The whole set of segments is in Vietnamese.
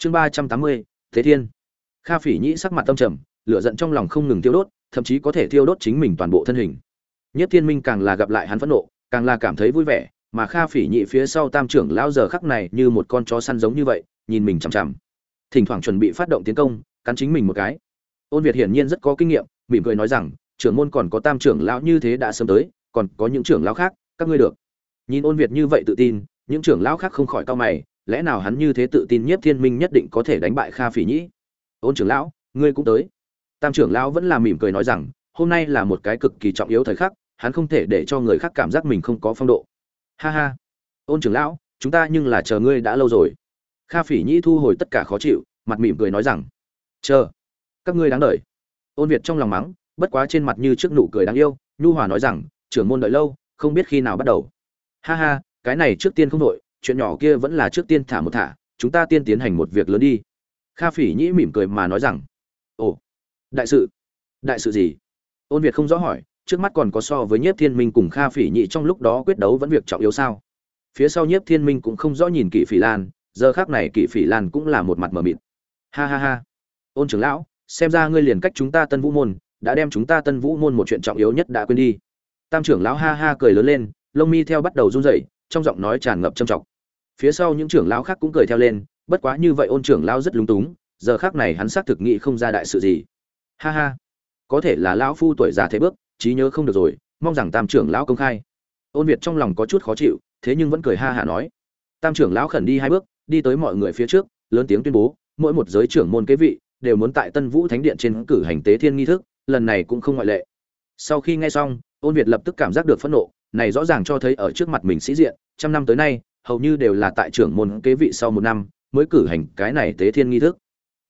chương ba trăm tám mươi, thế thiên. Kha phỉ nhĩ sắc mặt tâm trầm, lửa giận trong lòng không ngừng tiêu đốt, thậm chí có thể tiêu đốt chính mình toàn bộ thân hình. Nhất thiên minh càng là gặp lại hắn phẫn nộ, càng là cảm thấy vui vẻ, mà kha phỉ nhị phía sau tam trưởng lão giờ khắc này như một con chó săn giống như vậy, nhìn mình chằm chằm. Thỉnh thoảng chuẩn bị phát động tiến công, cắn chính mình một cái. Ôn việt hiển nhiên rất có kinh nghiệm, mỉm cười nói rằng, trưởng môn còn có tam trưởng lão như thế đã sớm tới, còn có những trưởng lão khác, các ngươi được. Nhìn ôn việt như vậy tự tin, những trưởng lão khác không khỏi cao mày lẽ nào hắn như thế tự tin nhất thiên minh nhất định có thể đánh bại kha phỉ nhĩ? Ôn trưởng lão, ngươi cũng tới. Tam trưởng lão vẫn là mỉm cười nói rằng, hôm nay là một cái cực kỳ trọng yếu thời khắc, hắn không thể để cho người khác cảm giác mình không có phong độ. Ha ha. Ôn trưởng lão, chúng ta nhưng là chờ ngươi đã lâu rồi. Kha phỉ nhĩ thu hồi tất cả khó chịu, mặt mỉm cười nói rằng, chờ, các ngươi đáng đợi. Ôn việt trong lòng mắng, bất quá trên mặt như trước nụ cười đáng yêu, nhu hòa nói rằng, trưởng môn đợi lâu, không biết khi nào bắt đầu. Ha ha, cái này trước tiên không đội chuyện nhỏ kia vẫn là trước tiên thả một thả, chúng ta tiên tiến hành một việc lớn đi. Kha phỉ nhĩ mỉm cười mà nói rằng, ồ, đại sự đại sự gì? Ôn việt không rõ hỏi, trước mắt còn có so với nhiếp thiên minh cùng kha phỉ nhĩ trong lúc đó quyết đấu vẫn việc trọng yếu sao? Phía sau nhiếp thiên minh cũng không rõ nhìn kỵ phỉ lan, giờ khác này kỵ phỉ lan cũng là một mặt mờ mịt. Ha ha ha, ôn trưởng lão, xem ra ngươi liền cách chúng ta tân vũ môn, đã đem chúng ta tân vũ môn một chuyện trọng yếu nhất đã quên đi. Tam trưởng lão ha ha cười lớn lên, lông mi theo bắt đầu run rẩy, trong giọng nói tràn ngập trầm trọng phía sau những trưởng lão khác cũng cười theo lên, bất quá như vậy ôn trưởng lão rất lúng túng, giờ khác này hắn xác thực nghĩ không ra đại sự gì. Ha ha, có thể là lão phu tuổi già thế bước, trí nhớ không được rồi, mong rằng tam trưởng lão công khai. Ôn việt trong lòng có chút khó chịu, thế nhưng vẫn cười ha hả nói. Tam trưởng lão khẩn đi hai bước, đi tới mọi người phía trước, lớn tiếng tuyên bố, mỗi một giới trưởng môn kế vị, đều muốn tại tân vũ thánh điện trên cử hành tế thiên nghi thức, lần này cũng không ngoại lệ. Sau khi nghe xong, ôn việt lập tức cảm giác được phẫn nộ, này rõ ràng cho thấy ở trước mặt mình sĩ diện, trăm năm tới nay hầu như đều là tại trưởng môn kế vị sau một năm mới cử hành cái này tế thiên nghi thức.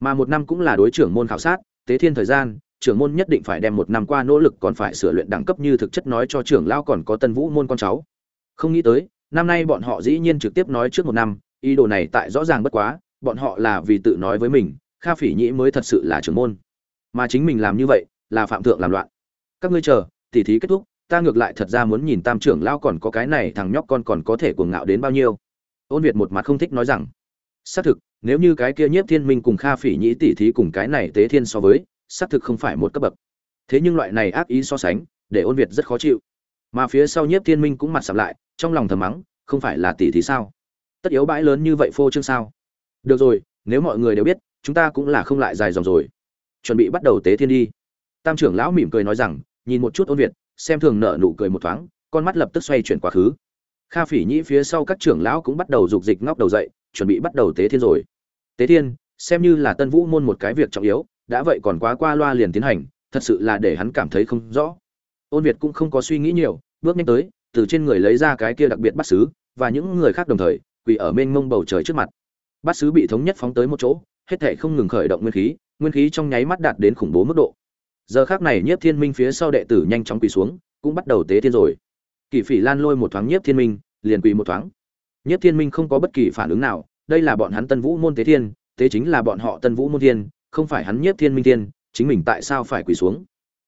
Mà một năm cũng là đối trưởng môn khảo sát, tế thiên thời gian, trưởng môn nhất định phải đem một năm qua nỗ lực còn phải sửa luyện đẳng cấp như thực chất nói cho trưởng lao còn có tân vũ môn con cháu. Không nghĩ tới, năm nay bọn họ dĩ nhiên trực tiếp nói trước một năm, ý đồ này tại rõ ràng bất quá, bọn họ là vì tự nói với mình, kha phỉ nhĩ mới thật sự là trưởng môn. Mà chính mình làm như vậy, là phạm thượng làm loạn. Các ngươi chờ, tỉ thí kết thúc ta ngược lại thật ra muốn nhìn tam trưởng lão còn có cái này thằng nhóc con còn có thể cuồng ngạo đến bao nhiêu. Ôn việt một mặt không thích nói rằng, xác thực, nếu như cái kia nhiếp thiên minh cùng kha phỉ nhĩ tỉ thí cùng cái này tế thiên so với, xác thực không phải một cấp bậc. Thế nhưng loại này ác ý so sánh, để ôn việt rất khó chịu. Mà phía sau nhiếp thiên minh cũng mặt sầm lại, trong lòng thầm mắng, không phải là tỷ thí sao? Tất yếu bãi lớn như vậy phô trương sao? Được rồi, nếu mọi người đều biết, chúng ta cũng là không lại dài dòng rồi. Chuẩn bị bắt đầu tế thiên đi. Tam trưởng lão mỉm cười nói rằng, nhìn một chút ôn việt xem thường nợ nụ cười một thoáng, con mắt lập tức xoay chuyển quá khứ. Kha phỉ nhĩ phía sau các trưởng lão cũng bắt đầu dục dịch ngóc đầu dậy, chuẩn bị bắt đầu tế thiên rồi. Tế thiên, xem như là tân vũ môn một cái việc trọng yếu, đã vậy còn quá qua loa liền tiến hành, thật sự là để hắn cảm thấy không rõ. Ôn việt cũng không có suy nghĩ nhiều, bước nhanh tới, từ trên người lấy ra cái kia đặc biệt bắt xứ và những người khác đồng thời, quỳ ở mênh mông bầu trời trước mặt. Bắt sứ bị thống nhất phóng tới một chỗ, hết thể không ngừng khởi động nguyên khí nguyên khí trong nháy mắt đạt đến khủng bố mức độ giờ khác này nhiếp thiên minh phía sau đệ tử nhanh chóng quỳ xuống, cũng bắt đầu tế thiên rồi. Kỷ phỉ lan lôi một thoáng nhiếp thiên minh, liền quỳ một thoáng. Nhiếp thiên minh không có bất kỳ phản ứng nào, đây là bọn hắn tân vũ môn tế thiên tế chính là bọn họ tân vũ môn thiên, không phải hắn nhiếp thiên minh thiên, chính mình tại sao phải quỳ xuống?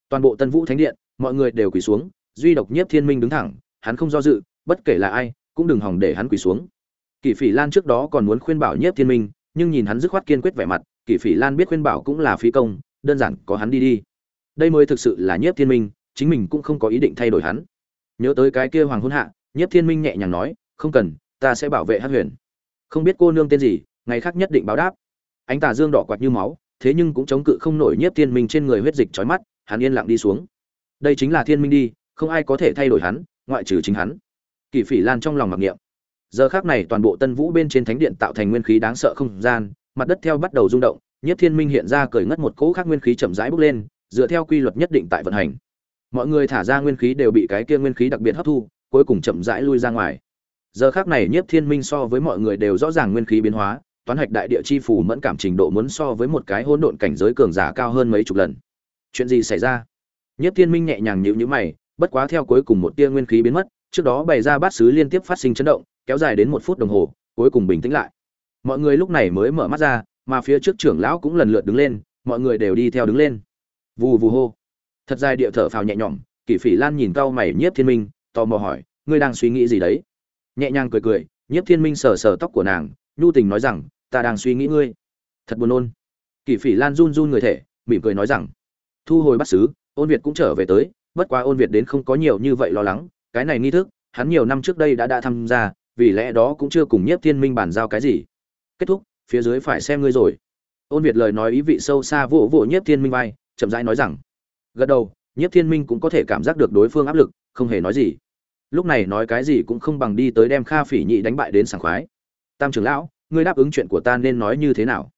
Toàn bộ tân vũ thánh điện, mọi người đều quỳ xuống, duy độc nhiếp thiên minh đứng thẳng, hắn không do dự, bất kể là ai, cũng đừng hòng để hắn quỳ xuống. Kỷ phỉ lan trước đó còn muốn khuyên bảo nhiếp thiên minh, nhưng nhìn hắn dứt khoát kiên quyết vẻ mặt, kỷ phỉ lan biết khuyên bảo cũng là phí công, đơn giản có hắn đi đi đây mới thực sự là nhiếp thiên minh, chính mình cũng không có ý định thay đổi hắn. Nhớ tới cái kia hoàng hôn hạ, nhiếp thiên minh nhẹ nhàng nói, không cần, ta sẽ bảo vệ hát huyền. Không biết cô nương tên gì, ngày khác nhất định báo đáp. Ánh tà dương đỏ quạt như máu, thế nhưng cũng chống cự không nổi nhiếp thiên minh trên người huyết dịch trói mắt, hắn yên lặng đi xuống. Đây chính là thiên minh đi, không ai có thể thay đổi hắn, ngoại trừ chính hắn. Kỷ phỉ lan trong lòng mặc niệm. Giờ khác này toàn bộ tân vũ bên trên thánh điện tạo thành nguyên khí đáng sợ không gian, mặt đất theo bắt đầu rung động nhất thiên minh hiện ra cởi ngất một cỗ khác nguyên khí chậm rãi bốc lên dựa theo quy luật nhất định tại vận hành. Mọi người thả ra nguyên khí đều bị cái kia nguyên khí đặc biệt hấp thu, cuối cùng chậm rãi lui ra ngoài. Giờ khác này nhất thiên minh so với mọi người đều rõ ràng nguyên khí biến hóa, toán hạch đại địa chi phủ mẫn cảm trình độ muốn so với một cái hỗn độn cảnh giới cường giả cao hơn mấy chục lần. Chuyện gì xảy ra? Nhất thiên minh nhẹ nhàng nhịu nhữ mày, bất quá theo cuối cùng một tia nguyên khí biến mất, trước đó bày ra bát sứ liên tiếp phát sinh chấn động, kéo dài đến một phút đồng hồ, cuối cùng bình tĩnh lại. Mọi người lúc này mới mở mắt ra, mà phía trước trưởng lão cũng lần lượt đứng lên, mọi người đều đi theo đứng lên vù vù hô. Thật dài địa thở phào nhẹ nhõm, kỷ phỉ lan nhìn cau mày nhiếp thiên minh, tò mò hỏi, ngươi đang suy nghĩ gì đấy? Nhẹ nhàng cười cười, nhiếp thiên minh sờ sờ tóc của nàng, nhu tình nói rằng, ta đang suy nghĩ ngươi. Thật buồn nôn. Kỷ phỉ lan run run người thể, mỉm cười nói rằng, thu hồi bắt xứ, ôn việt cũng trở về tới, bất quá ôn việt đến không có nhiều như vậy lo lắng, cái này nghi thức, hắn nhiều năm trước đây đã đã tham gia, vì lẽ đó cũng chưa cùng nhiếp thiên minh bàn giao cái gì. Kết thúc, phía dưới phải xem ngươi rồi. Ôn việt lời nói ý vị sâu xa vỗ vỗ nhiếp thiên minh vai chậm rãi nói rằng, gật đầu, nhiếp thiên minh cũng có thể cảm giác được đối phương áp lực, không hề nói gì. Lúc này nói cái gì cũng không bằng đi tới đem kha phỉ nhị đánh bại đến sảng khoái. Tam trưởng lão, ngươi đáp ứng chuyện của ta nên nói như thế nào?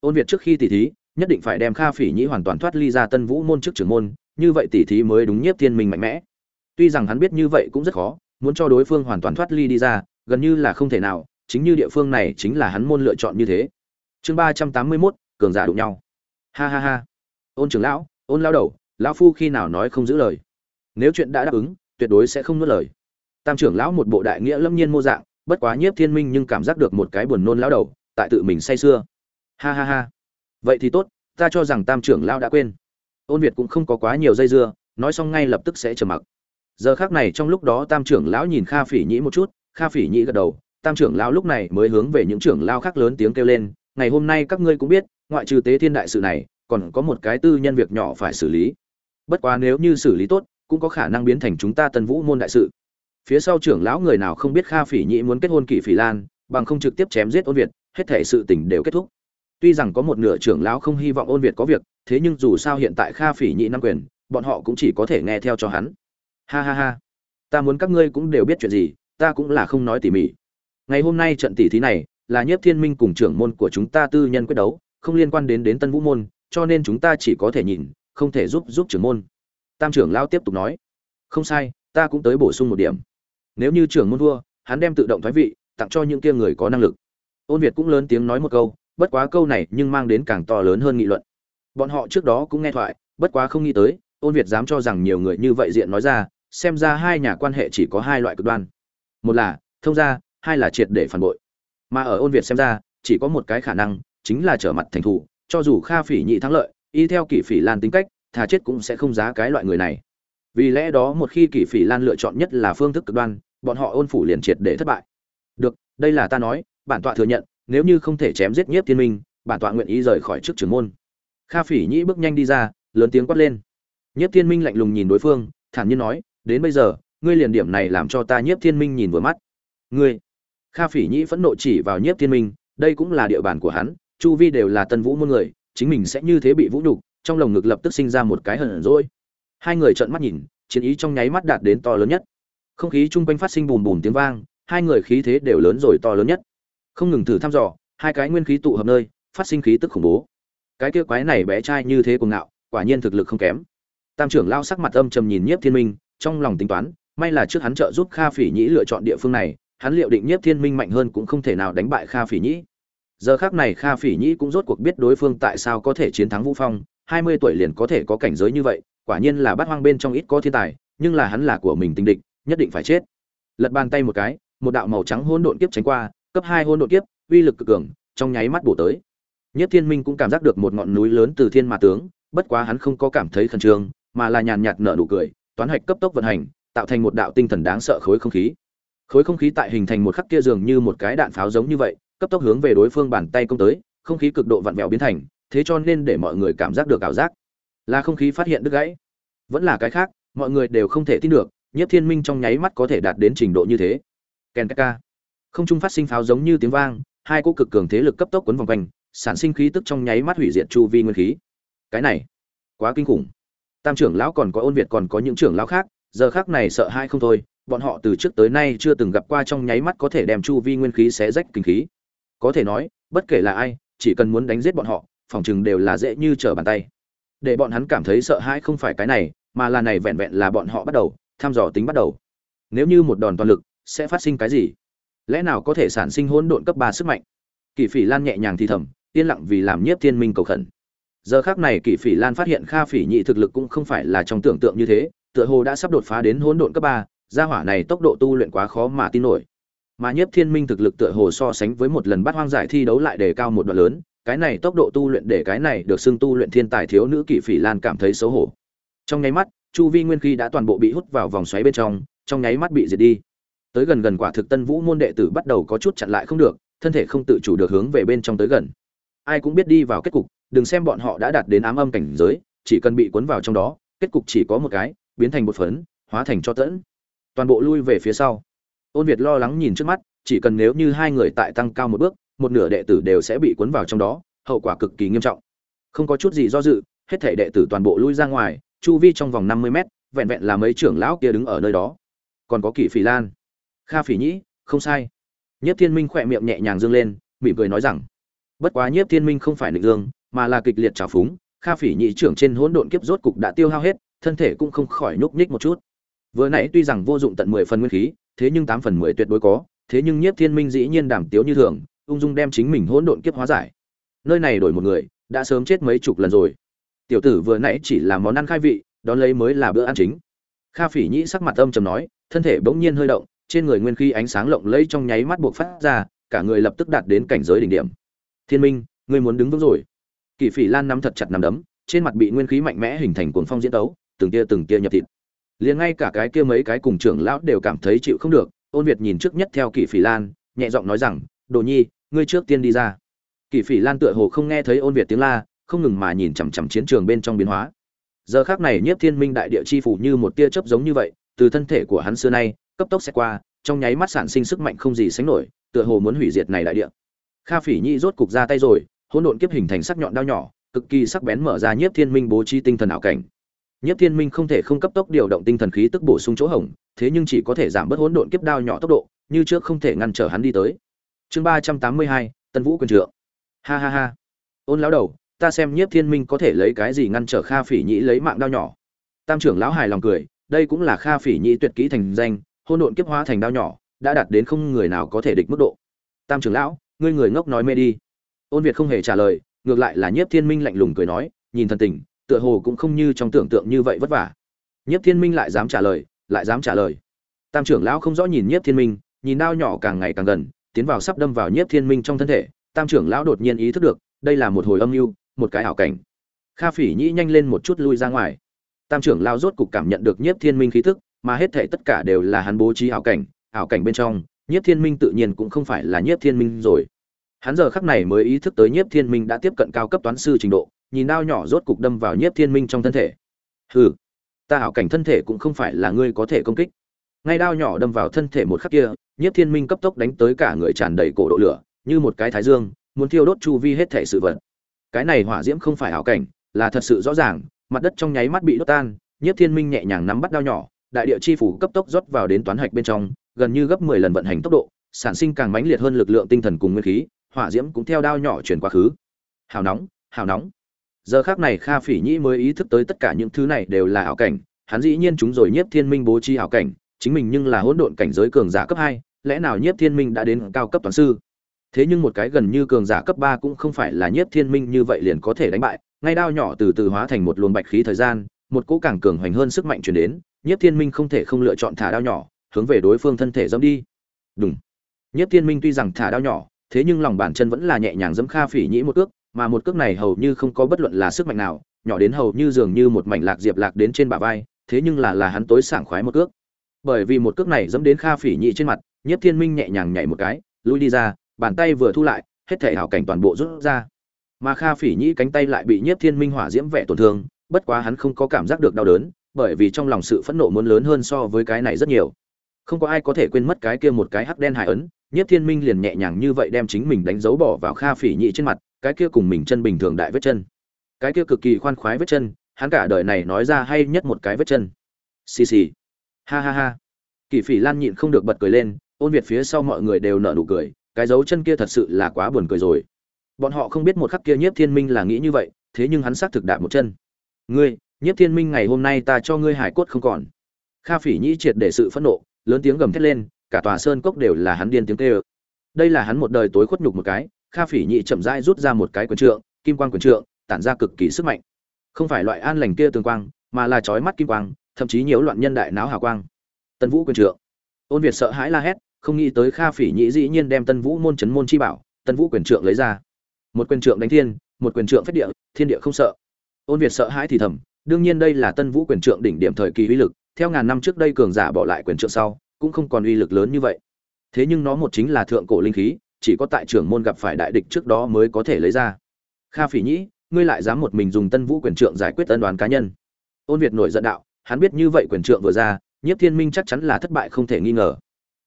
Ôn việt trước khi tỉ thí, nhất định phải đem kha phỉ nhĩ hoàn toàn thoát ly ra tân vũ môn trước trưởng môn, như vậy tỉ thí mới đúng nhiếp thiên minh mạnh mẽ. Tuy rằng hắn biết như vậy cũng rất khó, muốn cho đối phương hoàn toàn thoát ly đi ra, gần như là không thể nào, chính như địa phương này chính là hắn môn lựa chọn như thế. Chương ba trăm tám mươi mốt, cường giả đụng nhau. Ha ha ha ôn trưởng lão, ôn lao đầu, lão phu khi nào nói không giữ lời. Nếu chuyện đã đáp ứng, tuyệt đối sẽ không nuốt lời. Tam trưởng lão một bộ đại nghĩa lâm nhiên mô dạng, bất quá nhiếp thiên minh nhưng cảm giác được một cái buồn nôn lão đầu, tại tự mình say sưa. Ha ha ha. Vậy thì tốt, ta cho rằng tam trưởng lão đã quên. Ôn việt cũng không có quá nhiều dây dưa, nói xong ngay lập tức sẽ trầm mặc. Giờ khác này trong lúc đó tam trưởng lão nhìn kha phỉ nhĩ một chút, kha phỉ nhĩ gật đầu, tam trưởng lão lúc này mới hướng về những trưởng lão khác lớn tiếng kêu lên, ngày hôm nay các ngươi cũng biết, ngoại trừ tế thiên đại sự này còn có một cái tư nhân việc nhỏ phải xử lý. Bất quá nếu như xử lý tốt, cũng có khả năng biến thành chúng ta tân vũ môn đại sự. Phía sau trưởng lão người nào không biết kha phỉ nhĩ muốn kết hôn kỷ phỉ lan, bằng không trực tiếp chém giết ôn việt, hết thể sự tình đều kết thúc. Tuy rằng có một nửa trưởng lão không hy vọng ôn việt có việc, thế nhưng dù sao hiện tại kha phỉ nhĩ nắm quyền, bọn họ cũng chỉ có thể nghe theo cho hắn. Ha ha ha. Ta muốn các ngươi cũng đều biết chuyện gì, ta cũng là không nói tỉ mỉ. Ngày hôm nay trận tỷ thí này, là nhiếp thiên minh cùng trưởng môn của chúng ta tư nhân quyết đấu, không liên quan đến đến tân vũ môn cho nên chúng ta chỉ có thể nhìn, không thể giúp giúp trưởng môn. Tam trưởng lão tiếp tục nói, không sai, ta cũng tới bổ sung một điểm. Nếu như trưởng môn thua, hắn đem tự động thoái vị, tặng cho những kia người có năng lực. Ôn việt cũng lớn tiếng nói một câu, bất quá câu này nhưng mang đến càng to lớn hơn nghị luận. Bọn họ trước đó cũng nghe thoại, bất quá không nghĩ tới, ôn việt dám cho rằng nhiều người như vậy diện nói ra, xem ra hai nhà quan hệ chỉ có hai loại cực đoan. Một là, thông gia, hai là triệt để phản bội. Mà ở ôn việt xem ra, chỉ có một cái khả năng, chính là trở mặt thành thủ cho dù kha phỉ nhị thắng lợi, y theo kỷ phỉ lan tính cách, thà chết cũng sẽ không giá cái loại người này. Vì lẽ đó một khi kỷ phỉ lan lựa chọn nhất là phương thức cực đoan, bọn họ ôn phủ liền triệt để thất bại. Được, đây là ta nói, bản tọa thừa nhận, nếu như không thể chém giết nhiếp thiên minh, bản tọa nguyện ý rời khỏi trước trưởng môn. Kha phỉ nhĩ bước nhanh đi ra, lớn tiếng quát lên. Nhiếp thiên minh lạnh lùng nhìn đối phương, thản nhiên nói, đến bây giờ, ngươi liền điểm này làm cho ta nhiếp thiên minh nhìn vừa mắt. Ngươi? Kha phỉ nhĩ phẫn nộ chỉ vào nhiếp thiên minh, đây cũng là địa bàn của hắn chu vi đều là tân vũ môn người, chính mình sẽ như thế bị vũ nhục, trong lồng ngực lập tức sinh ra một cái hận rỗi hai người trợn mắt nhìn, chiến ý trong nháy mắt đạt đến to lớn nhất. Không khí chung quanh phát sinh bùm bùm tiếng vang, hai người khí thế đều lớn rồi to lớn nhất. Không ngừng thử thăm dò, hai cái nguyên khí tụ hợp nơi, phát sinh khí tức khủng bố. Cái kia quái này bé trai như thế cuồng ngạo, quả nhiên thực lực không kém. Tam trưởng lao sắc mặt âm trầm nhìn nhiếp thiên minh, trong lòng tính toán, may là trước hắn trợ giúp kha phỉ nhĩ lựa chọn địa phương này, hắn liệu định nhiếp thiên minh mạnh hơn cũng không thể nào đánh bại kha phỉ nhĩ giờ khác này kha phỉ nhĩ cũng rốt cuộc biết đối phương tại sao có thể chiến thắng vũ phong, hai mươi tuổi liền có thể có cảnh giới như vậy, quả nhiên là bát hoang bên trong ít có thiên tài, nhưng là hắn là của mình tình địch, nhất định phải chết. Lật bàn tay một cái, một đạo màu trắng hỗn độn kiếp tránh qua, cấp hai hỗn độn kiếp, uy lực cực cường, trong nháy mắt bổ tới. Nhất thiên minh cũng cảm giác được một ngọn núi lớn từ thiên mà tướng, bất quá hắn không có cảm thấy khẩn trương, mà là nhàn nhạt nở nụ cười, toán hạch cấp tốc vận hành, tạo thành một đạo tinh thần đáng sợ khối không khí. Khối không khí tại hình thành một khắc kia dường như một cái đạn pháo giống như vậy cấp tốc hướng về đối phương bàn tay công tới, không khí cực độ vặn vẹo biến thành, thế cho nên để mọi người cảm giác được ảo giác. Là không khí phát hiện đứt gãy. Vẫn là cái khác, mọi người đều không thể tin được nhất thiên minh trong nháy mắt có thể đạt đến trình độ như thế. Kèn ca không trung phát sinh pháo giống như tiếng vang, hai cỗ cực cường thế lực cấp tốc quấn vòng quanh, sản sinh khí tức trong nháy mắt hủy diệt chu vi nguyên khí. Cái này, quá kinh khủng. Tam trưởng lão còn có ôn việt còn có những trưởng lão khác, giờ khác này sợ hai không thôi, bọn họ từ trước tới nay chưa từng gặp qua trong nháy mắt có thể đem chu vi nguyên khí xé rách kinh khí có thể nói, bất kể là ai, chỉ cần muốn đánh giết bọn họ, phòng chừng đều là dễ như trở bàn tay. Để bọn hắn cảm thấy sợ hãi không phải cái này, mà là này vẹn vẹn là bọn họ bắt đầu thăm dò tính bắt đầu. Nếu như một đòn toàn lực, sẽ phát sinh cái gì? Lẽ nào có thể sản sinh hỗn độn cấp ba sức mạnh? Kỳ phỉ lan nhẹ nhàng thì thầm, yên lặng vì làm nhiếp thiên minh cầu khẩn. Giờ khác này kỳ phỉ lan phát hiện kha phỉ nhị thực lực cũng không phải là trong tưởng tượng như thế, tựa hồ đã sắp đột phá đến hỗn độn cấp ba, gia hỏa này tốc độ tu luyện quá khó mà tin nổi mà nhiếp thiên minh thực lực tựa hồ so sánh với một lần bắt hoang giải thi đấu lại đề cao một đoạn lớn, cái này tốc độ tu luyện để cái này được xưng tu luyện thiên tài thiếu nữ kỷ phỉ lan cảm thấy xấu hổ. Trong nháy mắt, chu vi nguyên khí đã toàn bộ bị hút vào vòng xoáy bên trong trong nháy mắt bị diệt đi. Tới gần gần quả thực tân vũ môn đệ tử bắt đầu có chút chặn lại không được, thân thể không tự chủ được hướng về bên trong tới gần. Ai cũng biết đi vào kết cục, đừng xem bọn họ đã đạt đến ám âm cảnh giới, chỉ cần bị cuốn vào trong đó, kết cục chỉ có một cái, biến thành một phấn, hóa thành cho tẫn. Toàn bộ lui về phía sau ôn việt lo lắng nhìn trước mắt, chỉ cần nếu như hai người tại tăng cao một bước, một nửa đệ tử đều sẽ bị cuốn vào trong đó, hậu quả cực kỳ nghiêm trọng. Không có chút gì do dự, hết thể đệ tử toàn bộ lui ra ngoài, chu vi trong vòng năm mươi mét, vẹn vẹn là mấy trưởng lão kia đứng ở nơi đó. Còn có kỷ phỉ lan. Kha phỉ nhĩ, không sai. Nhiếp thiên minh khỏe miệng nhẹ nhàng dương lên, mỉm cười nói rằng, bất quá nhiếp thiên minh không phải định dương, mà là kịch liệt trào phúng, kha phỉ nhĩ trưởng trên hỗn độn kiếp rốt cục đã tiêu hao hết, thân thể cũng không khỏi nhúc nhích một chút. Vừa nãy tuy rằng vô dụng tận mười phần nguyên khí thế nhưng tám phần mười tuyệt đối có, thế nhưng nhiếp thiên minh dĩ nhiên đảm tiếu như thường, ung dung đem chính mình hỗn độn kiếp hóa giải. Nơi này đổi một người, đã sớm chết mấy chục lần rồi. Tiểu tử vừa nãy chỉ là món ăn khai vị, đón lấy mới là bữa ăn chính. Kha phỉ nhĩ sắc mặt âm trầm nói, thân thể bỗng nhiên hơi động, trên người nguyên khí ánh sáng lộng lẫy trong nháy mắt buộc phát ra, cả người lập tức đạt đến cảnh giới đỉnh điểm. Thiên minh, ngươi muốn đứng vững rồi. Kỷ phỉ lan nắm thật chặt nắm đấm, trên mặt bị nguyên khí mạnh mẽ hình thành cuồng phong diễn tấu, từng tia từng tia nhập thịt liền ngay cả cái kia mấy cái cùng trưởng lão đều cảm thấy chịu không được, ôn việt nhìn trước nhất theo kỷ phỉ lan, nhẹ giọng nói rằng, đồ nhi, ngươi trước tiên đi ra. Kỷ phỉ lan tựa hồ không nghe thấy ôn việt tiếng la, không ngừng mà nhìn chằm chằm chiến trường bên trong biến hóa. Giờ khác này nhiếp thiên minh đại địa chi phủ như một tia chớp giống như vậy, từ thân thể của hắn xưa nay, cấp tốc sẽ qua, trong nháy mắt sản sinh sức mạnh không gì sánh nổi, tựa hồ muốn hủy diệt này đại địa. Kha phỉ nhi rốt cục ra tay rồi, hỗn độn kiếp hình thành sắc nhọn đao nhỏ, cực kỳ sắc bén mở ra nhiếp thiên minh bố trí tinh thần ảo cảnh nhiếp thiên minh không thể không cấp tốc điều động tinh thần khí tức bổ sung chỗ hổng, thế nhưng chỉ có thể giảm bớt hỗn độn kiếp đao nhỏ tốc độ, như trước không thể ngăn trở hắn đi tới. Chương ba trăm tám mươi hai, tân vũ quyền trượng. Ha ha ha. Ôn lão đầu, ta xem nhiếp thiên minh có thể lấy cái gì ngăn trở kha phỉ nhĩ lấy mạng đao nhỏ? Tam trưởng lão hài lòng cười, đây cũng là kha phỉ nhĩ tuyệt kỹ thành danh, hỗn độn kiếp hóa thành đao nhỏ, đã đạt đến không người nào có thể địch mức độ. Tam trưởng lão, ngươi người ngốc nói mê đi. Ôn việt không hề trả lời, ngược lại là nhiếp thiên minh lạnh lùng cười nói, nhìn thần tình tựa hồ cũng không như trong tưởng tượng như vậy vất vả. Nhiếp thiên minh lại dám trả lời, lại dám trả lời. Tam trưởng lão không rõ nhìn nhiếp thiên minh, nhìn đao nhỏ càng ngày càng gần, tiến vào sắp đâm vào nhiếp thiên minh trong thân thể, tam trưởng lão đột nhiên ý thức được, đây là một hồi âm mưu, một cái ảo cảnh. Kha phỉ nhĩ nhanh lên một chút lui ra ngoài. Tam trưởng lão rốt cục cảm nhận được nhiếp thiên minh khí thức mà hết thể tất cả đều là hắn bố trí ảo cảnh ảo cảnh bên trong, nhiếp thiên minh tự nhiên cũng không phải là nhiếp thiên minh rồi. Hắn giờ khắc này mới ý thức tới nhiếp thiên minh đã tiếp cận cao cấp toán sư trình độ nhìn đao nhỏ rốt cục đâm vào nhiếp thiên minh trong thân thể. Hừ, ta hảo cảnh thân thể cũng không phải là ngươi có thể công kích. Ngay đao nhỏ đâm vào thân thể một khắc kia, nhiếp thiên minh cấp tốc đánh tới cả người tràn đầy cổ độ lửa, như một cái thái dương, muốn thiêu đốt chu vi hết thể sự vật. Cái này hỏa diễm không phải hảo cảnh, là thật sự rõ ràng, mặt đất trong nháy mắt bị đốt tan, nhiếp thiên minh nhẹ nhàng nắm bắt đao nhỏ, đại địa chi phủ cấp tốc rót vào đến toán hạch bên trong, gần như gấp 10 lần vận hành tốc độ, sản sinh càng mãnh liệt hơn lực lượng tinh thần cùng nguyên khí, hỏa diễm cũng theo đao nhỏ chuyển quá khứ. Hào nóng hào nóng giờ khác này kha phỉ nhĩ mới ý thức tới tất cả những thứ này đều là ảo cảnh. Hắn dĩ nhiên chúng rồi nhiếp thiên minh bố trí ảo cảnh, chính mình nhưng là hỗn độn cảnh giới cường giả cấp hai, lẽ nào nhiếp thiên minh đã đến cao cấp toàn sư? Thế nhưng một cái gần như cường giả cấp ba cũng không phải là nhiếp thiên minh như vậy liền có thể đánh bại, ngay đao nhỏ từ từ hóa thành một luồng bạch khí thời gian, một cỗ càng cường hoành hơn sức mạnh truyền đến, nhiếp thiên minh không thể không lựa chọn thả đao nhỏ, hướng về đối phương thân thể dẫm đi. Đúng nhiếp thiên minh tuy rằng thả đao nhỏ, thế nhưng lòng bàn chân vẫn là nhẹ nhàng dẫm kha phỉ nhĩ một ước mà một cước này hầu như không có bất luận là sức mạnh nào, nhỏ đến hầu như dường như một mảnh lạc diệp lạc đến trên bả vai, thế nhưng là là hắn tối sảng khoái một cước. Bởi vì một cước này dẫm đến kha phỉ nhĩ trên mặt, nhiếp thiên minh nhẹ nhàng nhảy một cái, lui đi ra, bàn tay vừa thu lại, hết thể hảo cảnh toàn bộ rút ra. Mà kha phỉ nhĩ cánh tay lại bị nhiếp thiên minh hỏa diễm vẻ tổn thương, bất quá hắn không có cảm giác được đau đớn, bởi vì trong lòng sự phẫn nộ muốn lớn hơn so với cái này rất nhiều. Không có ai có thể quên mất cái kia một cái hắc đen hải ấn, nhiếp thiên minh liền nhẹ nhàng như vậy đem chính mình đánh dấu bỏ vào kha phỉ nhĩ trên mặt cái kia cùng mình chân bình thường đại vết chân. Cái kia cực kỳ khoan khoái vết chân, hắn cả đời này nói ra hay nhất một cái vết chân. Xì xì. Ha ha ha. Kỳ phỉ lan nhịn không được bật cười lên, ôn việt phía sau mọi người đều nở nụ cười, cái dấu chân kia thật sự là quá buồn cười rồi. Bọn họ không biết một khắc kia nhiếp thiên minh là nghĩ như vậy, thế nhưng hắn xác thực đạp một chân. Ngươi, nhiếp thiên minh ngày hôm nay ta cho ngươi hải cốt không còn. Kha phỉ nhĩ triệt để sự phẫn nộ, lớn tiếng gầm thét lên, cả tòa sơn cốc đều là hắn điên tiếng tê ơ đây là hắn một đời tối khuất nhục một cái kha phỉ Nhị chậm rãi rút ra một cái quyền trượng kim quang quyền trượng tản ra cực kỳ sức mạnh không phải loại an lành kia tường quang mà là chói mắt kim quang thậm chí nhiễu loạn nhân đại náo hào quang tân vũ quyền trượng ôn việt sợ hãi la hét không nghĩ tới Kha Phỉ Nhị dĩ nhiên đem Tân Vũ môn chấn môn chi bảo, Tân Vũ quyền trượng lấy ra. Một quyền trượng đánh thiên, một quyền trượng phách địa, thiên địa không sợ. Ôn Việt sợ hãi thì thầm, đương nhiên đây là Tân Vũ quyền trượng đỉnh điểm thời kỳ uy lực, theo ngàn năm trước đây cường giả bỏ lại quyền trượng sau, cũng không còn uy lực lớn như vậy. Thế nhưng nó một chính là thượng cổ linh khí, chỉ có tại trưởng môn gặp phải đại địch trước đó mới có thể lấy ra. kha phỉ nhĩ, ngươi lại dám một mình dùng tân vũ quyền trượng giải quyết ân đoán cá nhân. Ôn việt nổi giận đạo, hắn biết như vậy quyền trượng vừa ra, nhiếp thiên minh chắc chắn là thất bại không thể nghi ngờ.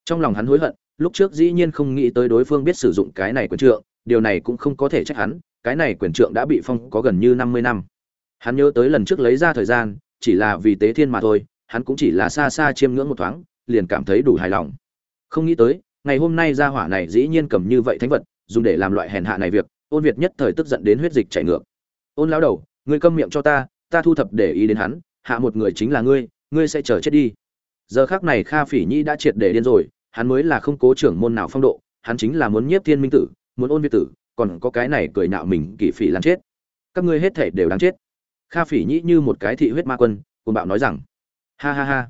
Trong lòng hắn hối hận, lúc trước dĩ nhiên không nghĩ tới đối phương biết sử dụng cái này quyền trượng, điều này cũng không có thể trách hắn, cái này quyền trượng đã bị phong có gần như năm mươi năm. Hắn nhớ tới lần trước lấy ra thời gian, chỉ là vì tế thiên mà thôi, hắn cũng chỉ là xa xa chiêm ngưỡng một thoáng, liền cảm thấy đủ hài lòng. Không nghĩ tới ngày hôm nay gia hỏa này dĩ nhiên cầm như vậy thánh vật, dùng để làm loại hèn hạ này việc, ôn việt nhất thời tức giận đến huyết dịch chảy ngược. Ôn lão đầu, ngươi câm miệng cho ta ta thu thập để ý đến hắn, hạ một người chính là ngươi ngươi sẽ chờ chết đi. Giờ khác này kha phỉ nhi đã triệt để điên rồi, hắn mới là không cố trưởng môn nào phong độ, hắn chính là muốn nhiếp thiên minh tử, muốn ôn việt tử, còn có cái này cười nạo mình kỳ phỉ làm chết. Các ngươi hết thể đều đáng chết. Kha phỉ nhĩ như một cái thị huyết ma quân cùng bạo nói rằng, ha ha ha,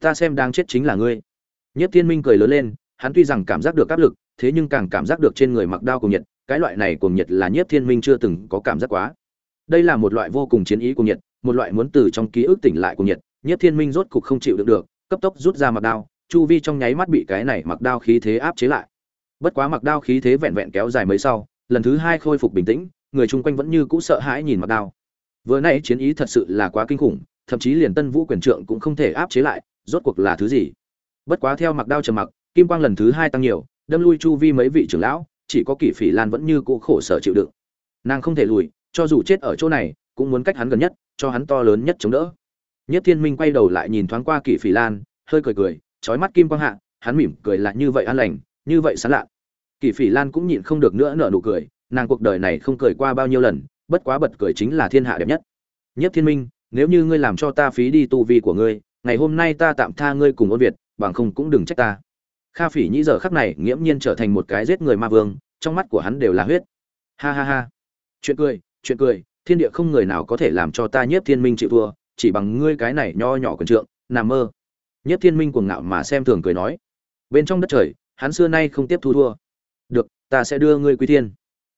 ta xem đáng chết chính là ngươi. Nhiếp thiên minh cười lớn lên hắn tuy rằng cảm giác được áp lực, thế nhưng càng cảm giác được trên người mặc đao cùng nhiệt, cái loại này cùng nhiệt là nhất thiên minh chưa từng có cảm giác quá. Đây là một loại vô cùng chiến ý cùng nhiệt, một loại muốn từ trong ký ức tỉnh lại cùng nhiệt nhất thiên minh rốt cục không chịu được được, cấp tốc rút ra mặc đao, chu vi trong nháy mắt bị cái này mặc đao khí thế áp chế lại. Bất quá mặc đao khí thế vẹn vẹn kéo dài mấy sau, lần thứ hai khôi phục bình tĩnh, người chung quanh vẫn như cũ sợ hãi nhìn mặc đao. Vừa nãy chiến ý thật sự là quá kinh khủng, thậm chí liền tân vũ quyền trượng cũng không thể áp chế lại, rốt cuộc là thứ gì? Bất quá theo mặc đao trầm mặc kim quang lần thứ hai tăng nhiều, đâm lui chu vi mấy vị trưởng lão, chỉ có kỷ phỉ lan vẫn như cũ khổ sở chịu đựng. Nàng không thể lùi, cho dù chết ở chỗ này, cũng muốn cách hắn gần nhất, cho hắn to lớn nhất chống đỡ. Nhất thiên minh quay đầu lại nhìn thoáng qua kỷ phỉ lan, hơi cười cười trói mắt kim quang hạ, hắn mỉm cười lại như vậy an lành, như vậy sán lạ. Kỷ phỉ lan cũng nhịn không được nữa nở nụ cười, nàng cuộc đời này không cười qua bao nhiêu lần, bất quá bật cười chính là thiên hạ đẹp nhất. Nhất thiên minh, nếu như ngươi làm cho ta phí đi tu vi của ngươi, ngày hôm nay ta tạm tha ngươi cùng ôn việt, bằng không cũng đừng trách ta kha phỉ nhĩ giờ khắc này nghiễm nhiên trở thành một cái giết người ma vương, trong mắt của hắn đều là huyết. Ha ha ha. Chuyện cười chuyện cười, thiên địa không người nào có thể làm cho ta nhiếp thiên minh chịu thua, chỉ bằng ngươi cái này nho nhỏ quần trượng nằm mơ. Nhiếp thiên minh cuồng ngạo mà xem thường cười nói. Bên trong đất trời, hắn xưa nay không tiếp thu thua. Được, ta sẽ đưa ngươi quy thiên.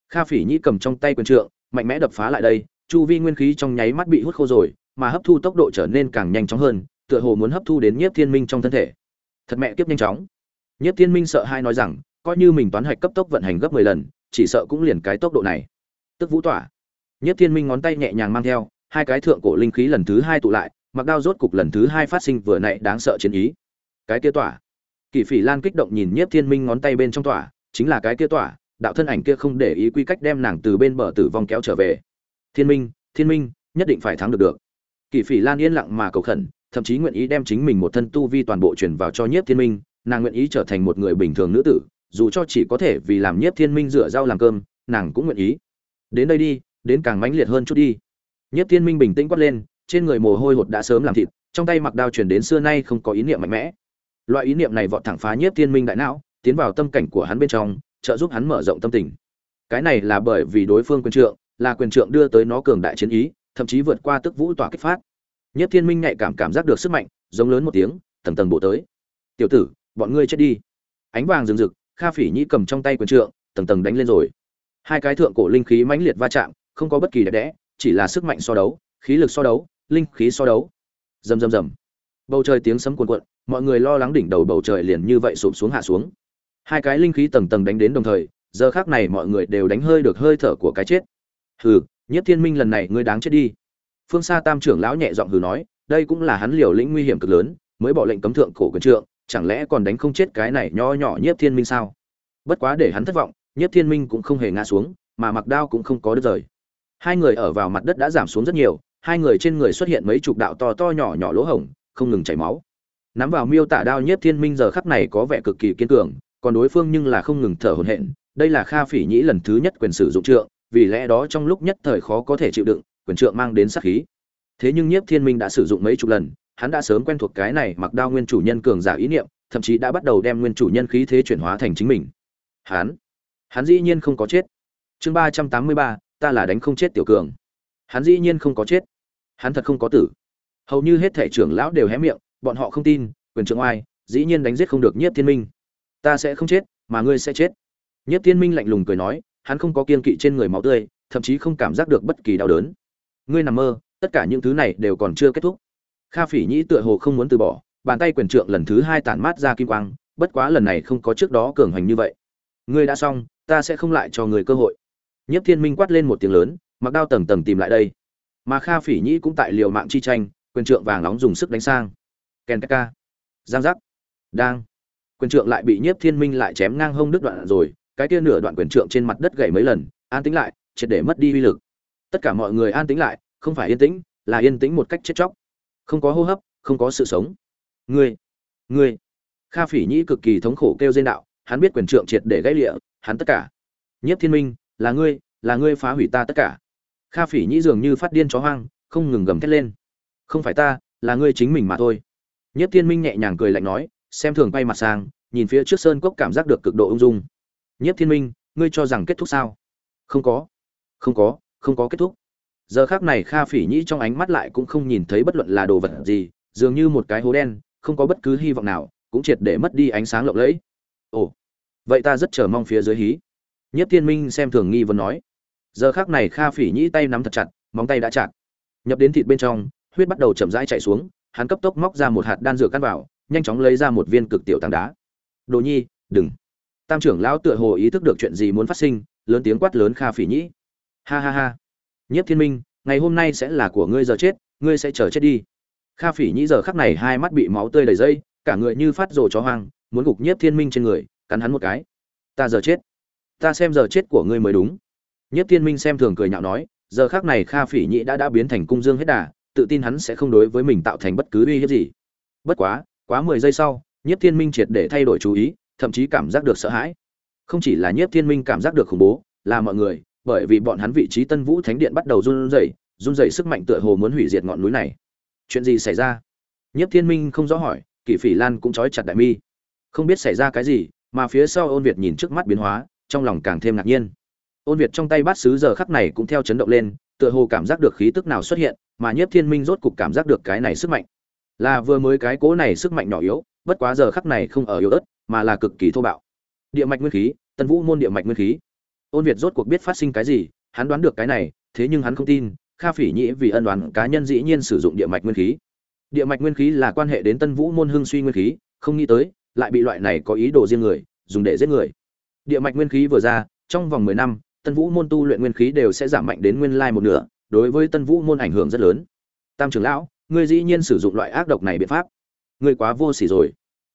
Kha phỉ nhĩ cầm trong tay quần trượng, mạnh mẽ đập phá lại đây, chu vi nguyên khí trong nháy mắt bị hút khô rồi, mà hấp thu tốc độ trở nên càng nhanh chóng hơn, tựa hồ muốn hấp thu đến nhiếp thiên minh trong thân thể. Thật mẹ kiếp nhanh chóng nhiếp thiên minh sợ hai nói rằng, coi như mình toán hạch cấp tốc vận hành gấp mười lần, chỉ sợ cũng liền cái tốc độ này. Tức vũ tỏa. Nhiếp thiên minh ngón tay nhẹ nhàng mang theo, hai cái thượng cổ linh khí lần thứ hai tụ lại, mặc đao rốt cục lần thứ hai phát sinh vừa nãy đáng sợ chiến ý. Cái kia tỏa. Kỷ phỉ lan kích động nhìn nhiếp thiên minh ngón tay bên trong tỏa, chính là cái kia tỏa, đạo thân ảnh kia không để ý quy cách đem nàng từ bên bờ tử vong kéo trở về. Thiên minh thiên minh, nhất định phải thắng được được. Kỷ phỉ lan yên lặng mà cầu khẩn, thậm chí nguyện ý đem chính mình một thân tu vi toàn bộ truyền vào cho nhiếp thiên minh nàng nguyện ý trở thành một người bình thường nữ tử, dù cho chỉ có thể vì làm nhiếp thiên minh rửa rau làm cơm, nàng cũng nguyện ý. Đến đây đi, đến càng mãnh liệt hơn chút đi. Nhiếp thiên minh bình tĩnh quát lên, trên người mồ hôi hột đã sớm làm thịt, trong tay mặc đao truyền đến xưa nay không có ý niệm mạnh mẽ. Loại ý niệm này vọt thẳng phá nhiếp thiên minh đại não, tiến vào tâm cảnh của hắn bên trong, trợ giúp hắn mở rộng tâm tình. Cái này là bởi vì đối phương quyền trượng, là quyền trượng đưa tới nó cường đại chiến ý, thậm chí vượt qua tức vũ tỏa kích phát. Nhiếp thiên minh nhạy cảm cảm giác được sức mạnh, giống lớn một tiếng, tầng tầng bộ tới. Tiểu tử bọn ngươi chết đi. Ánh vàng rừng rực, kha phỉ nhĩ cầm trong tay quyền trượng, tầng tầng đánh lên rồi. Hai cái thượng cổ linh khí mãnh liệt va chạm, không có bất kỳ đẹp đẽ, chỉ là sức mạnh so đấu, khí lực so đấu, linh khí so đấu. Rầm rầm rầm. Bầu trời tiếng sấm cuồn cuộn, mọi người lo lắng đỉnh đầu bầu trời liền như vậy sụp xuống hạ xuống. Hai cái linh khí tầng tầng đánh đến đồng thời, giờ khác này mọi người đều đánh hơi được hơi thở của cái chết. Hừ, nhất thiên minh lần này ngươi đáng chết đi. Phương xa tam trưởng lão nhẹ giọng hừ nói, đây cũng là hắn liều lĩnh nguy hiểm cực lớn, mới bỏ lệnh cấm thượng cổ quyền trượng chẳng lẽ còn đánh không chết cái này nho nhỏ nhiếp thiên minh sao? Bất quá để hắn thất vọng, nhiếp thiên minh cũng không hề ngã xuống, mà mặc đao cũng không có đứt rời. Hai người ở vào mặt đất đã giảm xuống rất nhiều, hai người trên người xuất hiện mấy chục đạo to to nhỏ nhỏ lỗ hổng, không ngừng chảy máu. Nắm vào miêu tả đao nhiếp thiên minh giờ khắc này có vẻ cực kỳ kiên cường, còn đối phương nhưng là không ngừng thở hổn hển, đây là kha phỉ nhĩ lần thứ nhất quyền sử dụng trượng, vì lẽ đó trong lúc nhất thời khó có thể chịu đựng, quyền trượng mang đến sát khí. Thế nhưng nhiếp thiên minh đã sử dụng mấy chục lần hắn đã sớm quen thuộc cái này mặc đao nguyên chủ nhân cường giả ý niệm, thậm chí đã bắt đầu đem nguyên chủ nhân khí thế chuyển hóa thành chính mình. Hắn hắn dĩ nhiên không có chết. Chương ba trăm tám mươi ba, ta là đánh không chết tiểu cường. Hắn dĩ nhiên không có chết. Hắn thật không có tử. Hầu như hết thể trưởng lão đều hé miệng, bọn họ không tin, quyền trưởng oai, dĩ nhiên đánh giết không được nhiếp thiên minh. Ta sẽ không chết, mà ngươi sẽ chết. Nhiếp thiên minh lạnh lùng cười nói, hắn không có kiên kỵ trên người máu tươi, thậm chí không cảm giác được bất kỳ đau đớn. Ngươi nằm mơ, tất cả những thứ này đều còn chưa kết thúc kha phỉ nhĩ tựa hồ không muốn từ bỏ bàn tay quyền trượng lần thứ hai tản mát ra kim quang bất quá lần này không có trước đó cường hành như vậy ngươi đã xong ta sẽ không lại cho người cơ hội nhất Thiên Minh quát lên một tiếng lớn, mặc đao tầng tầng tìm lại đây. Mà Kha Phỉ Nhĩ cũng tại liều mạng chi tranh, quyền trượng vàng nóng dùng sức đánh sang. Ken ka Giang giác. Đang. Quyền trượng lại bị Nhiếp Thiên Minh lại chém ngang hông đứt đoạn rồi, cái kia nửa đoạn quyền trượng trên mặt đất gãy mấy lần, an tĩnh lại, triệt để mất đi uy lực. Tất cả mọi người an tĩnh lại, không phải yên tĩnh, là yên tĩnh một cách chết chóc. Không có hô hấp, không có sự sống. Ngươi, ngươi. Kha Phỉ Nhĩ cực kỳ thống khổ kêu dên đạo, hắn biết quyền trượng triệt để gãy lịa, hắn tất cả. Nhất Thiên Minh, là ngươi, là ngươi phá hủy ta tất cả. Kha Phỉ Nhĩ dường như phát điên chó hoang, không ngừng gầm thét lên. Không phải ta, là ngươi chính mình mà thôi. Nhất Thiên Minh nhẹ nhàng cười lạnh nói, xem thường quay mặt sang, nhìn phía trước sơn cốc cảm giác được cực độ ung dung. Nhất Thiên Minh, ngươi cho rằng kết thúc sao? Không có, không có, không có kết thúc. Giờ khắc này Kha Phỉ Nhĩ trong ánh mắt lại cũng không nhìn thấy bất luận là đồ vật gì, dường như một cái hố đen, không có bất cứ hy vọng nào, cũng triệt để mất đi ánh sáng lộng lẫy. Ồ, vậy ta rất chờ mong phía dưới hí. nhất Thiên Minh xem thường nghi vấn nói. Giờ khắc này Kha Phỉ Nhĩ tay nắm thật chặt, móng tay đã chặt. Nhập đến thịt bên trong, huyết bắt đầu chậm rãi chảy xuống, hắn cấp tốc móc ra một hạt đan dược căn vào, nhanh chóng lấy ra một viên cực tiểu tảng đá. "Đồ Nhi, đừng!" Tam trưởng lão tựa hồ ý thức được chuyện gì muốn phát sinh, lớn tiếng quát lớn Kha Phỉ Nhĩ. "Ha ha ha! Nhiếp Thiên Minh, ngày hôm nay sẽ là của ngươi giờ chết, ngươi sẽ chờ chết đi." Kha Phỉ Nhĩ giờ khắc này hai mắt bị máu tươi đầy dây, cả người như phát rồ chó hoang, muốn gục Nhiếp Thiên Minh trên người, cắn hắn một cái. "Ta giờ chết, ta xem giờ chết của ngươi mới đúng." Nhiếp Thiên Minh xem thường cười nhạo nói, giờ khắc này Kha Phỉ Nhĩ đã đã biến thành cung dương hết đà, tự tin hắn sẽ không đối với mình tạo thành bất cứ uy hiếp gì. Bất quá, quá mười giây sau, Nhiếp Thiên Minh triệt để thay đổi chú ý, thậm chí cảm giác được sợ hãi. Không chỉ là Nhiếp Thiên Minh cảm giác được khủng bố, là mọi người, bởi vì bọn hắn vị trí Tân Vũ Thánh Điện bắt đầu run rẩy, run rẩy sức mạnh tựa hồ muốn hủy diệt ngọn núi này. Chuyện gì xảy ra? Nhiếp Thiên Minh không rõ hỏi, Kỷ Phỉ Lan cũng trói chặt đại mi. Không biết xảy ra cái gì, mà phía sau Ôn Việt nhìn trước mắt biến hóa, trong lòng càng thêm ngạc nhiên. Ôn Việt trong tay bát sứ giờ khắc này cũng theo chấn động lên, tựa hồ cảm giác được khí tức nào xuất hiện, mà Nhiếp Thiên Minh rốt cục cảm giác được cái này sức mạnh. Là vừa mới cái cố này sức mạnh nhỏ yếu, bất quá giờ khắc này không ở yếu ớt, mà là cực kỳ thô bạo. Địa mạch nguyên khí, Tân Vũ môn địa mạch nguyên khí. Ôn Việt rốt cuộc biết phát sinh cái gì, hắn đoán được cái này, thế nhưng hắn không tin, Kha Phỉ Nhĩ vì ân đoán cá nhân dĩ nhiên sử dụng địa mạch nguyên khí. Địa mạch nguyên khí là quan hệ đến Tân Vũ môn hưng suy nguyên khí, không nghĩ tới, lại bị loại này có ý đồ riêng người, dùng để giết người. Địa mạch nguyên khí vừa ra, trong vòng 10 năm, Tân Vũ môn tu luyện nguyên khí đều sẽ giảm mạnh đến nguyên lai một nửa, đối với Tân Vũ môn ảnh hưởng rất lớn. Tam trưởng lão, ngươi dĩ nhiên sử dụng loại ác độc này biện pháp, ngươi quá vô sỉ rồi.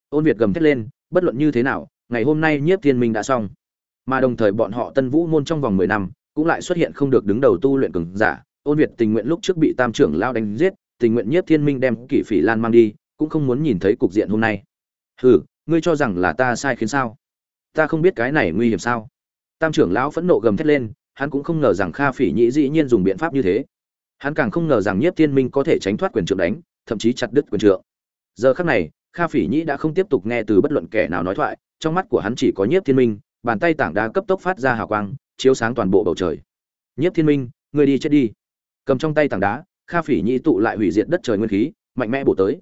Ôn Việt gầm thét lên, bất luận như thế nào, ngày hôm nay Nhiếp Thiên Minh đã xong. Mà đồng thời bọn họ Tân Vũ môn trong vòng 10 năm, cũng lại xuất hiện không được đứng đầu tu luyện cường giả. Ôn Việt tình nguyện lúc trước bị Tam trưởng lão đánh giết, tình nguyện Nhiếp Thiên Minh đem Kỷ Phỉ Lan mang đi, cũng không muốn nhìn thấy cục diện hôm nay. Hừ, ngươi cho rằng là ta sai khiến sao? Ta không biết cái này nguy hiểm sao? Tam trưởng lão phẫn nộ gầm thét lên, hắn cũng không ngờ rằng Kha Phỉ Nhĩ dĩ nhiên dùng biện pháp như thế. Hắn càng không ngờ rằng Nhiếp Thiên Minh có thể tránh thoát quyền trượng đánh, thậm chí chặt đứt quyền trượng. Giờ khắc này, Kha Phỉ Nhĩ đã không tiếp tục nghe từ bất luận kẻ nào nói thoại, trong mắt của hắn chỉ có Nhiếp Thiên Minh, bàn tay tảng đá cấp tốc phát ra hào quang, chiếu sáng toàn bộ bầu trời. Nhiếp Thiên Minh, ngươi đi chết đi. Cầm trong tay tảng đá, Kha Phỉ Nhĩ tụ lại hủy diệt đất trời nguyên khí, mạnh mẽ bổ tới.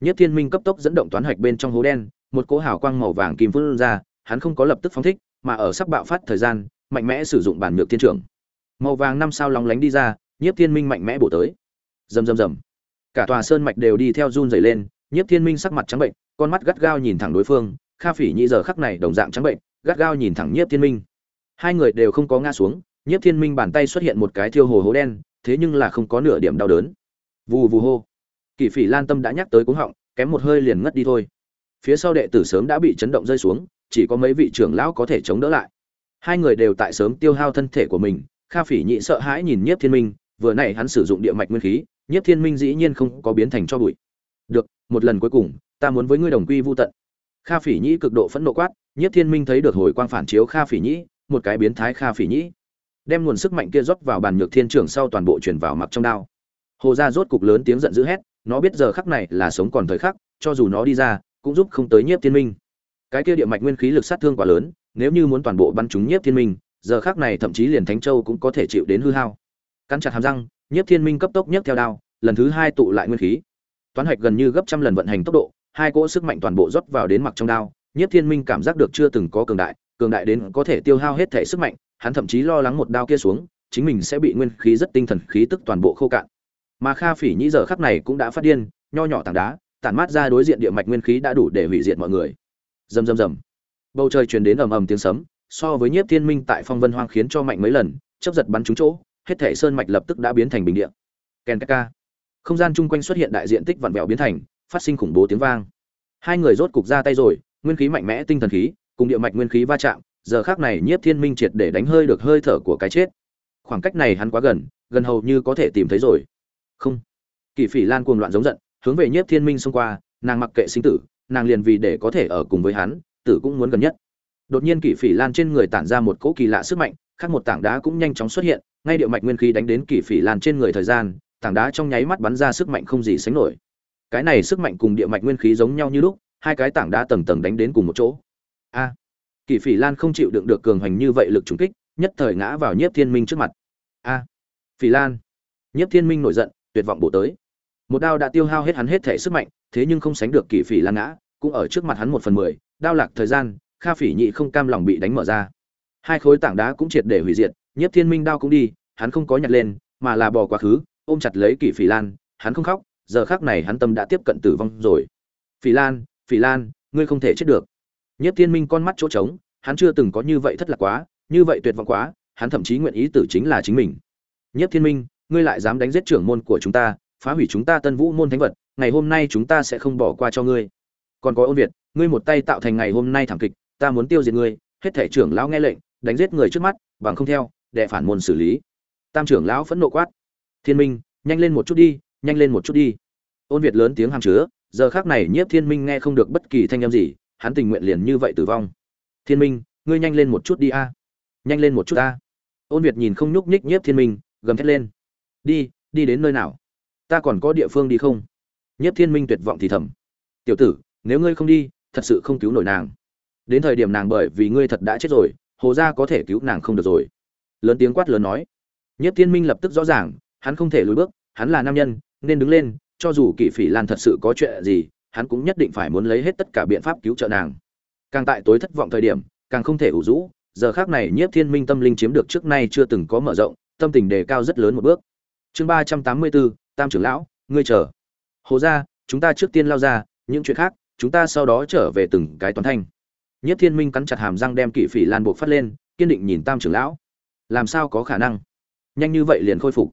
Nhiếp Thiên Minh cấp tốc dẫn động toán hạch bên trong hố đen, một cỗ hào quang màu vàng kim vươn ra, hắn không có lập tức phóng thích, mà ở sắp bạo phát thời gian, mạnh mẽ sử dụng bản nhược thiên trưởng. Màu vàng năm sao lóng lánh đi ra, Nhiếp Thiên Minh mạnh mẽ bổ tới. Rầm rầm rầm. Cả tòa sơn mạch đều đi theo run rẩy lên, Nhiếp Thiên Minh sắc mặt trắng bệnh, con mắt gắt gao nhìn thẳng đối phương, Kha Phỉ Nhĩ giờ khắc này đồng dạng trắng bệnh, gắt gao nhìn thẳng Nhiếp Thiên Minh. Hai người đều không có ngã xuống, Nhiếp Thiên Minh bàn tay xuất hiện một cái thiêu hồ hố đen, thế nhưng là không có nửa điểm đau đớn. Vù vù hô. Kỷ Phỉ Lan Tâm đã nhắc tới cuống họng, kém một hơi liền ngất đi thôi. Phía sau đệ tử sớm đã bị chấn động rơi xuống, chỉ có mấy vị trưởng lão có thể chống đỡ lại. Hai người đều tại sớm tiêu hao thân thể của mình, Kha Phỉ Nhị sợ hãi nhìn Nhiếp Thiên Minh, vừa nãy hắn sử dụng địa mạch nguyên khí, Nhiếp Thiên Minh dĩ nhiên không có biến thành cho bụi. Được, một lần cuối cùng, ta muốn với ngươi đồng quy vu tận. Kha Phỉ Nhĩ cực độ phẫn nộ quát, Nhiếp Thiên Minh thấy được hồi quang phản chiếu Kha Phỉ Nhĩ, một cái biến thái Kha Phỉ Nhĩ. Đem nguồn sức mạnh kia rót vào bàn nhược thiên trưởng sau toàn bộ truyền vào mặc trong đao. Hồ gia rốt cục lớn tiếng giận dữ hét, nó biết giờ khắc này là sống còn thời khắc, cho dù nó đi ra, cũng giúp không tới Nhiếp Thiên Minh. Cái kia địa mạch nguyên khí lực sát thương quá lớn, nếu như muốn toàn bộ bắn trúng Nhiếp Thiên Minh, giờ khắc này thậm chí liền Thánh Châu cũng có thể chịu đến hư hao. Cắn chặt hàm răng, Nhiếp Thiên Minh cấp tốc nhấc theo đao, lần thứ hai tụ lại nguyên khí. Toán hạch gần như gấp trăm lần vận hành tốc độ, hai cỗ sức mạnh toàn bộ rót vào đến mặc trong đao, nhất Thiên Minh cảm giác được chưa từng có cường đại, cường đại đến có thể tiêu hao hết thể sức mạnh, hắn thậm chí lo lắng một đao kia xuống, chính mình sẽ bị nguyên khí rất tinh thần khí tức toàn bộ khô cạn. Mà Kha Phỉ Nhĩ giờ khắc này cũng đã phát điên, nho nhỏ tảng đá, tản mát ra đối diện địa mạch nguyên khí đã đủ để hủy diệt mọi người. Rầm rầm rầm. Bầu trời truyền đến ầm ầm tiếng sấm, so với Nhiếp Thiên Minh tại Phong Vân Hoang khiến cho mạnh mấy lần, chớp giật bắn trúng chỗ hết thể sơn mạch lập tức đã biến thành bình địa ken ka không gian chung quanh xuất hiện đại diện tích vặn vẹo biến thành phát sinh khủng bố tiếng vang. Hai người rốt cục ra tay rồi, nguyên khí mạnh mẽ, tinh thần khí, cùng địa mạch nguyên khí va chạm, giờ khác này nhiếp thiên minh triệt để đánh hơi được hơi thở của cái chết. Khoảng cách này hắn quá gần gần hầu như có thể tìm thấy rồi. Không. Kỳ phỉ lan cuồng loạn giống giận, hướng về nhiếp thiên minh xông qua, nàng mặc kệ sinh tử, nàng liền vì để có thể ở cùng với hắn, tử cũng muốn gần nhất. Đột nhiên kỷ phỉ lan trên người tản ra một cỗ kỳ lạ sức mạnh, khác một tảng đá cũng nhanh chóng xuất hiện, ngay địa mạch nguyên khí đánh đến kỷ phỉ lan trên người thời gian, tảng đá trong nháy mắt bắn ra sức mạnh không gì sánh nổi cái này sức mạnh cùng địa mạch nguyên khí giống nhau như lúc hai cái tảng đá tầng tầng đánh đến cùng một chỗ. A à, kỷ phỉ lan không chịu đựng được cường hành như vậy lực trúng kích nhất thời ngã vào nhiếp thiên minh trước mặt. A phỉ lan nhiếp thiên minh nổi giận tuyệt vọng bổ tới. Một đao đã tiêu hao hết hắn hết thể sức mạnh thế nhưng không sánh được kỷ phỉ lan ngã cũng ở trước mặt hắn một phần mười đao lạc thời gian kha phỉ nhị không cam lòng bị đánh mở ra. Hai khối tảng đá cũng triệt để hủy diệt nhiếp thiên minh đao cũng đi hắn không có nhặt lên mà là bỏ quá khứ ôm chặt lấy kỷ phỉ lan hắn không khóc giờ khác này hắn tâm đã tiếp cận tử vong rồi. Phỉ lan phỉ lan, ngươi không thể chết được. Nhất thiên minh con mắt chỗ trống, hắn chưa từng có như vậy thất lạc quá, như vậy tuyệt vọng quá, hắn thậm chí nguyện ý tử chính là chính mình. Nhất thiên minh, ngươi lại dám đánh giết trưởng môn của chúng ta, phá hủy chúng ta tân vũ môn thánh vật, ngày hôm nay chúng ta sẽ không bỏ qua cho ngươi. Còn có ôn việt, ngươi một tay tạo thành ngày hôm nay thảm kịch, ta muốn tiêu diệt ngươi, hết thể trưởng lão nghe lệnh, đánh giết người trước mắt, bằng không theo đệ phản môn xử lý. Tam trưởng lão phẫn nộ quát. Thiên minh, nhanh lên một chút đi nhanh lên một chút đi. Ôn việt lớn tiếng hàm chứa, giờ khác này nhiếp thiên minh nghe không được bất kỳ thanh âm gì, hắn tình nguyện liền như vậy tử vong. Thiên minh, ngươi nhanh lên một chút đi a. Nhanh lên một chút a ôn việt nhìn không nhúc nhích nhiếp thiên minh, gầm thét lên. Đi đi đến nơi nào? Ta còn có địa phương đi không? Nhiếp thiên minh tuyệt vọng thì thầm. Tiểu tử, nếu ngươi không đi, thật sự không cứu nổi nàng. Đến thời điểm nàng bởi vì ngươi thật đã chết rồi, hồ gia có thể cứu nàng không được rồi. Lớn tiếng quát lớn nói. Nhiếp thiên minh lập tức rõ ràng, hắn không thể lùi bước, hắn là nam nhân nên đứng lên, cho dù kỷ phỉ lan thật sự có chuyện gì, hắn cũng nhất định phải muốn lấy hết tất cả biện pháp cứu trợ nàng. Càng tại tối thất vọng thời điểm, càng không thể ủ rũ, giờ khác này nhiếp thiên minh tâm linh chiếm được trước nay chưa từng có mở rộng, tâm tình đề cao rất lớn một bước. Chương ba trăm tám mươi bốn, tam trưởng lão, ngươi chờ. Hồ ra chúng ta trước tiên lao ra, những chuyện khác, chúng ta sau đó trở về từng cái toán thanh nhất thiên minh cắn chặt hàm răng đem kỵ phỉ lan buộc phát lên, kiên định nhìn tam trưởng lão. Làm sao có khả năng? Nhanh như vậy liền khôi phục.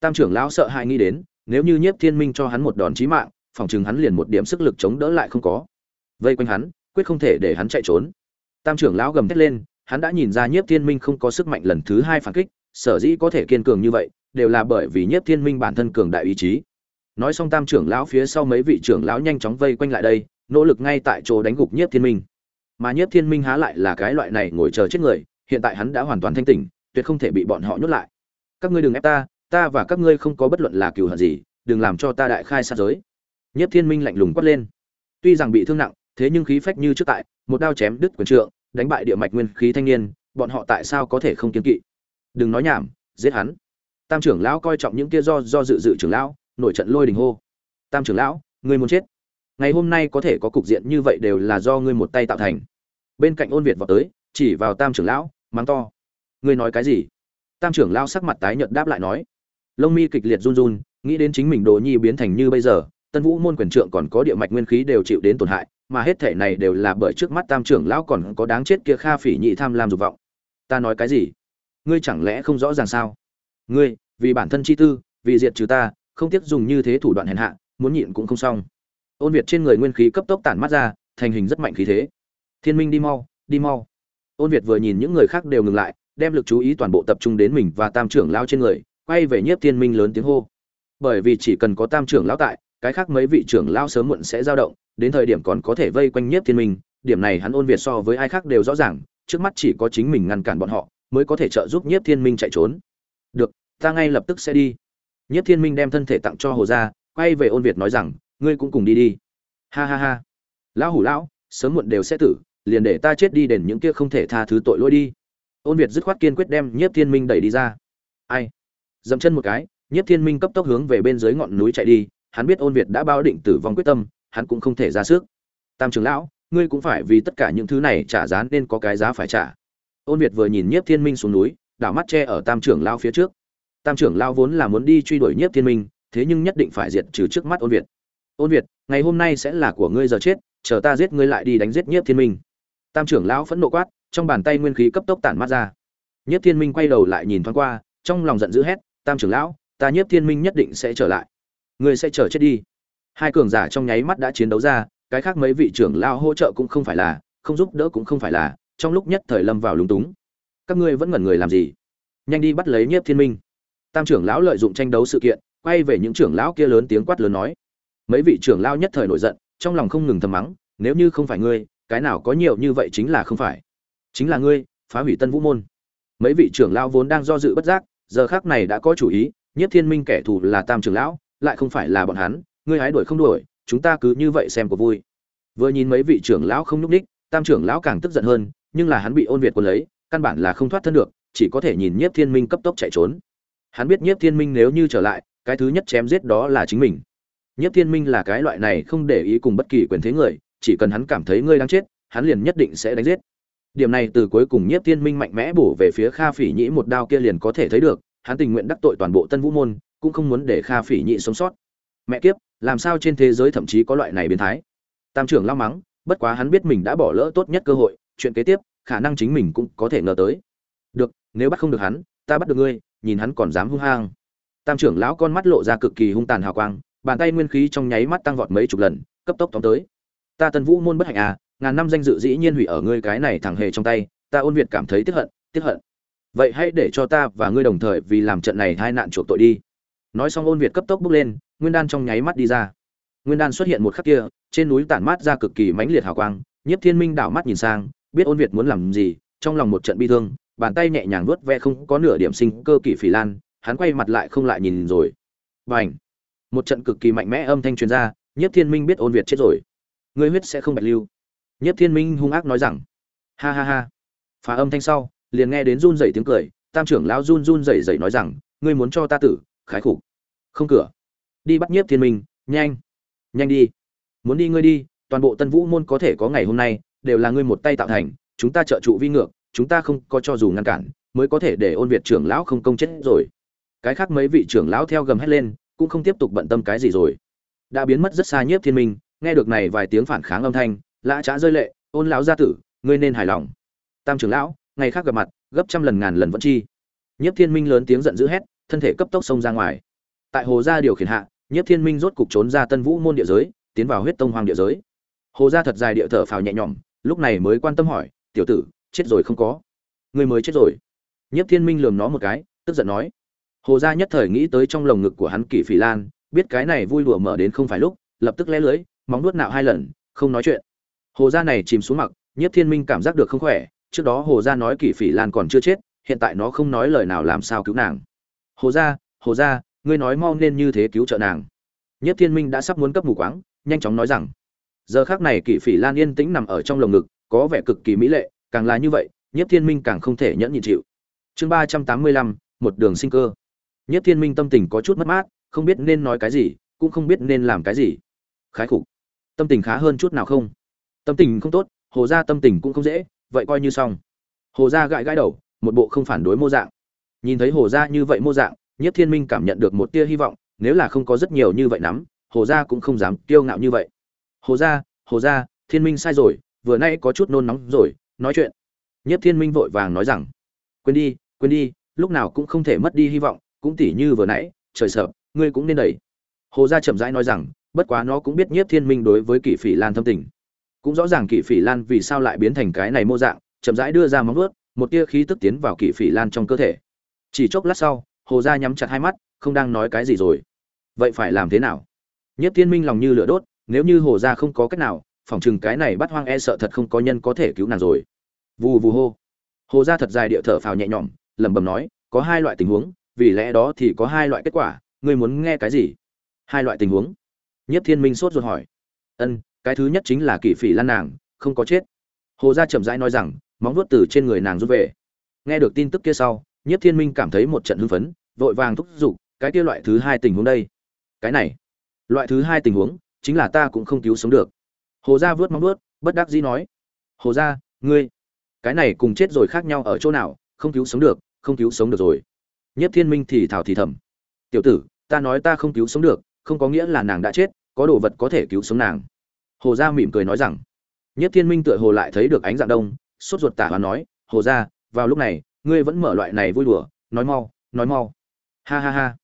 Tam trưởng lão sợ hãi nghĩ đến nếu như nhiếp thiên minh cho hắn một đòn chí mạng, phòng chừng hắn liền một điểm sức lực chống đỡ lại không có. Vây quanh hắn, quyết không thể để hắn chạy trốn. Tam trưởng lão gầm thét lên, hắn đã nhìn ra nhiếp thiên minh không có sức mạnh lần thứ hai phản kích, sở dĩ có thể kiên cường như vậy, đều là bởi vì nhiếp thiên minh bản thân cường đại ý chí. Nói xong tam trưởng lão phía sau mấy vị trưởng lão nhanh chóng vây quanh lại đây, nỗ lực ngay tại chỗ đánh gục nhiếp thiên minh. Mà nhiếp thiên minh há lại là cái loại này ngồi chờ chết người, hiện tại hắn đã hoàn toàn thanh tỉnh, tuyệt không thể bị bọn họ nhốt lại. Các ngươi đừng ép ta ta và các ngươi không có bất luận là cừu hận gì, đừng làm cho ta đại khai sát giới. Nhiếp thiên minh lạnh lùng quát lên. Tuy rằng bị thương nặng, thế nhưng khí phách như trước tại, một đao chém đứt quyền trượng, đánh bại địa mạch nguyên khí thanh niên, bọn họ tại sao có thể không kiêng kỵ? Đừng nói nhảm, giết hắn. Tam trưởng lão coi trọng những kia do do dự dự trưởng lão, nổi trận lôi đình hô. Tam trưởng lão, ngươi muốn chết. Ngày hôm nay có thể có cục diện như vậy đều là do ngươi một tay tạo thành. Bên cạnh ôn việt vọt tới, chỉ vào tam trưởng lão, mắng to. Ngươi nói cái gì? Tam trưởng lão sắc mặt tái nhợt đáp lại nói lông mi kịch liệt run run, nghĩ đến chính mình đồ nhi biến thành như bây giờ, tân vũ môn quyền trượng còn có địa mạch nguyên khí đều chịu đến tổn hại, mà hết thể này đều là bởi trước mắt tam trưởng lão còn có đáng chết kia kha phỉ nhị tham lam dục vọng. Ta nói cái gì? Ngươi chẳng lẽ không rõ ràng sao? Ngươi, vì bản thân chi tư, vì diệt trừ ta, không tiếc dùng như thế thủ đoạn hèn hạ, muốn nhịn cũng không xong. Ôn việt trên người nguyên khí cấp tốc tản mắt ra, thành hình rất mạnh khí thế. Thiên minh đi mau đi mau. Ôn việt vừa nhìn những người khác đều ngừng lại, đem lực chú ý toàn bộ tập trung đến mình và tam trưởng lao trên người quay về nhiếp thiên minh lớn tiếng hô. Bởi vì chỉ cần có tam trưởng lão tại, cái khác mấy vị trưởng lão sớm muộn sẽ dao động, đến thời điểm còn có thể vây quanh nhiếp thiên minh, điểm này hắn ôn việt so với ai khác đều rõ ràng, trước mắt chỉ có chính mình ngăn cản bọn họ, mới có thể trợ giúp nhiếp thiên minh chạy trốn. Được, ta ngay lập tức sẽ đi. Nhiếp thiên minh đem thân thể tặng cho hồ gia, quay về ôn việt nói rằng, ngươi cũng cùng đi đi. Ha ha ha. Lão hủ lão, sớm muộn đều sẽ tử, liền để ta chết đi đền những kia không thể tha thứ tội lỗi đi. Ôn việt dứt khoát kiên quyết đem nhiếp thiên minh đẩy đi ra. Ai? Dậm chân một cái nhiếp thiên minh cấp tốc hướng về bên dưới ngọn núi chạy đi hắn biết ôn việt đã bao định tử vong quyết tâm hắn cũng không thể ra sức. Tam trưởng lão ngươi cũng phải vì tất cả những thứ này trả giá nên có cái giá phải trả. Ôn việt vừa nhìn nhiếp thiên minh xuống núi đảo mắt che ở tam trưởng lao phía trước. Tam trưởng lao vốn là muốn đi truy đuổi nhiếp thiên minh thế nhưng nhất định phải diệt trừ trước mắt ôn việt. Ôn việt ngày hôm nay sẽ là của ngươi giờ chết chờ ta giết ngươi lại đi đánh giết nhiếp thiên minh. Tam trưởng lão phẫn nộ quát trong bàn tay nguyên khí cấp tốc tản mát ra. Nhiếp Thiên Minh quay đầu lại nhìn thoáng qua, trong lòng giận dữ hét, "Tam trưởng lão, ta Nhiếp Thiên Minh nhất định sẽ trở lại. Ngươi sẽ chờ chết đi." Hai cường giả trong nháy mắt đã chiến đấu ra, cái khác mấy vị trưởng lão hỗ trợ cũng không phải là, không giúp đỡ cũng không phải là, trong lúc nhất thời lâm vào lúng túng. Các ngươi vẫn ngẩn người làm gì? Nhanh đi bắt lấy Nhiếp Thiên Minh. Tam trưởng lão lợi dụng tranh đấu sự kiện, quay về những trưởng lão kia lớn tiếng quát lớn nói. Mấy vị trưởng lão nhất thời nổi giận, trong lòng không ngừng thầm mắng, nếu như không phải ngươi, cái nào có nhiều như vậy chính là không phải. Chính là ngươi, phá hủy Tân Vũ môn mấy vị trưởng lão vốn đang do dự bất giác giờ khác này đã có chủ ý nhất thiên minh kẻ thù là tam trưởng lão, lại không phải là bọn hắn, ngươi hái đuổi không đuổi, chúng ta cứ như vậy xem có vui. Vừa nhìn mấy vị trưởng lão không nhúc ních tam trưởng lão càng tức giận hơn, nhưng là hắn bị ôn việt quân lấy, căn bản là không thoát thân được, chỉ có thể nhìn nhiếp thiên minh cấp tốc chạy trốn. Hắn biết nhiếp thiên minh nếu như trở lại, cái thứ nhất chém giết đó là chính mình. Nhiếp thiên minh là cái loại này không để ý cùng bất kỳ quyền thế người, chỉ cần hắn cảm thấy ngươi đang chết, hắn liền nhất định sẽ đánh giết điểm này từ cuối cùng nhiếp thiên minh mạnh mẽ bổ về phía kha phỉ nhĩ một đao kia liền có thể thấy được, hắn tình nguyện đắc tội toàn bộ tân vũ môn, cũng không muốn để kha phỉ nhĩ sống sót. Mẹ kiếp, làm sao trên thế giới thậm chí có loại này biến thái? Tam trưởng lao mắng, bất quá hắn biết mình đã bỏ lỡ tốt nhất cơ hội, chuyện kế tiếp, khả năng chính mình cũng có thể ngờ tới. Được, nếu bắt không được hắn, ta bắt được ngươi, nhìn hắn còn dám hung hăng. Tam trưởng lão con mắt lộ ra cực kỳ hung tàn hào quang, bàn tay nguyên khí trong nháy mắt tăng vọt mấy chục lần, cấp tốc tóm tới. Ta tân vũ môn bất hạnh à ngàn năm danh dự dĩ nhiên hủy ở ngươi cái này thẳng hề trong tay, ta ôn việt cảm thấy tiếc hận tiếc hận. Vậy hãy để cho ta và ngươi đồng thời vì làm trận này hai nạn chuộc tội đi. Nói xong ôn việt cấp tốc bước lên, nguyên đan trong nháy mắt đi ra. Nguyên đan xuất hiện một khắc kia, trên núi tản mát ra cực kỳ mãnh liệt hào quang, nhiếp thiên minh đảo mắt nhìn sang, biết ôn việt muốn làm gì, trong lòng một trận bi thương, bàn tay nhẹ nhàng vuốt ve không có nửa điểm sinh cơ kỷ phỉ lan, hắn quay mặt lại không lại nhìn rồi. Và một trận cực kỳ mạnh mẽ âm thanh truyền ra, nhiếp thiên minh biết ôn việt chết rồi. Ngươi huyết sẽ không bạch lưu. Nhất Thiên Minh hung ác nói rằng: "Ha ha ha." Phá âm thanh sau, liền nghe đến run rẩy tiếng cười, Tam trưởng lão run run rẩy rẩy nói rằng: "Ngươi muốn cho ta tử, khái khủng." Không cửa. Đi bắt Nhiếp Thiên Minh, nhanh. Nhanh đi. Muốn đi ngươi đi, toàn bộ Tân Vũ môn có thể có ngày hôm nay, đều là ngươi một tay tạo thành, chúng ta trợ trụ vi ngược, chúng ta không có cho dù ngăn cản, mới có thể để ôn Việt trưởng lão không công chết rồi. Cái khác mấy vị trưởng lão theo gầm hết lên, cũng không tiếp tục bận tâm cái gì rồi. Đã biến mất rất xa Nhiếp Thiên Minh, nghe được này vài tiếng phản kháng âm thanh, lã trá rơi lệ, ôn lão gia tử, ngươi nên hài lòng. Tam trưởng lão, ngày khác gặp mặt, gấp trăm lần ngàn lần vẫn chi. Nhất thiên minh lớn tiếng giận dữ hét, thân thể cấp tốc xông ra ngoài. Tại hồ gia điều khiển hạ nhất thiên minh rốt cục trốn ra tân vũ môn địa giới, tiến vào huyết tông hoàng địa giới. Hồ gia thật dài địa thở phào nhẹ nhõm, lúc này mới quan tâm hỏi, tiểu tử, chết rồi không có? Ngươi mới chết rồi? Nhất thiên minh lườm nó một cái, tức giận nói, hồ gia nhất thời nghĩ tới trong lồng ngực của hắn kỷ phỉ lan, biết cái này vui đùa mở đến không phải lúc, lập tức lé lưới, móng nuốt nạo hai lần, không nói chuyện hồ gia này chìm xuống mặc nhất thiên minh cảm giác được không khỏe, trước đó hồ gia nói kỷ phỉ lan còn chưa chết, hiện tại nó không nói lời nào làm sao cứu nàng. Hồ gia hồ gia, ngươi nói mau nên như thế cứu trợ nàng. Nhất thiên minh đã sắp muốn cấp mù quáng, nhanh chóng nói rằng, giờ khác này kỷ phỉ lan yên tĩnh nằm ở trong lồng ngực, có vẻ cực kỳ mỹ lệ, càng là như vậy nhất thiên minh càng không thể nhẫn nhịn chịu. Chương ba trăm tám mươi lăm, một đường sinh cơ. Nhất thiên minh tâm tình có chút mất mát, không biết nên nói cái gì, cũng không biết nên làm cái gì. Khái khục. Tâm tình khá hơn chút nào không? Tâm tình không tốt, hồ gia tâm tình cũng không dễ, vậy coi như xong. Hồ gia gãi gãi đầu, một bộ không phản đối mô dạng. Nhìn thấy hồ gia như vậy mô dạng nhất thiên minh cảm nhận được một tia hy vọng, nếu là không có rất nhiều như vậy lắm hồ gia cũng không dám kiêu ngạo như vậy. Hồ gia hồ gia, thiên minh sai rồi, vừa nay có chút nôn nóng rồi, nói chuyện. Nhất thiên minh vội vàng nói rằng, quên đi quên đi, lúc nào cũng không thể mất đi hy vọng, cũng tỉ như vừa nãy, trời sợ, ngươi cũng nên đẩy. Hồ gia chậm rãi nói rằng, bất quá nó cũng biết nhất thiên minh đối với kỷ phỉ lan thâm tình cũng rõ ràng kỵ phỉ lan vì sao lại biến thành cái này mô dạng, chậm rãi đưa ra móng vuốt, một tia khí tức tiến vào kỵ phỉ lan trong cơ thể. Chỉ chốc lát sau, hồ gia nhắm chặt hai mắt, không đang nói cái gì rồi. Vậy phải làm thế nào? Nhất thiên minh lòng như lửa đốt, nếu như hồ gia không có cách nào, phỏng chừng cái này bắt hoang e sợ thật không có nhân có thể cứu nàng rồi. Vù vù hô. Hồ gia thật dài địa thở phào nhẹ nhõm, lẩm bẩm nói, có hai loại tình huống, vì lẽ đó thì có hai loại kết quả, ngươi muốn nghe cái gì? Hai loại tình huống. Nhất thiên minh sốt ruột hỏi. Ân cái thứ nhất chính là kỷ phỉ lan nàng, không có chết. Hồ gia chậm rãi nói rằng, móng vuốt từ trên người nàng rút về. Nghe được tin tức kia sau nhất thiên minh cảm thấy một trận hưng phấn, vội vàng thúc giục, cái kia loại thứ hai tình huống đây. Cái này, loại thứ hai tình huống, chính là ta cũng không cứu sống được. Hồ gia vớt móng vuốt, bất đắc dĩ nói, hồ gia, ngươi, cái này cùng chết rồi khác nhau ở chỗ nào, không cứu sống được, không cứu sống được rồi. Nhất thiên minh thì thào thì thầm, tiểu tử, ta nói ta không cứu sống được, không có nghĩa là nàng đã chết, có đồ vật có thể cứu sống nàng hồ gia mỉm cười nói rằng nhất thiên minh tựa hồ lại thấy được ánh dạng đông, sốt ruột tả và nói, hồ gia, vào lúc này, ngươi vẫn mở loại này vui đùa, nói mau nói mau. Ha ha ha.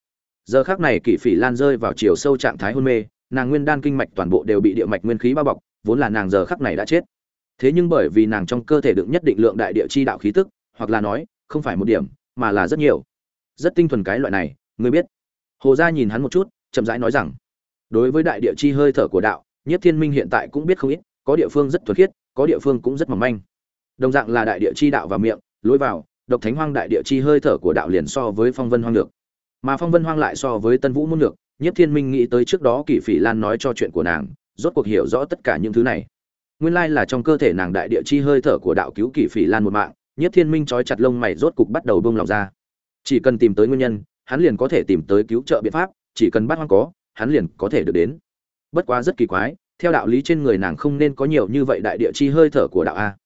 Giờ khác này kỷ phỉ lan rơi vào chiều sâu trạng thái hôn mê, nàng nguyên đan kinh mạch toàn bộ đều bị địa mạch nguyên khí bao bọc, vốn là nàng giờ khắc này đã chết. Thế nhưng bởi vì nàng trong cơ thể đựng nhất định lượng đại địa chi đạo khí tức, hoặc là nói, không phải một điểm, mà là rất nhiều. Rất tinh thuần cái loại này, ngươi biết. Hồ gia nhìn hắn một chút, chậm rãi nói rằng, đối với đại địa chi hơi thở của đạo nhất thiên minh hiện tại cũng biết không ít, có địa phương rất thuần khiết, có địa phương cũng rất mỏng manh. Đồng dạng là đại địa chi đạo và miệng, lối vào, độc thánh hoang đại địa chi hơi thở của đạo liền so với phong vân hoang được mà phong vân hoang lại so với tân vũ môn được nhất thiên minh nghĩ tới trước đó kỷ phỉ lan nói cho chuyện của nàng, rốt cuộc hiểu rõ tất cả những thứ này. Nguyên lai là trong cơ thể nàng đại địa chi hơi thở của đạo cứu kỷ phỉ lan một mạng nhất thiên minh trói chặt lông mày rốt cục bắt đầu bông lòng ra. Chỉ cần tìm tới nguyên nhân, hắn liền có thể tìm tới cứu trợ biện pháp, chỉ cần bắt hoang có, hắn liền có thể được đến bất quá rất kỳ quái, theo đạo lý trên người nàng không nên có nhiều như vậy đại địa chi hơi thở của đạo a.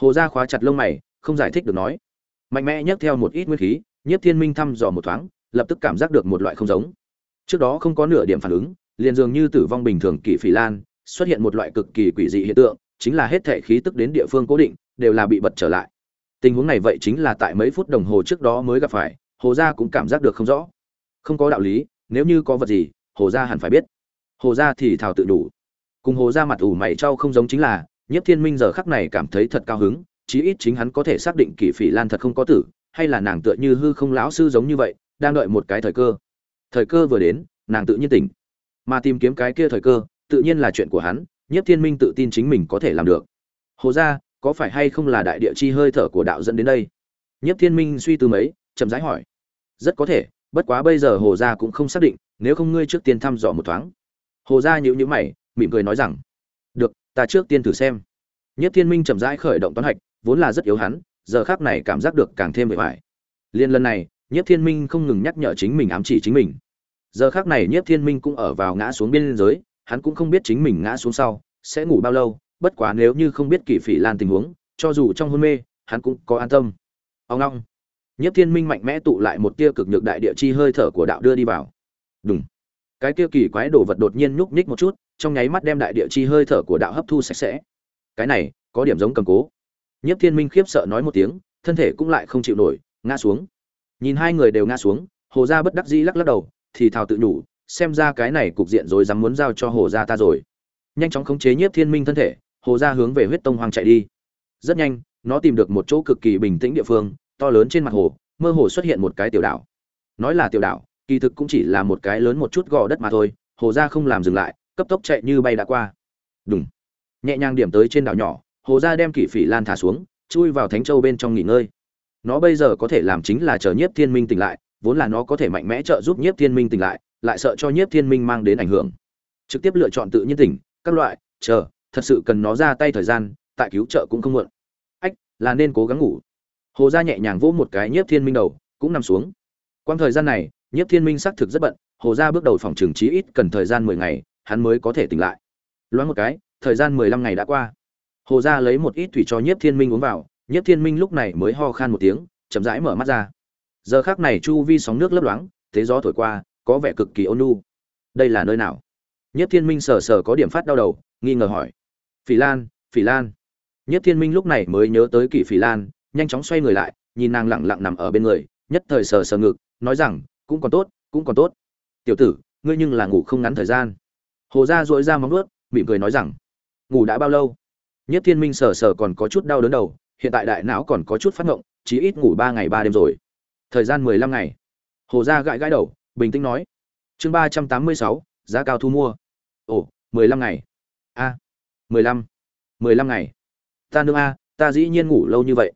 Hồ gia khóa chặt lông mày, không giải thích được nói. Mạnh mẽ nhấc theo một ít nguyên khí nhất thiên minh thăm dò một thoáng, lập tức cảm giác được một loại không giống. Trước đó không có nửa điểm phản ứng, liền dường như tử vong bình thường kỳ phỉ lan, xuất hiện một loại cực kỳ quỷ dị hiện tượng, chính là hết thể khí tức đến địa phương cố định, đều là bị bật trở lại. Tình huống này vậy chính là tại mấy phút đồng hồ trước đó mới gặp phải, hồ gia cũng cảm giác được không rõ. Không có đạo lý, nếu như có vật gì, hồ gia hẳn phải biết hồ gia thì thào tự đủ. Cùng hồ gia mặt ủ mày trao không giống chính là, nhiếp thiên minh giờ khắc này cảm thấy thật cao hứng, chí ít chính hắn có thể xác định kỷ phỉ lan thật không có tử, hay là nàng tựa như hư không lão sư giống như vậy, đang đợi một cái thời cơ. Thời cơ vừa đến, nàng tự nhiên tỉnh. Mà tìm kiếm cái kia thời cơ, tự nhiên là chuyện của hắn, nhiếp thiên minh tự tin chính mình có thể làm được. Hồ gia, có phải hay không là đại địa chi hơi thở của đạo dẫn đến đây? Nhiếp thiên minh suy tư mấy, chậm rãi hỏi. Rất có thể, bất quá bây giờ hồ gia cũng không xác định, nếu không ngươi trước tiên thăm dò một thoáng hồ gia nhữ nhữ mày, mỉm cười nói rằng, được, ta trước tiên thử xem. Nhất thiên minh chậm rãi khởi động toán hạch, vốn là rất yếu hắn, giờ khác này cảm giác được càng thêm bề vải liên lần này, nhất thiên minh không ngừng nhắc nhở chính mình ám chỉ chính mình. Giờ khác này nhất thiên minh cũng ở vào ngã xuống biên giới, hắn cũng không biết chính mình ngã xuống sau sẽ ngủ bao lâu, bất quá nếu như không biết kỳ phỉ lan tình huống, cho dù trong hôn mê, hắn cũng có an tâm. Ông long nhất thiên minh mạnh mẽ tụ lại một tia cực nhược đại địa chi hơi thở của đạo đưa đi vào. Đúng cái kia kỳ quái đồ vật đột nhiên nhúc nhích một chút, trong nháy mắt đem đại địa chi hơi thở của đạo hấp thu sạch sẽ. Cái này, có điểm giống cầm cố. Nhất thiên minh khiếp sợ nói một tiếng, thân thể cũng lại không chịu nổi, ngã xuống. Nhìn hai người đều ngã xuống, hồ gia bất đắc dĩ lắc lắc đầu, thì thào tự nhủ, xem ra cái này cục diện rồi dám muốn giao cho hồ gia ta rồi. Nhanh chóng khống chế nhiếp thiên minh thân thể, hồ gia hướng về huyết tông hoang chạy đi. Rất nhanh, nó tìm được một chỗ cực kỳ bình tĩnh địa phương, to lớn trên mặt hồ, mơ hồ xuất hiện một cái tiểu đảo. Nói là tiểu đảo kỳ thực cũng chỉ là một cái lớn một chút gò đất mà thôi, hồ gia không làm dừng lại, cấp tốc chạy như bay đã qua. Đúng nhẹ nhàng điểm tới trên đảo nhỏ, hồ gia đem kỷ phỉ lan thả xuống, chui vào thánh châu bên trong nghỉ ngơi. Nó bây giờ có thể làm chính là chờ nhiếp thiên minh tỉnh lại, vốn là nó có thể mạnh mẽ trợ giúp nhiếp thiên minh tỉnh lại lại sợ cho nhiếp thiên minh mang đến ảnh hưởng. Trực tiếp lựa chọn tự nhiên tỉnh, các loại, chờ, thật sự cần nó ra tay thời gian, tại cứu trợ cũng không muộn. Ách, là nên cố gắng ngủ. Hồ gia nhẹ nhàng vỗ một cái nhiếp thiên minh đầu, cũng nằm xuống. Quang thời gian này nhiếp thiên minh xác thực rất bận, hồ gia bước đầu phòng trường trí ít cần thời gian mười ngày, hắn mới có thể tỉnh lại. Loáng một cái, thời gian mười lăm ngày đã qua. Hồ gia lấy một ít thủy cho nhiếp thiên minh uống vào, nhiếp thiên minh lúc này mới ho khan một tiếng, chậm rãi mở mắt ra. Giờ khắc này chu vi sóng nước lấp loáng, thế gió thổi qua, có vẻ cực kỳ ôn nhu. Đây là nơi nào? Nhiếp thiên minh sờ sờ có điểm phát đau đầu, nghi ngờ hỏi. Phỉ lan phỉ lan. Nhiếp thiên minh lúc này mới nhớ tới kỷ phỉ lan, nhanh chóng xoay người lại, nhìn nàng lặng lặng nằm ở bên người, nhất thời sờ sờ ngực, nói rằng cũng còn tốt, cũng còn tốt. Tiểu tử, ngươi nhưng là ngủ không ngắn thời gian. Hồ gia dội ra móng ướt mỉm cười nói rằng, ngủ đã bao lâu? Nhất thiên minh sờ sờ còn có chút đau đớn đầu, hiện tại đại não còn có chút phát ngộng chỉ ít ngủ ba ngày ba đêm rồi. Thời gian mười lăm ngày. Hồ gia gãi gãi đầu, bình tĩnh nói, chương ba trăm tám mươi sáu, giá cao thu mua. Ồ, mười lăm ngày. A, mười lăm mười lăm ngày. Ta nương a, ta dĩ nhiên ngủ lâu như vậy.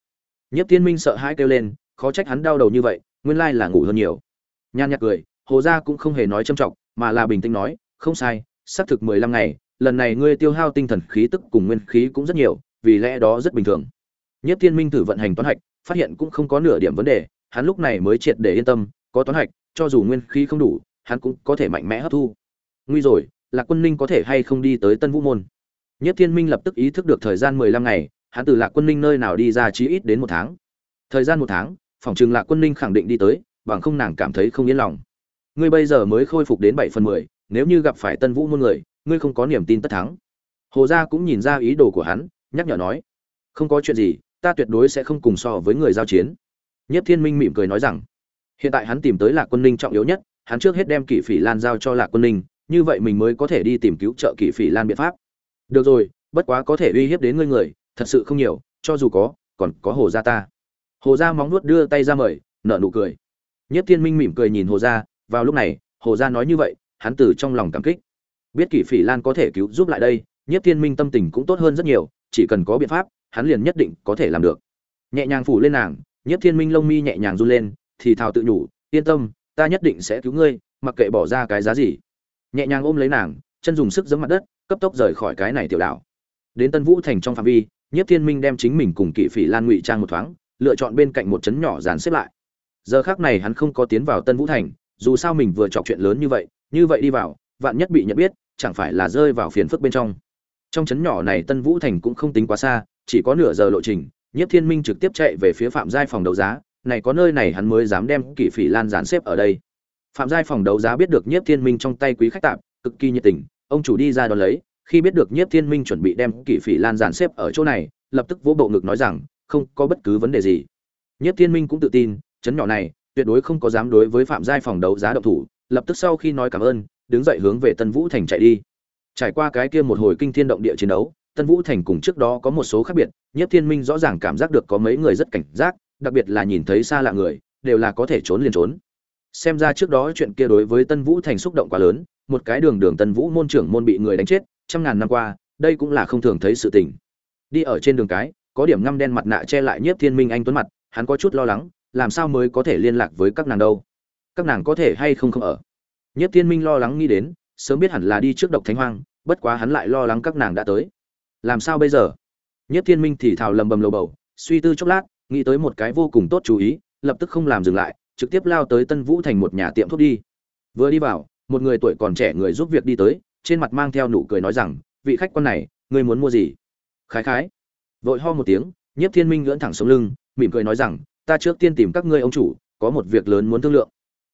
Nhất thiên minh sợ hãi kêu lên, khó trách hắn đau đầu như vậy, nguyên lai là ngủ hơn nhiều nhan nhạc cười, hồ gia cũng không hề nói châm trọng, mà là bình tĩnh nói, không sai, xác thực mười lăm ngày, lần này ngươi tiêu hao tinh thần khí tức cùng nguyên khí cũng rất nhiều, vì lẽ đó rất bình thường. Nhất thiên minh thử vận hành toán hạch, phát hiện cũng không có nửa điểm vấn đề, hắn lúc này mới triệt để yên tâm, có toán hạch, cho dù nguyên khí không đủ, hắn cũng có thể mạnh mẽ hấp thu. Nguy rồi là quân ninh có thể hay không đi tới tân vũ môn? Nhất thiên minh lập tức ý thức được thời gian mười lăm ngày, hắn từ lạc quân ninh nơi nào đi ra chí ít đến một tháng. Thời gian một tháng, phòng trường lạc quân ninh khẳng định đi tới bằng không nàng cảm thấy không yên lòng ngươi bây giờ mới khôi phục đến bảy phần mười nếu như gặp phải tân vũ môn người ngươi không có niềm tin tất thắng hồ gia cũng nhìn ra ý đồ của hắn nhắc nhở nói không có chuyện gì ta tuyệt đối sẽ không cùng so với người giao chiến Nhất Thiên Minh mỉm cười nói rằng, hiện tại hắn tìm tới Lạc Quân Ninh trọng yếu nhất, hắn trước hết đem Kỷ Phỉ Lan giao cho Lạc Quân Ninh, như vậy mình mới có thể đi tìm cứu trợ Kỷ Phỉ Lan biện pháp. Được rồi, bất quá có thể uy hiếp đến ngươi người, thật sự không nhiều, cho dù có, còn có Hồ gia ta. Hồ gia móng nuốt đưa tay ra mời, nở nụ cười. Nhất Thiên Minh mỉm cười nhìn Hồ gia, vào lúc này, Hồ gia nói như vậy, hắn từ trong lòng cảm kích. Biết Kỷ Phỉ Lan có thể cứu giúp lại đây, Nhất Thiên Minh tâm tình cũng tốt hơn rất nhiều, chỉ cần có biện pháp, hắn liền nhất định có thể làm được. Nhẹ nhàng phủ lên nàng, Nhất Thiên Minh lông mi nhẹ nhàng run lên, thì thào tự nhủ, yên tâm, ta nhất định sẽ cứu ngươi, mặc kệ bỏ ra cái giá gì. Nhẹ nhàng ôm lấy nàng, chân dùng sức giẫm mặt đất, cấp tốc rời khỏi cái này tiểu đảo. Đến Tân Vũ thành trong phạm vi, Nhất Thiên Minh đem chính mình cùng Kỷ Phỉ Lan ngụy trang một thoáng, lựa chọn bên cạnh một trấn nhỏ dàn xếp lại. Giờ khắc này hắn không có tiến vào Tân Vũ thành, dù sao mình vừa chọc chuyện lớn như vậy, như vậy đi vào, vạn nhất bị nhận biết, chẳng phải là rơi vào phiền phức bên trong. Trong trấn nhỏ này Tân Vũ thành cũng không tính quá xa, chỉ có nửa giờ lộ trình, Nhiếp Thiên Minh trực tiếp chạy về phía Phạm Giai phòng đấu giá, này có nơi này hắn mới dám đem Kỷ Phỉ Lan dàn xếp ở đây. Phạm Giai phòng đấu giá biết được Nhiếp Thiên Minh trong tay quý khách tạm, cực kỳ nhiệt tình, ông chủ đi ra đón lấy, khi biết được Nhiếp Thiên Minh chuẩn bị đem Kỷ Phỉ Lan dàn xếp ở chỗ này, lập tức vỗ bộ ngực nói rằng, không có bất cứ vấn đề gì. Nhiếp Thiên Minh cũng tự tin, chấn nhỏ này tuyệt đối không có dám đối với Phạm Giai phòng đấu giá động thủ, lập tức sau khi nói cảm ơn, đứng dậy hướng về Tân Vũ thành chạy đi. Trải qua cái kia một hồi kinh thiên động địa chiến đấu, Tân Vũ Thành cùng trước đó có một số khác biệt, Nhất Thiên Minh rõ ràng cảm giác được có mấy người rất cảnh giác, đặc biệt là nhìn thấy xa lạ người, đều là có thể trốn liền trốn. Xem ra trước đó chuyện kia đối với Tân Vũ Thành xúc động quá lớn, một cái đường đường Tân Vũ môn trưởng môn bị người đánh chết, trăm ngàn năm qua, đây cũng là không thường thấy sự tình. Đi ở trên đường cái, có điểm ngăm đen mặt nạ che lại Nhiếp Thiên Minh anh tuấn mặt, hắn có chút lo lắng, làm sao mới có thể liên lạc với các nàng đâu? Các nàng có thể hay không không ở? Nhất Thiên Minh lo lắng nghĩ đến, sớm biết hẳn là đi trước độc thánh hoang, bất quá hắn lại lo lắng các nàng đã tới. Làm sao bây giờ? Nhất thiên minh thì thào lầm bầm lầu bầu suy tư chốc lát nghĩ tới một cái vô cùng tốt chú ý lập tức không làm dừng lại trực tiếp lao tới tân vũ thành một nhà tiệm thuốc đi. Vừa đi vào một người tuổi còn trẻ người giúp việc đi tới trên mặt mang theo nụ cười nói rằng vị khách quan này ngươi muốn mua gì? Khái khái. Vội ho một tiếng nhiếp thiên minh ngưỡng thẳng sống lưng mỉm cười nói rằng ta trước tiên tìm các ngươi ông chủ, có một việc lớn muốn thương lượng.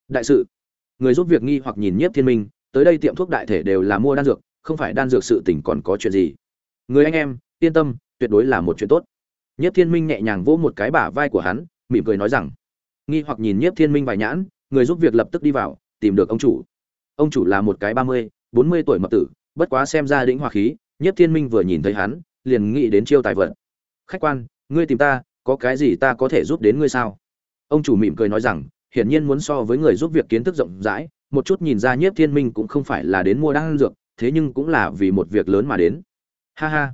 Đại sự. Người giúp việc nghi hoặc nhìn nhiếp thiên minh, tới đây tiệm thuốc đại thể đều là mua đan dược, không phải đan dược sự tình còn có chuyện gì. Người anh em, yên tâm, tuyệt đối là một chuyện tốt. Nhất thiên minh nhẹ nhàng vỗ một cái bả vai của hắn, mỉm cười nói rằng, nghi hoặc nhìn nhiếp thiên minh vài nhãn, người giúp việc lập tức đi vào, tìm được ông chủ. Ông chủ là một cái ba mươi, bốn mươi tuổi mập tử, bất quá xem ra đĩnh hòa khí, nhiếp thiên minh vừa nhìn thấy hắn, liền nghĩ đến chiêu tài vận khách quan, ngươi tìm ta có cái gì ta có thể giúp đến ngươi sao? Ông chủ mỉm cười nói rằng, hiển nhiên muốn so với người giúp việc kiến thức rộng rãi, một chút nhìn ra nhiếp thiên minh cũng không phải là đến mua đan dược, thế nhưng cũng là vì một việc lớn mà đến. Ha ha,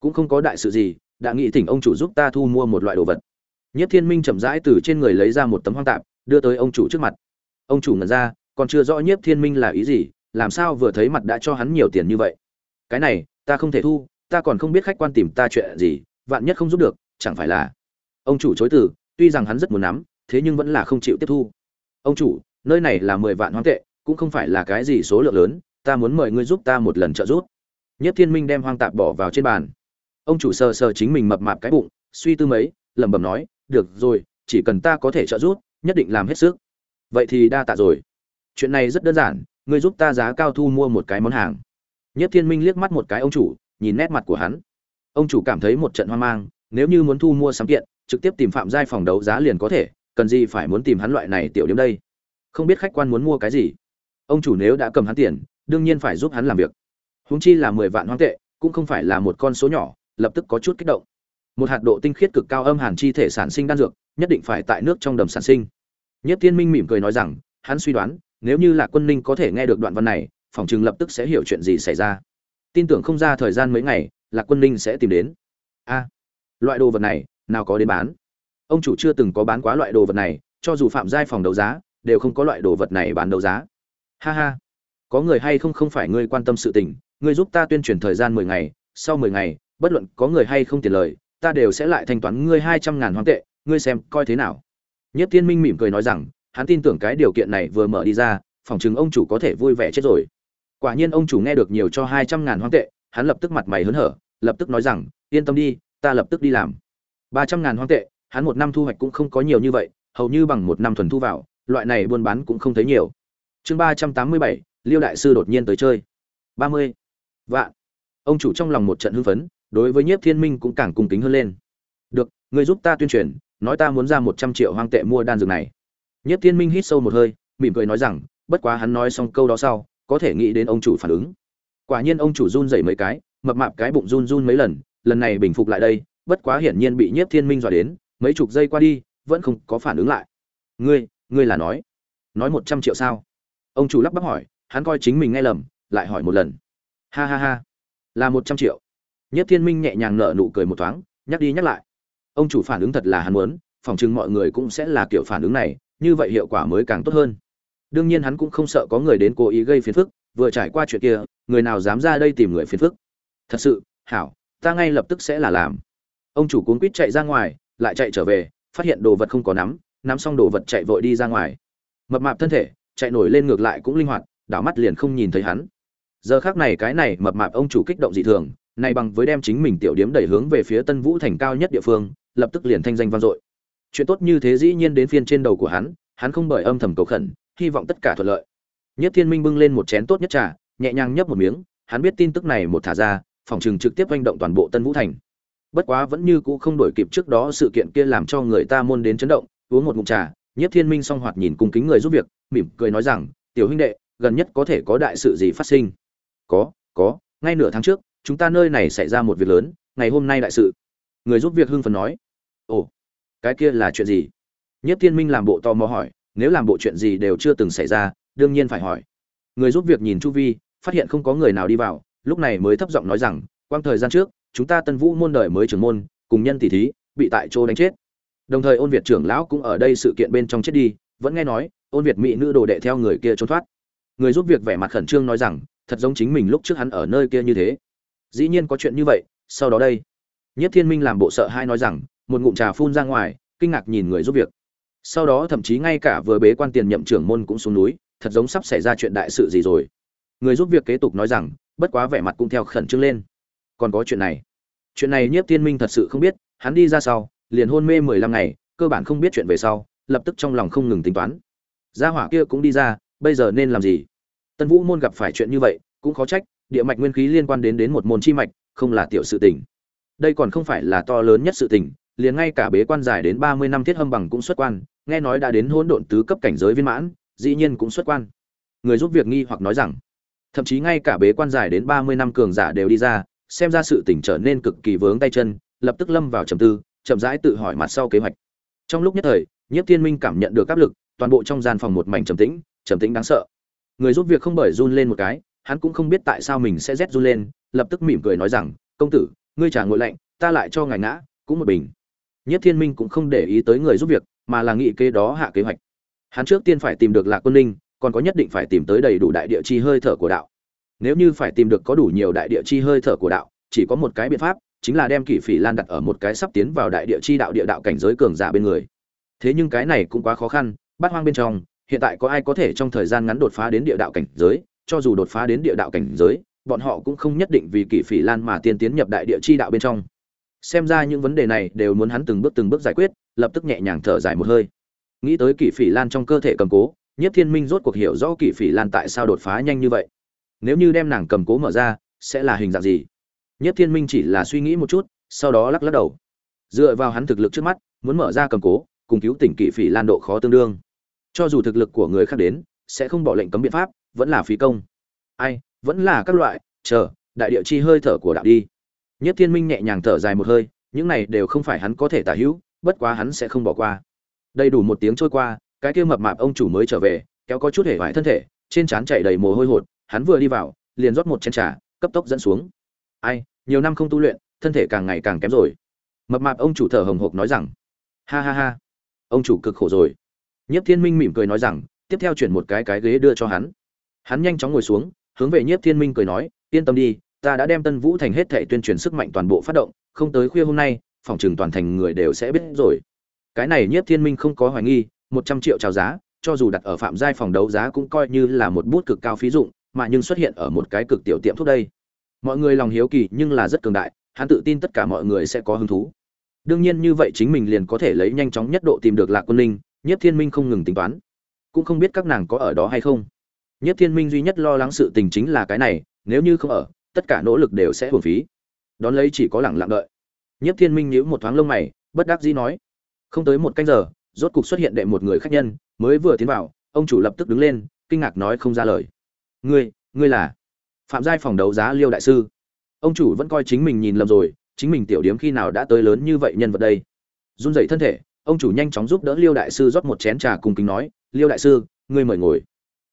cũng không có đại sự gì, đã nghĩ thỉnh ông chủ giúp ta thu mua một loại đồ vật. Nhất thiên minh chậm rãi từ trên người lấy ra một tấm hoang tạp, đưa tới ông chủ trước mặt. Ông chủ ngẩn ra, còn chưa rõ nhiếp thiên minh là ý gì, làm sao vừa thấy mặt đã cho hắn nhiều tiền như vậy? Cái này, ta không thể thu, ta còn không biết khách quan tìm ta chuyện gì, vạn nhất không giúp được, chẳng phải là ông chủ chối từ, tuy rằng hắn rất muốn nắm, thế nhưng vẫn là không chịu tiếp thu. Ông chủ, nơi này là mười vạn hoang tệ, cũng không phải là cái gì số lượng lớn, ta muốn mời ngươi giúp ta một lần trợ giúp. Nhất thiên minh đem hoang tạp bỏ vào trên bàn. Ông chủ sờ sờ chính mình mập mạp cái bụng, suy tư mấy, lẩm bẩm nói, được rồi, chỉ cần ta có thể trợ giúp, nhất định làm hết sức. Vậy thì đa tạ rồi. Chuyện này rất đơn giản, ngươi giúp ta giá cao thu mua một cái món hàng. Nhất thiên minh liếc mắt một cái ông chủ, nhìn nét mặt của hắn. Ông chủ cảm thấy một trận hoang mang, nếu như muốn thu mua sắm kiện trực tiếp tìm phạm giai phòng đấu giá liền có thể cần gì phải muốn tìm hắn loại này tiểu điểm đây không biết khách quan muốn mua cái gì ông chủ nếu đã cầm hắn tiền đương nhiên phải giúp hắn làm việc Huống chi là 10 vạn hoang tệ, cũng không phải là một con số nhỏ, lập tức có chút kích động. Một hạt độ tinh khiết cực cao âm hàn chi thể sản sinh đan dược, nhất định phải tại nước trong đầm sản sinh. Nhất Tiên Minh mỉm cười nói rằng, hắn suy đoán, nếu như là Quân Ninh có thể nghe được đoạn văn này, phòng chừng lập tức sẽ hiểu chuyện gì xảy ra. Tin tưởng không ra thời gian mấy ngày, là Quân Ninh sẽ tìm đến. A, loại đồ vật này, nào có đến bán. Ông chủ chưa từng có bán quá loại đồ vật này, cho dù phạm giai phòng đấu giá, đều không có loại đồ vật này bán đấu giá. Ha ha, có người hay không không phải ngươi quan tâm sự tình, ngươi giúp ta tuyên truyền thời gian mười ngày, sau mười ngày, bất luận có người hay không tiền lời, ta đều sẽ lại thanh toán ngươi hai trăm ngàn hoang tệ, ngươi xem coi thế nào. Nhất Thiên Minh mỉm cười nói rằng, hắn tin tưởng cái điều kiện này vừa mở đi ra, phỏng chừng ông chủ có thể vui vẻ chết rồi. Quả nhiên ông chủ nghe được nhiều cho hai trăm ngàn hoang tệ, hắn lập tức mặt mày hớn hở, lập tức nói rằng, yên tâm đi, ta lập tức đi làm ba trăm ngàn hoang tệ, hắn một năm thu hoạch cũng không có nhiều như vậy, hầu như bằng một năm thuần thu vào, loại này buôn bán cũng không thấy nhiều. Chương ba trăm tám mươi bảy, Liêu đại sư đột nhiên tới chơi. ba mươi. Vạn. Ông chủ trong lòng một trận hưng phấn đối với nhiếp thiên minh cũng càng cung kính hơn lên. Được người giúp ta tuyên truyền nói ta muốn ra một trăm triệu hoang tệ mua đan dược này. Nhất thiên minh hít sâu một hơi mỉm cười nói rằng bất quá hắn nói xong câu đó sau có thể nghĩ đến ông chủ phản ứng. Quả nhiên ông chủ run rẩy mấy cái mập mạp cái bụng run run mấy lần lần này bình phục lại đây bất quá hiển nhiên bị nhiếp thiên minh dọa đến, mấy chục giây qua đi, vẫn không có phản ứng lại. Ngươi ngươi là nói nói một trăm triệu sao? Ông chủ lắp bắp hỏi, hắn coi chính mình nghe lầm, lại hỏi một lần. Ha ha ha, là một trăm triệu. Nhất thiên minh nhẹ nhàng nở nụ cười một thoáng, nhắc đi nhắc lại. Ông chủ phản ứng thật là hắn muốn, phỏng chừng mọi người cũng sẽ là kiểu phản ứng này, như vậy hiệu quả mới càng tốt hơn. Đương nhiên hắn cũng không sợ có người đến cố ý gây phiền phức, vừa trải qua chuyện kia, người nào dám ra đây tìm người phiền phức? Thật sự, hảo, ta ngay lập tức sẽ là làm ông chủ cuốn quýt chạy ra ngoài, lại chạy trở về, phát hiện đồ vật không có nắm nắm xong đồ vật chạy vội đi ra ngoài. Mập mạp thân thể, chạy nổi lên ngược lại cũng linh hoạt, đảo mắt liền không nhìn thấy hắn. Giờ khác này cái này mập mạp ông chủ kích động dị thường, này bằng với đem chính mình tiểu điếm đẩy hướng về phía tân vũ thành cao nhất địa phương, lập tức liền thanh danh vang dội. Chuyện tốt như thế dĩ nhiên đến phiên trên đầu của hắn hắn không bởi âm thầm cầu khẩn, hy vọng tất cả thuận lợi. Nhất thiên minh bưng lên một chén tốt nhất trà, nhẹ nhàng nhấp một miếng, hắn biết tin tức này một thả ra, phòng trường trực tiếp manh động toàn bộ tân vũ thành bất quá vẫn như cũ không đổi kịp trước đó sự kiện kia làm cho người ta môn đến chấn động, uống một ngụm trà nhất thiên minh song hoạt nhìn cùng kính người giúp việc, mỉm cười nói rằng, tiểu huynh đệ, gần nhất có thể có đại sự gì phát sinh? Có có, ngay nửa tháng trước, chúng ta nơi này xảy ra một việc lớn, ngày hôm nay đại sự. Người giúp việc hưng phần nói. Ồ, cái kia là chuyện gì? Nhất thiên minh làm bộ tò mò hỏi, nếu làm bộ chuyện gì đều chưa từng xảy ra, đương nhiên phải hỏi. Người giúp việc nhìn chu vi, phát hiện không có người nào đi vào, lúc này mới thấp giọng nói rằng, quang thời gian trước chúng ta tân vũ môn đời mới trưởng môn, cùng nhân tỷ thí, bị tại chỗ đánh chết. Đồng thời ôn việt trưởng lão cũng ở đây sự kiện bên trong chết đi, vẫn nghe nói, ôn việt mỹ nữ đồ đệ theo người kia trốn thoát. Người giúp việc vẻ mặt khẩn trương nói rằng, thật giống chính mình lúc trước hắn ở nơi kia như thế. Dĩ nhiên có chuyện như vậy, sau đó đây. Nhất thiên minh làm bộ sợ hai nói rằng, một ngụm trà phun ra ngoài, kinh ngạc nhìn người giúp việc. Sau đó thậm chí ngay cả vừa bế quan tiền nhậm trưởng môn cũng xuống núi, thật giống sắp xảy ra chuyện đại sự gì rồi. Người giúp việc kế tục nói rằng, bất quá vẻ mặt cũng theo khẩn trương lên còn có chuyện này. Chuyện này nhiếp thiên minh thật sự không biết, hắn đi ra sau, liền hôn mê mười lăm ngày, cơ bản không biết chuyện về sau, lập tức trong lòng không ngừng tính toán. Gia hỏa kia cũng đi ra, bây giờ nên làm gì? Tân vũ môn gặp phải chuyện như vậy, cũng khó trách, địa mạch nguyên khí liên quan đến đến một môn chi mạch, không là tiểu sự tình. Đây còn không phải là to lớn nhất sự tình, liền ngay cả bế quan dài đến ba mươi năm thiết hâm bằng cũng xuất quan, nghe nói đã đến hỗn độn tứ cấp cảnh giới viên mãn, dĩ nhiên cũng xuất quan. Người giúp việc nghi hoặc nói rằng, thậm chí ngay cả bế quan dài đến ba mươi năm cường giả đều đi ra xem ra sự tỉnh trở nên cực kỳ vướng tay chân, lập tức lâm vào trầm tư, chậm rãi tự hỏi mặt sau kế hoạch. Trong lúc nhất thời, nhiếp thiên minh cảm nhận được áp lực, toàn bộ trong gian phòng một mảnh trầm tĩnh trầm tĩnh đáng sợ. Người giúp việc không bởi run lên một cái, hắn cũng không biết tại sao mình sẽ rét run lên, lập tức mỉm cười nói rằng, công tử, ngươi trả ngội lạnh, ta lại cho ngài ngã, cũng một bình. Nhất thiên minh cũng không để ý tới người giúp việc, mà là nghĩ kế đó hạ kế hoạch. Hắn trước tiên phải tìm được lạc quân ninh, còn có nhất định phải tìm tới đầy đủ đại địa chi hơi thở của đạo nếu như phải tìm được có đủ nhiều đại địa chi hơi thở của đạo, chỉ có một cái biện pháp, chính là đem kỷ phỉ lan đặt ở một cái sắp tiến vào đại địa chi đạo địa đạo cảnh giới cường giả bên người. Thế nhưng cái này cũng quá khó khăn, bát hoang bên trong, hiện tại có ai có thể trong thời gian ngắn đột phá đến địa đạo cảnh giới, cho dù đột phá đến địa đạo cảnh giới, bọn họ cũng không nhất định vì kỷ phỉ lan mà tiên tiến nhập đại địa chi đạo bên trong. Xem ra những vấn đề này đều muốn hắn từng bước từng bước giải quyết, lập tức nhẹ nhàng thở dài một hơi. Nghĩ tới kỷ phỉ lan trong cơ thể cầm cố nhất thiên minh rốt cuộc hiểu rõ kỷ phỉ lan tại sao đột phá nhanh như vậy nếu như đem nàng cầm cố mở ra, sẽ là hình dạng gì? Nhất thiên minh chỉ là suy nghĩ một chút, sau đó lắc lắc đầu. Dựa vào hắn thực lực trước mắt, muốn mở ra cầm cố, cùng cứu tỉnh kỵ phỉ lan độ khó tương đương. Cho dù thực lực của người khác đến, sẽ không bỏ lệnh cấm biện pháp, vẫn là phí công. Ai, vẫn là các loại, chờ, đại địa chi hơi thở của đạo đi. Nhất thiên minh nhẹ nhàng thở dài một hơi, những này đều không phải hắn có thể tả hữu, bất quá hắn sẽ không bỏ qua. Đầy đủ một tiếng trôi qua, cái kia mập mạp ông chủ mới trở về, kéo có chút hể vải thân thể, trên trán chạy đầy mồ hôi hột hắn vừa đi vào, liền rót một chén trà, cấp tốc dẫn xuống. Ai, nhiều năm không tu luyện, thân thể càng ngày càng kém rồi. Mập mạp ông chủ thở hồng hộc nói rằng, ha ha ha, ông chủ cực khổ rồi. Nhiếp thiên minh mỉm cười nói rằng, tiếp theo chuyển một cái cái ghế đưa cho hắn. Hắn nhanh chóng ngồi xuống, hướng về nhiếp thiên minh cười nói, yên tâm đi, ta đã đem tân vũ thành hết thảy tuyên truyền sức mạnh toàn bộ phát động, không tới khuya hôm nay, phòng trường toàn thành người đều sẽ biết rồi. Cái này nhiếp thiên minh không có hoài nghi, một trăm triệu chào giá, cho dù đặt ở phạm giai phòng đấu giá cũng coi như là một bút cực cao phí dụng mà nhưng xuất hiện ở một cái cực tiểu tiệm thuốc đây. Mọi người lòng hiếu kỳ nhưng là rất cường đại, hắn tự tin tất cả mọi người sẽ có hứng thú. Đương nhiên như vậy chính mình liền có thể lấy nhanh chóng nhất độ tìm được lạc quân linh, nhất thiên minh không ngừng tính toán. Cũng không biết các nàng có ở đó hay không. Nhất thiên minh duy nhất lo lắng sự tình chính là cái này, nếu như không ở, tất cả nỗ lực đều sẽ hưởng phí. Đón lấy chỉ có lẳng lặng đợi. Nhất thiên minh nhíu một thoáng lông mày, bất đắc dĩ nói, không tới một canh giờ, rốt cục xuất hiện đệ một người khách nhân, mới vừa tiến vào, ông chủ lập tức đứng lên, kinh ngạc nói không ra lời ngươi ngươi là phạm giai phòng đấu giá liêu đại sư. Ông chủ vẫn coi chính mình nhìn lầm rồi, chính mình tiểu điếm khi nào đã tới lớn như vậy nhân vật đây? Run dậy thân thể, ông chủ nhanh chóng giúp đỡ liêu đại sư rót một chén trà cùng kính nói, liêu đại sư, ngươi mời ngồi.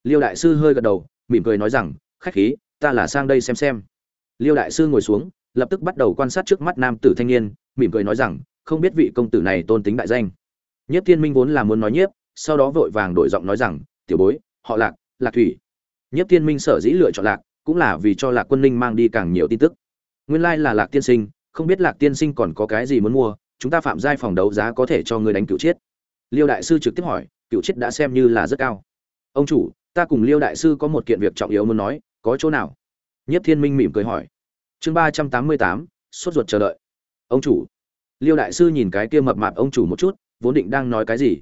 Liêu đại sư hơi gật đầu, mỉm cười nói rằng, khách khí, ta là sang đây xem xem. Liêu đại sư ngồi xuống, lập tức bắt đầu quan sát trước mắt nam tử thanh niên, mỉm cười nói rằng, không biết vị công tử này tôn tính đại danh. Nhất thiên minh vốn là muốn nói nhiếp, sau đó vội vàng đổi giọng nói rằng, tiểu bối, họ lạc lạc thủy nhất thiên minh sở dĩ lựa chọn lạc, cũng là vì cho lạc quân ninh mang đi càng nhiều tin tức. Nguyên lai là lạc tiên sinh, không biết lạc tiên sinh còn có cái gì muốn mua, chúng ta phạm giai phòng đấu giá có thể cho người đánh cựu chiết liêu đại sư trực tiếp hỏi cựu chiết đã xem như là rất cao. Ông chủ, ta cùng liêu đại sư có một kiện việc trọng yếu muốn nói, có chỗ nào? Nhất thiên minh mỉm cười hỏi. Chương ba trăm tám mươi tám, sốt ruột chờ đợi. Ông chủ. Liêu đại sư nhìn cái kia mập mạp ông chủ một chút, vốn định đang nói cái gì?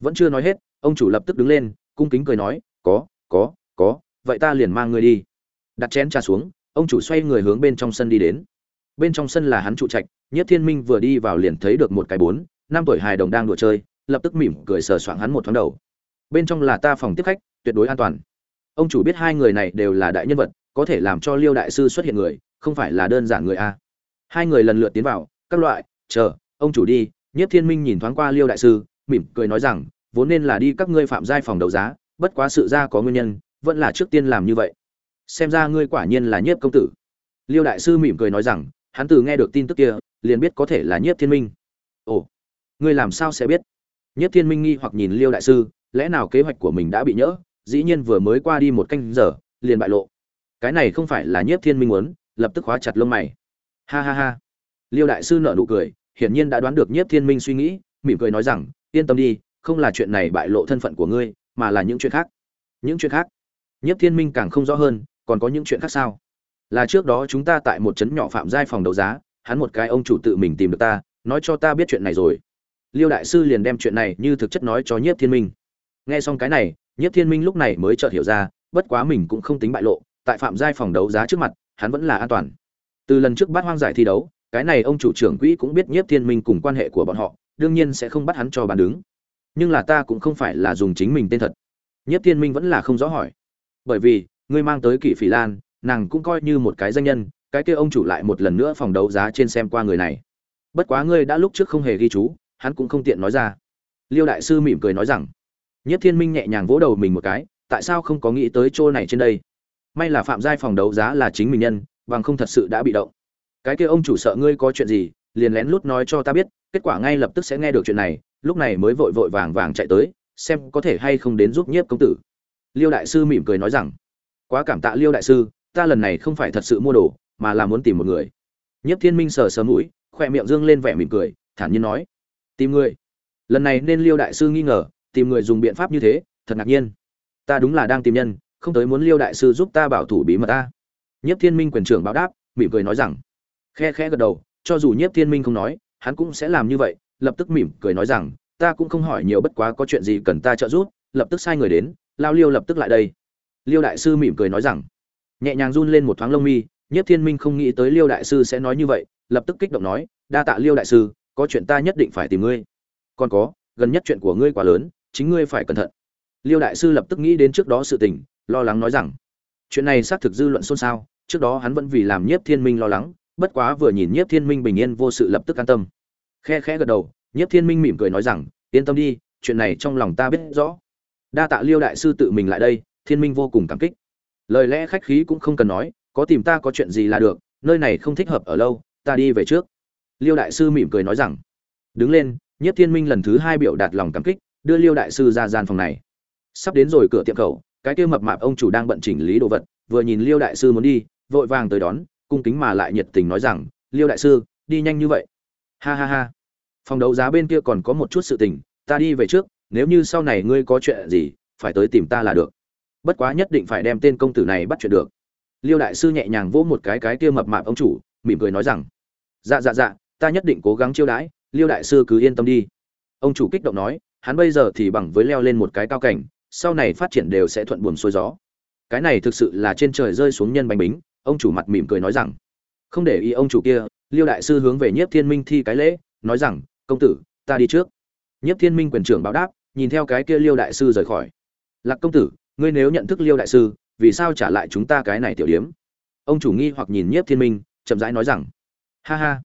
Vẫn chưa nói hết, ông chủ lập tức đứng lên, cung kính cười nói, có có có vậy ta liền mang ngươi đi. Đặt chén trà xuống, ông chủ xoay người hướng bên trong sân đi đến. Bên trong sân là hắn trụ trạch nhất thiên minh vừa đi vào liền thấy được một cái bốn, năm tuổi hài đồng đang đùa chơi, lập tức mỉm cười sờ soạng hắn một thoáng đầu. Bên trong là ta phòng tiếp khách, tuyệt đối an toàn. Ông chủ biết hai người này đều là đại nhân vật, có thể làm cho liêu đại sư xuất hiện người, không phải là đơn giản người a. Hai người lần lượt tiến vào, các loại, chờ, ông chủ đi nhất thiên minh nhìn thoáng qua liêu đại sư, mỉm cười nói rằng, vốn nên là đi các ngươi phạm giai phòng đấu giá, bất quá sự ra có nguyên nhân vẫn là trước tiên làm như vậy. Xem ra ngươi quả nhiên là nhiếp công tử. Liêu đại sư mỉm cười nói rằng, hắn từ nghe được tin tức kia, liền biết có thể là nhiếp thiên minh. Ồ, ngươi làm sao sẽ biết? Nhiếp thiên minh nghi hoặc nhìn liêu đại sư, lẽ nào kế hoạch của mình đã bị nhỡ? Dĩ nhiên vừa mới qua đi một canh giờ, liền bại lộ. Cái này không phải là nhiếp thiên minh muốn, lập tức khóa chặt lông mày. Ha ha ha. Liêu đại sư nở nụ cười, hiển nhiên đã đoán được nhiếp thiên minh suy nghĩ, mỉm cười nói rằng, yên tâm đi, không là chuyện này bại lộ thân phận của ngươi, mà là những chuyện khác. Những chuyện khác nhiếp thiên minh càng không rõ hơn, còn có những chuyện khác sao? Là trước đó chúng ta tại một trấn nhỏ phạm giai phòng đấu giá, hắn một cái ông chủ tự mình tìm được ta, nói cho ta biết chuyện này rồi. Liêu đại sư liền đem chuyện này như thực chất nói cho nhiếp thiên minh. Nghe xong cái này, nhiếp thiên minh lúc này mới chợt hiểu ra, bất quá mình cũng không tính bại lộ, tại phạm giai phòng đấu giá trước mặt, hắn vẫn là an toàn. Từ lần trước bắt hoang giải thi đấu, cái này ông chủ trưởng quỹ cũng biết nhiếp thiên minh cùng quan hệ của bọn họ, đương nhiên sẽ không bắt hắn cho bàn đứng. Nhưng là ta cũng không phải là dùng chính mình tên thật. Nhiếp thiên minh vẫn là không rõ hỏi bởi vì, ngươi mang tới kỷ phỉ lan, nàng cũng coi như một cái danh nhân, cái kia ông chủ lại một lần nữa phòng đấu giá trên xem qua người này. Bất quá ngươi đã lúc trước không hề ghi chú, hắn cũng không tiện nói ra. Liêu đại sư mỉm cười nói rằng, nhất thiên minh nhẹ nhàng vỗ đầu mình một cái, tại sao không có nghĩ tới chỗ này trên đây? May là phạm giai phòng đấu giá là chính mình nhân, bằng không thật sự đã bị động. Cái kia ông chủ sợ ngươi có chuyện gì, liền lén lút nói cho ta biết, kết quả ngay lập tức sẽ nghe được chuyện này, lúc này mới vội vội vàng vàng chạy tới, xem có thể hay không đến giúp nhiếp công tử liêu đại sư mỉm cười nói rằng, quá cảm tạ liêu đại sư, ta lần này không phải thật sự mua đồ, mà là muốn tìm một người. Nhiếp thiên minh sờ sờ mũi khoe miệng dương lên vẻ mỉm cười, thản nhiên nói, tìm người? Lần này nên liêu đại sư nghi ngờ, tìm người dùng biện pháp như thế, thật ngạc nhiên. Ta đúng là đang tìm nhân, không tới muốn liêu đại sư giúp ta bảo thủ bí mật ta. Nhiếp thiên minh quyền trưởng báo đáp, mỉm cười nói rằng, khe khẽ gật đầu, cho dù nhiếp thiên minh không nói, hắn cũng sẽ làm như vậy, lập tức mỉm cười nói rằng, ta cũng không hỏi nhiều bất quá có chuyện gì cần ta trợ giúp, lập tức sai người đến lao liêu lập tức lại đây. Liêu đại sư mỉm cười nói rằng, nhẹ nhàng run lên một thoáng lông mi nhất thiên minh không nghĩ tới liêu đại sư sẽ nói như vậy, lập tức kích động nói, đa tạ liêu đại sư, có chuyện ta nhất định phải tìm ngươi. Còn có, gần nhất chuyện của ngươi quá lớn, chính ngươi phải cẩn thận. Liêu đại sư lập tức nghĩ đến trước đó sự tình, lo lắng nói rằng, chuyện này xác thực dư luận xôn xao, trước đó hắn vẫn vì làm nhiếp thiên minh lo lắng, bất quá vừa nhìn nhiếp thiên minh bình yên vô sự lập tức an tâm. Khe khẽ gật đầu, nhiếp thiên minh mỉm cười nói rằng, yên tâm đi, chuyện này trong lòng ta biết rõ đa tạ liêu đại sư tự mình lại đây, thiên minh vô cùng cảm kích. Lời lẽ khách khí cũng không cần nói, có tìm ta có chuyện gì là được, nơi này không thích hợp ở lâu, ta đi về trước. Liêu đại sư mỉm cười nói rằng, đứng lên nhất thiên minh lần thứ hai biểu đạt lòng cảm kích, đưa liêu đại sư ra gian phòng này. Sắp đến rồi cửa tiệm khẩu, cái kia mập mạp ông chủ đang bận chỉnh lý đồ vật, vừa nhìn liêu đại sư muốn đi, vội vàng tới đón, cung kính mà lại nhiệt tình nói rằng, liêu đại sư, đi nhanh như vậy. Ha ha ha. Phòng đấu giá bên kia còn có một chút sự tình, ta đi về trước nếu như sau này ngươi có chuyện gì phải tới tìm ta là được. Bất quá nhất định phải đem tên công tử này bắt chuyện được. Liêu đại sư nhẹ nhàng vỗ một cái cái kia mập mạp ông chủ mỉm cười nói rằng dạ dạ dạ ta nhất định cố gắng chiêu đãi liêu đại sư cứ yên tâm đi. Ông chủ kích động nói hắn bây giờ thì bằng với leo lên một cái cao cảnh sau này phát triển đều sẽ thuận buồm xuôi gió. Cái này thực sự là trên trời rơi xuống nhân bánh bính ông chủ mặt mỉm cười nói rằng không để ý ông chủ kia. Liêu đại sư hướng về nhiếp thiên minh thi cái lễ nói rằng công tử ta đi trước. Nhiếp Thiên Minh quyền trưởng báo đáp, nhìn theo cái kia Liêu đại sư rời khỏi. Lạc công tử, ngươi nếu nhận thức Liêu đại sư, vì sao trả lại chúng ta cái này tiểu điếm? Ông chủ nghi hoặc nhìn Nhiếp Thiên Minh, chậm rãi nói rằng: "Ha ha,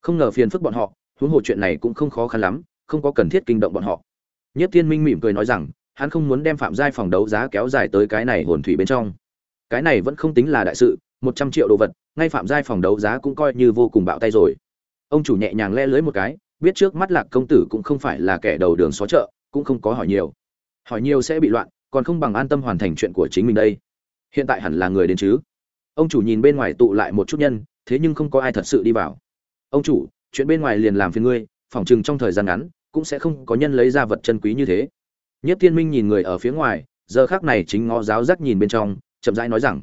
không ngờ phiền phức bọn họ, huống hồ chuyện này cũng không khó khăn lắm, không có cần thiết kinh động bọn họ." Nhiếp Thiên Minh mỉm cười nói rằng, hắn không muốn đem phạm giai phòng đấu giá kéo dài tới cái này hồn thủy bên trong. Cái này vẫn không tính là đại sự, một trăm triệu đồ vật, ngay phạm giai phòng đấu giá cũng coi như vô cùng bạo tay rồi. Ông chủ nhẹ nhàng le lưới một cái, biết trước mắt Lạc công tử cũng không phải là kẻ đầu đường xó chợ, cũng không có hỏi nhiều. Hỏi nhiều sẽ bị loạn, còn không bằng an tâm hoàn thành chuyện của chính mình đây. Hiện tại hẳn là người đến chứ? Ông chủ nhìn bên ngoài tụ lại một chút nhân, thế nhưng không có ai thật sự đi vào. Ông chủ, chuyện bên ngoài liền làm phiền ngươi, phỏng chừng trong thời gian ngắn cũng sẽ không có nhân lấy ra vật chân quý như thế. Nhất Thiên Minh nhìn người ở phía ngoài, giờ khắc này chính ngó giáo giác nhìn bên trong, chậm rãi nói rằng: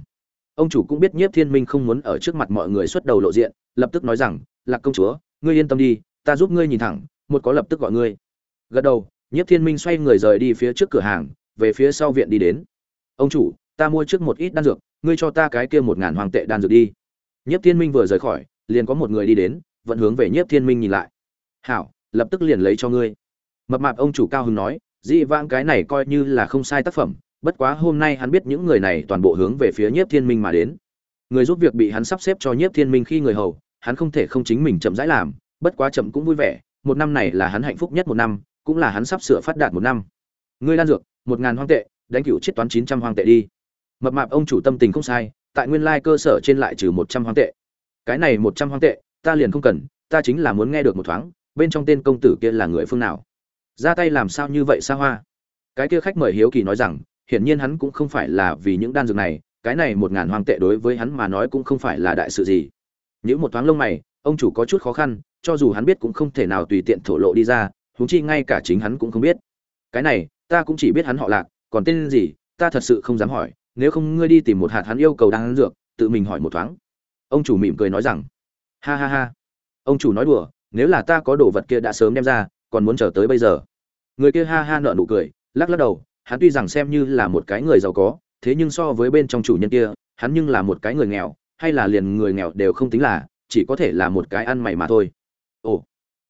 Ông chủ cũng biết Nhiếp Thiên Minh không muốn ở trước mặt mọi người xuất đầu lộ diện, lập tức nói rằng: "Lạc công chúa, ngươi yên tâm đi, ta giúp ngươi nhìn thẳng một có lập tức gọi ngươi gật đầu nhiếp thiên minh xoay người rời đi phía trước cửa hàng, về phía sau viện đi đến. Ông chủ, ta mua trước một ít đan dược, ngươi cho ta cái kia một ngàn hoàng tệ đan dược đi. Nhiếp thiên minh vừa rời khỏi, liền có một người đi đến, vẫn hướng về nhiếp thiên minh nhìn lại. Hảo, lập tức liền lấy cho ngươi. Mập mạp ông chủ cao hứng nói dị vãng cái này coi như là không sai tác phẩm, bất quá hôm nay hắn biết những người này toàn bộ hướng về phía nhiếp thiên minh mà đến. Người giúp việc bị hắn sắp xếp cho nhiếp thiên minh khi người hầu, hắn không thể không chính mình chậm rãi làm, bất quá chậm cũng vui vẻ, một năm này là hắn hạnh phúc nhất một năm cũng là hắn sắp sửa phát đạt một năm. Ngươi đan dược, một ngàn hoang tệ, đánh cựu chết toán chín trăm hoang tệ đi. Mập mạp ông chủ tâm tình không sai, tại nguyên lai cơ sở trên lại trừ một trăm hoang tệ. Cái này một trăm hoang tệ, ta liền không cần, ta chính là muốn nghe được một thoáng, bên trong tên công tử kia là người phương nào. Ra tay làm sao như vậy xa hoa? Cái kia khách mời hiếu kỳ nói rằng, hiển nhiên hắn cũng không phải là vì những đan dược này, cái này một ngàn hoang tệ đối với hắn mà nói cũng không phải là đại sự gì. Những một thoáng lông mày, ông chủ có chút khó khăn, cho dù hắn biết cũng không thể nào tùy tiện thổ lộ đi ra huống chi ngay cả chính hắn cũng không biết. Cái này, ta cũng chỉ biết hắn họ lạc, còn tên gì, ta thật sự không dám hỏi, nếu không ngươi đi tìm một hạt hắn yêu cầu đang ăn dược, tự mình hỏi một thoáng. Ông chủ mỉm cười nói rằng, ha ha ha. Ông chủ nói đùa, nếu là ta có đồ vật kia đã sớm đem ra, còn muốn chờ tới bây giờ. Người kia ha ha nở nụ cười, lắc lắc đầu, hắn tuy rằng xem như là một cái người giàu có, thế nhưng so với bên trong chủ nhân kia, hắn nhưng là một cái người nghèo, hay là liền người nghèo đều không tính là, chỉ có thể là một cái ăn mày mà thôi. Ồ,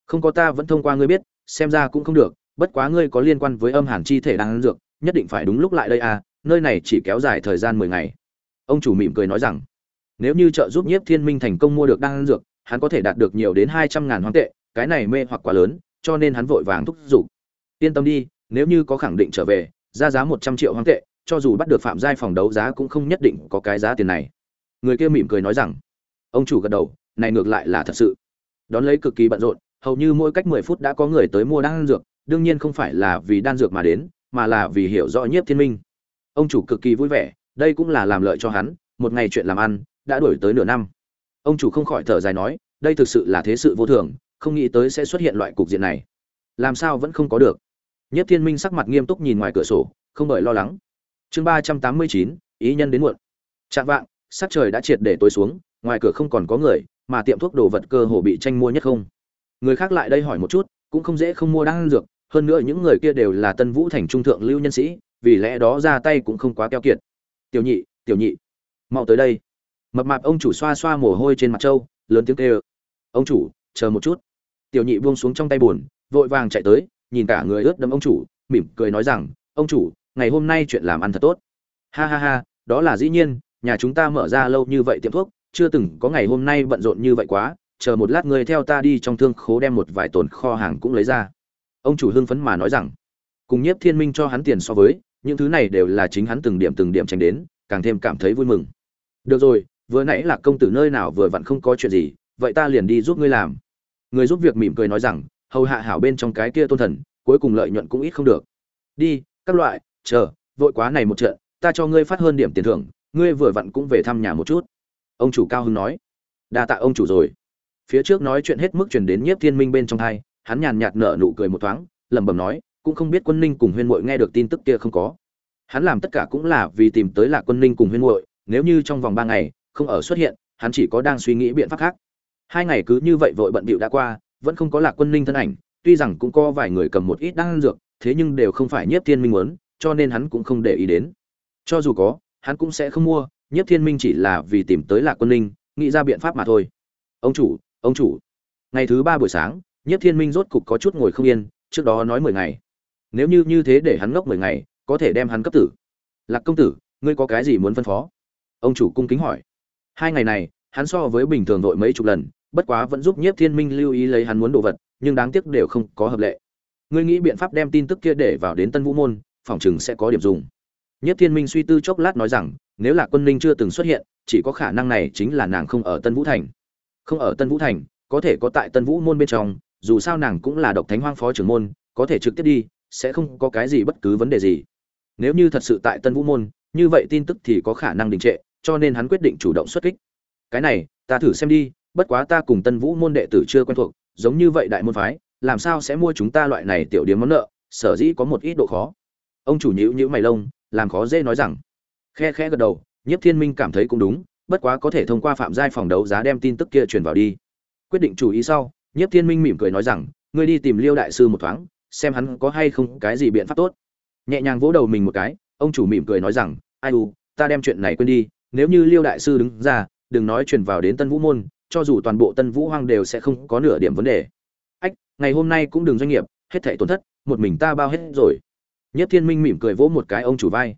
không có ta vẫn thông qua ngươi biết xem ra cũng không được, bất quá ngươi có liên quan với âm hàn chi thể đang ăn dược, nhất định phải đúng lúc lại đây à nơi này chỉ kéo dài thời gian mười ngày. Ông chủ mỉm cười nói rằng, nếu như trợ giúp nhiếp thiên minh thành công mua được đang ăn dược, hắn có thể đạt được nhiều đến hai trăm ngàn hoang tệ, cái này mê hoặc quá lớn, cho nên hắn vội vàng thúc giục. Yên tâm đi, nếu như có khẳng định trở về, ra giá một trăm triệu hoang tệ, cho dù bắt được phạm giai phòng đấu giá cũng không nhất định có cái giá tiền này. Người kia mỉm cười nói rằng, ông chủ gật đầu, này ngược lại là thật sự. Đón lấy cực kỳ bận rộn hầu như mỗi cách mười phút đã có người tới mua đan dược, đương nhiên không phải là vì đan dược mà đến, mà là vì hiểu rõ nhiếp thiên minh. Ông chủ cực kỳ vui vẻ, đây cũng là làm lợi cho hắn, một ngày chuyện làm ăn, đã đổi tới nửa năm. Ông chủ không khỏi thở dài nói, đây thực sự là thế sự vô thường, không nghĩ tới sẽ xuất hiện loại cục diện này. Làm sao vẫn không có được? Nhất thiên minh sắc mặt nghiêm túc nhìn ngoài cửa sổ, không bởi lo lắng. Chương ba trăm tám mươi chín, ý nhân đến muộn. Chạm vạng, sắc trời đã triệt để tối xuống, ngoài cửa không còn có người, mà tiệm thuốc đồ vật cơ hồ bị tranh mua nhất không người khác lại đây hỏi một chút, cũng không dễ không mua đan dược, hơn nữa những người kia đều là tân vũ thành trung thượng lưu nhân sĩ, vì lẽ đó ra tay cũng không quá keo kiệt. Tiểu nhị tiểu nhị, mau tới đây. Mập mạp ông chủ xoa xoa mồ hôi trên mặt trâu, lớn tiếng kêu. Ông chủ, chờ một chút. Tiểu nhị buông xuống trong tay buồn, vội vàng chạy tới, nhìn cả người ướt đẫm ông chủ, mỉm cười nói rằng, ông chủ, ngày hôm nay chuyện làm ăn thật tốt. Ha ha ha, đó là dĩ nhiên, nhà chúng ta mở ra lâu như vậy tiệm thuốc, chưa từng có ngày hôm nay bận rộn như vậy quá chờ một lát ngươi theo ta đi trong thương khố đem một vài tồn kho hàng cũng lấy ra. Ông chủ hưng phấn mà nói rằng, cùng nhiếp thiên minh cho hắn tiền so với, những thứ này đều là chính hắn từng điểm từng điểm tránh đến, càng thêm cảm thấy vui mừng. Được rồi, vừa nãy là công tử nơi nào vừa vặn không có chuyện gì, vậy ta liền đi giúp ngươi làm. Người giúp việc mỉm cười nói rằng, hầu hạ hảo bên trong cái kia tôn thần, cuối cùng lợi nhuận cũng ít không được. Đi, các loại, chờ, vội quá này một trận, ta cho ngươi phát hơn điểm tiền thưởng, ngươi vừa vặn cũng về thăm nhà một chút. Ông chủ cao hưng nói. Đa tạ ông chủ rồi phía trước nói chuyện hết mức truyền đến nhiếp thiên minh bên trong hai, hắn nhàn nhạt nở nụ cười một thoáng, lẩm bẩm nói, cũng không biết quân ninh cùng huyên mội nghe được tin tức kia không có. Hắn làm tất cả cũng là vì tìm tới lạc quân ninh cùng huyên mội nếu như trong vòng ba ngày không ở xuất hiện, hắn chỉ có đang suy nghĩ biện pháp khác. Hai ngày cứ như vậy vội bận bịu đã qua, vẫn không có lạc quân ninh thân ảnh, tuy rằng cũng có vài người cầm một ít đan dược, thế nhưng đều không phải nhiếp thiên minh muốn, cho nên hắn cũng không để ý đến. Cho dù có, hắn cũng sẽ không mua, nhiếp thiên minh chỉ là vì tìm tới lạc quân ninh, nghĩ ra biện pháp mà thôi. Ông chủ ông chủ. Ngày thứ ba buổi sáng nhất thiên minh rốt cục có chút ngồi không yên, trước đó nói mười ngày. Nếu như như thế để hắn ngốc mười ngày, có thể đem hắn cấp tử. Lạc công tử, ngươi có cái gì muốn phân phó? Ông chủ cung kính hỏi. Hai ngày này, hắn so với bình thường đội mấy chục lần, bất quá vẫn giúp nhiếp thiên minh lưu ý lấy hắn muốn đồ vật, nhưng đáng tiếc đều không có hợp lệ. Ngươi nghĩ biện pháp đem tin tức kia để vào đến tân vũ môn, phòng chừng sẽ có điểm dùng. Nhiếp thiên minh suy tư chốc lát nói rằng, nếu là quân ninh chưa từng xuất hiện, chỉ có khả năng này chính là nàng không ở tân vũ thành không ở tân vũ thành, có thể có tại tân vũ môn bên trong, dù sao nàng cũng là độc thánh hoang phó trưởng môn, có thể trực tiếp đi, sẽ không có cái gì bất cứ vấn đề gì. Nếu như thật sự tại tân vũ môn, như vậy tin tức thì có khả năng đình trệ, cho nên hắn quyết định chủ động xuất kích. Cái này, ta thử xem đi, bất quá ta cùng tân vũ môn đệ tử chưa quen thuộc, giống như vậy đại môn phái, làm sao sẽ mua chúng ta loại này tiểu điếm món nợ, sở dĩ có một ít độ khó. Ông chủ nhữ nhữ mày lông, làm khó dễ nói rằng. Khe khe gật đầu, nhiếp thiên minh cảm thấy cũng đúng bất quá có thể thông qua phạm giai phòng đấu giá đem tin tức kia truyền vào đi. Quyết định chủ ý sau, nhiếp thiên minh mỉm cười nói rằng, ngươi đi tìm liêu đại sư một thoáng, xem hắn có hay không cái gì biện pháp tốt. Nhẹ nhàng vỗ đầu mình một cái, ông chủ mỉm cười nói rằng, ai u, ta đem chuyện này quên đi, nếu như liêu đại sư đứng ra, đừng nói truyền vào đến tân vũ môn, cho dù toàn bộ tân vũ hoang đều sẽ không có nửa điểm vấn đề. Ách, ngày hôm nay cũng đừng doanh nghiệp, hết thảy tổn thất, một mình ta bao hết rồi. Nhất thiên minh mỉm cười vỗ một cái ông chủ vai.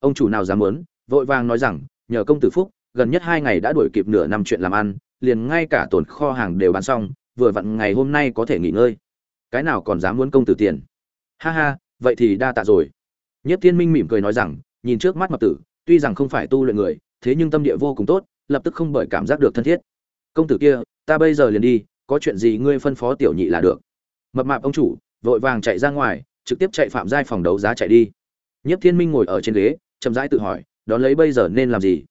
Ông chủ nào dám muốn, vội vàng nói rằng, nhờ công tử phúc gần nhất hai ngày đã đuổi kịp nửa năm chuyện làm ăn, liền ngay cả tồn kho hàng đều bán xong, vừa vặn ngày hôm nay có thể nghỉ ngơi. Cái nào còn dám muốn công tử tiền? Ha ha, vậy thì đa tạ rồi. Nhất thiên minh mỉm cười nói rằng, nhìn trước mắt mập tử, tuy rằng không phải tu luyện người, thế nhưng tâm địa vô cùng tốt, lập tức không bởi cảm giác được thân thiết. Công tử kia, ta bây giờ liền đi, có chuyện gì ngươi phân phó tiểu nhị là được. Mập mạp ông chủ, vội vàng chạy ra ngoài, trực tiếp chạy phạm giai phòng đấu giá chạy đi. Nhất thiên minh ngồi ở trên ghế, chậm rãi tự hỏi, đón lấy bây giờ nên làm gì?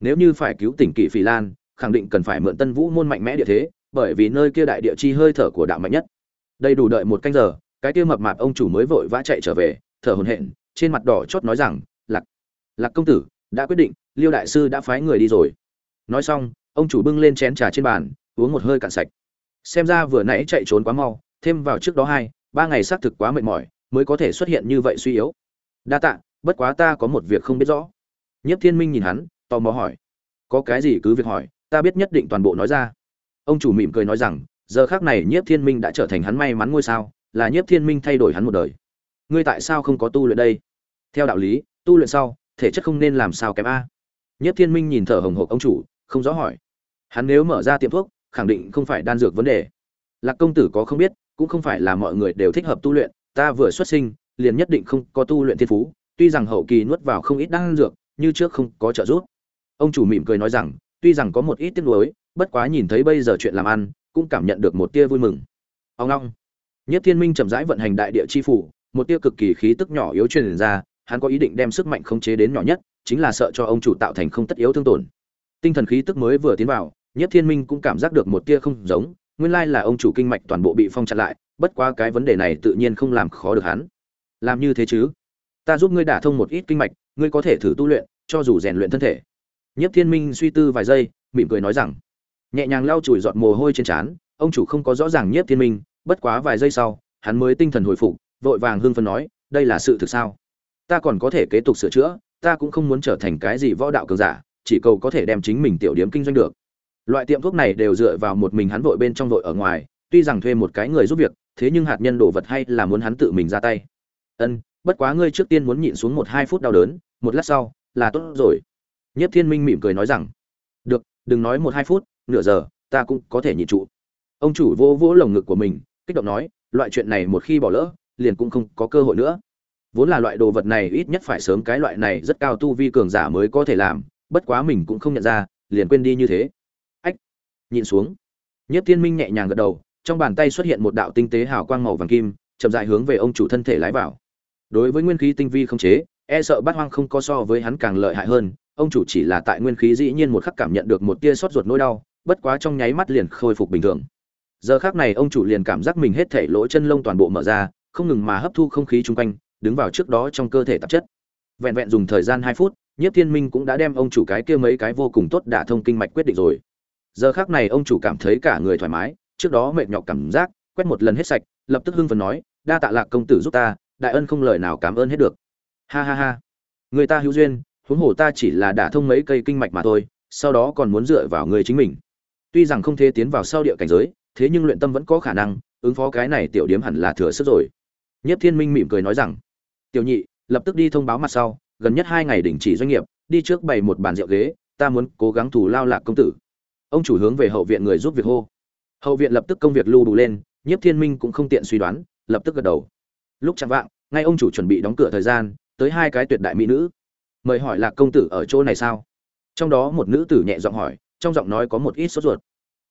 Nếu như phải cứu tỉnh kỷ phỉ lan, khẳng định cần phải mượn tân vũ môn mạnh mẽ địa thế, bởi vì nơi kia đại địa chi hơi thở của đạo mạnh nhất. Đầy đủ đợi một canh giờ, cái kia mập mạp ông chủ mới vội vã chạy trở về, thở hổn hển, trên mặt đỏ chót nói rằng, lạc lạc công tử, đã quyết định, liêu đại sư đã phái người đi rồi. Nói xong, ông chủ bưng lên chén trà trên bàn, uống một hơi cạn sạch. Xem ra vừa nãy chạy trốn quá mau, thêm vào trước đó hai, ba ngày xác thực quá mệt mỏi, mới có thể xuất hiện như vậy suy yếu. Đa tạ, bất quá ta có một việc không biết rõ. Nhất thiên minh nhìn hắn tò mò hỏi. Có cái gì cứ việc hỏi, ta biết nhất định toàn bộ nói ra. Ông chủ mỉm cười nói rằng, giờ khác này nhiếp thiên minh đã trở thành hắn may mắn ngôi sao, là nhiếp thiên minh thay đổi hắn một đời. Ngươi tại sao không có tu luyện đây? Theo đạo lý, tu luyện sau, thể chất không nên làm sao kém a. Nhiếp thiên minh nhìn thở hồng hộc ông chủ, không rõ hỏi. Hắn nếu mở ra tiệm thuốc, khẳng định không phải đan dược vấn đề. Lạc công tử có không biết, cũng không phải là mọi người đều thích hợp tu luyện, ta vừa xuất sinh, liền nhất định không có tu luyện thiên phú, tuy rằng hậu kỳ nuốt vào không ít đan dược, như trước không có trợ giúp ông chủ mỉm cười nói rằng, tuy rằng có một ít tiếc nuối, bất quá nhìn thấy bây giờ chuyện làm ăn, cũng cảm nhận được một tia vui mừng. Ông long nhất thiên minh chậm rãi vận hành đại địa chi phủ, một tia cực kỳ khí tức nhỏ yếu truyền ra, hắn có ý định đem sức mạnh khống chế đến nhỏ nhất, chính là sợ cho ông chủ tạo thành không tất yếu thương tổn. Tinh thần khí tức mới vừa tiến vào, nhất thiên minh cũng cảm giác được một tia không giống, nguyên lai là ông chủ kinh mạch toàn bộ bị phong chặt lại, bất quá cái vấn đề này tự nhiên không làm khó được hắn. Làm như thế chứ? Ta giúp ngươi đả thông một ít kinh mạch, ngươi có thể thử tu luyện, cho dù rèn luyện thân thể. Nhiếp thiên minh suy tư vài giây, mỉm cười nói rằng, nhẹ nhàng lau chùi giọt mồ hôi trên trán, ông chủ không có rõ ràng Nhiếp thiên minh, bất quá vài giây sau, hắn mới tinh thần hồi phục, vội vàng hưng phấn nói, đây là sự thực sao? Ta còn có thể kế tục sửa chữa, ta cũng không muốn trở thành cái gì võ đạo cường giả, chỉ cầu có thể đem chính mình tiểu điếm kinh doanh được. Loại tiệm thuốc này đều dựa vào một mình hắn vội bên trong vội ở ngoài, tuy rằng thuê một cái người giúp việc, thế nhưng hạt nhân đồ vật hay là muốn hắn tự mình ra tay. Ân, bất quá ngươi trước tiên muốn nhịn xuống một hai phút đau đớn, một lát sau, là tốt rồi nhất thiên minh mỉm cười nói rằng, được, đừng nói một hai phút, nửa giờ, ta cũng có thể nhịn trụ. Ông chủ vô vỗ lồng ngực của mình, kích động nói, loại chuyện này một khi bỏ lỡ, liền cũng không có cơ hội nữa. Vốn là loại đồ vật này ít nhất phải sớm cái loại này rất cao tu vi cường giả mới có thể làm, bất quá mình cũng không nhận ra, liền quên đi như thế. Ách nhìn xuống. Nhất thiên minh nhẹ nhàng gật đầu, trong bàn tay xuất hiện một đạo tinh tế hào quang màu vàng kim, chậm rãi hướng về ông chủ thân thể lái vào. Đối với nguyên khí tinh vi không chế e sợ bát hoang không có so với hắn càng lợi hại hơn ông chủ chỉ là tại nguyên khí dĩ nhiên một khắc cảm nhận được một tia sót ruột nỗi đau, bất quá trong nháy mắt liền khôi phục bình thường. Giờ khác này ông chủ liền cảm giác mình hết thể lỗ chân lông toàn bộ mở ra, không ngừng mà hấp thu không khí chung quanh, đứng vào trước đó trong cơ thể tạp chất. Vẹn vẹn dùng thời gian hai phút, nhiếp thiên minh cũng đã đem ông chủ cái kia mấy cái vô cùng tốt đả thông kinh mạch quyết định rồi. Giờ khác này ông chủ cảm thấy cả người thoải mái, trước đó mệt nhọc cảm giác, quét một lần hết sạch, lập tức hưng phấn nói, đa tạ lạc công tử giúp ta, đại ân không lời nào cảm ơn hết được. Ha ha ha. Người ta hữu duyên huống hồ ta chỉ là đả thông mấy cây kinh mạch mà thôi, sau đó còn muốn dựa vào người chính mình. Tuy rằng không thể tiến vào sau địa cảnh giới, thế nhưng luyện tâm vẫn có khả năng, ứng phó cái này tiểu điếm hẳn là thừa sức rồi. Nhất thiên minh mỉm cười nói rằng, tiểu nhị, lập tức đi thông báo mặt sau, gần nhất hai ngày đình chỉ doanh nghiệp, đi trước bày một bàn rượu ghế, ta muốn cố gắng thủ lao lạc công tử. Ông chủ hướng về hậu viện người giúp việc hô. Hậu viện lập tức công việc lưu đủ lên nhiếp thiên minh cũng không tiện suy đoán, lập tức gật đầu. Lúc chạm vạng, ngay ông chủ chuẩn bị đóng cửa thời gian, tới hai cái tuyệt đại mỹ nữ mời hỏi lạc công tử ở chỗ này sao? Trong đó một nữ tử nhẹ giọng hỏi, trong giọng nói có một ít sốt ruột.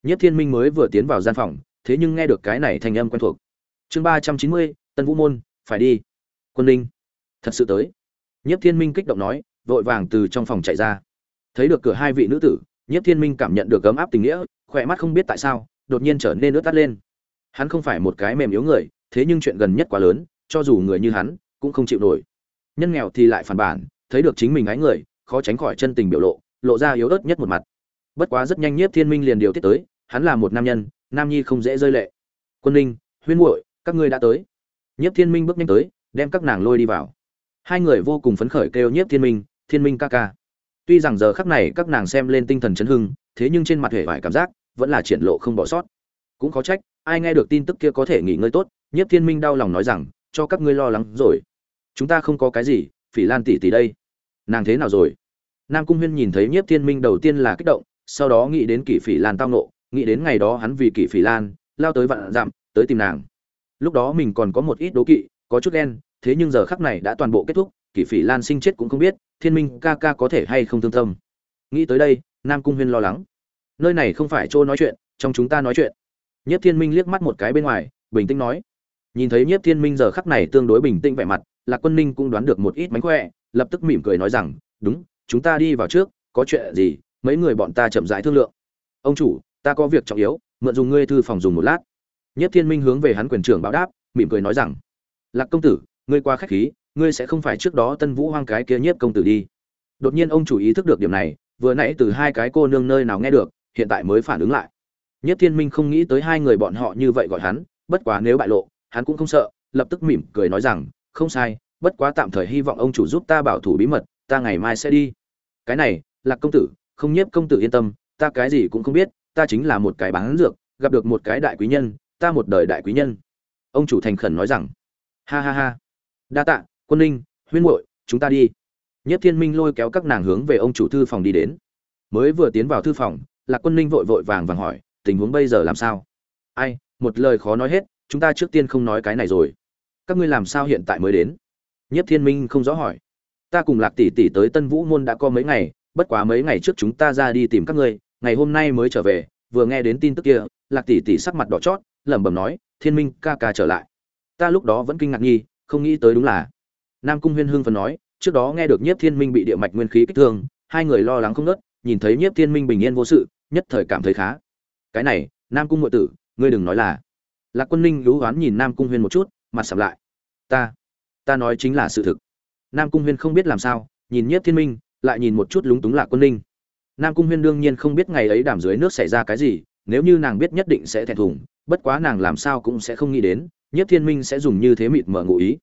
Nhất thiên minh mới vừa tiến vào gian phòng, thế nhưng nghe được cái này thành âm quen thuộc. Chương ba trăm chín mươi, tân vũ môn, phải đi. Quân ninh, thật sự tới. Nhất thiên minh kích động nói, vội vàng từ trong phòng chạy ra. Thấy được cửa hai vị nữ tử, nhất thiên minh cảm nhận được ấm áp tình nghĩa, khỏe mắt không biết tại sao, đột nhiên trở nên ướt tắt lên. Hắn không phải một cái mềm yếu người, thế nhưng chuyện gần nhất quá lớn, cho dù người như hắn, cũng không chịu nổi. Nhân nghèo thì lại phản bản thấy được chính mình ái người, khó tránh khỏi chân tình biểu lộ lộ ra yếu ớt nhất một mặt. Bất quá rất nhanh nhiếp thiên minh liền điều tiết tới, hắn là một nam nhân, nam nhi không dễ rơi lệ. Quân ninh, huyên muội, các ngươi đã tới. Nhiếp thiên minh bước nhanh tới, đem các nàng lôi đi vào. Hai người vô cùng phấn khởi kêu nhiếp thiên minh thiên minh ca ca. Tuy rằng giờ khắc này các nàng xem lên tinh thần chấn hưng, thế nhưng trên mặt hệ vải cảm giác vẫn là triển lộ không bỏ sót. Cũng có trách, ai nghe được tin tức kia có thể nghỉ ngơi tốt, nhiếp thiên minh đau lòng nói rằng, cho các ngươi lo lắng rồi. Chúng ta không có cái gì, phỉ lan tỷ tỷ đây nàng thế nào rồi? Nam cung huyên nhìn thấy nhiếp thiên minh đầu tiên là kích động, sau đó nghĩ đến kỷ phỉ lan tao nộ nghĩ đến ngày đó hắn vì kỷ phỉ lan, lao tới vạn dặm, tới tìm nàng. Lúc đó mình còn có một ít đố kỵ, có chút ghen, thế nhưng giờ khắc này đã toàn bộ kết thúc, kỷ phỉ lan sinh chết cũng không biết, thiên minh ca ca có thể hay không thương tâm. Nghĩ tới đây, nam cung huyên lo lắng. Nơi này không phải chỗ nói chuyện, trong chúng ta nói chuyện. Nhất thiên minh liếc mắt một cái bên ngoài, bình tĩnh nói. Nhìn thấy nhất thiên minh giờ khắc này tương đối bình tĩnh vẻ mặt, lạc quân ninh cũng đoán được một ít mánh khỏe lập tức mỉm cười nói rằng, đúng, chúng ta đi vào trước, có chuyện gì, mấy người bọn ta chậm rãi thương lượng. Ông chủ, ta có việc trọng yếu, mượn dùng ngươi thư phòng dùng một lát. Nhất thiên minh hướng về hắn quyền trưởng báo đáp, mỉm cười nói rằng, lạc công tử, ngươi qua khách khí, ngươi sẽ không phải trước đó tân vũ hoang cái kia nhiếp công tử đi. Đột nhiên ông chủ ý thức được điểm này, vừa nãy từ hai cái cô nương nơi nào nghe được, hiện tại mới phản ứng lại. Nhất thiên minh không nghĩ tới hai người bọn họ như vậy gọi hắn, bất quá nếu bại lộ, hắn cũng không sợ, lập tức mỉm cười nói rằng, không sai bất quá tạm thời hy vọng ông chủ giúp ta bảo thủ bí mật, ta ngày mai sẽ đi. Cái này, lạc công tử, không nhiếp công tử yên tâm, ta cái gì cũng không biết, ta chính là một cái bán dược, gặp được một cái đại quý nhân, ta một đời đại quý nhân. Ông chủ thành khẩn nói rằng, ha ha ha. Đa tạ, quân ninh, huyên muội, chúng ta đi. Nhất thiên minh lôi kéo các nàng hướng về ông chủ thư phòng đi đến. Mới vừa tiến vào thư phòng, lạc quân ninh vội vội vàng vàng hỏi, tình huống bây giờ làm sao? Ai, một lời khó nói hết, chúng ta trước tiên không nói cái này rồi. Các ngươi làm sao hiện tại mới đến? Nhất thiên minh không rõ hỏi. Ta cùng lạc tỷ tỷ tới tân vũ môn đã có mấy ngày bất quá mấy ngày trước chúng ta ra đi tìm các ngươi ngày hôm nay mới trở về vừa nghe đến tin tức kia lạc tỷ tỷ sắc mặt đỏ chót lẩm bẩm nói thiên minh ca ca trở lại. Ta lúc đó vẫn kinh ngạc nghi không nghĩ tới đúng là. Nam cung huyên hương phần nói trước đó nghe được nhiếp thiên minh bị địa mạch nguyên khí kích thương hai người lo lắng không ngớt, nhìn thấy nhiếp thiên minh bình yên vô sự nhất thời cảm thấy khá. Cái này nam cung muội tử ngươi đừng nói là. Lạc quân ninh lú hoán nhìn nam cung huyên một chút mặt sầm lại. Ta ta nói chính là sự thực. Nam cung huyên không biết làm sao, nhìn nhiếp thiên minh, lại nhìn một chút lúng túng lạc quân ninh. Nam cung huyên đương nhiên không biết ngày ấy đàm dưới nước xảy ra cái gì, nếu như nàng biết nhất định sẽ thẹn thùng, bất quá nàng làm sao cũng sẽ không nghĩ đến, nhiếp thiên minh sẽ dùng như thế mịt mở ngụ ý.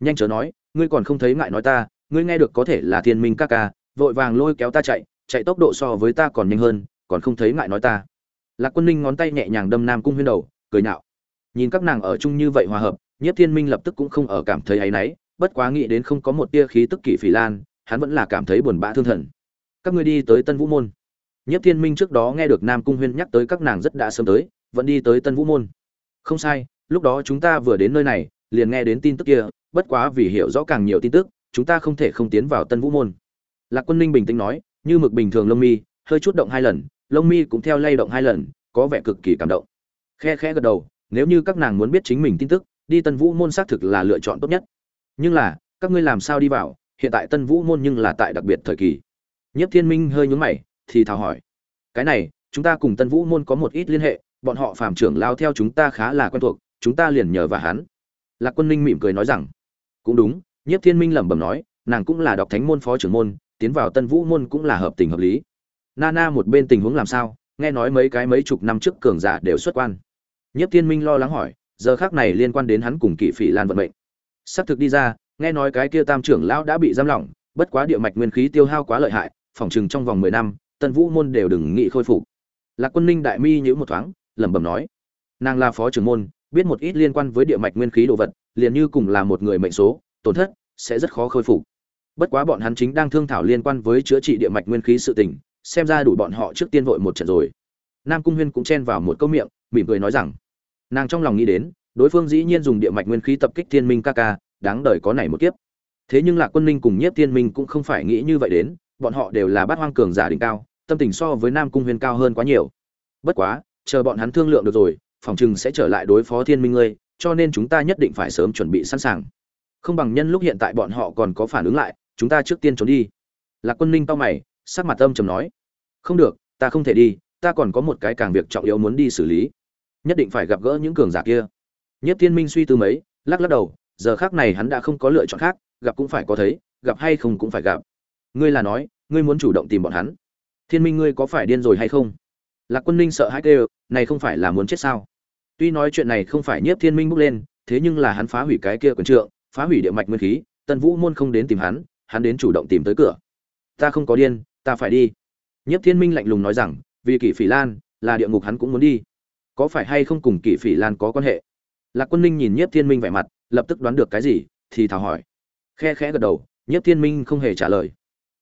Nhanh chớ nói, ngươi còn không thấy ngại nói ta, ngươi nghe được có thể là thiên minh ca ca, vội vàng lôi kéo ta chạy chạy tốc độ so với ta còn nhanh hơn, còn không thấy ngại nói ta. Lạc quân ninh ngón tay nhẹ nhàng đâm nam cung huyên đầu, cười nhạo. Nhìn các nàng ở chung như vậy hòa hợp nhiếp thiên minh lập tức cũng không ở cảm thấy ấy nấy, bất quá nghĩ đến không có một tia khí tức kỷ phỉ lan hắn vẫn là cảm thấy buồn bã thương thần. Các ngươi đi tới tân vũ môn. Nhiếp thiên minh trước đó nghe được nam cung huyên nhắc tới các nàng rất đã sớm tới vẫn đi tới tân vũ môn. Không sai lúc đó chúng ta vừa đến nơi này liền nghe đến tin tức kia bất quá vì hiểu rõ càng nhiều tin tức chúng ta không thể không tiến vào tân vũ môn. Lạc quân ninh bình tĩnh nói như mực bình thường lông mi hơi chút động hai lần lông mi cũng theo lay động hai lần có vẻ cực kỳ cảm động. Khe khe gật đầu nếu như các nàng muốn biết chính mình tin tức đi tân vũ môn xác thực là lựa chọn tốt nhất. Nhưng là, các ngươi làm sao đi vào? Hiện tại tân vũ môn nhưng là tại đặc biệt thời kỳ. Nhất thiên minh hơi nhướng mày, thì thào hỏi. Cái này, chúng ta cùng tân vũ môn có một ít liên hệ, bọn họ phàm trưởng lao theo chúng ta khá là quen thuộc, chúng ta liền nhờ và hắn. Lạc quân ninh mỉm cười nói rằng, cũng đúng nhất thiên minh lẩm bẩm nói, nàng cũng là đọc thánh môn phó trưởng môn, tiến vào tân vũ môn cũng là hợp tình hợp lý. Nana một bên tình huống làm sao? Nghe nói mấy cái mấy chục năm trước cường giả đều xuất quan. Nhất thiên minh lo lắng hỏi giờ khác này liên quan đến hắn cùng kỵ phỉ lan vận mệnh. Xác thực đi ra, nghe nói cái kia tam trưởng lão đã bị giam lỏng, bất quá địa mạch nguyên khí tiêu hao quá lợi hại phỏng chừng trong vòng mười năm, tân vũ môn đều đừng nghị khôi phục. Lạc quân ninh đại mi nhữ một thoáng, lẩm bẩm nói, nàng là phó trưởng môn, biết một ít liên quan với địa mạch nguyên khí đồ vật, liền như cùng là một người mệnh số, tổn thất sẽ rất khó khôi phục. Bất quá bọn hắn chính đang thương thảo liên quan với chữa trị địa mạch nguyên khí sự tình, xem ra đủ bọn họ trước tiên vội một trận rồi. Nam cung huyên cũng chen vào một câu miệng, mỉm cười nói rằng nàng trong lòng nghĩ đến, đối phương dĩ nhiên dùng địa mạch nguyên khí tập kích thiên minh ca ca, đáng đời có này một kiếp. Thế nhưng lạc quân ninh cùng nhiếp thiên minh cũng không phải nghĩ như vậy đến, bọn họ đều là bát hoang cường giả đỉnh cao, tâm tình so với nam cung huyền cao hơn quá nhiều. Bất quá, chờ bọn hắn thương lượng được rồi, phòng chừng sẽ trở lại đối phó thiên minh ngươi, cho nên chúng ta nhất định phải sớm chuẩn bị sẵn sàng. Không bằng nhân lúc hiện tại bọn họ còn có phản ứng lại, chúng ta trước tiên trốn đi. Lạc quân ninh to mày, sắc mặt âm trầm nói, không được, ta không thể đi, ta còn có một cái càng việc trọng yếu muốn đi xử lý nhất định phải gặp gỡ những cường giả kia. Nhất thiên minh suy tư mấy, lắc lắc đầu, giờ khác này hắn đã không có lựa chọn khác, gặp cũng phải có thấy, gặp hay không cũng phải gặp. Ngươi là nói, ngươi muốn chủ động tìm bọn hắn. Thiên minh ngươi có phải điên rồi hay không? Lạc quân ninh sợ hãi kêu, này không phải là muốn chết sao? Tuy nói chuyện này không phải nhiếp thiên minh bước lên, thế nhưng là hắn phá hủy cái kia quần trượng, phá hủy địa mạch nguyên khí tân vũ môn không đến tìm hắn hắn đến chủ động tìm tới cửa. Ta không có điên, ta phải đi. Nhiếp thiên minh lạnh lùng nói rằng, vì kỷ phỉ lan, là địa ngục hắn cũng muốn đi có phải hay không cùng kỷ phỉ lan có quan hệ? Lạc quân ninh nhìn nhiếp thiên minh vẻ mặt, lập tức đoán được cái gì, thì thảo hỏi. Khe khẽ gật đầu, nhiếp thiên minh không hề trả lời.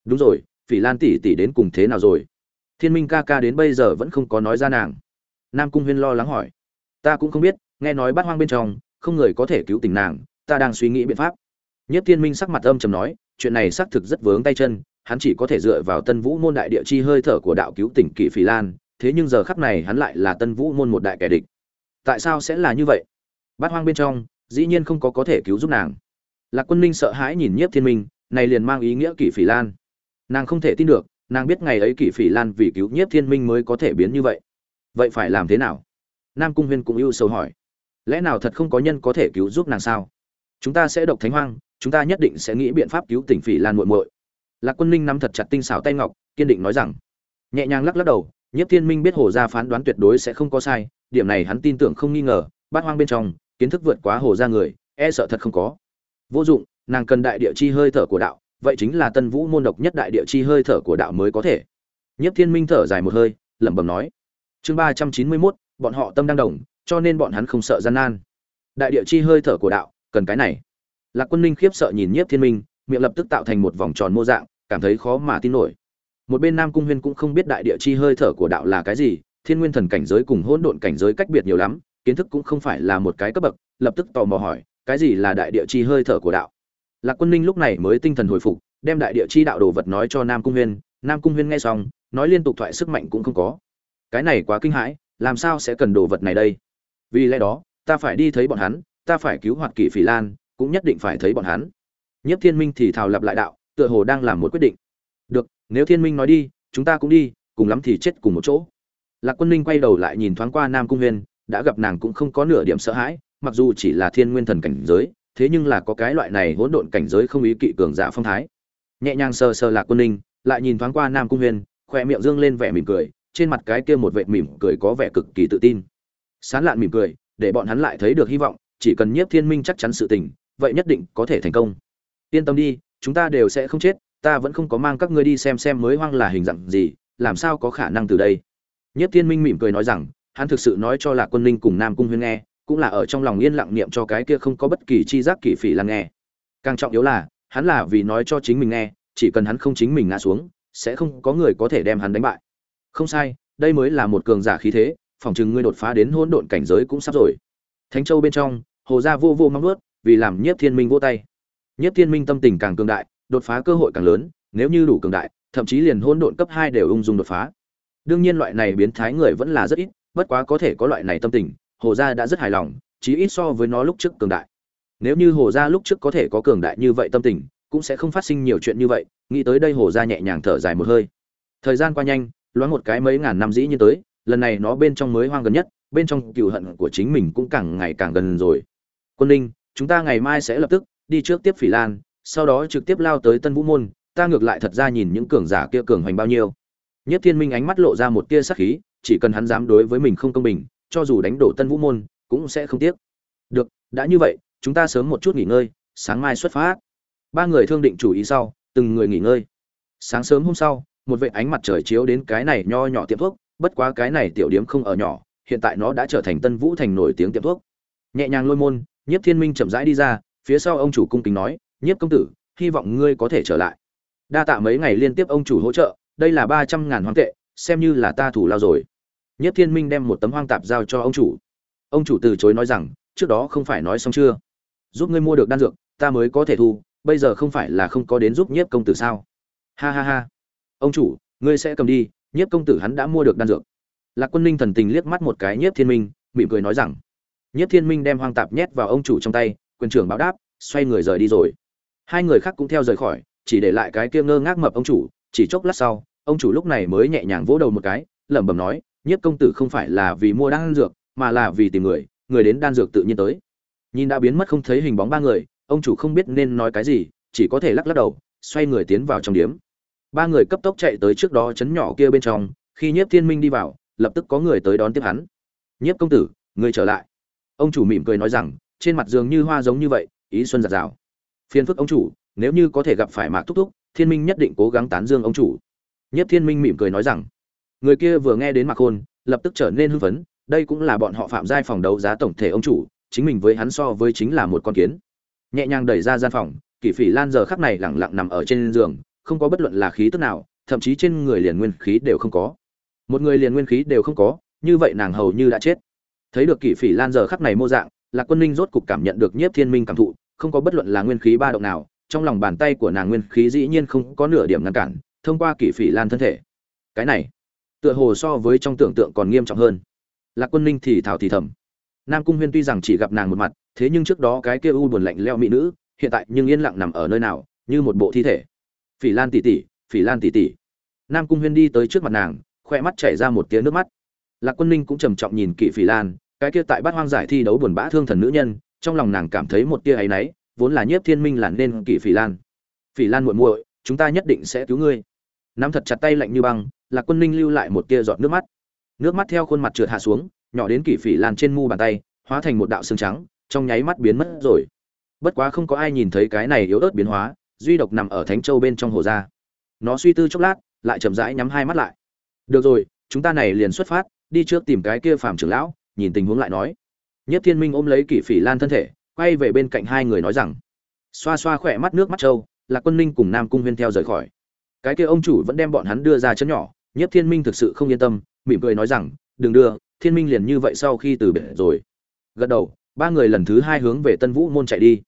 Đúng rồi, phỉ lan tỷ tỷ đến cùng thế nào rồi? Thiên minh ca ca đến bây giờ vẫn không có nói ra nàng. Nam cung huyên lo lắng hỏi. Ta cũng không biết, nghe nói bắt hoang bên trong, không người có thể cứu tình nàng, ta đang suy nghĩ biện pháp. Nhất thiên minh sắc mặt âm trầm nói, chuyện này xác thực rất vướng tay chân, hắn chỉ có thể dựa vào tân vũ môn đại địa chi hơi thở của đạo cứu tỉnh kỷ phỉ lan thế nhưng giờ khắp này hắn lại là tân vũ môn một đại kẻ địch. Tại sao sẽ là như vậy? Bát hoang bên trong, dĩ nhiên không có có thể cứu giúp nàng. Lạc quân ninh sợ hãi nhìn nhiếp thiên minh, này liền mang ý nghĩa kỷ phỉ lan. Nàng không thể tin được, nàng biết ngày ấy kỷ phỉ lan vì cứu nhiếp thiên minh mới có thể biến như vậy. Vậy phải làm thế nào? Nam cung huyên cũng ưu sầu hỏi. Lẽ nào thật không có nhân có thể cứu giúp nàng sao? Chúng ta sẽ độc thánh hoang, chúng ta nhất định sẽ nghĩ biện pháp cứu tỉnh phỉ lan muội muội. Lạc quân ninh nắm thật chặt tinh xảo tay ngọc, kiên định nói rằng. Nhẹ nhàng lắc lắc đầu Nhiếp thiên minh biết hồ gia phán đoán tuyệt đối sẽ không có sai, điểm này hắn tin tưởng không nghi ngờ, bát hoang bên trong, kiến thức vượt quá hồ gia người e sợ thật không có. Vô dụng, nàng cần đại địa chi hơi thở của đạo, vậy chính là tân vũ môn độc nhất đại địa chi hơi thở của đạo mới có thể. Nhiếp thiên minh thở dài một hơi, lẩm bẩm nói. Chương ba trăm chín mươi mốt, bọn họ tâm đang đồng cho nên bọn hắn không sợ gian nan. Đại địa chi hơi thở của đạo, cần cái này. Lạc quân ninh khiếp sợ nhìn nhiếp thiên minh, miệng lập tức tạo thành một vòng tròn mô dạng, cảm thấy khó mà tin nổi một bên nam cung huyên cũng không biết đại địa chi hơi thở của đạo là cái gì, thiên nguyên thần cảnh giới cùng hỗn độn cảnh giới cách biệt nhiều lắm, kiến thức cũng không phải là một cái cấp bậc, lập tức tò mò hỏi, cái gì là đại địa chi hơi thở của đạo? Lạc quân ninh lúc này mới tinh thần hồi phục, đem đại địa chi đạo đồ vật nói cho nam cung huyên, nam cung huyên nghe xong, nói liên tục thoại sức mạnh cũng không có. Cái này quá kinh hãi, làm sao sẽ cần đồ vật này đây? Vì lẽ đó, ta phải đi thấy bọn hắn, ta phải cứu hoạt kỷ phỉ lan, cũng nhất định phải thấy bọn hắn. Nhất thiên minh thì thào lặp lại đạo, tựa hồ đang làm một quyết định. Được nếu thiên minh nói đi, chúng ta cũng đi, cùng lắm thì chết cùng một chỗ. Lạc quân ninh quay đầu lại nhìn thoáng qua nam cung huyên, đã gặp nàng cũng không có nửa điểm sợ hãi, mặc dù chỉ là thiên nguyên thần cảnh giới, thế nhưng là có cái loại này hỗn độn cảnh giới không ý kỵ cường giả phong thái. Nhẹ nhàng sờ sờ lạc quân ninh, lại nhìn thoáng qua nam cung huyên khoe miệng dương lên vẻ mỉm cười, trên mặt cái kia một vệt mỉm cười có vẻ cực kỳ tự tin. Sán lạn mỉm cười, để bọn hắn lại thấy được hy vọng, chỉ cần nhiếp thiên minh chắc chắn sự tình, vậy nhất định có thể thành công. Yên tâm đi, chúng ta đều sẽ không chết ta vẫn không có mang các ngươi đi xem xem mới hoang là hình dạng gì, làm sao có khả năng từ đây? Nhất thiên minh mỉm cười nói rằng, hắn thực sự nói cho lạc quân ninh cùng nam cung huyên nghe, cũng là ở trong lòng yên lặng niệm cho cái kia không có bất kỳ chi giác kỳ phỉ là nghe. Càng trọng yếu là, hắn là vì nói cho chính mình nghe, chỉ cần hắn không chính mình ngã xuống, sẽ không có người có thể đem hắn đánh bại. Không sai, đây mới là một cường giả khí thế, phòng chừng ngươi đột phá đến hỗn độn cảnh giới cũng sắp rồi. Thánh châu bên trong, hồ gia vô vô mong ướt vì làm nhiếp thiên minh vô tay. Nhiếp thiên minh tâm tình càng cường đại đột phá cơ hội càng lớn, nếu như đủ cường đại, thậm chí liền hỗn độn cấp hai đều ung dung đột phá. Đương nhiên loại này biến thái người vẫn là rất ít, bất quá có thể có loại này tâm tình, hồ gia đã rất hài lòng, chí ít so với nó lúc trước cường đại. Nếu như hồ gia lúc trước có thể có cường đại như vậy tâm tình, cũng sẽ không phát sinh nhiều chuyện như vậy, nghĩ tới đây hồ gia nhẹ nhàng thở dài một hơi. Thời gian qua nhanh, loáng một cái mấy ngàn năm dĩ nhiên tới, lần này nó bên trong mới hoang gần nhất, bên trong cừu hận của chính mình cũng càng ngày càng gần rồi. Quân ninh chúng ta ngày mai sẽ lập tức đi trước tiếp phỉ lan sau đó trực tiếp lao tới tân vũ môn, ta ngược lại thật ra nhìn những cường giả kia cường hoành bao nhiêu. Nhất thiên minh ánh mắt lộ ra một tia sắc khí, chỉ cần hắn dám đối với mình không công bình, cho dù đánh đổ tân vũ môn, cũng sẽ không tiếc. Được, đã như vậy, chúng ta sớm một chút nghỉ ngơi, sáng mai xuất phát. Ba người thương định chủ ý sau, từng người nghỉ ngơi. Sáng sớm hôm sau, một vệt ánh mặt trời chiếu đến cái này nho nhỏ tiệm thuốc, bất quá cái này tiểu điếm không ở nhỏ, hiện tại nó đã trở thành tân vũ thành nổi tiếng tiệm thuốc. Nhẹ nhàng lôi môn nhiếp thiên minh chậm rãi đi ra, phía sau ông chủ cung kính nói nhiếp công tử, hy vọng ngươi có thể trở lại. Đa tạ mấy ngày liên tiếp ông chủ hỗ trợ, đây là ba trăm ngàn hoang tệ, xem như là ta thủ lao rồi. Nhất thiên minh đem một tấm hoang tạp giao cho ông chủ. Ông chủ từ chối nói rằng, trước đó không phải nói xong chưa? Giúp ngươi mua được đan dược, ta mới có thể thu, bây giờ không phải là không có đến giúp nhiếp công tử sao? Ha ha ha. Ông chủ, ngươi sẽ cầm đi, nhiếp công tử hắn đã mua được đan dược. Lạc quân ninh thần tình liếc mắt một cái nhiếp thiên minh, mỉm cười nói rằng, nhiếp thiên minh đem hoang tạp nhét vào ông chủ trong tay, quyền trưởng báo đáp, xoay người rời đi rồi hai người khác cũng theo rời khỏi, chỉ để lại cái kia ngơ ngác mập ông chủ, chỉ chốc lát sau, ông chủ lúc này mới nhẹ nhàng vỗ đầu một cái, lẩm bẩm nói, nhiếp công tử không phải là vì mua đan dược, mà là vì tìm người người đến đan dược tự nhiên tới. Nhìn đã biến mất không thấy hình bóng ba người, ông chủ không biết nên nói cái gì, chỉ có thể lắc lắc đầu, xoay người tiến vào trong điếm. Ba người cấp tốc chạy tới trước đó chấn nhỏ kia bên trong, khi nhiếp thiên minh đi vào, lập tức có người tới đón tiếp hắn. Nhiếp công tử, người trở lại. Ông chủ mỉm cười nói rằng, trên mặt dường như hoa giống như vậy, ý xuân giạt rào phiền phức ông chủ, nếu như có thể gặp phải mạc thúc thúc, thiên minh nhất định cố gắng tán dương ông chủ. Nhất thiên minh mỉm cười nói rằng. Người kia vừa nghe đến mạc khôn, lập tức trở nên hưng phấn, đây cũng là bọn họ phạm giai phòng đấu giá tổng thể ông chủ, chính mình với hắn so với chính là một con kiến. Nhẹ nhàng đẩy ra gian phòng, kỷ phỉ lan giờ khắc này lẳng lặng nằm ở trên giường, không có bất luận là khí tức nào, thậm chí trên người liền nguyên khí đều không có. Một người liền nguyên khí đều không có, như vậy nàng hầu như đã chết. Thấy được kỷ phỉ lan giờ khắc này mô dạng, lạc quân ninh rốt cục cảm nhận được nhiếp thiên minh cảm thụ không có bất luận là nguyên khí ba động nào, trong lòng bàn tay của nàng nguyên khí dĩ nhiên không có nửa điểm ngăn cản, thông qua kỷ phỉ lan thân thể. Cái này, tựa hồ so với trong tưởng tượng còn nghiêm trọng hơn. Lạc quân ninh thì thảo thì thầm. Nam cung huyên tuy rằng chỉ gặp nàng một mặt, thế nhưng trước đó cái kia u buồn lạnh leo mỹ nữ, hiện tại nhưng yên lặng nằm ở nơi nào, như một bộ thi thể. Phỉ lan tỉ tỉ phỉ lan tỉ tỉ nam cung huyên đi tới trước mặt nàng, khoe mắt chảy ra một tiếng nước mắt. Lạc quân ninh cũng trầm trọng nhìn kỷ phỉ lan, cái kia tại bát hoang giải thi đấu buồn bã thương thần nữ nhân trong lòng nàng cảm thấy một tia áy náy, vốn là nhiếp thiên minh là nên kỳ phỉ lan. Phỉ lan muội muội, chúng ta nhất định sẽ cứu ngươi. Nắm thật chặt tay lạnh như băng, lạc quân ninh lưu lại một tia giọt nước mắt. Nước mắt theo khuôn mặt trượt hạ xuống, nhỏ đến kỷ phỉ lan trên mu bàn tay, hóa thành một đạo xương trắng, trong nháy mắt biến mất rồi. Bất quá không có ai nhìn thấy cái này yếu ớt biến hóa, duy độc nằm ở thánh châu bên trong hồ ra nó suy tư chốc lát, lại chậm rãi nhắm hai mắt lại. Được rồi, chúng ta này liền xuất phát, đi trước tìm cái kia phàm trưởng lão, nhìn tình huống lại nói nhất thiên minh ôm lấy kỷ phỉ lan thân thể, quay về bên cạnh hai người nói rằng, xoa xoa khỏe mắt nước mắt châu lạc quân ninh cùng nam cung huyên theo rời khỏi. Cái kia ông chủ vẫn đem bọn hắn đưa ra chân nhỏ nhất thiên minh thực sự không yên tâm, mỉm cười nói rằng, đừng đưa, thiên minh liền như vậy sau khi từ biệt rồi. Gật đầu, ba người lần thứ hai hướng về tân vũ môn chạy đi.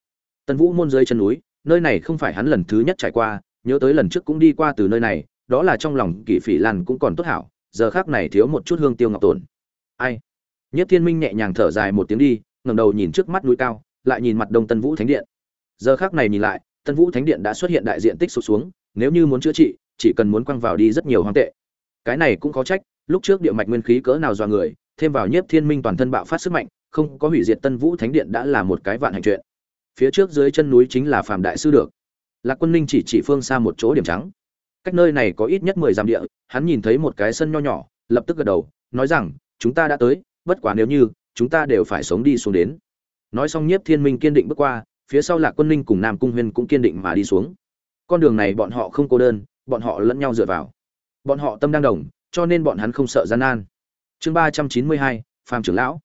Tân vũ môn dưới chân núi, nơi này không phải hắn lần thứ nhất trải qua, nhớ tới lần trước cũng đi qua từ nơi này, đó là trong lòng kỷ phỉ lan cũng còn tốt hảo, giờ khác này thiếu một chút hương tiêu ngọc tổn. ai? Nhất thiên minh nhẹ nhàng thở dài một tiếng đi, ngẩng đầu nhìn trước mắt núi cao, lại nhìn mặt đông tân vũ thánh điện. Giờ khác này nhìn lại, tân vũ thánh điện đã xuất hiện đại diện tích sụt xuống, nếu như muốn chữa trị, chỉ cần muốn quăng vào đi rất nhiều hoang tệ. Cái này cũng khó trách, lúc trước địa mạch nguyên khí cỡ nào do người, thêm vào nhiếp thiên minh toàn thân bạo phát sức mạnh, không có hủy diệt tân vũ thánh điện đã là một cái vạn hành chuyện. Phía trước dưới chân núi chính là phàm đại sư được. Lạc quân ninh chỉ chỉ phương xa một chỗ điểm trắng. Cách nơi này có ít nhất mười dặm địa, hắn nhìn thấy một cái sân nho nhỏ, lập tức gật đầu, nói rằng, chúng ta đã tới bất quá nếu như, chúng ta đều phải sống đi xuống đến. Nói xong nhiếp thiên minh kiên định bước qua, phía sau lạc quân ninh cùng nam cung huyên cũng kiên định mà đi xuống. Con đường này bọn họ không cô đơn, bọn họ lẫn nhau dựa vào. Bọn họ tâm đang đồng, cho nên bọn hắn không sợ gian nan. Chương ba trăm chín mươi hai, phàm trưởng lão.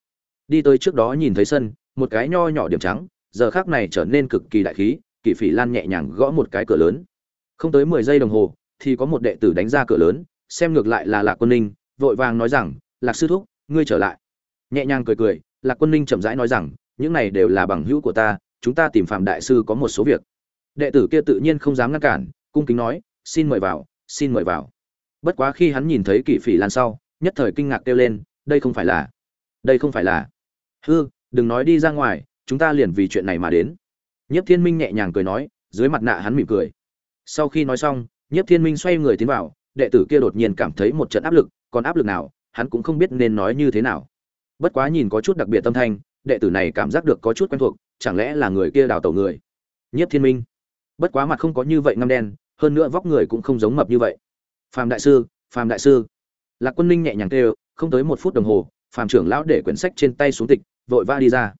Đi tới trước đó nhìn thấy sân, một cái nho nhỏ điểm trắng, giờ khác này trở nên cực kỳ đại khí kỷ phỉ lan nhẹ nhàng gõ một cái cửa lớn. Không tới mười giây đồng hồ, thì có một đệ tử đánh ra cửa lớn, xem ngược lại là lạc quân ninh, vội vàng nói rằng, lạc sư thúc, ngươi trở lại nhẹ nhàng cười cười, lạc quân ninh chậm rãi nói rằng, những này đều là bằng hữu của ta, chúng ta tìm phạm đại sư có một số việc. Đệ tử kia tự nhiên không dám ngăn cản, cung kính nói, xin mời vào, xin mời vào. Bất quá khi hắn nhìn thấy kỷ phỉ lan sau, nhất thời kinh ngạc kêu lên, đây không phải là, đây không phải là. Hư, đừng nói đi ra ngoài, chúng ta liền vì chuyện này mà đến. Nhiếp thiên minh nhẹ nhàng cười nói, dưới mặt nạ hắn mỉm cười. Sau khi nói xong, nhiếp thiên minh xoay người tiến vào, đệ tử kia đột nhiên cảm thấy một trận áp lực, còn áp lực nào, hắn cũng không biết nên nói như thế nào bất quá nhìn có chút đặc biệt tâm thanh đệ tử này cảm giác được có chút quen thuộc chẳng lẽ là người kia đào tẩu người nhiếp thiên minh bất quá mặt không có như vậy ngăm đen hơn nữa vóc người cũng không giống mập như vậy Phạm đại sư, Phạm đại sư. Lạc Quân Ninh nhẹ nhàng kêu, không tới một phút đồng hồ, Phạm trưởng lão để quyển sách trên tay xuống tịch, vội vã đi ra.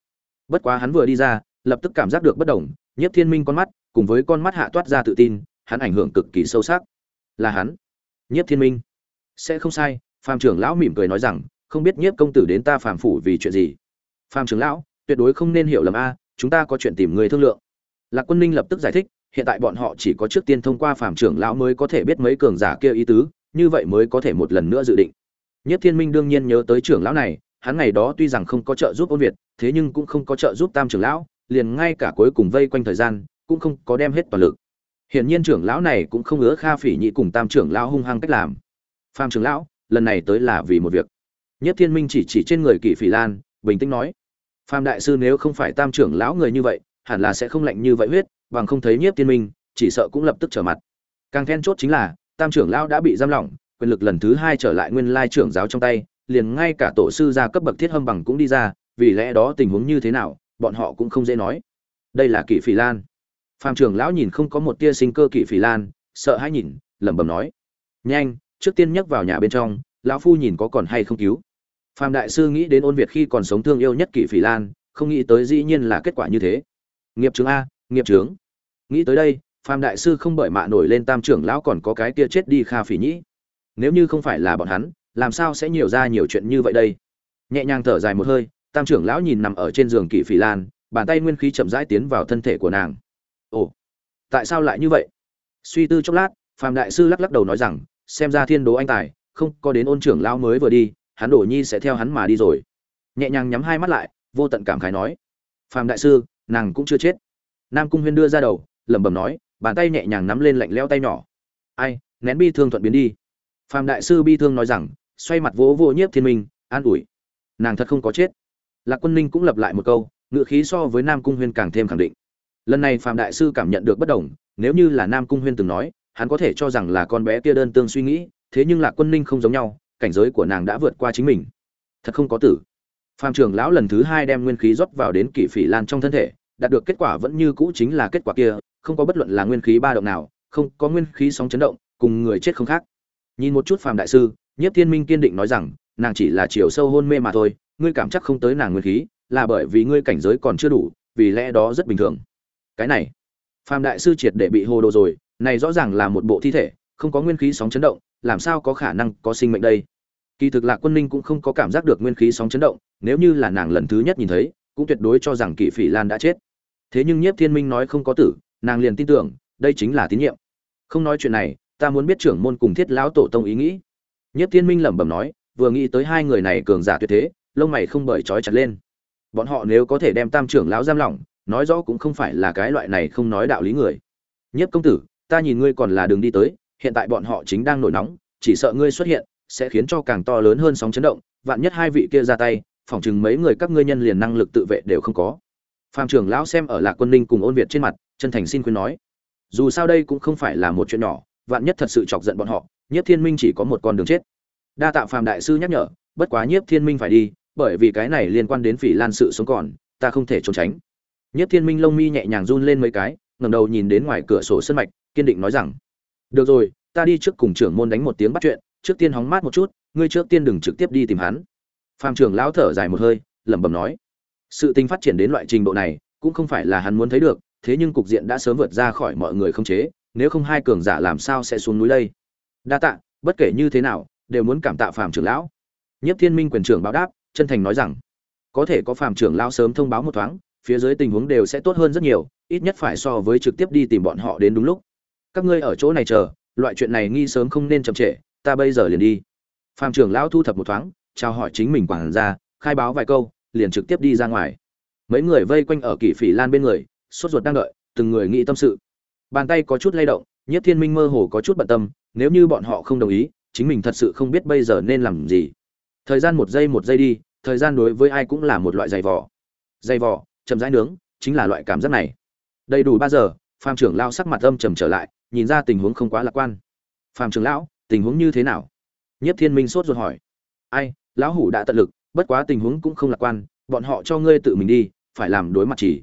Bất quá hắn vừa đi ra, lập tức cảm giác được bất động, Nhiếp Thiên Minh con mắt, cùng với con mắt hạ toát ra tự tin, hắn ảnh hưởng cực kỳ sâu sắc. Là hắn. Nhiếp Thiên Minh. Sẽ không sai, Phạm trưởng lão mỉm cười nói rằng, không biết Nhiếp công tử đến ta Phạm phủ vì chuyện gì. Phạm trưởng lão, tuyệt đối không nên hiểu lầm a chúng ta có chuyện tìm người thương lượng. Lạc quân ninh lập tức giải thích hiện tại bọn họ chỉ có trước tiên thông qua phạm trưởng lão mới có thể biết mấy cường giả kia ý tứ như vậy mới có thể một lần nữa dự định. Nhất thiên minh đương nhiên nhớ tới trưởng lão này hắn ngày đó tuy rằng không có trợ giúp ôn việt thế nhưng cũng không có trợ giúp tam trưởng lão liền ngay cả cuối cùng vây quanh thời gian cũng không có đem hết toàn lực. Hiển nhiên trưởng lão này cũng không ứa kha phỉ nhị cùng tam trưởng lão hung hăng cách làm. Phạm trưởng lão lần này tới là vì một việc nhất thiên minh chỉ chỉ trên người kỷ phỉ lan, bình tĩnh nói phạm đại sư nếu không phải tam trưởng lão người như vậy, hẳn là sẽ không lạnh như vậy huyết, bằng không thấy nhiếp thiên minh, chỉ sợ cũng lập tức trở mặt. Càng then chốt chính là, tam trưởng lão đã bị giam lỏng, quyền lực lần thứ hai trở lại nguyên lai trưởng giáo trong tay, liền ngay cả tổ sư gia cấp bậc thiết hâm bằng cũng đi ra, vì lẽ đó tình huống như thế nào, bọn họ cũng không dễ nói. Đây là kỷ phỉ lan. Phạm trưởng lão nhìn không có một tia sinh cơ kỷ phỉ lan, sợ hãi nhìn, lẩm bẩm nói, nhanh, trước tiên nhấc vào nhà bên trong lão phu nhìn có còn hay không cứu? Phạm đại sư nghĩ đến ôn việt khi còn sống thương yêu nhất kỷ phỉ lan, không nghĩ tới dĩ nhiên là kết quả như thế. Nghiệp trướng a, nghiệp trướng nghĩ tới đây phạm đại sư không bởi mạ nổi lên tam trưởng lão còn có cái kia chết đi kha phỉ nhĩ. Nếu như không phải là bọn hắn, làm sao sẽ nhiều ra nhiều chuyện như vậy đây? Nhẹ nhàng thở dài một hơi, tam trưởng lão nhìn nằm ở trên giường kỷ phỉ lan, bàn tay nguyên khí chậm rãi tiến vào thân thể của nàng. Ồ, tại sao lại như vậy? Suy tư chốc lát phạm đại sư lắc lắc đầu nói rằng, xem ra thiên đố anh tài không có đến ôn trưởng lão mới vừa đi, hắn đổ nhi sẽ theo hắn mà đi rồi. Nhẹ nhàng nhắm hai mắt lại, vô tận cảm khái nói. Phạm đại sư, nàng cũng chưa chết. Nam cung huyên đưa ra đầu, lẩm bẩm nói, bàn tay nhẹ nhàng nắm lên lạnh leo tay nhỏ. Ai, nén bi thương thuận biến đi. Phạm đại sư bi thương nói rằng, xoay mặt vỗ vỗ nhiếp thiên minh, an ủi. Nàng thật không có chết. Lạc quân ninh cũng lập lại một câu ngự khí so với nam cung huyên càng thêm khẳng định. Lần này phạm đại sư cảm nhận được bất đồng, nếu như là nam cung huyên từng nói, hắn có thể cho rằng là con bé kia đơn tương suy nghĩ thế nhưng lạc quân ninh không giống nhau, cảnh giới của nàng đã vượt qua chính mình. Thật không có tử. Phạm trưởng lão lần thứ hai đem nguyên khí rót vào đến kỷ phỉ lan trong thân thể, đạt được kết quả vẫn như cũ chính là kết quả kia, không có bất luận là nguyên khí ba động nào, không có nguyên khí sóng chấn động, cùng người chết không khác. Nhìn một chút phạm đại sư, nhiếp thiên minh kiên định nói rằng, nàng chỉ là chiều sâu hôn mê mà thôi, ngươi cảm chắc không tới nàng nguyên khí, là bởi vì ngươi cảnh giới còn chưa đủ, vì lẽ đó rất bình thường. Cái này phạm đại sư triệt để bị hồ đồ rồi, này rõ ràng là một bộ thi thể không có nguyên khí sóng chấn động, làm sao có khả năng có sinh mệnh đây? Kỳ thực lạc quân ninh cũng không có cảm giác được nguyên khí sóng chấn động, nếu như là nàng lần thứ nhất nhìn thấy, cũng tuyệt đối cho rằng kỷ phỉ lan đã chết. Thế nhưng nhiếp thiên minh nói không có tử, nàng liền tin tưởng, đây chính là tín nhiệm. Không nói chuyện này, ta muốn biết trưởng môn cùng thiết lão tổ tông ý nghĩ. Nhiếp thiên minh lẩm bẩm nói, vừa nghĩ tới hai người này cường giả tuyệt thế, lông mày không bởi trói chặt lên. Bọn họ nếu có thể đem tam trưởng lão giam lỏng, nói rõ cũng không phải là cái loại này không nói đạo lý người. Nhiếp công tử, ta nhìn ngươi còn là đường đi tới hiện tại bọn họ chính đang nổi nóng, chỉ sợ ngươi xuất hiện, sẽ khiến cho càng to lớn hơn sóng chấn động, vạn nhất hai vị kia ra tay, phỏng chừng mấy người các ngươi nhân liền năng lực tự vệ đều không có. Phạm trưởng lão xem ở lạc quân ninh cùng ôn việt trên mặt, chân thành xin khuyên nói, dù sao đây cũng không phải là một chuyện nhỏ, vạn nhất thật sự chọc giận bọn họ, nhiếp thiên minh chỉ có một con đường chết. Đa tạ phạm đại sư nhắc nhở, bất quá nhiếp thiên minh phải đi, bởi vì cái này liên quan đến phỉ lan sự sống còn, ta không thể trốn tránh. Nhiếp thiên minh lông mi nhẹ nhàng run lên mấy cái, ngẩng đầu nhìn đến ngoài cửa sổ sân mạch, kiên định nói rằng được rồi, ta đi trước cùng trưởng môn đánh một tiếng bắt chuyện, trước tiên hóng mát một chút, ngươi trước tiên đừng trực tiếp đi tìm hắn. Phạm trưởng lão thở dài một hơi, lẩm bẩm nói. Sự tình phát triển đến loại trình độ này, cũng không phải là hắn muốn thấy được, thế nhưng cục diện đã sớm vượt ra khỏi mọi người không chế, nếu không hai cường giả làm sao sẽ xuống núi đây? Đa tạ, bất kể như thế nào, đều muốn cảm tạ phạm trưởng lão. Nhất thiên minh quyền trưởng báo đáp, chân thành nói rằng, có thể có phạm trưởng lão sớm thông báo một thoáng, phía dưới tình huống đều sẽ tốt hơn rất nhiều, ít nhất phải so với trực tiếp đi tìm bọn họ đến đúng lúc các ngươi ở chỗ này chờ, loại chuyện này nghi sớm không nên chậm trễ, ta bây giờ liền đi. Phạm trưởng lão thu thập một thoáng, chào hỏi chính mình quản gia, khai báo vài câu, liền trực tiếp đi ra ngoài. Mấy người vây quanh ở kỷ phỉ lan bên người, sốt ruột đang đợi, từng người nghĩ tâm sự. Bàn tay có chút lay động nhất thiên minh mơ hồ có chút bận tâm, nếu như bọn họ không đồng ý, chính mình thật sự không biết bây giờ nên làm gì. Thời gian một giây một giây đi, thời gian đối với ai cũng là một loại giày vỏ giày vỏ chậm rãi nướng, chính là loại cảm giác này. Đầy đủ ba giờ, phàm trưởng lao sắc mặt âm trầm trở lại nhìn ra tình huống không quá lạc quan. Phạm trưởng lão, tình huống như thế nào? Nhất thiên minh sốt ruột hỏi. Ai, lão hủ đã tận lực, bất quá tình huống cũng không lạc quan, bọn họ cho ngươi tự mình đi, phải làm đối mặt chỉ.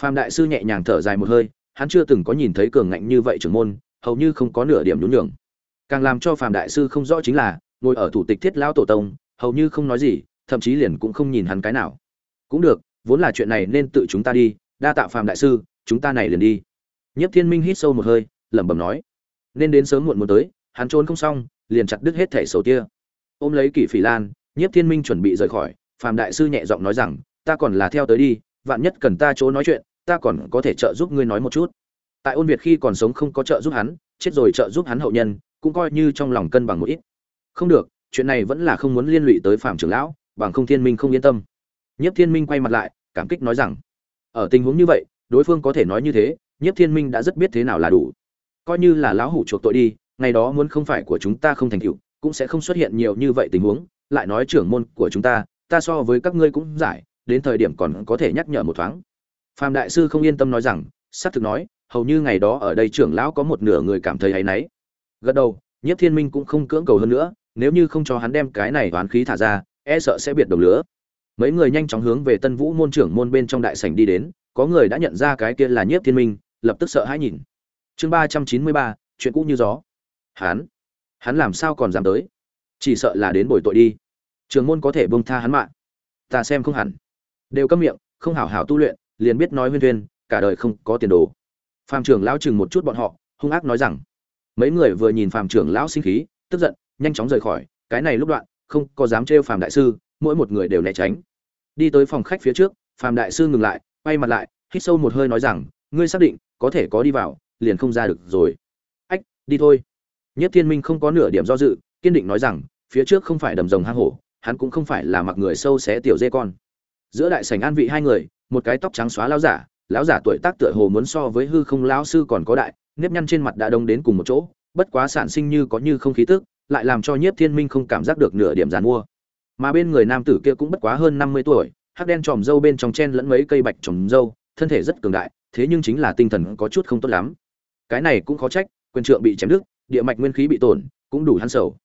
Phạm đại sư nhẹ nhàng thở dài một hơi, hắn chưa từng có nhìn thấy cường ngạnh như vậy trưởng môn, hầu như không có nửa điểm nhún nhường. Càng làm cho Phạm đại sư không rõ chính là, ngồi ở thủ tịch thiết lão tổ tông, hầu như không nói gì, thậm chí liền cũng không nhìn hắn cái nào. Cũng được, vốn là chuyện này nên tự chúng ta đi, đa tạ Phạm đại sư, chúng ta này liền đi. Nhất thiên minh hít sâu một hơi lẩm bẩm nói. Nên đến sớm muộn muốn tới, hắn trốn không xong, liền chặt đứt hết thẻ sầu tia. Ôm lấy kỷ phỉ lan nhất thiên minh chuẩn bị rời khỏi, phàm đại sư nhẹ giọng nói rằng, ta còn là theo tới đi, vạn nhất cần ta chỗ nói chuyện, ta còn có thể trợ giúp ngươi nói một chút. Tại ôn việt khi còn sống không có trợ giúp hắn, chết rồi trợ giúp hắn hậu nhân, cũng coi như trong lòng cân bằng một ít. Không được, chuyện này vẫn là không muốn liên lụy tới phạm trưởng lão, bằng không thiên minh không yên tâm. Nhất thiên minh quay mặt lại, cảm kích nói rằng, ở tình huống như vậy, đối phương có thể nói như thế nhất thiên minh đã rất biết thế nào là đủ coi như là lão hủ chuộc tội đi, ngày đó muốn không phải của chúng ta không thành tựu, cũng sẽ không xuất hiện nhiều như vậy tình huống. Lại nói trưởng môn của chúng ta ta so với các ngươi cũng giải, đến thời điểm còn có thể nhắc nhở một thoáng. Phạm đại sư không yên tâm nói rằng, xác thực nói, hầu như ngày đó ở đây trưởng lão có một nửa người cảm thấy áy náy. Gật đầu nhất thiên minh cũng không cưỡng cầu hơn nữa, nếu như không cho hắn đem cái này toán khí thả ra e sợ sẽ biệt đồng lửa. Mấy người nhanh chóng hướng về tân vũ môn trưởng môn bên trong đại sảnh đi đến, có người đã nhận ra cái kia là nhiếp thiên minh, lập tức sợ hãi nhìn chương ba trăm chín mươi ba, chuyện cũ như gió. Hắn hắn làm sao còn dám tới? Chỉ sợ là đến bồi tội đi. Trường môn có thể bông tha hắn mạng. Ta xem không hẳn. Đều câm miệng, không hảo hảo tu luyện, liền biết nói huyên thuyên, cả đời không có tiền đồ. Phàm trưởng lão chừng một chút bọn họ, hung ác nói rằng, mấy người vừa nhìn phàm trưởng lão sinh khí, tức giận, nhanh chóng rời khỏi. Cái này lúc đoạn, không có dám trêu phàm đại sư, mỗi một người đều né tránh. Đi tới phòng khách phía trước, phàm đại sư ngừng lại, quay mặt lại, hít sâu một hơi nói rằng, ngươi xác định, có thể có đi vào liền không ra được rồi. Ách, đi thôi. Nhất thiên minh không có nửa điểm do dự, kiên định nói rằng, phía trước không phải đầm rồng hang hổ, hắn cũng không phải là mặc người sâu xé tiểu dê con. Giữa đại sảnh an vị hai người, một cái tóc trắng xóa lão giả lão giả tuổi tác tựa hồ muốn so với hư không lão sư còn có đại, nếp nhăn trên mặt đã đông đến cùng một chỗ, bất quá sản sinh như có như không khí tức, lại làm cho nhiếp thiên minh không cảm giác được nửa điểm giàn mua. Mà bên người nam tử kia cũng bất quá hơn năm mươi tuổi, hắc đen tròm râu bên trong chen lẫn mấy cây bạch tròm râu, thân thể rất cường đại, thế nhưng chính là tinh thần có chút không tốt lắm cái này cũng khó trách, quyền trượng bị chém đứt, địa mạch nguyên khí bị tổn, cũng đủ hắn sầu.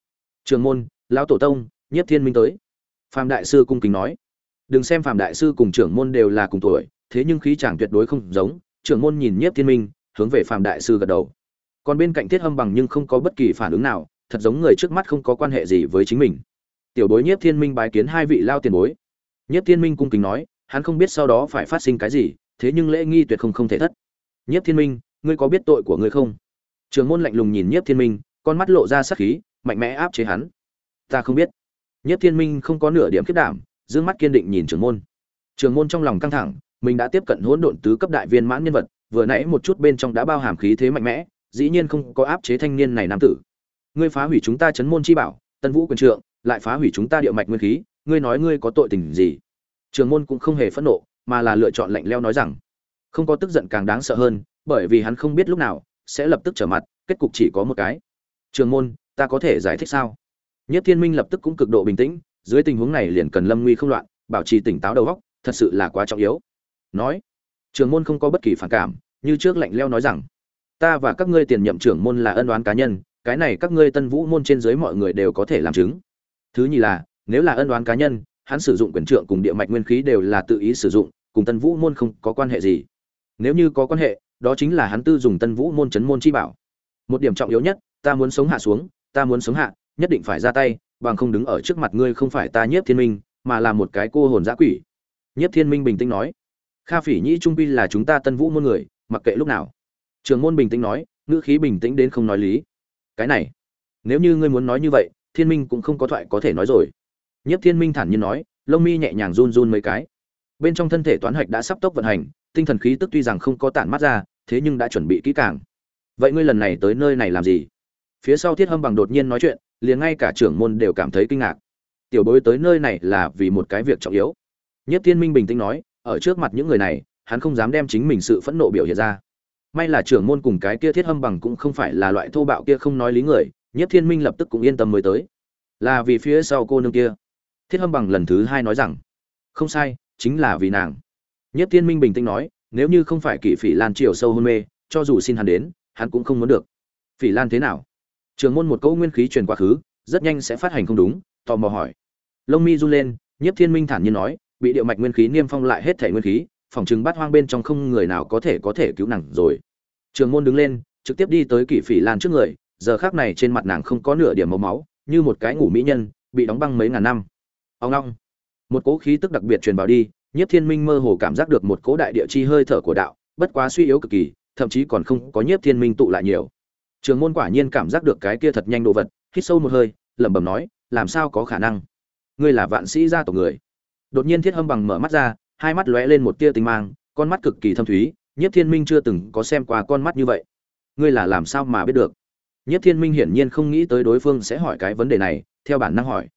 Trường môn, lão tổ tông, nhiếp thiên minh tới. Phạm đại sư cung kính nói. Đừng xem phạm đại sư cùng trưởng môn đều là cùng tuổi, thế nhưng khí chàng tuyệt đối không giống. Trưởng môn nhìn nhiếp thiên minh, hướng về phạm đại sư gật đầu. Còn bên cạnh thiết hâm bằng nhưng không có bất kỳ phản ứng nào, thật giống người trước mắt không có quan hệ gì với chính mình. Tiểu bối nhiếp thiên minh bái kiến hai vị lao tiền bối. Nhiếp thiên minh cung kính nói, hắn không biết sau đó phải phát sinh cái gì, thế nhưng lễ nghi tuyệt không không thể thất. Nhiếp thiên minh ngươi có biết tội của ngươi không? Trường môn lạnh lùng nhìn nhiếp thiên minh, con mắt lộ ra sắc khí, mạnh mẽ áp chế hắn. Ta không biết. Nhiếp thiên minh không có nửa điểm khiết đảm d mắt kiên định nhìn trường môn. Trường môn trong lòng căng thẳng, mình đã tiếp cận hỗn độn tứ cấp đại viên mãn nhân vật, vừa nãy một chút bên trong đã bao hàm khí thế mạnh mẽ, dĩ nhiên không có áp chế thanh niên này nam tử. Ngươi phá hủy chúng ta chấn môn chi bảo, tân vũ quyền trượng, lại phá hủy chúng ta địa mạch nguyên khí, ngươi nói ngươi có tội tình gì? Trường môn cũng không hề phẫn nộ, mà là lựa chọn lạnh leo nói rằng, không có tức giận càng đáng sợ hơn bởi vì hắn không biết lúc nào sẽ lập tức trở mặt, kết cục chỉ có một cái. Trường môn, ta có thể giải thích sao? Nhất thiên minh lập tức cũng cực độ bình tĩnh, dưới tình huống này liền cần lâm nguy không loạn, bảo trì tỉnh táo đầu óc, thật sự là quá trọng yếu. Nói, trường môn không có bất kỳ phản cảm, như trước lạnh leo nói rằng, ta và các ngươi tiền nhậm trưởng môn là ân oán cá nhân, cái này các ngươi tân vũ môn trên dưới mọi người đều có thể làm chứng. Thứ nhì là, nếu là ân oán cá nhân, hắn sử dụng quyền trượng cùng địa mạch nguyên khí đều là tự ý sử dụng, cùng tân vũ môn không có quan hệ gì. Nếu như có quan hệ đó chính là hắn tư dùng tân vũ môn chấn môn chi bảo. Một điểm trọng yếu nhất, ta muốn sống hạ xuống, ta muốn sống hạ, nhất định phải ra tay, bằng không đứng ở trước mặt ngươi không phải ta nhiếp thiên minh, mà là một cái cô hồn giã quỷ. Nhiếp thiên minh bình tĩnh nói. Kha phỉ nhĩ trung pi là chúng ta tân vũ môn người, mặc kệ lúc nào. Trường môn bình tĩnh nói, ngữ khí bình tĩnh đến không nói lý. Cái này, nếu như ngươi muốn nói như vậy, thiên minh cũng không có thoại có thể nói rồi. Nhiếp thiên minh thản nhiên nói, lông mi nhẹ nhàng run run mấy cái. Bên trong thân thể toán hạch đã sắp tốc vận hành, tinh thần khí tức tuy rằng không có tản mắt ra thế nhưng đã chuẩn bị kỹ càng. Vậy ngươi lần này tới nơi này làm gì? Phía sau thiết hâm bằng đột nhiên nói chuyện, liền ngay cả trưởng môn đều cảm thấy kinh ngạc. Tiểu bối tới nơi này là vì một cái việc trọng yếu. Nhất thiên minh bình tĩnh nói, ở trước mặt những người này, hắn không dám đem chính mình sự phẫn nộ biểu hiện ra. May là trưởng môn cùng cái kia thiết hâm bằng cũng không phải là loại thô bạo kia không nói lý người, nhất thiên minh lập tức cũng yên tâm mới tới. Là vì phía sau cô nương kia. Thiết hâm bằng lần thứ hai nói rằng, không sai, chính là vì nàng. Nhất thiên minh bình tĩnh nói nếu như không phải kỷ phỉ lan chiều sâu hôn mê, cho dù xin hắn đến, hắn cũng không muốn được. Phỉ lan thế nào? Trường môn một câu nguyên khí truyền quá khứ, rất nhanh sẽ phát hành không đúng, tò mò hỏi. Lông mi run lên, nhiếp thiên minh thản nhiên nói, bị điệu mạch nguyên khí niêm phong lại hết thể nguyên khí, phòng chứng bắt hoang bên trong không người nào có thể có thể cứu nàng rồi. Trường môn đứng lên, trực tiếp đi tới kỷ phỉ lan trước người, giờ khác này trên mặt nàng không có nửa điểm màu máu, như một cái ngủ mỹ nhân, bị đóng băng mấy ngàn năm. Ông long. Một cỗ khí tức đặc biệt truyền vào đi nhiếp thiên minh mơ hồ cảm giác được một cỗ đại địa chi hơi thở của đạo, bất quá suy yếu cực kỳ, thậm chí còn không có nhiếp thiên minh tụ lại nhiều. Trường môn quả nhiên cảm giác được cái kia thật nhanh đồ vật, hít sâu một hơi, lẩm bẩm nói, làm sao có khả năng? Ngươi là vạn sĩ gia tộc người. Đột nhiên thiết hâm bằng mở mắt ra, hai mắt lóe lên một tia tinh mang, con mắt cực kỳ thâm thúy, nhiếp thiên minh chưa từng có xem qua con mắt như vậy. Ngươi là làm sao mà biết được? Nhiếp thiên minh hiển nhiên không nghĩ tới đối phương sẽ hỏi cái vấn đề này, theo bản năng hỏi.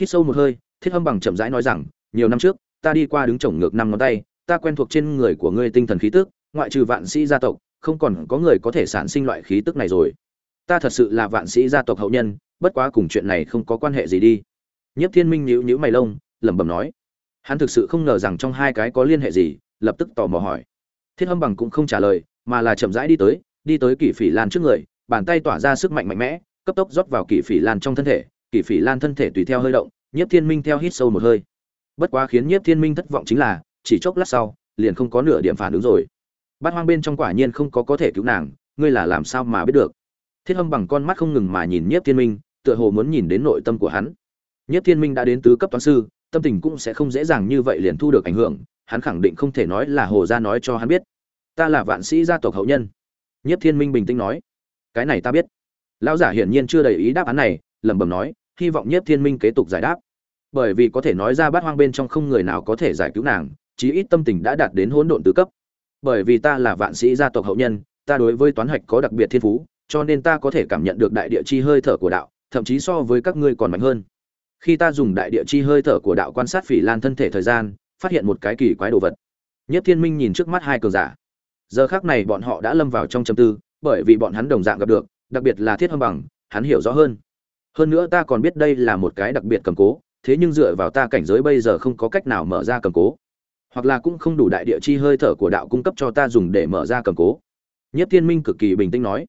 Hít sâu một hơi, thiết hâm bằng chậm rãi nói rằng, nhiều năm trước ta đi qua đứng chổng ngược năm ngón tay, ta quen thuộc trên người của ngươi tinh thần khí tức, ngoại trừ vạn sĩ gia tộc, không còn có người có thể sản sinh loại khí tức này rồi. Ta thật sự là vạn sĩ gia tộc hậu nhân, bất quá cùng chuyện này không có quan hệ gì đi. Nhiếp thiên minh nhíu nhíu mày lông, lẩm bẩm nói. Hắn thực sự không ngờ rằng trong hai cái có liên hệ gì, lập tức tò mò hỏi. Thiết hâm bằng cũng không trả lời, mà là chậm rãi đi tới đi tới kỷ phỉ lan trước người, bàn tay tỏa ra sức mạnh mạnh mẽ, cấp tốc rót vào kỷ phỉ lan trong thân thể. Kỷ phỉ lan thân thể tùy theo hơi động, nhiếp thiên minh theo hít sâu một hơi bất quá khiến nhiếp thiên minh thất vọng chính là, chỉ chốc lát sau, liền không có nửa điểm phản ứng rồi. Bát hoang bên trong quả nhiên không có có thể cứu nàng, ngươi là làm sao mà biết được? Thiết hâm bằng con mắt không ngừng mà nhìn nhiếp thiên minh, tựa hồ muốn nhìn đến nội tâm của hắn. Nhiếp thiên minh đã đến tứ cấp toán sư, tâm tình cũng sẽ không dễ dàng như vậy liền thu được ảnh hưởng, hắn khẳng định không thể nói là hồ gia nói cho hắn biết. Ta là vạn sĩ gia tộc hậu nhân. Nhiếp thiên minh bình tĩnh nói. Cái này ta biết. Lão giả hiển nhiên chưa đầy ý đáp án này, lẩm bẩm nói, hy vọng nhiếp thiên minh kế tục giải đáp bởi vì có thể nói ra bát hoang bên trong không người nào có thể giải cứu nàng, chí ít tâm tình đã đạt đến hỗn độn tứ cấp. Bởi vì ta là vạn sĩ gia tộc hậu nhân, ta đối với toán hạch có đặc biệt thiên phú, cho nên ta có thể cảm nhận được đại địa chi hơi thở của đạo, thậm chí so với các ngươi còn mạnh hơn. Khi ta dùng đại địa chi hơi thở của đạo quan sát phỉ lan thân thể thời gian, phát hiện một cái kỳ quái đồ vật. Nhất thiên minh nhìn trước mắt hai cường giả. Giờ khác này bọn họ đã lâm vào trong châm tư, bởi vì bọn hắn đồng dạng gặp được, đặc biệt là thiết hâm bằng, hắn hiểu rõ hơn. Hơn nữa ta còn biết đây là một cái đặc biệt cầm cố thế nhưng dựa vào ta cảnh giới bây giờ không có cách nào mở ra cầm cố. Hoặc là cũng không đủ đại địa chi hơi thở của đạo cung cấp cho ta dùng để mở ra cầm cố. Nhất thiên minh cực kỳ bình tĩnh nói.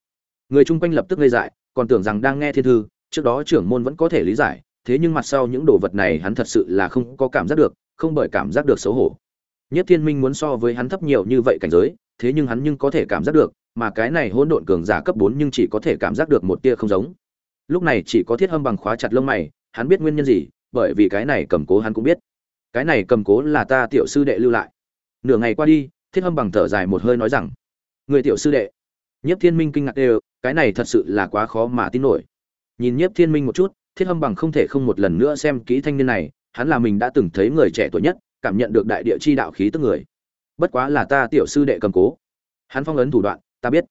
Người chung quanh lập tức ngây dại, còn tưởng rằng đang nghe thiên thư, trước đó trưởng môn vẫn có thể lý giải, thế nhưng mặt sau những đồ vật này hắn thật sự là không có cảm giác được, không bởi cảm giác được xấu hổ. Nhất thiên minh muốn so với hắn thấp nhiều như vậy cảnh giới, thế nhưng hắn nhưng có thể cảm giác được, mà cái này hỗn độn cường giả cấp bốn nhưng chỉ có thể cảm giác được một tia không giống. Lúc này chỉ có thiết hâm bằng khóa chặt lông mày, hắn biết nguyên nhân gì bởi vì cái này cầm cố hắn cũng biết. Cái này cầm cố là ta tiểu sư đệ lưu lại. Nửa ngày qua đi, thiết hâm bằng thở dài một hơi nói rằng, người tiểu sư đệ. Nhiếp thiên minh kinh ngạc đều, cái này thật sự là quá khó mà tin nổi. Nhìn nhiếp thiên minh một chút, thiết hâm bằng không thể không một lần nữa xem kỹ thanh niên này, hắn là mình đã từng thấy người trẻ tuổi nhất, cảm nhận được đại địa chi đạo khí tức người. Bất quá là ta tiểu sư đệ cầm cố. Hắn phong ấn thủ đoạn, ta biết.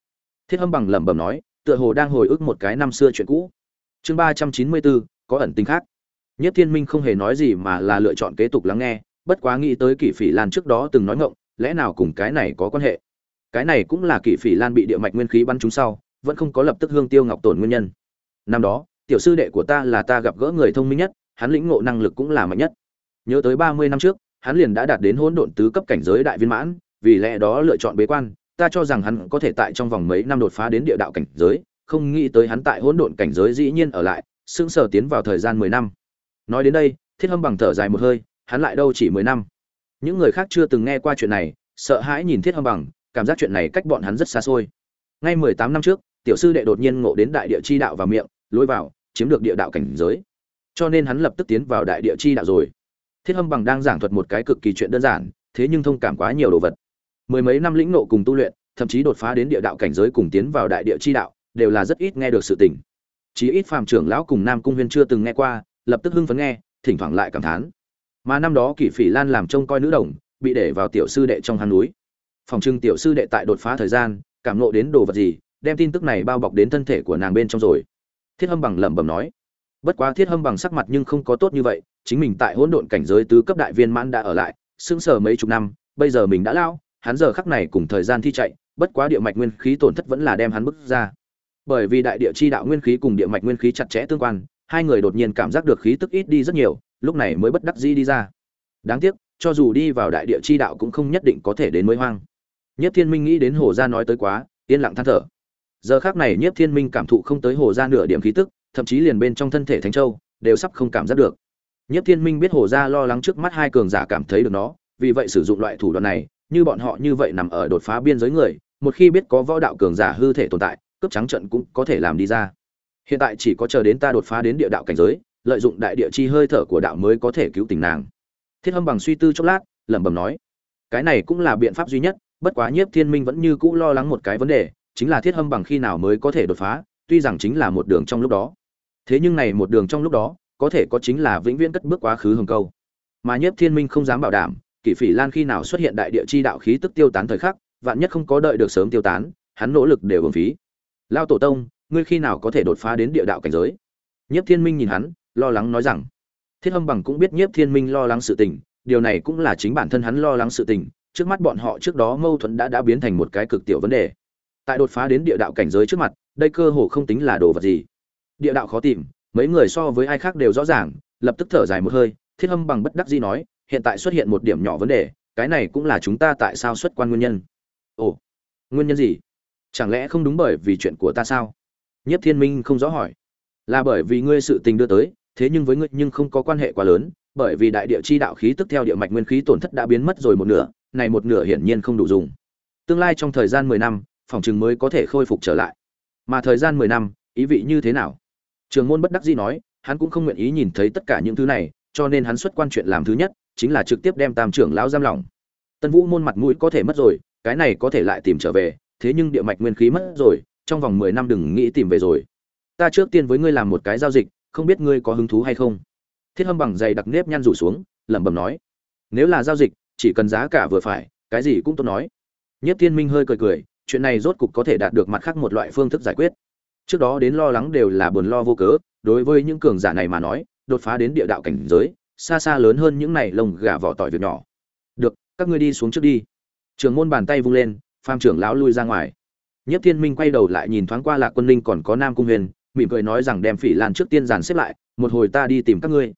Thiết hâm bằng lẩm bẩm nói, tựa hồ đang hồi ức một cái năm xưa chuyện cũ. Chương ba trăm chín mươi bốn, có ẩn tính khác nhất thiên minh không hề nói gì mà là lựa chọn kế tục lắng nghe bất quá nghĩ tới kỷ phỉ lan trước đó từng nói ngọng, lẽ nào cùng cái này có quan hệ? Cái này cũng là kỷ phỉ lan bị địa mạch nguyên khí bắn trúng sau vẫn không có lập tức hương tiêu ngọc tổn nguyên nhân. Năm đó tiểu sư đệ của ta là ta gặp gỡ người thông minh nhất hắn lĩnh ngộ năng lực cũng là mạnh nhất. Nhớ tới ba mươi năm trước hắn liền đã đạt đến hỗn độn tứ cấp cảnh giới đại viên mãn vì lẽ đó lựa chọn bế quan ta cho rằng hắn có thể tại trong vòng mấy năm đột phá đến địa đạo cảnh giới không nghĩ tới hắn tại hỗn độn cảnh giới dĩ nhiên ở lại sững sờ tiến vào thời gian mười năm nói đến đây, thiết hâm bằng thở dài một hơi, hắn lại đâu chỉ mười năm. Những người khác chưa từng nghe qua chuyện này, sợ hãi nhìn thiết hâm bằng, cảm giác chuyện này cách bọn hắn rất xa xôi. Ngay mười tám năm trước, tiểu sư đệ đột nhiên ngộ đến đại địa chi đạo vào miệng lối vào, chiếm được địa đạo cảnh giới. Cho nên hắn lập tức tiến vào đại địa chi đạo rồi. Thiết hâm bằng đang giảng thuật một cái cực kỳ chuyện đơn giản, thế nhưng thông cảm quá nhiều đồ vật. Mười mấy năm lĩnh nộ cùng tu luyện, thậm chí đột phá đến địa đạo cảnh giới cùng tiến vào đại địa chi đạo, đều là rất ít nghe được sự tình. Chí ít phàm trưởng lão cùng nam cung huyên chưa từng nghe qua lập tức hưng phấn nghe, thỉnh thoảng lại cảm thán. Mà năm đó kỷ phỉ lan làm trông coi nữ đồng, bị để vào tiểu sư đệ trong hang núi. Phòng trưng tiểu sư đệ tại đột phá thời gian, cảm nộ đến đồ vật gì, đem tin tức này bao bọc đến thân thể của nàng bên trong rồi. Thiết hâm bằng lẩm bẩm nói, bất quá thiết hâm bằng sắc mặt nhưng không có tốt như vậy, chính mình tại hỗn độn cảnh giới tứ cấp đại viên mãn đã ở lại, sững sờ mấy chục năm, bây giờ mình đã lao, hắn giờ khắc này cùng thời gian thi chạy, bất quá địa mạch nguyên khí tổn thất vẫn là đem hắn bức ra. Bởi vì đại địa chi đạo nguyên khí cùng địa mạch nguyên khí chặt chẽ tương quan hai người đột nhiên cảm giác được khí tức ít đi rất nhiều, lúc này mới bất đắc dĩ đi ra. Đáng tiếc, cho dù đi vào đại địa chi đạo cũng không nhất định có thể đến mới hoang. Nhất thiên minh nghĩ đến hồ gia nói tới quá, yên lặng than thở. Giờ khác này nhất thiên minh cảm thụ không tới hồ gia nửa điểm khí tức, thậm chí liền bên trong thân thể thánh châu, đều sắp không cảm giác được. Nhất thiên minh biết hồ gia lo lắng trước mắt hai cường giả cảm thấy được nó, vì vậy sử dụng loại thủ đoạn này, như bọn họ như vậy nằm ở đột phá biên giới người, một khi biết có võ đạo cường giả hư thể tồn tại, cướp trắng trận cũng có thể làm đi ra hiện tại chỉ có chờ đến ta đột phá đến địa đạo cảnh giới, lợi dụng đại địa chi hơi thở của đạo mới có thể cứu tình nàng. Thiết hâm bằng suy tư chốc lát, lẩm bẩm nói, cái này cũng là biện pháp duy nhất, bất quá nhiếp thiên minh vẫn như cũ lo lắng một cái vấn đề, chính là thiết hâm bằng khi nào mới có thể đột phá, tuy rằng chính là một đường trong lúc đó. Thế nhưng này một đường trong lúc đó, có thể có chính là vĩnh viễn cất bước quá khứ hồng câu. Mà nhiếp thiên minh không dám bảo đảm, kỷ phỉ lan khi nào xuất hiện đại địa chi đạo khí tức tiêu tán thời khắc, vạn nhất không có đợi được sớm tiêu tán, hắn nỗ lực đều hưởng phí. Lao tổ tông ngươi khi nào có thể đột phá đến địa đạo cảnh giới? Nhiếp thiên minh nhìn hắn, lo lắng nói rằng, thiết hâm bằng cũng biết nhiếp thiên minh lo lắng sự tình, điều này cũng là chính bản thân hắn lo lắng sự tình, trước mắt bọn họ trước đó mâu thuẫn đã đã biến thành một cái cực tiểu vấn đề. Tại đột phá đến địa đạo cảnh giới trước mặt, đây cơ hồ không tính là đồ vật gì. Địa đạo khó tìm, mấy người so với ai khác đều rõ ràng, lập tức thở dài một hơi, thiết hâm bằng bất đắc dĩ nói, hiện tại xuất hiện một điểm nhỏ vấn đề, cái này cũng là chúng ta tại sao xuất quan nguyên nhân? Ồ, nguyên nhân gì? Chẳng lẽ không đúng bởi vì chuyện của ta sao? Nhất thiên minh không rõ hỏi. Là bởi vì ngươi sự tình đưa tới, thế nhưng với ngươi nhưng không có quan hệ quá lớn, bởi vì đại địa chi đạo khí tức theo địa mạch nguyên khí tổn thất đã biến mất rồi một nửa, này một nửa hiển nhiên không đủ dùng. Tương lai trong thời gian mười năm, phòng chừng mới có thể khôi phục trở lại. Mà thời gian mười năm, ý vị như thế nào? Trường môn bất đắc dĩ nói, hắn cũng không nguyện ý nhìn thấy tất cả những thứ này, cho nên hắn xuất quan chuyện làm thứ nhất, chính là trực tiếp đem tam trưởng lão giam lỏng. Tân vũ môn mặt mũi có thể mất rồi, cái này có thể lại tìm trở về, thế nhưng địa mạch nguyên khí mất rồi trong vòng mười năm đừng nghĩ tìm về rồi. Ta trước tiên với ngươi làm một cái giao dịch, không biết ngươi có hứng thú hay không. Thiết hâm bằng giày đặc nếp nhăn rủ xuống, lẩm bẩm nói. Nếu là giao dịch, chỉ cần giá cả vừa phải, cái gì cũng tốt nói. Nhất thiên minh hơi cười cười, chuyện này rốt cục có thể đạt được mặt khác một loại phương thức giải quyết. Trước đó đến lo lắng đều là buồn lo vô cớ, đối với những cường giả này mà nói, đột phá đến địa đạo cảnh giới, xa xa lớn hơn những này lồng gà vỏ tỏi việc nhỏ. Được, các ngươi đi xuống trước đi. Trường môn bàn tay vung lên, phàm trưởng lão lui ra ngoài nhất thiên minh quay đầu lại nhìn thoáng qua lạc quân ninh còn có nam cung huyền, mỉm cười nói rằng đem phỉ lan trước tiên dàn xếp lại, một hồi ta đi tìm các ngươi.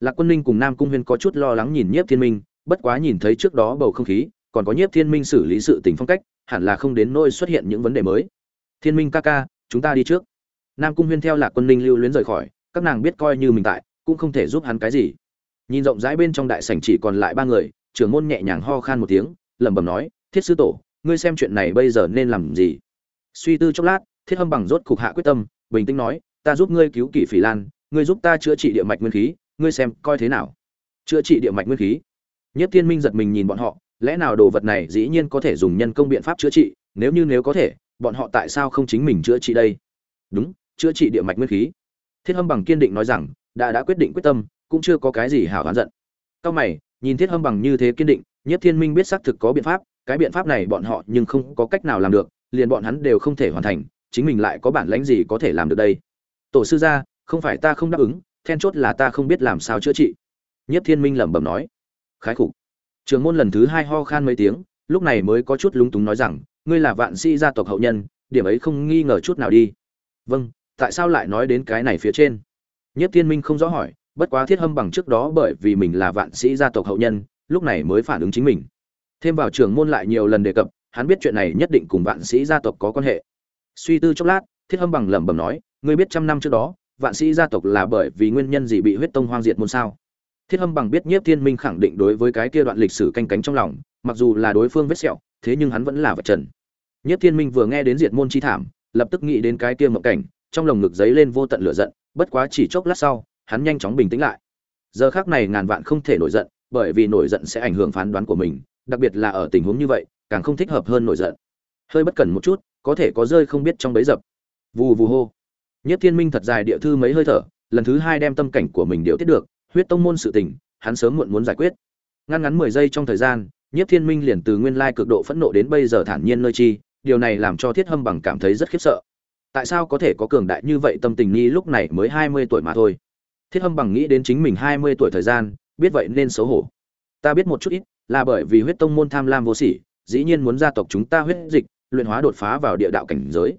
Lạc quân ninh cùng nam cung huyền có chút lo lắng nhìn nhiếp thiên minh, bất quá nhìn thấy trước đó bầu không khí, còn có nhiếp thiên minh xử lý sự tình phong cách, hẳn là không đến nỗi xuất hiện những vấn đề mới. Thiên minh ca ca, chúng ta đi trước. Nam cung huyên theo lạc quân ninh lưu luyến rời khỏi, các nàng biết coi như mình tại, cũng không thể giúp hắn cái gì. Nhìn rộng rãi bên trong đại sảnh chỉ còn lại ba người, trưởng môn nhẹ nhàng ho khan một tiếng, lẩm bẩm nói, thiết sư tổ, ngươi xem chuyện này bây giờ nên làm gì? Suy tư chốc lát, thiết hâm bằng rốt cục hạ quyết tâm, bình tĩnh nói, ta giúp ngươi cứu kỷ phỉ lan, ngươi giúp ta chữa trị địa mạch nguyên khí, ngươi xem coi thế nào. Chữa trị địa mạch nguyên khí? Nhất thiên minh giật mình nhìn bọn họ, lẽ nào đồ vật này dĩ nhiên có thể dùng nhân công biện pháp chữa trị? Nếu như nếu có thể, bọn họ tại sao không chính mình chữa trị đây? Đúng, chữa trị địa mạch nguyên khí. Thiết hâm bằng kiên định nói rằng, đã đã quyết định quyết tâm, cũng chưa có cái gì hảo hán giận. Cao mày, nhìn thiết hâm bằng như thế kiên định, nhất thiên minh biết xác thực có biện pháp, cái biện pháp này bọn họ nhưng không có cách nào làm được liền bọn hắn đều không thể hoàn thành, chính mình lại có bản lãnh gì có thể làm được đây? Tổ sư gia, không phải ta không đáp ứng, then chốt là ta không biết làm sao chữa trị. Nhất thiên minh lẩm bẩm nói. Khái khục. Trường môn lần thứ hai ho khan mấy tiếng, lúc này mới có chút lúng túng nói rằng, ngươi là vạn sĩ gia tộc hậu nhân, điểm ấy không nghi ngờ chút nào đi. Vâng tại sao lại nói đến cái này phía trên? Nhất thiên minh không rõ hỏi, bất quá thiết hâm bằng trước đó bởi vì mình là vạn sĩ gia tộc hậu nhân, lúc này mới phản ứng chính mình. Thêm vào trường môn lại nhiều lần đề cập hắn biết chuyện này nhất định cùng vạn sĩ gia tộc có quan hệ. Suy tư chốc lát, thiết hâm bằng lẩm bẩm nói, ngươi biết trăm năm trước đó, vạn sĩ gia tộc là bởi vì nguyên nhân gì bị huyết tông hoang diệt môn sao? Thiết hâm bằng biết nhiếp thiên minh khẳng định đối với cái kia đoạn lịch sử canh cánh trong lòng, mặc dù là đối phương vết sẹo, thế nhưng hắn vẫn là vật trần. Nhiếp thiên minh vừa nghe đến diệt môn chi thảm, lập tức nghĩ đến cái kia mộng cảnh, trong lồng ngực giấy lên vô tận lửa giận, bất quá chỉ chốc lát sau, hắn nhanh chóng bình tĩnh lại. Giờ khác này ngàn vạn không thể nổi giận, bởi vì nổi giận sẽ ảnh hưởng phán đoán của mình, đặc biệt là ở tình huống như vậy càng không thích hợp hơn nổi giận. Hơi bất cẩn một chút, có thể có rơi không biết trong bấy dập. Vù vù hô. Nhất thiên minh thật dài địa thư mấy hơi thở, lần thứ hai đem tâm cảnh của mình điều tiết được, huyết tông môn sự tình, hắn sớm muộn muốn giải quyết. Ngăn ngắn mười giây trong thời gian, nhất thiên minh liền từ nguyên lai cực độ phẫn nộ đến bây giờ thản nhiên nơi chi, điều này làm cho thiết hâm bằng cảm thấy rất khiếp sợ. Tại sao có thể có cường đại như vậy tâm tình nghi lúc này mới hai mươi tuổi mà thôi? Thiết hâm bằng nghĩ đến chính mình hai mươi tuổi thời gian, biết vậy nên xấu hổ. Ta biết một chút ít, là bởi vì huyết tông môn tham lam vô sỉ dĩ nhiên muốn gia tộc chúng ta huyết dịch, luyện hóa đột phá vào địa đạo cảnh giới.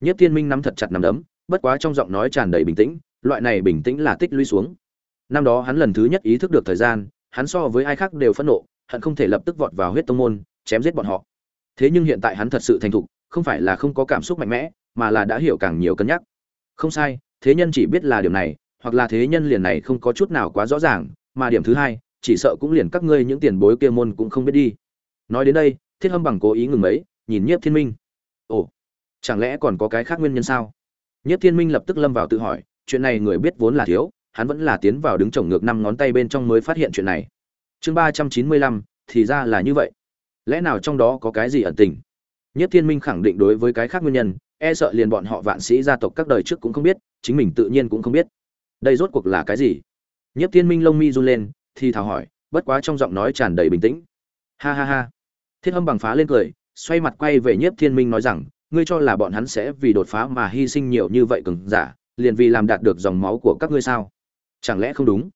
Nhất thiên minh nắm thật chặt nắm đấm, bất quá trong giọng nói tràn đầy bình tĩnh, loại này bình tĩnh là tích lũy xuống. Năm đó hắn lần thứ nhất ý thức được thời gian, hắn so với ai khác đều phẫn nộ hắn không thể lập tức vọt vào huyết tông môn, chém giết bọn họ. Thế nhưng hiện tại hắn thật sự thành thục, không phải là không có cảm xúc mạnh mẽ, mà là đã hiểu càng nhiều cân nhắc. Không sai, thế nhân chỉ biết là điều này, hoặc là thế nhân liền này không có chút nào quá rõ ràng, mà điểm thứ hai, chỉ sợ cũng liền các ngươi những tiền bối kia môn cũng không biết đi nói đến đây, thiết hâm bằng cố ý ngừng mấy, nhìn nhiếp thiên minh. Ồ, chẳng lẽ còn có cái khác nguyên nhân sao? Nhiếp thiên minh lập tức lâm vào tự hỏi, chuyện này người biết vốn là thiếu, hắn vẫn là tiến vào đứng trồng ngược năm ngón tay bên trong mới phát hiện chuyện này. Chương ba trăm chín mươi lăm, thì ra là như vậy. Lẽ nào trong đó có cái gì ẩn tình? Nhất thiên minh khẳng định đối với cái khác nguyên nhân e sợ liền bọn họ vạn sĩ gia tộc các đời trước cũng không biết, chính mình tự nhiên cũng không biết. Đây rốt cuộc là cái gì? Nhất thiên minh lông mi run lên, thì thào hỏi, bất quá trong giọng nói tràn đầy bình tĩnh. Ha ha ha thiết hâm bằng phá lên cười, xoay mặt quay về nhiếp thiên minh nói rằng, ngươi cho là bọn hắn sẽ vì đột phá mà hy sinh nhiều như vậy cường giả, liền vì làm đạt được dòng máu của các ngươi sao? Chẳng lẽ không đúng?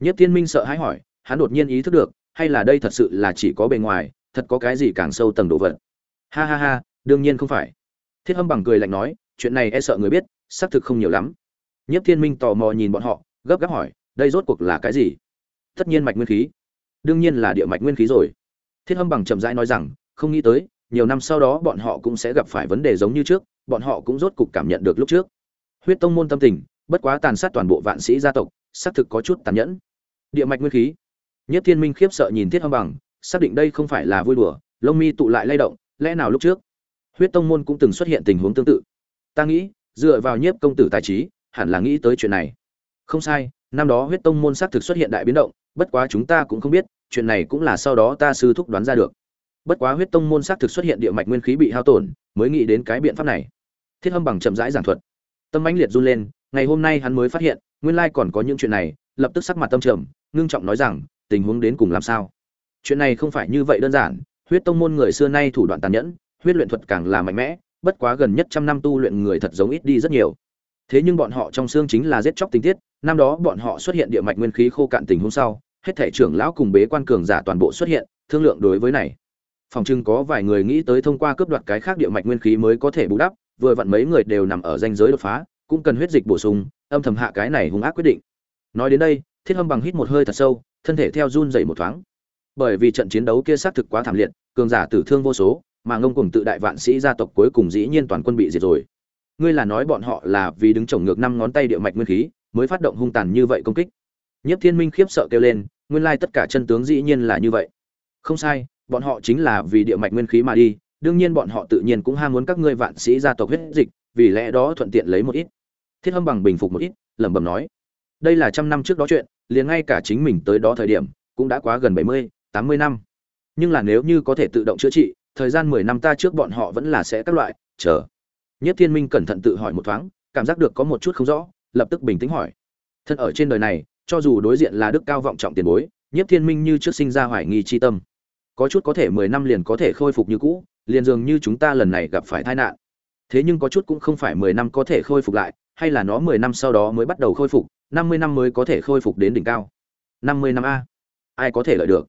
Nhiếp thiên minh sợ hãi hỏi, hắn đột nhiên ý thức được, hay là đây thật sự là chỉ có bề ngoài, thật có cái gì càng sâu tầng độ vật? Ha ha ha, đương nhiên không phải. Thiết hâm bằng cười lạnh nói, chuyện này e sợ người biết, xác thực không nhiều lắm. Nhiếp thiên minh tò mò nhìn bọn họ, gấp gáp hỏi, đây rốt cuộc là cái gì? Tất nhiên mạch nguyên khí. Đương nhiên là địa mạch nguyên khí rồi thiết hâm bằng chậm rãi nói rằng, không nghĩ tới, nhiều năm sau đó bọn họ cũng sẽ gặp phải vấn đề giống như trước, bọn họ cũng rốt cục cảm nhận được lúc trước. Huyết tông môn tâm tình, bất quá tàn sát toàn bộ vạn sĩ gia tộc, xác thực có chút tàn nhẫn. Địa mạch nguyên khí. Nhất thiên minh khiếp sợ nhìn thiết hâm bằng, xác định đây không phải là vui đùa, lông mi tụ lại lay động, lẽ nào lúc trước, huyết tông môn cũng từng xuất hiện tình huống tương tự? Ta nghĩ, dựa vào nhiếp công tử tài trí, hẳn là nghĩ tới chuyện này. Không sai, năm đó huyết tông môn xác thực xuất hiện đại biến động, bất quá chúng ta cũng không biết chuyện này cũng là sau đó ta sư thúc đoán ra được. Bất quá huyết tông môn xác thực xuất hiện địa mạch nguyên khí bị hao tổn, mới nghĩ đến cái biện pháp này. Thiết hâm bằng chậm rãi giảng thuật. Tâm mãnh liệt run lên, ngày hôm nay hắn mới phát hiện, nguyên lai còn có những chuyện này, lập tức sắc mặt tâm trầm, ngưng trọng nói rằng, tình huống đến cùng làm sao? Chuyện này không phải như vậy đơn giản, huyết tông môn người xưa nay thủ đoạn tàn nhẫn, huyết luyện thuật càng là mạnh mẽ, bất quá gần nhất trăm năm tu luyện người thật giống ít đi rất nhiều. Thế nhưng bọn họ trong xương chính là giết chóc tình tiết, năm đó bọn họ xuất hiện địa mạch nguyên khí khô cạn tình huống sau hết thể trưởng lão cùng bế quan cường giả toàn bộ xuất hiện, thương lượng đối với này. Phòng trưng có vài người nghĩ tới thông qua cướp đoạt cái khác địa mạch nguyên khí mới có thể bù đắp, vừa vặn mấy người đều nằm ở danh giới đột phá, cũng cần huyết dịch bổ sung, âm thầm hạ cái này hung ác quyết định. Nói đến đây, thiết hâm bằng hít một hơi thật sâu, thân thể theo run dậy một thoáng. Bởi vì trận chiến đấu kia xác thực quá thảm liệt, cường giả tử thương vô số, mà ngông cùng tự đại vạn sĩ gia tộc cuối cùng dĩ nhiên toàn quân bị diệt rồi. Ngươi là nói bọn họ là vì đứng chồng ngược năm ngón tay địa mạch nguyên khí, mới phát động hung tàn như vậy công kích. Nhiếp thiên minh khiếp sợ kêu lên nguyên lai tất cả chân tướng dĩ nhiên là như vậy. Không sai, bọn họ chính là vì địa mạch nguyên khí mà đi, đương nhiên bọn họ tự nhiên cũng ham muốn các ngươi vạn sĩ gia tộc huyết dịch, vì lẽ đó thuận tiện lấy một ít. Thiết hâm bằng bình phục một ít, lẩm bẩm nói, đây là trăm năm trước đó chuyện, liền ngay cả chính mình tới đó thời điểm, cũng đã quá gần bảy mươi, tám mươi năm. Nhưng là nếu như có thể tự động chữa trị, thời gian mười năm ta trước bọn họ vẫn là sẽ các loại, chờ. Nhất thiên minh cẩn thận tự hỏi một thoáng, cảm giác được có một chút không rõ, lập tức bình tĩnh hỏi. Thân ở trên đời này cho dù đối diện là đức cao vọng trọng tiền bối nhất thiên minh như trước sinh ra hoài nghi chi tâm. Có chút có thể mười năm liền có thể khôi phục như cũ, liền dường như chúng ta lần này gặp phải tai nạn. Thế nhưng có chút cũng không phải mười năm có thể khôi phục lại, hay là nó mười năm sau đó mới bắt đầu khôi phục, năm mươi năm mới có thể khôi phục đến đỉnh cao. Năm mươi năm a. Ai có thể lợi được?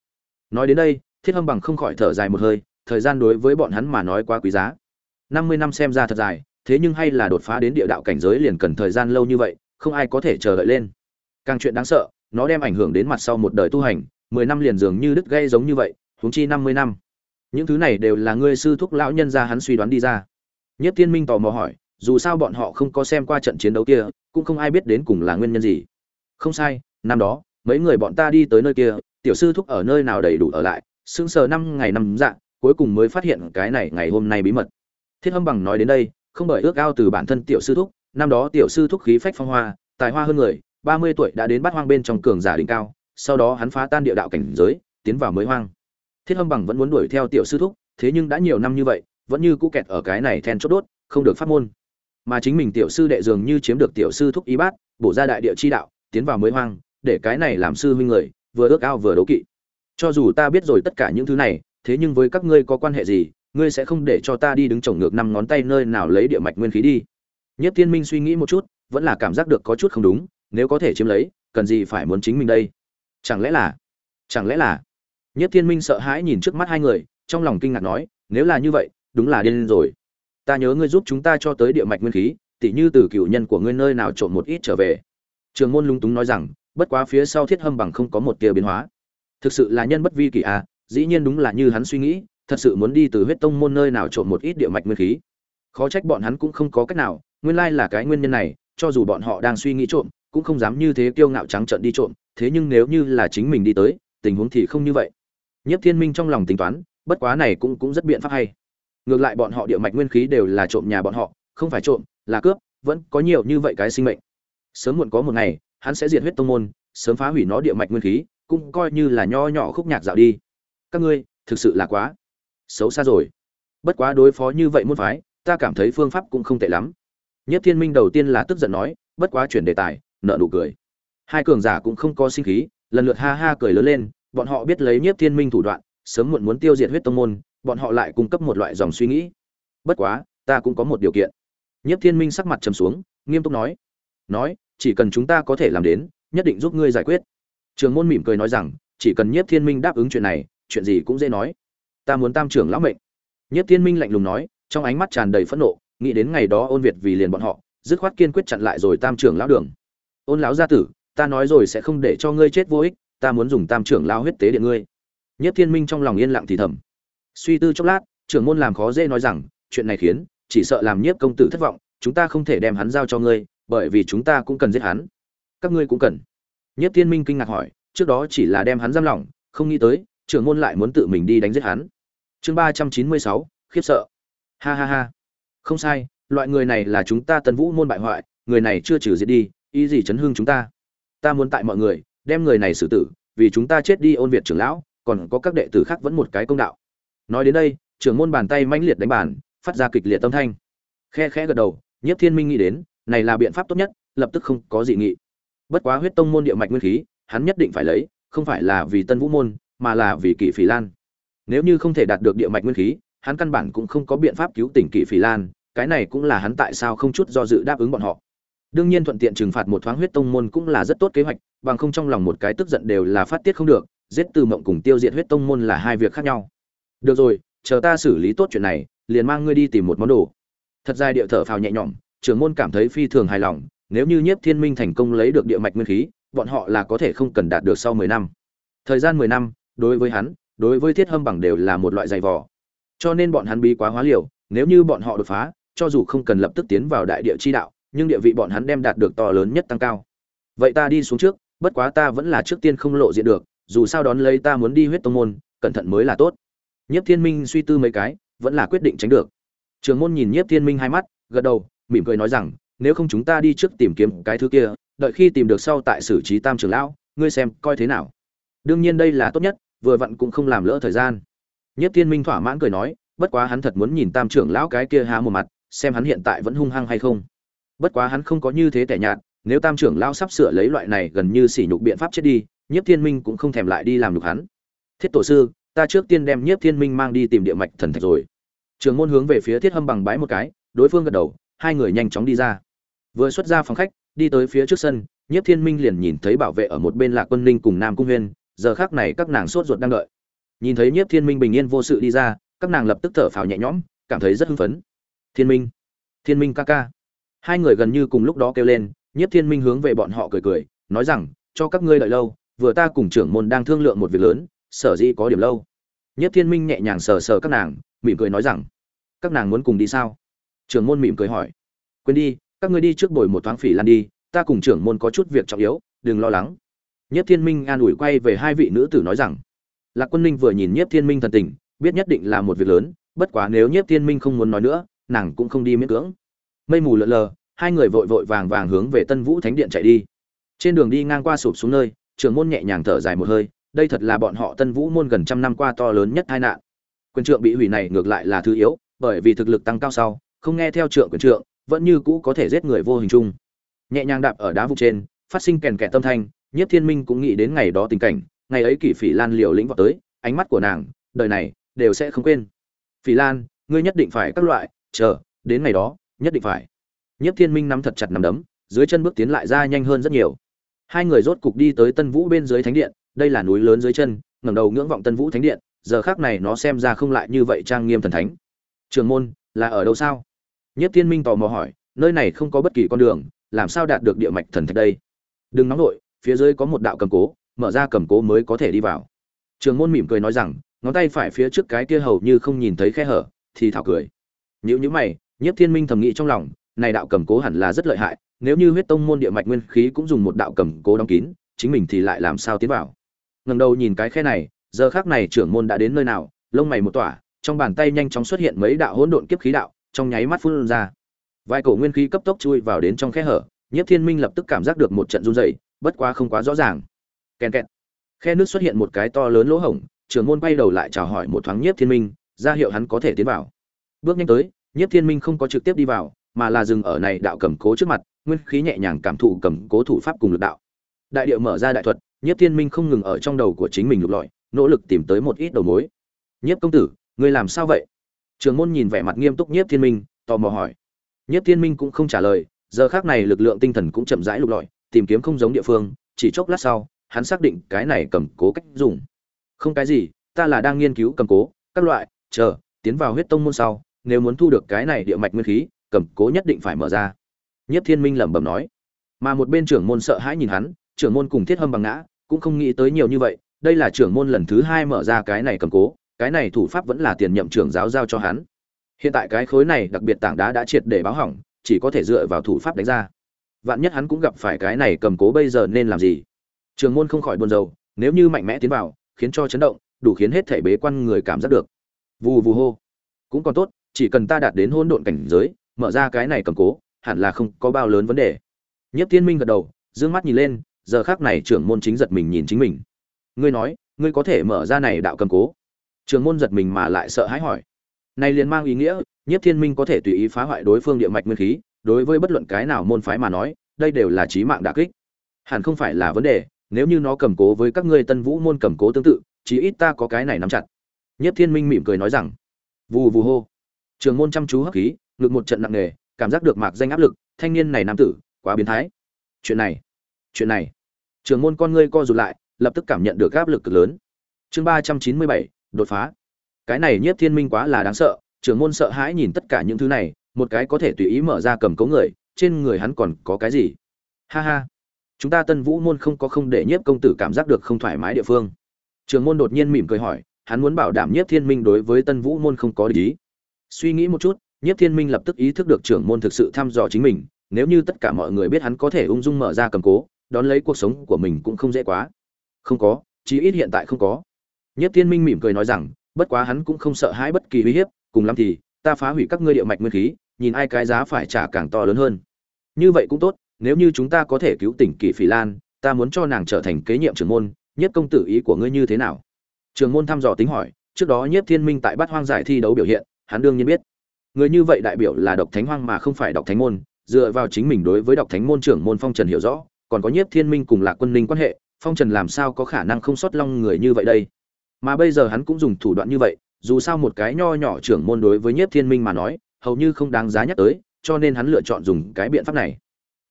Nói đến đây, thiết hâm bằng không khỏi thở dài một hơi, thời gian đối với bọn hắn mà nói quá quý giá. Năm mươi năm xem ra thật dài, thế nhưng hay là đột phá đến địa đạo cảnh giới liền cần thời gian lâu như vậy, không ai có thể chờ đợi lên càng chuyện đáng sợ, nó đem ảnh hưởng đến mặt sau một đời tu hành, mười năm liền dường như đứt gây giống như vậy, huống chi năm mươi năm. Những thứ này đều là ngươi sư thúc lão nhân gia hắn suy đoán đi ra. Nhất Thiên minh tò mò hỏi, dù sao bọn họ không có xem qua trận chiến đấu kia, cũng không ai biết đến cùng là nguyên nhân gì. Không sai, năm đó, mấy người bọn ta đi tới nơi kia, tiểu sư thúc ở nơi nào đầy đủ ở lại, sững sờ năm ngày năm dạ cuối cùng mới phát hiện cái này ngày hôm nay bí mật. Thiết hâm bằng nói đến đây, không bởi ước ao từ bản thân tiểu sư thúc, năm đó tiểu sư thúc khí phách phong hoa, tài hoa hơn người ba mươi tuổi đã đến bát hoang bên trong cường giả đỉnh cao, sau đó hắn phá tan địa đạo cảnh giới, tiến vào mới hoang. Thiết hâm bằng vẫn muốn đuổi theo tiểu sư thúc, thế nhưng đã nhiều năm như vậy, vẫn như cũ kẹt ở cái này then chốt đốt, không được phát môn. Mà chính mình tiểu sư đệ dường như chiếm được tiểu sư thúc ý bát, bổ ra đại địa chi đạo, tiến vào mới hoang, để cái này làm sư huynh người, vừa ước ao vừa đấu kỵ. Cho dù ta biết rồi tất cả những thứ này, thế nhưng với các ngươi có quan hệ gì, ngươi sẽ không để cho ta đi đứng trồng ngược năm ngón tay nơi nào lấy địa mạch nguyên khí đi. Nhất tiên minh suy nghĩ một chút, vẫn là cảm giác được có chút không đúng nếu có thể chiếm lấy, cần gì phải muốn chính mình đây? Chẳng lẽ là, chẳng lẽ là? Nhất Thiên minh sợ hãi nhìn trước mắt hai người, trong lòng kinh ngạc nói, nếu là như vậy, đúng là điên rồi. Ta nhớ ngươi giúp chúng ta cho tới địa mạch nguyên khí, tỉ như từ cựu nhân của ngươi nơi nào trộn một ít trở về. Trường môn lung túng nói rằng, bất quá phía sau thiết hâm bằng không có một tia biến hóa. Thực sự là nhân bất vi kỳ à dĩ nhiên đúng là như hắn suy nghĩ, thật sự muốn đi từ huyết tông môn nơi nào trộn một ít địa mạch nguyên khí. Khó trách bọn hắn cũng không có cách nào, nguyên lai là cái nguyên nhân này, cho dù bọn họ đang suy nghĩ trộm cũng không dám như thế kiêu ngạo trắng trợn đi trộm, thế nhưng nếu như là chính mình đi tới, tình huống thì không như vậy. Nhất thiên minh trong lòng tính toán, bất quá này cũng cũng rất biện pháp hay. Ngược lại bọn họ địa mạch nguyên khí đều là trộm nhà bọn họ, không phải trộm, là cướp, vẫn có nhiều như vậy cái sinh mệnh. Sớm muộn có một ngày, hắn sẽ diệt huyết tông môn, sớm phá hủy nó địa mạch nguyên khí, cũng coi như là nho nhỏ khúc nhạc dạo đi. Các ngươi, thực sự là quá xấu xa rồi. Bất quá đối phó như vậy môn phái, ta cảm thấy phương pháp cũng không tệ lắm. Nhất thiên minh đầu tiên là tức giận nói, bất quá chuyển đề tài nợ nụ cười. Hai cường giả cũng không có sinh khí, lần lượt ha ha cười lớn lên, bọn họ biết lấy nhiếp thiên minh thủ đoạn, sớm muộn muốn tiêu diệt huyết tông môn, bọn họ lại cung cấp một loại dòng suy nghĩ. Bất quá, ta cũng có một điều kiện. Nhiếp thiên minh sắc mặt trầm xuống, nghiêm túc nói. Nói, chỉ cần chúng ta có thể làm đến, nhất định giúp ngươi giải quyết. Trường môn mỉm cười nói rằng, chỉ cần nhiếp thiên minh đáp ứng chuyện này, chuyện gì cũng dễ nói. Ta muốn tam trưởng lão mệnh. Nhiếp thiên minh lạnh lùng nói, trong ánh mắt tràn đầy phẫn nộ, nghĩ đến ngày đó ôn việt vì liền bọn họ, dứt khoát kiên quyết chặn lại rồi tam trưởng lão đường ôn lão gia tử, ta nói rồi sẽ không để cho ngươi chết vô ích, ta muốn dùng tam trưởng lão huyết tế điện ngươi. Nhất thiên minh trong lòng yên lặng thì thầm. Suy tư chốc lát, trưởng môn làm khó dễ nói rằng, chuyện này khiến, chỉ sợ làm nhiếp công tử thất vọng, chúng ta không thể đem hắn giao cho ngươi, bởi vì chúng ta cũng cần giết hắn. Các ngươi cũng cần. Nhất thiên minh kinh ngạc hỏi, trước đó chỉ là đem hắn giam lỏng, không nghĩ tới, trưởng môn lại muốn tự mình đi đánh giết hắn. Chương ba trăm chín mươi sáu, khiếp sợ. Ha ha ha. Không sai, loại người này là chúng ta tân vũ môn bại hoại, người này chưa trừ diệt đi ý gì chấn hương chúng ta? Ta muốn tại mọi người, đem người này xử tử, vì chúng ta chết đi ôn việt trưởng lão, còn có các đệ tử khác vẫn một cái công đạo. Nói đến đây, trưởng môn bàn tay mãnh liệt đánh bàn, phát ra kịch liệt tâm thanh. Khe khẽ gật đầu, nhiếp thiên minh nghĩ đến, này là biện pháp tốt nhất, lập tức không có dị nghị. Bất quá huyết tông môn địa mạch nguyên khí, hắn nhất định phải lấy, không phải là vì tân vũ môn, mà là vì kỷ phỉ lan. Nếu như không thể đạt được địa mạch nguyên khí, hắn căn bản cũng không có biện pháp cứu tỉnh kỷ phỉ lan, cái này cũng là hắn tại sao không chút do dự đáp ứng bọn họ đương nhiên thuận tiện trừng phạt một thoáng huyết tông môn cũng là rất tốt kế hoạch, bằng không trong lòng một cái tức giận đều là phát tiết không được, giết từ mộng cùng tiêu diệt huyết tông môn là hai việc khác nhau. Được rồi, chờ ta xử lý tốt chuyện này, liền mang ngươi đi tìm một món đồ. Thật ra địa thở phào nhẹ nhõm, trưởng môn cảm thấy phi thường hài lòng, nếu như nhiếp thiên minh thành công lấy được địa mạch nguyên khí, bọn họ là có thể không cần đạt được sau mười năm. Thời gian mười năm, đối với hắn, đối với thiết hâm bằng đều là một loại dày vò. Cho nên bọn hắn bí quá hóa liều, nếu như bọn họ đột phá, cho dù không cần lập tức tiến vào đại địa chi đạo nhưng địa vị bọn hắn đem đạt được to lớn nhất tăng cao. Vậy ta đi xuống trước, bất quá ta vẫn là trước tiên không lộ diện được, dù sao đón lấy ta muốn đi huyết tông môn, cẩn thận mới là tốt. Nhiếp thiên minh suy tư mấy cái, vẫn là quyết định tránh được. Trường môn nhìn nhiếp thiên minh hai mắt, gật đầu, mỉm cười nói rằng, nếu không chúng ta đi trước tìm kiếm cái thứ kia, đợi khi tìm được sau tại xử trí tam trưởng lão, ngươi xem coi thế nào. Đương nhiên đây là tốt nhất, vừa vặn cũng không làm lỡ thời gian. Nhiếp thiên minh thỏa mãn cười nói, bất quá hắn thật muốn nhìn tam trưởng lão cái kia há một mặt, xem hắn hiện tại vẫn hung hăng hay không bất quá hắn không có như thế tẻ nhạt, nếu tam trưởng lão sắp sửa lấy loại này gần như sỉ nhục biện pháp chết đi, nhiếp thiên minh cũng không thèm lại đi làm nhục hắn. Thiết tổ sư, ta trước tiên đem nhiếp thiên minh mang đi tìm địa mạch thần thạch rồi. Trường môn hướng về phía thiết hâm bằng bái một cái, đối phương gật đầu, hai người nhanh chóng đi ra. Vừa xuất ra phòng khách, đi tới phía trước sân, nhiếp thiên minh liền nhìn thấy bảo vệ ở một bên lạc quân ninh cùng nam cung huyên, giờ khác này các nàng sốt ruột đang đợi. Nhìn thấy nhiếp thiên minh bình yên vô sự đi ra, các nàng lập tức thở phào nhẹ nhõm, cảm thấy rất hưng phấn. Thiên minh thiên minh ca ca hai người gần như cùng lúc đó kêu lên, nhiếp thiên minh hướng về bọn họ cười cười, nói rằng, cho các ngươi đợi lâu, vừa ta cùng trưởng môn đang thương lượng một việc lớn, sở dĩ có điểm lâu. Nhiếp thiên minh nhẹ nhàng sờ sờ các nàng, mỉm cười nói rằng, các nàng muốn cùng đi sao? Trưởng môn mỉm cười hỏi, quên đi, các ngươi đi trước bồi một thoáng phỉ lan đi, ta cùng trưởng môn có chút việc trọng yếu, đừng lo lắng. Nhất thiên minh an ủi quay về hai vị nữ tử nói rằng, lạc quân ninh vừa nhìn nhất thiên minh thần tình, biết nhất định là một việc lớn, bất quá nếu nhất thiên minh không muốn nói nữa, nàng cũng không đi miễn cưỡng mây mù lợn lờ, hai người vội vội vàng vàng hướng về tân vũ thánh điện chạy đi. Trên đường đi ngang qua sụp xuống nơi, trưởng môn nhẹ nhàng thở dài một hơi, đây thật là bọn họ tân vũ môn gần trăm năm qua to lớn nhất tai nạn. Quyền trượng bị hủy này ngược lại là thứ yếu, bởi vì thực lực tăng cao sau, không nghe theo trượng quyền trượng, vẫn như cũ có thể giết người vô hình chung. Nhẹ nhàng đạp ở đá vụ trên, phát sinh kèn kẹt tâm thanh Nhất thiên minh cũng nghĩ đến ngày đó tình cảnh, ngày ấy kỷ phỉ lan liều lĩnh vào tới, ánh mắt của nàng, đời này, đều sẽ không quên. Phỉ lan, ngươi nhất định phải các loại, chờ, đến ngày đó nhất định phải. Nhiếp thiên minh nắm thật chặt nắm đấm, dưới chân bước tiến lại ra nhanh hơn rất nhiều. Hai người rốt cục đi tới tân vũ bên dưới thánh điện, đây là núi lớn dưới chân, ngẩng đầu ngưỡng vọng tân vũ thánh điện, giờ khác này nó xem ra không lại như vậy trang nghiêm thần thánh. Trường môn, là ở đâu sao? Nhất thiên minh tò mò hỏi, nơi này không có bất kỳ con đường, làm sao đạt được địa mạch thần thạch đây? Đừng nóng nổi phía dưới có một đạo cầm cố, mở ra cầm cố mới có thể đi vào. Trường môn mỉm cười nói rằng, ngón tay phải phía trước cái kia hầu như không nhìn thấy khe hở, thì thảo cười. Nhữ nhữ mày Nhiếp thiên minh thầm nghĩ trong lòng này đạo cầm cố hẳn là rất lợi hại nếu như huyết tông môn địa mạch nguyên khí cũng dùng một đạo cầm cố đóng kín chính mình thì lại làm sao tiến vào? Ngẩng đầu nhìn cái khe này giờ khắc này trưởng môn đã đến nơi nào lông mày một tỏa trong bàn tay nhanh chóng xuất hiện mấy đạo hỗn độn kiếp khí đạo trong nháy mắt phun ra. Vài cổ nguyên khí cấp tốc chui vào đến trong khe hở nhiếp thiên minh lập tức cảm giác được một trận run rẩy, bất quá không quá rõ ràng. Kèn kẹt. Khe nước xuất hiện một cái to lớn lỗ hổng trưởng môn bay đầu lại chào hỏi một thoáng nhiếp thiên minh ra hiệu hắn có thể tiến vào. Bước nhanh tới nhiếp thiên minh không có trực tiếp đi vào, mà là dừng ở này đạo cầm cố trước mặt, nguyên khí nhẹ nhàng cảm thụ cầm cố thủ pháp cùng lực đạo. Đại điệu mở ra đại thuật, nhiếp thiên minh không ngừng ở trong đầu của chính mình lục lọi, nỗ lực tìm tới một ít đầu mối. Nhiếp công tử, ngươi làm sao vậy? Trường môn nhìn vẻ mặt nghiêm túc nhiếp thiên minh, tò mò hỏi. Nhiếp thiên minh cũng không trả lời, giờ khắc này lực lượng tinh thần cũng chậm rãi lục lọi, tìm kiếm không giống địa phương, chỉ chốc lát sau, hắn xác định cái này cầm cố cách dùng. Không cái gì, ta là đang nghiên cứu cầm cố, các loại, chờ, tiến vào huyết tông môn sau nếu muốn thu được cái này địa mạch nguyên khí, cầm cố nhất định phải mở ra. Nhất thiên minh lẩm bẩm nói. Mà một bên trưởng môn sợ hãi nhìn hắn, trưởng môn cùng thiết hâm bằng ngã, cũng không nghĩ tới nhiều như vậy, đây là trưởng môn lần thứ hai mở ra cái này cầm cố, cái này thủ pháp vẫn là tiền nhậm trưởng giáo giao cho hắn. Hiện tại cái khối này đặc biệt tảng đá đã triệt để báo hỏng, chỉ có thể dựa vào thủ pháp đánh ra. Vạn nhất hắn cũng gặp phải cái này cầm cố bây giờ nên làm gì? Trường môn không khỏi buồn rầu, nếu như mạnh mẽ tiến vào, khiến cho chấn động, đủ khiến hết thể bế quan người cảm giác được. Vù vù hô. Cũng còn tốt chỉ cần ta đạt đến hôn độn cảnh giới, mở ra cái này cầm cố, hẳn là không có bao lớn vấn đề. Nhất thiên minh gật đầu, dương mắt nhìn lên, giờ khắc này trưởng môn chính giật mình nhìn chính mình. Ngươi nói, ngươi có thể mở ra này đạo cầm cố? Trưởng môn giật mình mà lại sợ hãi hỏi. Này liền mang ý nghĩa nhất thiên minh có thể tùy ý phá hoại đối phương địa mạch nguyên khí, đối với bất luận cái nào môn phái mà nói, đây đều là chí mạng đả kích. Hẳn không phải là vấn đề, nếu như nó cầm cố với các ngươi tân vũ môn cầm cố tương tự, chí ít ta có cái này nắm chặt. Nhất thiên minh mỉm cười nói rằng, vù vù hô trường môn chăm chú hấp khí, ngực một trận nặng nề, cảm giác được mạc danh áp lực, thanh niên này nam tử, quá biến thái. Chuyện này chuyện này. Trường môn con ngươi co rụt lại, lập tức cảm nhận được áp lực cực lớn. Chương ba trăm chín mươi bảy, đột phá. Cái này nhất thiên minh quá là đáng sợ, trường môn sợ hãi nhìn tất cả những thứ này, một cái có thể tùy ý mở ra cầm cố người, trên người hắn còn có cái gì? Ha ha. Chúng ta tân vũ môn không có không để nhiếp công tử cảm giác được không thoải mái địa phương. Trường môn đột nhiên mỉm cười hỏi, hắn muốn bảo đảm nhiếp thiên minh đối với tân vũ môn không có lý suy nghĩ một chút, nhiếp thiên minh lập tức ý thức được trưởng môn thực sự thăm dò chính mình, nếu như tất cả mọi người biết hắn có thể ung dung mở ra cầm cố, đón lấy cuộc sống của mình cũng không dễ quá. Không có, chí ít hiện tại không có. Nhiếp thiên minh mỉm cười nói rằng, bất quá hắn cũng không sợ hãi bất kỳ uy hiếp, cùng lắm thì, ta phá hủy các ngươi địa mạch nguyên khí, nhìn ai cái giá phải trả càng to lớn hơn. Như vậy cũng tốt, nếu như chúng ta có thể cứu tỉnh kỷ phỉ lan, ta muốn cho nàng trở thành kế nhiệm trưởng môn nhất công tử ý của ngươi như thế nào? Trường môn thăm dò tính hỏi, trước đó nhất thiên minh tại bát hoang giải thi đấu biểu hiện hắn đương nhiên biết. Người như vậy đại biểu là độc thánh hoang mà không phải độc thánh môn, dựa vào chính mình đối với độc thánh môn trưởng môn phong trần hiểu rõ, còn có nhất thiên minh cùng lạc quân ninh quan hệ, phong trần làm sao có khả năng không sót long người như vậy đây? Mà bây giờ hắn cũng dùng thủ đoạn như vậy, dù sao một cái nho nhỏ trưởng môn đối với nhất thiên minh mà nói, hầu như không đáng giá nhắc tới, cho nên hắn lựa chọn dùng cái biện pháp này.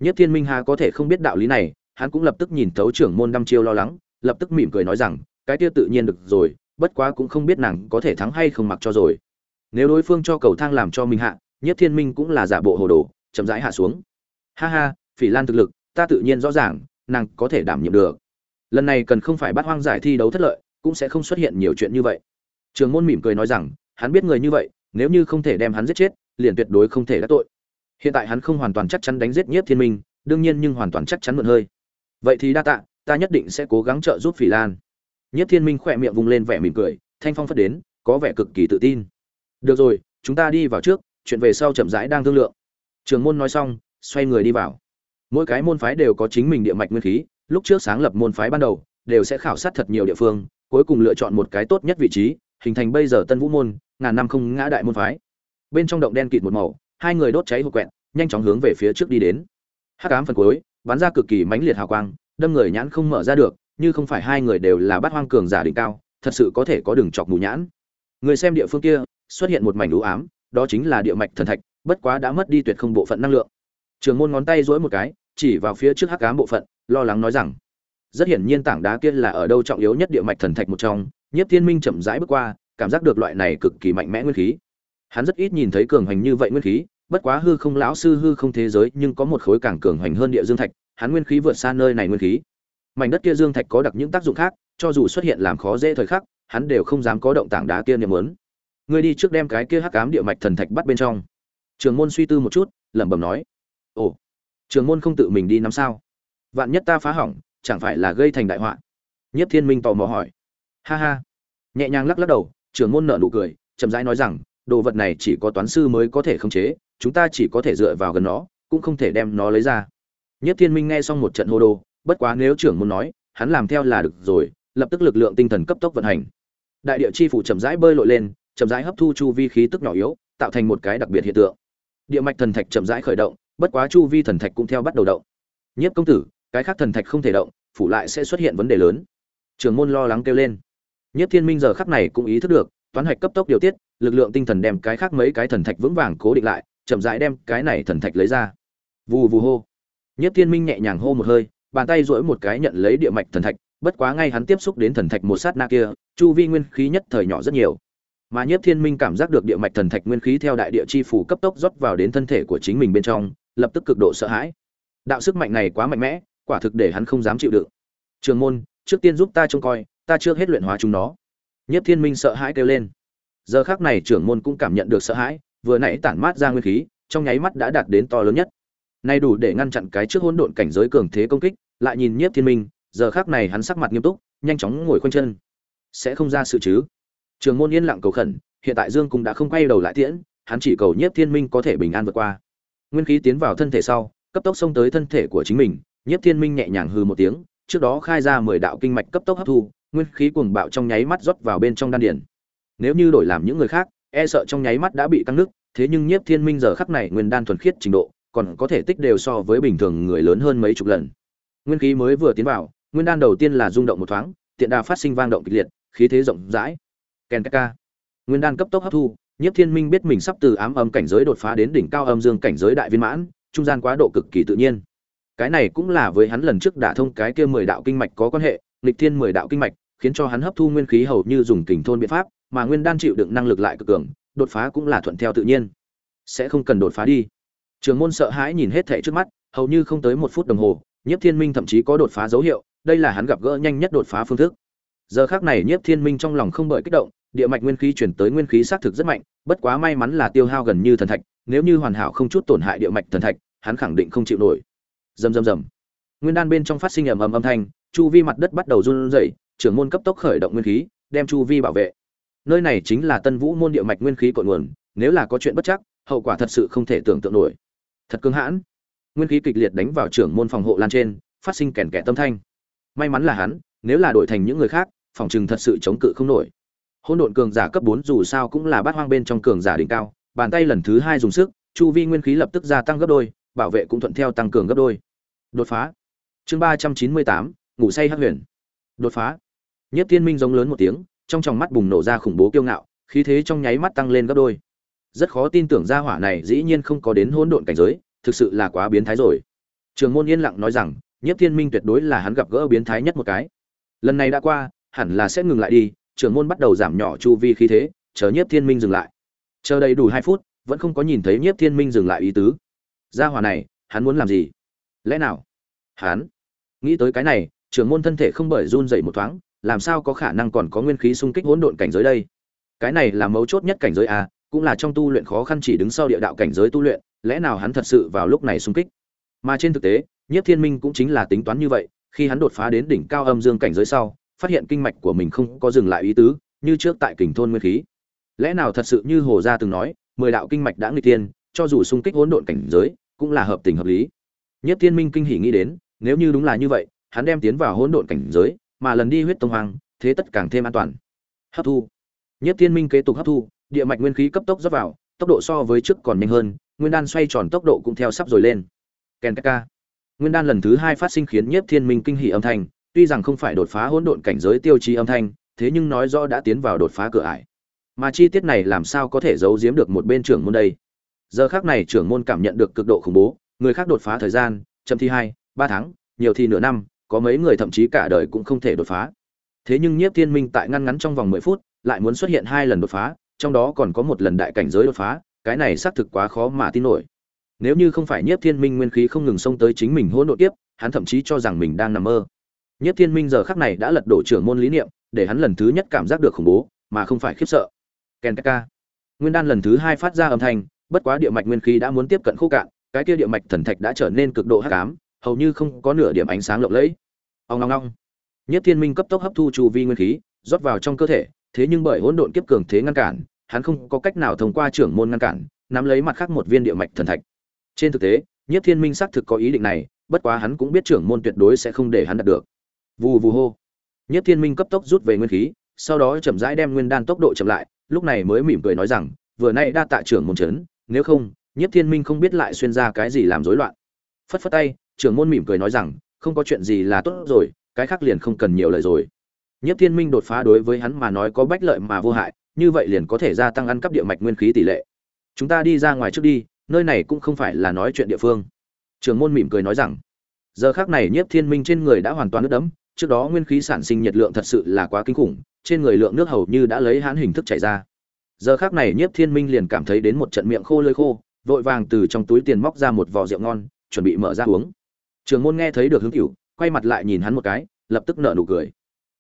Nhất thiên minh hà có thể không biết đạo lý này, hắn cũng lập tức nhìn thấu trưởng môn đăm chiêu lo lắng, lập tức mỉm cười nói rằng, cái kia tự nhiên được rồi, bất quá cũng không biết nàng có thể thắng hay không mặc cho rồi nếu đối phương cho cầu thang làm cho mình hạ, nhất thiên minh cũng là giả bộ hồ đồ, chậm rãi hạ xuống. Ha ha, phỉ lan thực lực, ta tự nhiên rõ ràng, nàng có thể đảm nhiệm được. Lần này cần không phải bắt hoang giải thi đấu thất lợi, cũng sẽ không xuất hiện nhiều chuyện như vậy. Trường môn mỉm cười nói rằng, hắn biết người như vậy, nếu như không thể đem hắn giết chết, liền tuyệt đối không thể đắc tội. Hiện tại hắn không hoàn toàn chắc chắn đánh giết nhiếp thiên minh, đương nhiên nhưng hoàn toàn chắc chắn mượn hơi. Vậy thì đa tạ, ta nhất định sẽ cố gắng trợ giúp phỉ lan. Nhiếp thiên minh khỏe miệng vung lên vẻ mỉm cười, thanh phong phất đến, có vẻ cực kỳ tự tin được rồi, chúng ta đi vào trước, chuyện về sau chậm rãi đang thương lượng. Trường môn nói xong, xoay người đi vào. Mỗi cái môn phái đều có chính mình địa mạch nguyên khí, lúc trước sáng lập môn phái ban đầu, đều sẽ khảo sát thật nhiều địa phương, cuối cùng lựa chọn một cái tốt nhất vị trí, hình thành bây giờ tân vũ môn, ngàn năm không ngã đại môn phái. Bên trong động đen kịt một màu, hai người đốt cháy hộp quẹt, nhanh chóng hướng về phía trước đi đến. Hắc ám phần cuối, bắn ra cực kỳ mãnh liệt hào quang, đâm người nhãn không mở ra được, như không phải hai người đều là bát hoang cường giả đỉnh cao, thật sự có thể có đường chọc mù nhãn. Người xem địa phương kia xuất hiện một mảnh u ám, đó chính là địa mạch thần thạch, bất quá đã mất đi tuyệt không bộ phận năng lượng. Trường môn ngón tay duỗi một cái, chỉ vào phía trước hắc ám bộ phận, lo lắng nói rằng, rất hiển nhiên tảng đá kia là ở đâu trọng yếu nhất địa mạch thần thạch một trong, nhiếp thiên minh chậm rãi bước qua, cảm giác được loại này cực kỳ mạnh mẽ nguyên khí. Hắn rất ít nhìn thấy cường hành như vậy nguyên khí, bất quá hư không lão sư, hư không thế giới, nhưng có một khối càng cường hành hơn địa dương thạch, hắn nguyên khí vượt xa nơi này nguyên khí. Mảnh đất kia dương thạch có đặc những tác dụng khác, cho dù xuất hiện làm khó dễ thời khắc, hắn đều không dám có động tảng đá kia niệm muốn ngươi đi trước đem cái kia hắc ám địa mạch thần thạch bắt bên trong. Trường môn suy tư một chút, lẩm bẩm nói, ồ, trường môn không tự mình đi nắm sao? Vạn nhất ta phá hỏng, chẳng phải là gây thành đại họa? Nhất thiên minh tò mò hỏi. Ha ha. Nhẹ nhàng lắc lắc đầu, trường môn nở nụ cười, chậm rãi nói rằng, đồ vật này chỉ có toán sư mới có thể khống chế, chúng ta chỉ có thể dựa vào gần nó, cũng không thể đem nó lấy ra. Nhất thiên minh nghe xong một trận hô đồ, bất quá nếu trưởng môn nói, hắn làm theo là được rồi, lập tức lực lượng tinh thần cấp tốc vận hành. Đại địa chi phủ chậm rãi bơi lội lên chậm rãi hấp thu chu vi khí tức nhỏ yếu, tạo thành một cái đặc biệt hiện tượng. Địa mạch thần thạch chậm rãi khởi động, bất quá chu vi thần thạch cũng theo bắt đầu động. Nhiếp công tử, cái khác thần thạch không thể động, phủ lại sẽ xuất hiện vấn đề lớn. Trường môn lo lắng kêu lên. Nhất thiên minh giờ khắc này cũng ý thức được, toán hạch cấp tốc điều tiết, lực lượng tinh thần đem cái khác mấy cái thần thạch vững vàng cố định lại, chậm rãi đem cái này thần thạch lấy ra. Vù vù hô. Nhất thiên minh nhẹ nhàng hô một hơi, bàn tay duỗi một cái nhận lấy địa mạch thần thạch, bất quá ngay hắn tiếp xúc đến thần thạch một sát na kia, chu vi nguyên khí nhất thời nhỏ rất nhiều mà nhất thiên minh cảm giác được địa mạch thần thạch nguyên khí theo đại địa chi phủ cấp tốc rót vào đến thân thể của chính mình bên trong, lập tức cực độ sợ hãi. Đạo sức mạnh này quá mạnh mẽ, quả thực để hắn không dám chịu đựng. Trường môn, trước tiên giúp ta trông coi, ta chưa hết luyện hóa chúng nó. Nhất thiên minh sợ hãi kêu lên. Giờ khác này trưởng môn cũng cảm nhận được sợ hãi, vừa nãy tản mát ra nguyên khí, trong nháy mắt đã đạt đến to lớn nhất. Nay đủ để ngăn chặn cái trước hỗn độn cảnh giới cường thế công kích, lại nhìn nhiếp thiên minh, giờ khác này hắn sắc mặt nghiêm túc, nhanh chóng ngồi khoanh chân. Sẽ không ra sự chứ? Trường môn yên lặng cầu khẩn, hiện tại dương Cung đã không quay đầu lại tiễn, hắn chỉ cầu nhiếp thiên minh có thể bình an vượt qua. Nguyên khí tiến vào thân thể sau, cấp tốc xông tới thân thể của chính mình, nhiếp thiên minh nhẹ nhàng hừ một tiếng, trước đó khai ra mười đạo kinh mạch cấp tốc hấp thu, nguyên khí cuồng bạo trong nháy mắt rót vào bên trong đan điền. Nếu như đổi làm những người khác e sợ trong nháy mắt đã bị căng nước thế nhưng nhiếp thiên minh giờ khắc này nguyên đan thuần khiết trình độ, còn có thể tích đều so với bình thường người lớn hơn mấy chục lần. Nguyên khí mới vừa tiến vào, nguyên đan đầu tiên là rung động một thoáng, tiện đà phát sinh vang động kịch liệt, khí thế rộng rãi ken ka nguyên đan cấp tốc hấp thu, nhiếp thiên minh biết mình sắp từ ám âm cảnh giới đột phá đến đỉnh cao âm dương cảnh giới đại viên mãn, trung gian quá độ cực kỳ tự nhiên. Cái này cũng là với hắn lần trước đả thông cái kia mười đạo kinh mạch có quan hệ, nghịch thiên mười đạo kinh mạch, khiến cho hắn hấp thu nguyên khí hầu như dùng kình thôn biện pháp, mà nguyên đan chịu đựng năng lực lại cực cường, đột phá cũng là thuận theo tự nhiên. Sẽ không cần đột phá đi. Trường môn sợ hãi nhìn hết thảy trước mắt, hầu như không tới một phút đồng hồ, nhiếp thiên minh thậm chí có đột phá dấu hiệu, đây là hắn gặp gỡ nhanh nhất đột phá phương thức. Giờ khác này nhiếp thiên minh trong lòng không bởi kích động địa mạch nguyên khí chuyển tới nguyên khí xác thực rất mạnh, bất quá may mắn là tiêu hao gần như thần thạch, nếu như hoàn hảo không chút tổn hại địa mạch thần thạch, hắn khẳng định không chịu nổi. Rầm rầm rầm. Nguyên đan bên trong phát sinh ầm ầm âm thanh, chu vi mặt đất bắt đầu run rẩy, trưởng môn cấp tốc khởi động nguyên khí, đem chu vi bảo vệ. Nơi này chính là tân vũ môn địa mạch nguyên khí cội nguồn, nếu là có chuyện bất chắc, hậu quả thật sự không thể tưởng tượng nổi. Thật cứng hãn. Nguyên khí kịch liệt đánh vào trưởng môn phòng hộ lan trên, phát sinh kèn kẻ tâm thanh. May mắn là hắn, nếu là đổi thành những người khác, phòng chừng thật sự chống cự không nổi hôn độn cường giả cấp bốn dù sao cũng là bát hoang bên trong cường giả đỉnh cao, bàn tay lần thứ hai dùng sức, chu vi nguyên khí lập tức gia tăng gấp đôi, bảo vệ cũng thuận theo tăng cường gấp đôi. Đột phá. Chương ba trăm chín mươi tám, ngủ say hắc huyền. Đột phá. Nhất thiên minh giống lớn một tiếng, trong tròng mắt bùng nổ ra khủng bố kiêu ngạo, khí thế trong nháy mắt tăng lên gấp đôi. Rất khó tin tưởng ra hỏa này dĩ nhiên không có đến hỗn độn cảnh giới, thực sự là quá biến thái rồi. Trường môn yên lặng nói rằng, nhất thiên minh tuyệt đối là hắn gặp gỡ biến thái nhất một cái. Lần này đã qua, hẳn là sẽ ngừng lại đi trường môn bắt đầu giảm nhỏ chu vi khí thế, chờ nhất thiên minh dừng lại. Chờ đầy đủ hai phút, vẫn không có nhìn thấy nhất thiên minh dừng lại ý tứ. Gia hỏa này, hắn muốn làm gì? Lẽ nào? Hắn? Nghĩ tới cái này, trưởng môn thân thể không bởi run dậy một thoáng, làm sao có khả năng còn có nguyên khí xung kích hỗn độn cảnh giới đây? Cái này là mấu chốt nhất cảnh giới a cũng là trong tu luyện khó khăn chỉ đứng sau địa đạo cảnh giới tu luyện, lẽ nào hắn thật sự vào lúc này xung kích? Mà trên thực tế, nhiếp thiên minh cũng chính là tính toán như vậy, khi hắn đột phá đến đỉnh cao âm dương cảnh giới sau phát hiện kinh mạch của mình không có dừng lại ý tứ, như trước tại kình thôn nguyên khí. Lẽ nào thật sự như hồ gia từng nói, mười đạo kinh mạch đã nghịch tiên cho dù xung kích hỗn độn cảnh giới, cũng là hợp tình hợp lý. Nhất thiên minh kinh hỉ nghĩ đến, nếu như đúng là như vậy, hắn đem tiến vào hỗn độn cảnh giới, mà lần đi huyết tông hoàng thế tất càng thêm an toàn. Hấp thu. Nhất thiên minh kế tục hấp thu, địa mạch nguyên khí cấp tốc rót vào, tốc độ so với trước còn nhanh hơn, nguyên đan xoay tròn tốc độ cũng theo sắp rồi lên. Ken ka nguyên đan lần thứ hai phát sinh khiến nhất thiên minh kinh hỉ âm thanh tuy rằng không phải đột phá hỗn độn cảnh giới tiêu chí âm thanh, thế nhưng nói rõ đã tiến vào đột phá cửa ải. Mà chi tiết này làm sao có thể giấu giếm được một bên trưởng môn đây? Giờ khắc này trưởng môn cảm nhận được cực độ khủng bố, người khác đột phá thời gian, chậm thi hai, ba tháng, nhiều thì nửa năm, có mấy người thậm chí cả đời cũng không thể đột phá. Thế nhưng nhiếp thiên minh tại ngăn ngắn trong vòng mười phút, lại muốn xuất hiện hai lần đột phá, trong đó còn có một lần đại cảnh giới đột phá, cái này xác thực quá khó mà tin nổi. Nếu như không phải nhiếp thiên minh nguyên khí không ngừng xông tới chính mình hỗn độn tiếp hắn thậm chí cho rằng mình đang nằm mơ. Nhất thiên minh giờ khắc này đã lật đổ trưởng môn lý niệm, để hắn lần thứ nhất cảm giác được khủng bố, mà không phải khiếp sợ. Ken ka nguyên đan lần thứ hai phát ra âm thanh, bất quá địa mạch nguyên khí đã muốn tiếp cận khô cạn, cái kia địa mạch thần thạch đã trở nên cực độ hắc ám, hầu như không có nửa điểm ánh sáng lộng lẫy. Ông long long nhất thiên minh cấp tốc hấp thu chu vi nguyên khí, rót vào trong cơ thể, thế nhưng bởi hỗn độn kiếp cường thế ngăn cản, hắn không có cách nào thông qua trưởng môn ngăn cản, nắm lấy mặt khác một viên địa mạch thần thạch. Trên thực tế, nhất thiên minh xác thực có ý định này, bất quá hắn cũng biết trưởng môn tuyệt đối sẽ không để hắn đạt được vù vù hô. Nhất thiên minh cấp tốc rút về nguyên khí, sau đó chậm rãi đem nguyên đan tốc độ chậm lại, lúc này mới mỉm cười nói rằng, vừa nay đa tạ trưởng môn chấn, nếu không, nhất thiên minh không biết lại xuyên ra cái gì làm rối loạn. Phất phất tay, trưởng môn mỉm cười nói rằng, không có chuyện gì là tốt rồi, cái khác liền không cần nhiều lời rồi. Nhất thiên minh đột phá đối với hắn mà nói có bách lợi mà vô hại, như vậy liền có thể gia tăng ăn cắp địa mạch nguyên khí tỷ lệ. Chúng ta đi ra ngoài trước đi, nơi này cũng không phải là nói chuyện địa phương. Trưởng môn mỉm cười nói rằng, giờ khác này nhiếp thiên minh trên người đã hoàn toàn ướt đẫm trước đó nguyên khí sản sinh nhiệt lượng thật sự là quá kinh khủng, trên người lượng nước hầu như đã lấy hãn hình thức chảy ra. Giờ khắc này nhiếp thiên minh liền cảm thấy đến một trận miệng khô lưỡi khô, vội vàng từ trong túi tiền móc ra một vò rượu ngon, chuẩn bị mở ra uống. Trường môn nghe thấy được hướng cửu quay mặt lại nhìn hắn một cái, lập tức nở nụ cười.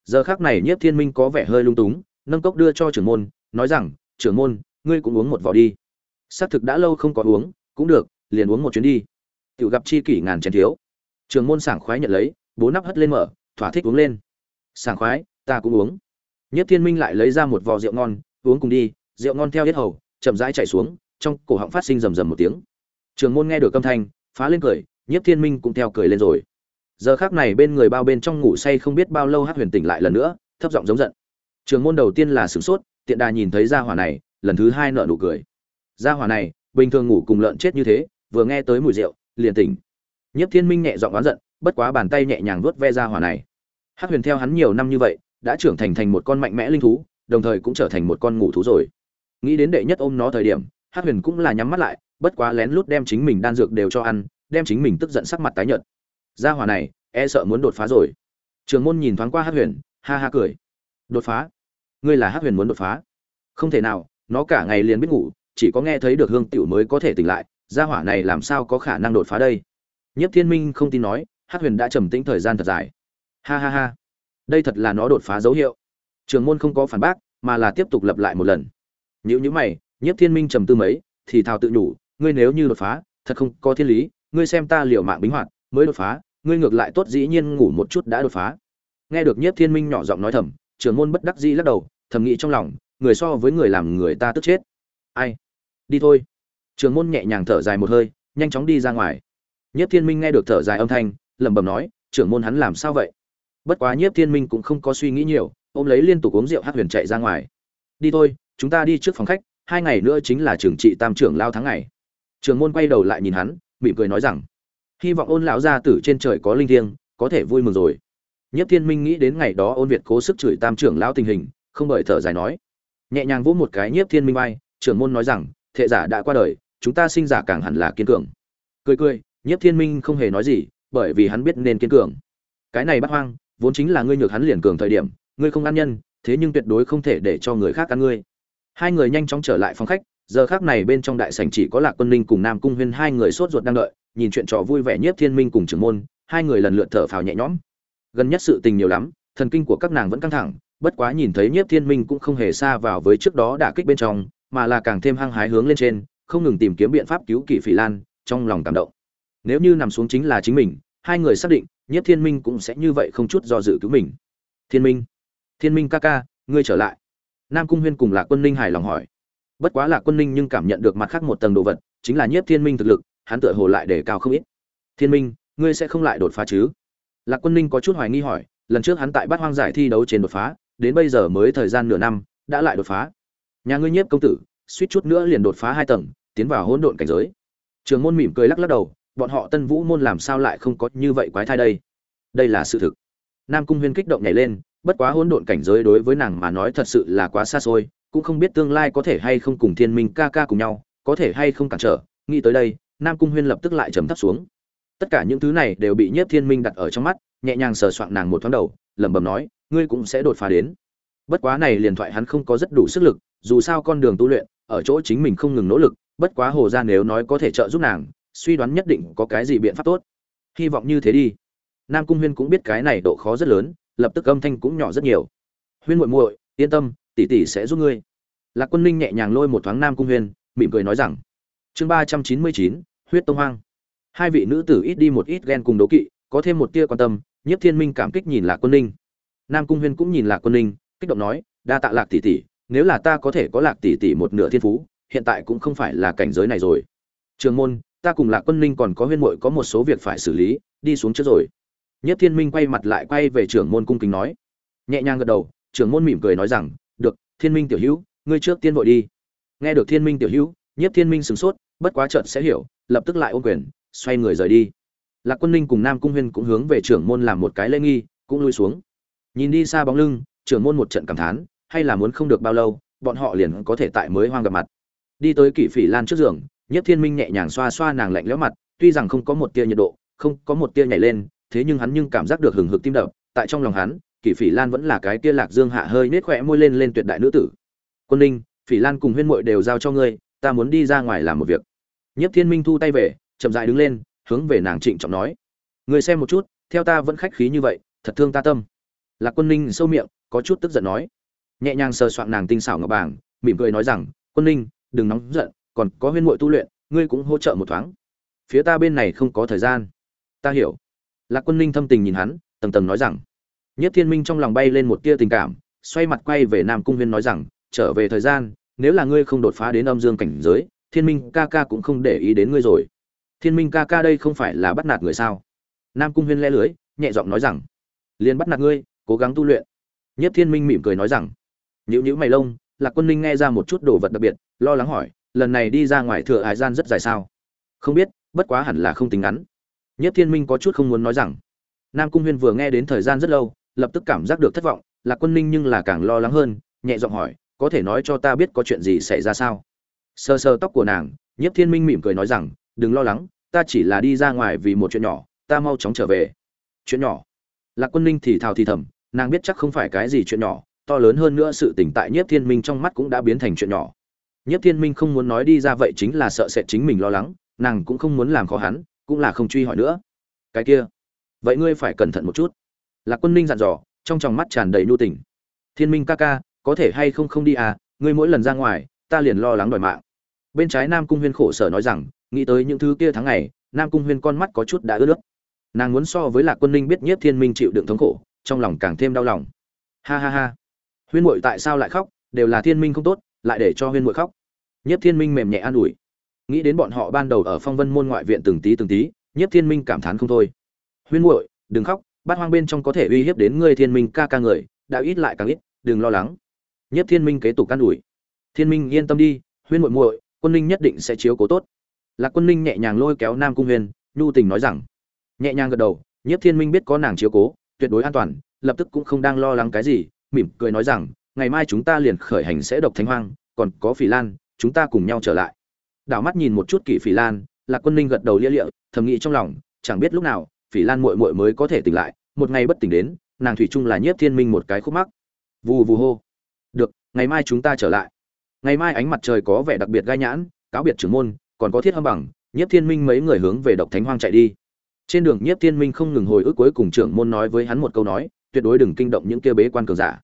Giờ khắc này nhiếp thiên minh có vẻ hơi lung túng, nâng cốc đưa cho trưởng môn, nói rằng, trưởng môn, ngươi cũng uống một vò đi. Xác thực đã lâu không có uống, cũng được, liền uống một chuyến đi. Tiểu gặp chi kỷ ngàn chén thiếu. Trường môn sảng khoái nhận lấy, bốn nắp hất lên mở thỏa thích uống lên. Sảng khoái, ta cũng uống. Nhất thiên minh lại lấy ra một vò rượu ngon, uống cùng đi, rượu ngon theo hết hầu, chậm rãi chảy xuống, trong cổ họng phát sinh rầm rầm một tiếng. Trường môn nghe được âm thanh, phá lên cười, nhất thiên minh cũng theo cười lên rồi. Giờ khác này bên người bao bên trong ngủ say không biết bao lâu hát huyền tỉnh lại lần nữa, thấp giọng giống giận. Trường môn đầu tiên là sửng sốt, tiện đà nhìn thấy gia hỏa này, lần thứ hai nợ nụ cười. Gia hỏa này, bình thường ngủ cùng lợn chết như thế, vừa nghe tới mùi rượu, liền tỉnh. Nhất thiên minh nhẹ giọng oán giận bất quá bàn tay nhẹ nhàng vuốt ve gia hỏa này. Hắc huyền theo hắn nhiều năm như vậy, đã trưởng thành thành một con mạnh mẽ linh thú, đồng thời cũng trở thành một con ngủ thú rồi. Nghĩ đến đệ nhất ôm nó thời điểm, hắc huyền cũng là nhắm mắt lại, bất quá lén lút đem chính mình đan dược đều cho ăn, đem chính mình tức giận sắc mặt tái nhợt. Gia hỏa này e sợ muốn đột phá rồi. Trường môn nhìn thoáng qua hắc huyền, ha ha cười. Đột phá? Ngươi là hắc huyền muốn đột phá? Không thể nào, nó cả ngày liền biết ngủ, chỉ có nghe thấy được hương tiểu mới có thể tỉnh lại gia hỏa này làm sao có khả năng đột phá đây? Nhất thiên minh không tin nói hát huyền đã trầm tĩnh thời gian thật dài. Ha ha ha. Đây thật là nó đột phá dấu hiệu. Trường môn không có phản bác, mà là tiếp tục lặp lại một lần. Nếu như mày nhất thiên minh trầm tư mấy, thì thào tự nhủ, ngươi nếu như đột phá, thật không có thiên lý, ngươi xem ta liều mạng bính hoạt, mới đột phá, ngươi ngược lại tốt dĩ nhiên ngủ một chút đã đột phá. Nghe được nhất thiên minh nhỏ giọng nói thầm, trường môn bất đắc dĩ lắc đầu, thầm nghĩ trong lòng, người so với người làm người ta tức chết. Ai? Đi thôi. Trường môn nhẹ nhàng thở dài một hơi, nhanh chóng đi ra ngoài. Nhất thiên minh nghe được thở dài âm thanh lẩm bẩm nói, trưởng môn hắn làm sao vậy? Bất quá nhiếp thiên minh cũng không có suy nghĩ nhiều, ôm lấy liên tục uống rượu hát huyền chạy ra ngoài. Đi thôi, chúng ta đi trước phòng khách, hai ngày nữa chính là trưởng trị tam trưởng lao tháng ngày. Trường môn quay đầu lại nhìn hắn, mỉm cười nói rằng, hy vọng ôn lão gia tử trên trời có linh thiêng, có thể vui mừng rồi. Nhất thiên minh nghĩ đến ngày đó ôn việt cố sức chửi tam trưởng lão tình hình, không bởi thở dài nói. Nhẹ nhàng vỗ một cái nhiếp thiên minh bay trưởng môn nói rằng, thệ giả đã qua đời, chúng ta sinh giả càng hẳn là kiên cường. Cười cười, nhiếp thiên minh không hề nói gì bởi vì hắn biết nên kiên cường. Cái này bắt hoang, vốn chính là ngươi nhược hắn liền cường thời điểm, ngươi không ăn nhân, thế nhưng tuyệt đối không thể để cho người khác ăn ngươi. Hai người nhanh chóng trở lại phòng khách, giờ khác này bên trong đại sảnh chỉ có lạc quân ninh cùng nam cung huyên hai người sốt ruột đang đợi, nhìn chuyện trò vui vẻ nhất thiên minh cùng trưởng môn, hai người lần lượt thở phào nhẹ nhõm. Gần nhất sự tình nhiều lắm, thần kinh của các nàng vẫn căng thẳng, bất quá nhìn thấy nhiếp thiên minh cũng không hề xa vào với trước đó đả kích bên trong, mà là càng thêm hăng hái hướng lên trên, không ngừng tìm kiếm biện pháp cứu kỷ phỉ lan, trong lòng cảm động nếu như nằm xuống chính là chính mình, hai người xác định Nhất thiên minh cũng sẽ như vậy không chút do dự cứu mình. Thiên minh thiên minh ca ca, ngươi trở lại. Nam cung huyên cùng lạc quân ninh hài lòng hỏi. Bất quá lạc quân ninh nhưng cảm nhận được mặt khác một tầng đồ vật, chính là nhiếp thiên minh thực lực, hắn tựa hồ lại để cao không ít. Thiên minh, ngươi sẽ không lại đột phá chứ? Lạc quân ninh có chút hoài nghi hỏi, lần trước hắn tại bát hoang giải thi đấu trên đột phá, đến bây giờ mới thời gian nửa năm, đã lại đột phá. Nhà ngươi nhiếp công tử, suýt chút nữa liền đột phá hai tầng, tiến vào hỗn độn cảnh giới. Trường môn mỉm cười lắc lắc đầu bọn họ tân vũ môn làm sao lại không có như vậy quái thai đây? Đây là sự thực. Nam cung huyên kích động nhảy lên, bất quá hỗn độn cảnh giới đối với nàng mà nói thật sự là quá xa xôi, cũng không biết tương lai có thể hay không cùng thiên minh ca ca cùng nhau, có thể hay không cản trở. Nghĩ tới đây, nam cung huyên lập tức lại trầm thấp xuống. Tất cả những thứ này đều bị nhiếp thiên minh đặt ở trong mắt, nhẹ nhàng sờ soạng nàng một thoáng đầu, lẩm bẩm nói, ngươi cũng sẽ đột phá đến. Bất quá này liền thoại hắn không có rất đủ sức lực, dù sao con đường tu luyện, ở chỗ chính mình không ngừng nỗ lực, bất quá hồ ra nếu nói có thể trợ giúp nàng suy đoán nhất định có cái gì biện pháp tốt. Hy vọng như thế đi. Nam cung huyên cũng biết cái này độ khó rất lớn, lập tức âm thanh cũng nhỏ rất nhiều. Huyên muội muội, yên tâm, tỷ tỷ sẽ giúp ngươi. Lạc quân ninh nhẹ nhàng lôi một thoáng nam cung huyên, mỉm cười nói rằng, chương ba trăm chín mươi chín, huyết tông hoang. Hai vị nữ tử ít đi một ít ghen cùng đấu kỵ, có thêm một tia quan tâm nhất thiên minh cảm kích nhìn lạc quân ninh. Nam cung huyên cũng nhìn lạc quân ninh, kích động nói, đa tạ lạc tỷ tỷ, nếu là ta có thể có lạc tỷ tỷ một nửa thiên phú, hiện tại cũng không phải là cảnh giới này rồi. Trường môn ta cùng lạc quân ninh còn có huyên muội có một số việc phải xử lý, đi xuống trước rồi. Nhất thiên minh quay mặt lại quay về trưởng môn cung kính nói. Nhẹ nhàng gật đầu, trưởng môn mỉm cười nói rằng, được, thiên minh tiểu hữu, ngươi trước tiên vội đi. Nghe được thiên minh tiểu hữu, nhất thiên minh sửng sốt, bất quá chợt sẽ hiểu, lập tức lại ôm quyền, xoay người rời đi. Lạc quân ninh cùng nam cung huyên cũng hướng về trưởng môn làm một cái lễ nghi, cũng lui xuống. Nhìn đi xa bóng lưng, trưởng môn một trận cảm thán, hay là muốn không được bao lâu, bọn họ liền có thể tại mới hoang gặp mặt. Đi tới kỷ phỉ lan trước giường nhất thiên minh nhẹ nhàng xoa xoa nàng lạnh lẽo mặt, tuy rằng không có một tia nhiệt độ, không có một tia nhảy lên, thế nhưng hắn nhưng cảm giác được hừng hực tim đập, tại trong lòng hắn, kỷ phỉ lan vẫn là cái tia lạc dương hạ hơi nết khỏe môi lên lên tuyệt đại nữ tử. Quân ninh, phỉ lan cùng huyên muội đều giao cho ngươi, ta muốn đi ra ngoài làm một việc. Nhất thiên minh thu tay về, chậm rãi đứng lên, hướng về nàng trịnh trọng nói. Người xem một chút, theo ta vẫn khách khí như vậy, thật thương ta tâm. Lạc quân ninh sâu miệng, có chút tức giận nói. Nhẹ nhàng sờ soạn nàng tinh xảo ngọc bảng, mỉm cười nói rằng, quân ninh, đừng nóng giận còn có huyên muội tu luyện, ngươi cũng hỗ trợ một thoáng. Phía ta bên này không có thời gian. Ta hiểu. Lạc quân ninh thâm tình nhìn hắn, tầng tầng nói rằng. Nhất thiên minh trong lòng bay lên một tia tình cảm, xoay mặt quay về nam cung huyên nói rằng, trở về thời gian, nếu là ngươi không đột phá đến âm dương cảnh giới, thiên minh ca ca cũng không để ý đến ngươi rồi. Thiên minh ca ca đây không phải là bắt nạt người sao? Nam cung huyên le lưới, nhẹ giọng nói rằng, liền bắt nạt ngươi, cố gắng tu luyện. Nhất thiên minh mỉm cười nói rằng, nhữ nhữ mày lông. Lạc quân ninh nghe ra một chút đồ vật đặc biệt, lo lắng hỏi lần này đi ra ngoài thừa hải gian rất dài sao? Không biết, bất quá hẳn là không tính ngắn. Nhất thiên minh có chút không muốn nói rằng. Nam cung huyên vừa nghe đến thời gian rất lâu, lập tức cảm giác được thất vọng là quân ninh nhưng là càng lo lắng hơn, nhẹ giọng hỏi, có thể nói cho ta biết có chuyện gì xảy ra sao? Sờ sờ tóc của nàng nhất thiên minh mỉm cười nói rằng, đừng lo lắng, ta chỉ là đi ra ngoài vì một chuyện nhỏ, ta mau chóng trở về. Chuyện nhỏ? Lạc quân ninh thì thào thì thầm, nàng biết chắc không phải cái gì chuyện nhỏ, to lớn hơn nữa sự tỉnh tại nhất thiên minh trong mắt cũng đã biến thành chuyện nhỏ nhất thiên minh không muốn nói đi ra vậy chính là sợ sẽ chính mình lo lắng, nàng cũng không muốn làm khó hắn, cũng là không truy hỏi nữa. Cái kia, vậy ngươi phải cẩn thận một chút. Lạc quân ninh dặn dò, trong tròng mắt tràn đầy nhu tình. Thiên minh ca ca, có thể hay không không đi à ngươi mỗi lần ra ngoài, ta liền lo lắng đòi mạng. Bên trái nam cung huyên khổ sở nói rằng, nghĩ tới những thứ kia tháng ngày, nam cung huyên con mắt có chút đã ướt nước. Nàng muốn so với lạc quân ninh biết nhất thiên minh chịu đựng thống khổ, trong lòng càng thêm đau lòng. Ha ha ha. Huyên muội tại sao lại khóc, đều là thiên minh không tốt lại để cho huyên muội khóc. Nhất thiên minh mềm nhẹ an ủi. Nghĩ đến bọn họ ban đầu ở phong vân môn ngoại viện từng tí từng tí nhất thiên minh cảm thán không thôi. Huyên muội, đừng khóc, bát hoang bên trong có thể uy hiếp đến ngươi thiên minh ca ca người, đã ít lại càng ít, đừng lo lắng. Nhất thiên minh kế tục can ủi. Thiên minh, yên tâm đi, huyên muội muội, quân ninh nhất định sẽ chiếu cố tốt. Lạc quân ninh nhẹ nhàng lôi kéo nam cung huyền, nhu tình nói rằng. Nhẹ nhàng gật đầu nhất thiên minh biết có nàng chiếu cố, tuyệt đối an toàn, lập tức cũng không đang lo lắng cái gì, mỉm cười nói rằng ngày mai chúng ta liền khởi hành sẽ độc thánh hoang, còn có phỉ lan, chúng ta cùng nhau trở lại. Đảo mắt nhìn một chút kỷ phỉ lan, lạc quân ninh gật đầu lia lịa, thầm nghĩ trong lòng, chẳng biết lúc nào, phỉ lan muội muội mới có thể tỉnh lại, một ngày bất tỉnh đến, nàng thủy chung là nhiếp thiên minh một cái khúc mắc. Vù vù hô. Được, ngày mai chúng ta trở lại. Ngày mai ánh mặt trời có vẻ đặc biệt gai nhãn, cáo biệt trưởng môn, còn có thiết âm bằng, nhiếp thiên minh mấy người hướng về độc thánh hoang chạy đi. Trên đường nhiếp thiên minh không ngừng hồi ức cuối cùng trưởng môn nói với hắn một câu nói, tuyệt đối đừng kinh động những kia bế quan cường giả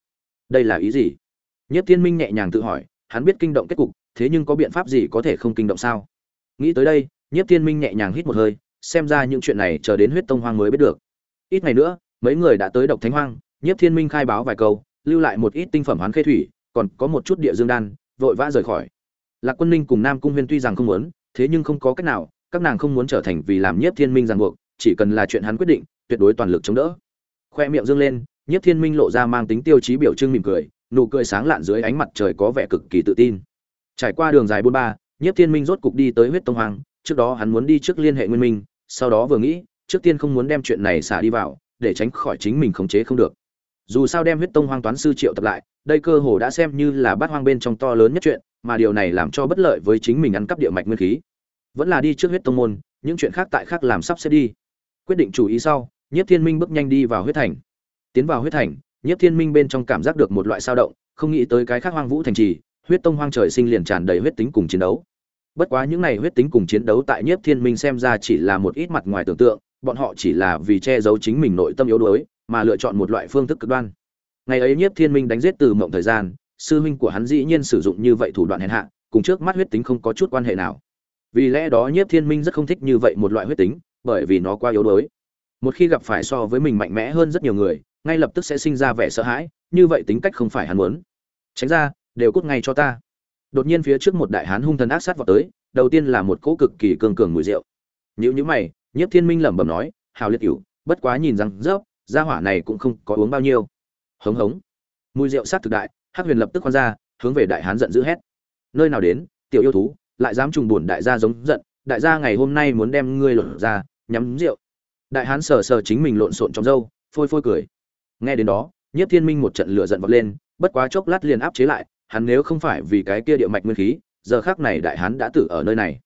đây là ý gì? Nhất thiên minh nhẹ nhàng tự hỏi, hắn biết kinh động kết cục, thế nhưng có biện pháp gì có thể không kinh động sao? Nghĩ tới đây Nhất thiên minh nhẹ nhàng hít một hơi, xem ra những chuyện này chờ đến huyết tông hoang mới biết được. Ít ngày nữa, mấy người đã tới độc thánh hoang Nhất thiên minh khai báo vài câu, lưu lại một ít tinh phẩm hoán khê thủy, còn có một chút địa dương đan, vội vã rời khỏi. Lạc quân ninh cùng nam cung huyên tuy rằng không muốn, thế nhưng không có cách nào, các nàng không muốn trở thành vì làm nhiếp thiên minh ràng buộc, chỉ cần là chuyện hắn quyết định, tuyệt đối toàn lực chống đỡ. Khoe miệng dương lên nhiếp thiên minh lộ ra mang tính tiêu chí biểu trưng mỉm cười, nụ cười sáng lạn dưới ánh mặt trời có vẻ cực kỳ tự tin. Trải qua đường dài buôn ba, nhiếp thiên minh rốt cục đi tới huyết tông hoàng, trước đó hắn muốn đi trước liên hệ nguyên minh, sau đó vừa nghĩ, trước tiên không muốn đem chuyện này xả đi vào, để tránh khỏi chính mình khống chế không được. Dù sao đem huyết tông hoang toán sư triệu tập lại, đây cơ hồ đã xem như là bát hoang bên trong to lớn nhất chuyện, mà điều này làm cho bất lợi với chính mình ăn cắp địa mạch nguyên khí. Vẫn là đi trước huyết tông môn, những chuyện khác tại khác làm sắp sẽ đi. Quyết định chủ ý sau, nhiếp thiên minh bước nhanh đi vào huyết thành tiến vào huyết thành, nhiếp thiên minh bên trong cảm giác được một loại sao động, không nghĩ tới cái khác hoang vũ thành trì, huyết tông hoang trời sinh liền tràn đầy huyết tính cùng chiến đấu. Bất quá những này huyết tính cùng chiến đấu tại nhiếp thiên minh xem ra chỉ là một ít mặt ngoài tưởng tượng, bọn họ chỉ là vì che giấu chính mình nội tâm yếu đuối, mà lựa chọn một loại phương thức cực đoan. Ngày ấy nhiếp thiên minh đánh giết từ mộng thời gian, sư huynh của hắn dĩ nhiên sử dụng như vậy thủ đoạn hèn hạ, cùng trước mắt huyết tính không có chút quan hệ nào. Vì lẽ đó nhiếp thiên minh rất không thích như vậy một loại huyết tính, bởi vì nó quá yếu đuối. Một khi gặp phải so với mình mạnh mẽ hơn rất nhiều người ngay lập tức sẽ sinh ra vẻ sợ hãi, như vậy tính cách không phải hắn muốn. Tránh ra, đều cút ngay cho ta. Đột nhiên phía trước một đại hán hung thần ác sát vào tới, đầu tiên là một cỗ cực kỳ cường cường mùi rượu. Nhữ nhữ mày, nhiếp thiên minh lẩm bẩm nói, hào liệt cửu, bất quá nhìn rằng, rớp, gia hỏa này cũng không có uống bao nhiêu. Hống hống. Mùi rượu sát thực đại, hắc huyền lập tức khoan ra, hướng về đại hán giận dữ hét. Nơi nào đến, tiểu yêu thú, lại dám trùng buồn đại gia giống giận, đại gia ngày hôm nay muốn đem ngươi lột ra, nhắm rượu. Đại hán sờ sờ chính mình lộn xộn trong râu, phôi phôi cười nghe đến đó, nhiếp thiên minh một trận lửa giận vọt lên, bất quá chốc lát liền áp chế lại, hắn nếu không phải vì cái kia địa mạch nguyên khí, giờ khác này đại hán đã tử ở nơi này.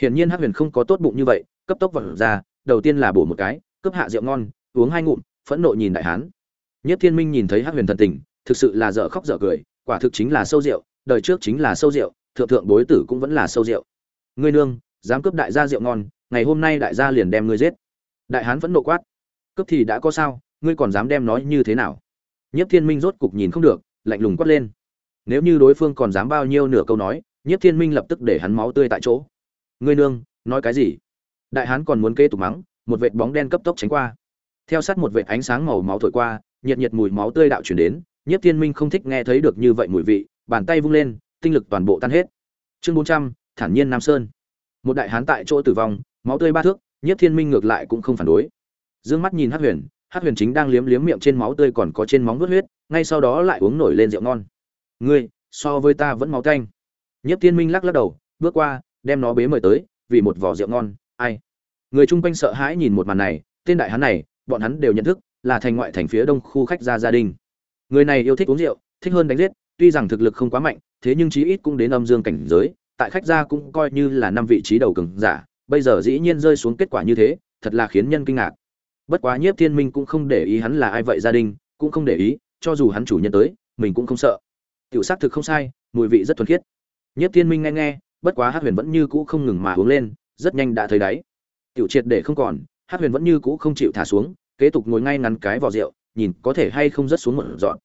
Hiển nhiên hắc huyền không có tốt bụng như vậy, cấp tốc vật ra, đầu tiên là bổ một cái, cướp hạ rượu ngon, uống hai ngụm, phẫn nộ nhìn đại hán. Nhất thiên minh nhìn thấy hắc huyền thần tình, thực sự là dở khóc dở cười, quả thực chính là sâu rượu, đời trước chính là sâu rượu, thượng thượng bối tử cũng vẫn là sâu rượu. Ngươi nương, dám cướp đại gia rượu ngon, ngày hôm nay đại gia liền đem ngươi giết. Đại hán vẫn nộ quát. Cướp thì đã có sao? Ngươi còn dám đem nói như thế nào? Nhất thiên minh rốt cục nhìn không được, lạnh lùng quát lên. Nếu như đối phương còn dám bao nhiêu nửa câu nói nhất thiên minh lập tức để hắn máu tươi tại chỗ. Ngươi nương, nói cái gì? Đại hán còn muốn kê tục mắng, một vệt bóng đen cấp tốc tránh qua. Theo sát một vệt ánh sáng màu máu thổi qua, nhiệt nhiệt mùi máu tươi đạo chuyển đến nhất thiên minh không thích nghe thấy được như vậy mùi vị, bàn tay vung lên, tinh lực toàn bộ tan hết. Chương bốn trăm, thản nhiên nam sơn. Một đại hán tại chỗ tử vong, máu tươi ba thước nhất thiên minh ngược lại cũng không phản đối. D ư ơ n g mắt nhìn hát huyền hát huyền chính đang liếm liếm miệng trên máu tươi còn có trên móng vớt huyết, ngay sau đó lại uống nổi lên rượu ngon. Ngươi, so với ta vẫn máu canh nhất thiên minh lắc lắc đầu, bước qua, đem nó bế mời tới, vì một vỏ rượu ngon, ai? Người chung quanh sợ hãi nhìn một màn này, tên đại hắn này, bọn hắn đều nhận thức, là thành ngoại thành phía đông khu khách gia gia đình. Người này yêu thích uống rượu, thích hơn đánh giết, tuy rằng thực lực không quá mạnh, thế nhưng chí ít cũng đến âm dương cảnh giới, tại khách gia cũng coi như là năm vị trí đầu cường giả, bây giờ dĩ nhiên rơi xuống kết quả như thế, thật là khiến nhân kinh ngạc bất quá nhiếp thiên minh cũng không để ý hắn là ai vậy gia đình, cũng không để ý, cho dù hắn chủ nhân tới, mình cũng không sợ. Tiểu xác thực không sai, mùi vị rất thuần khiết. Nhiếp thiên minh nghe nghe, bất quá hát huyền vẫn như cũ không ngừng mà uống lên, rất nhanh đã thấy đáy. Tiểu triệt để không còn hát huyền vẫn như cũ không chịu thả xuống, kế tục ngồi ngay ngắn cái vỏ rượu, nhìn có thể hay không rớt xuống một dọn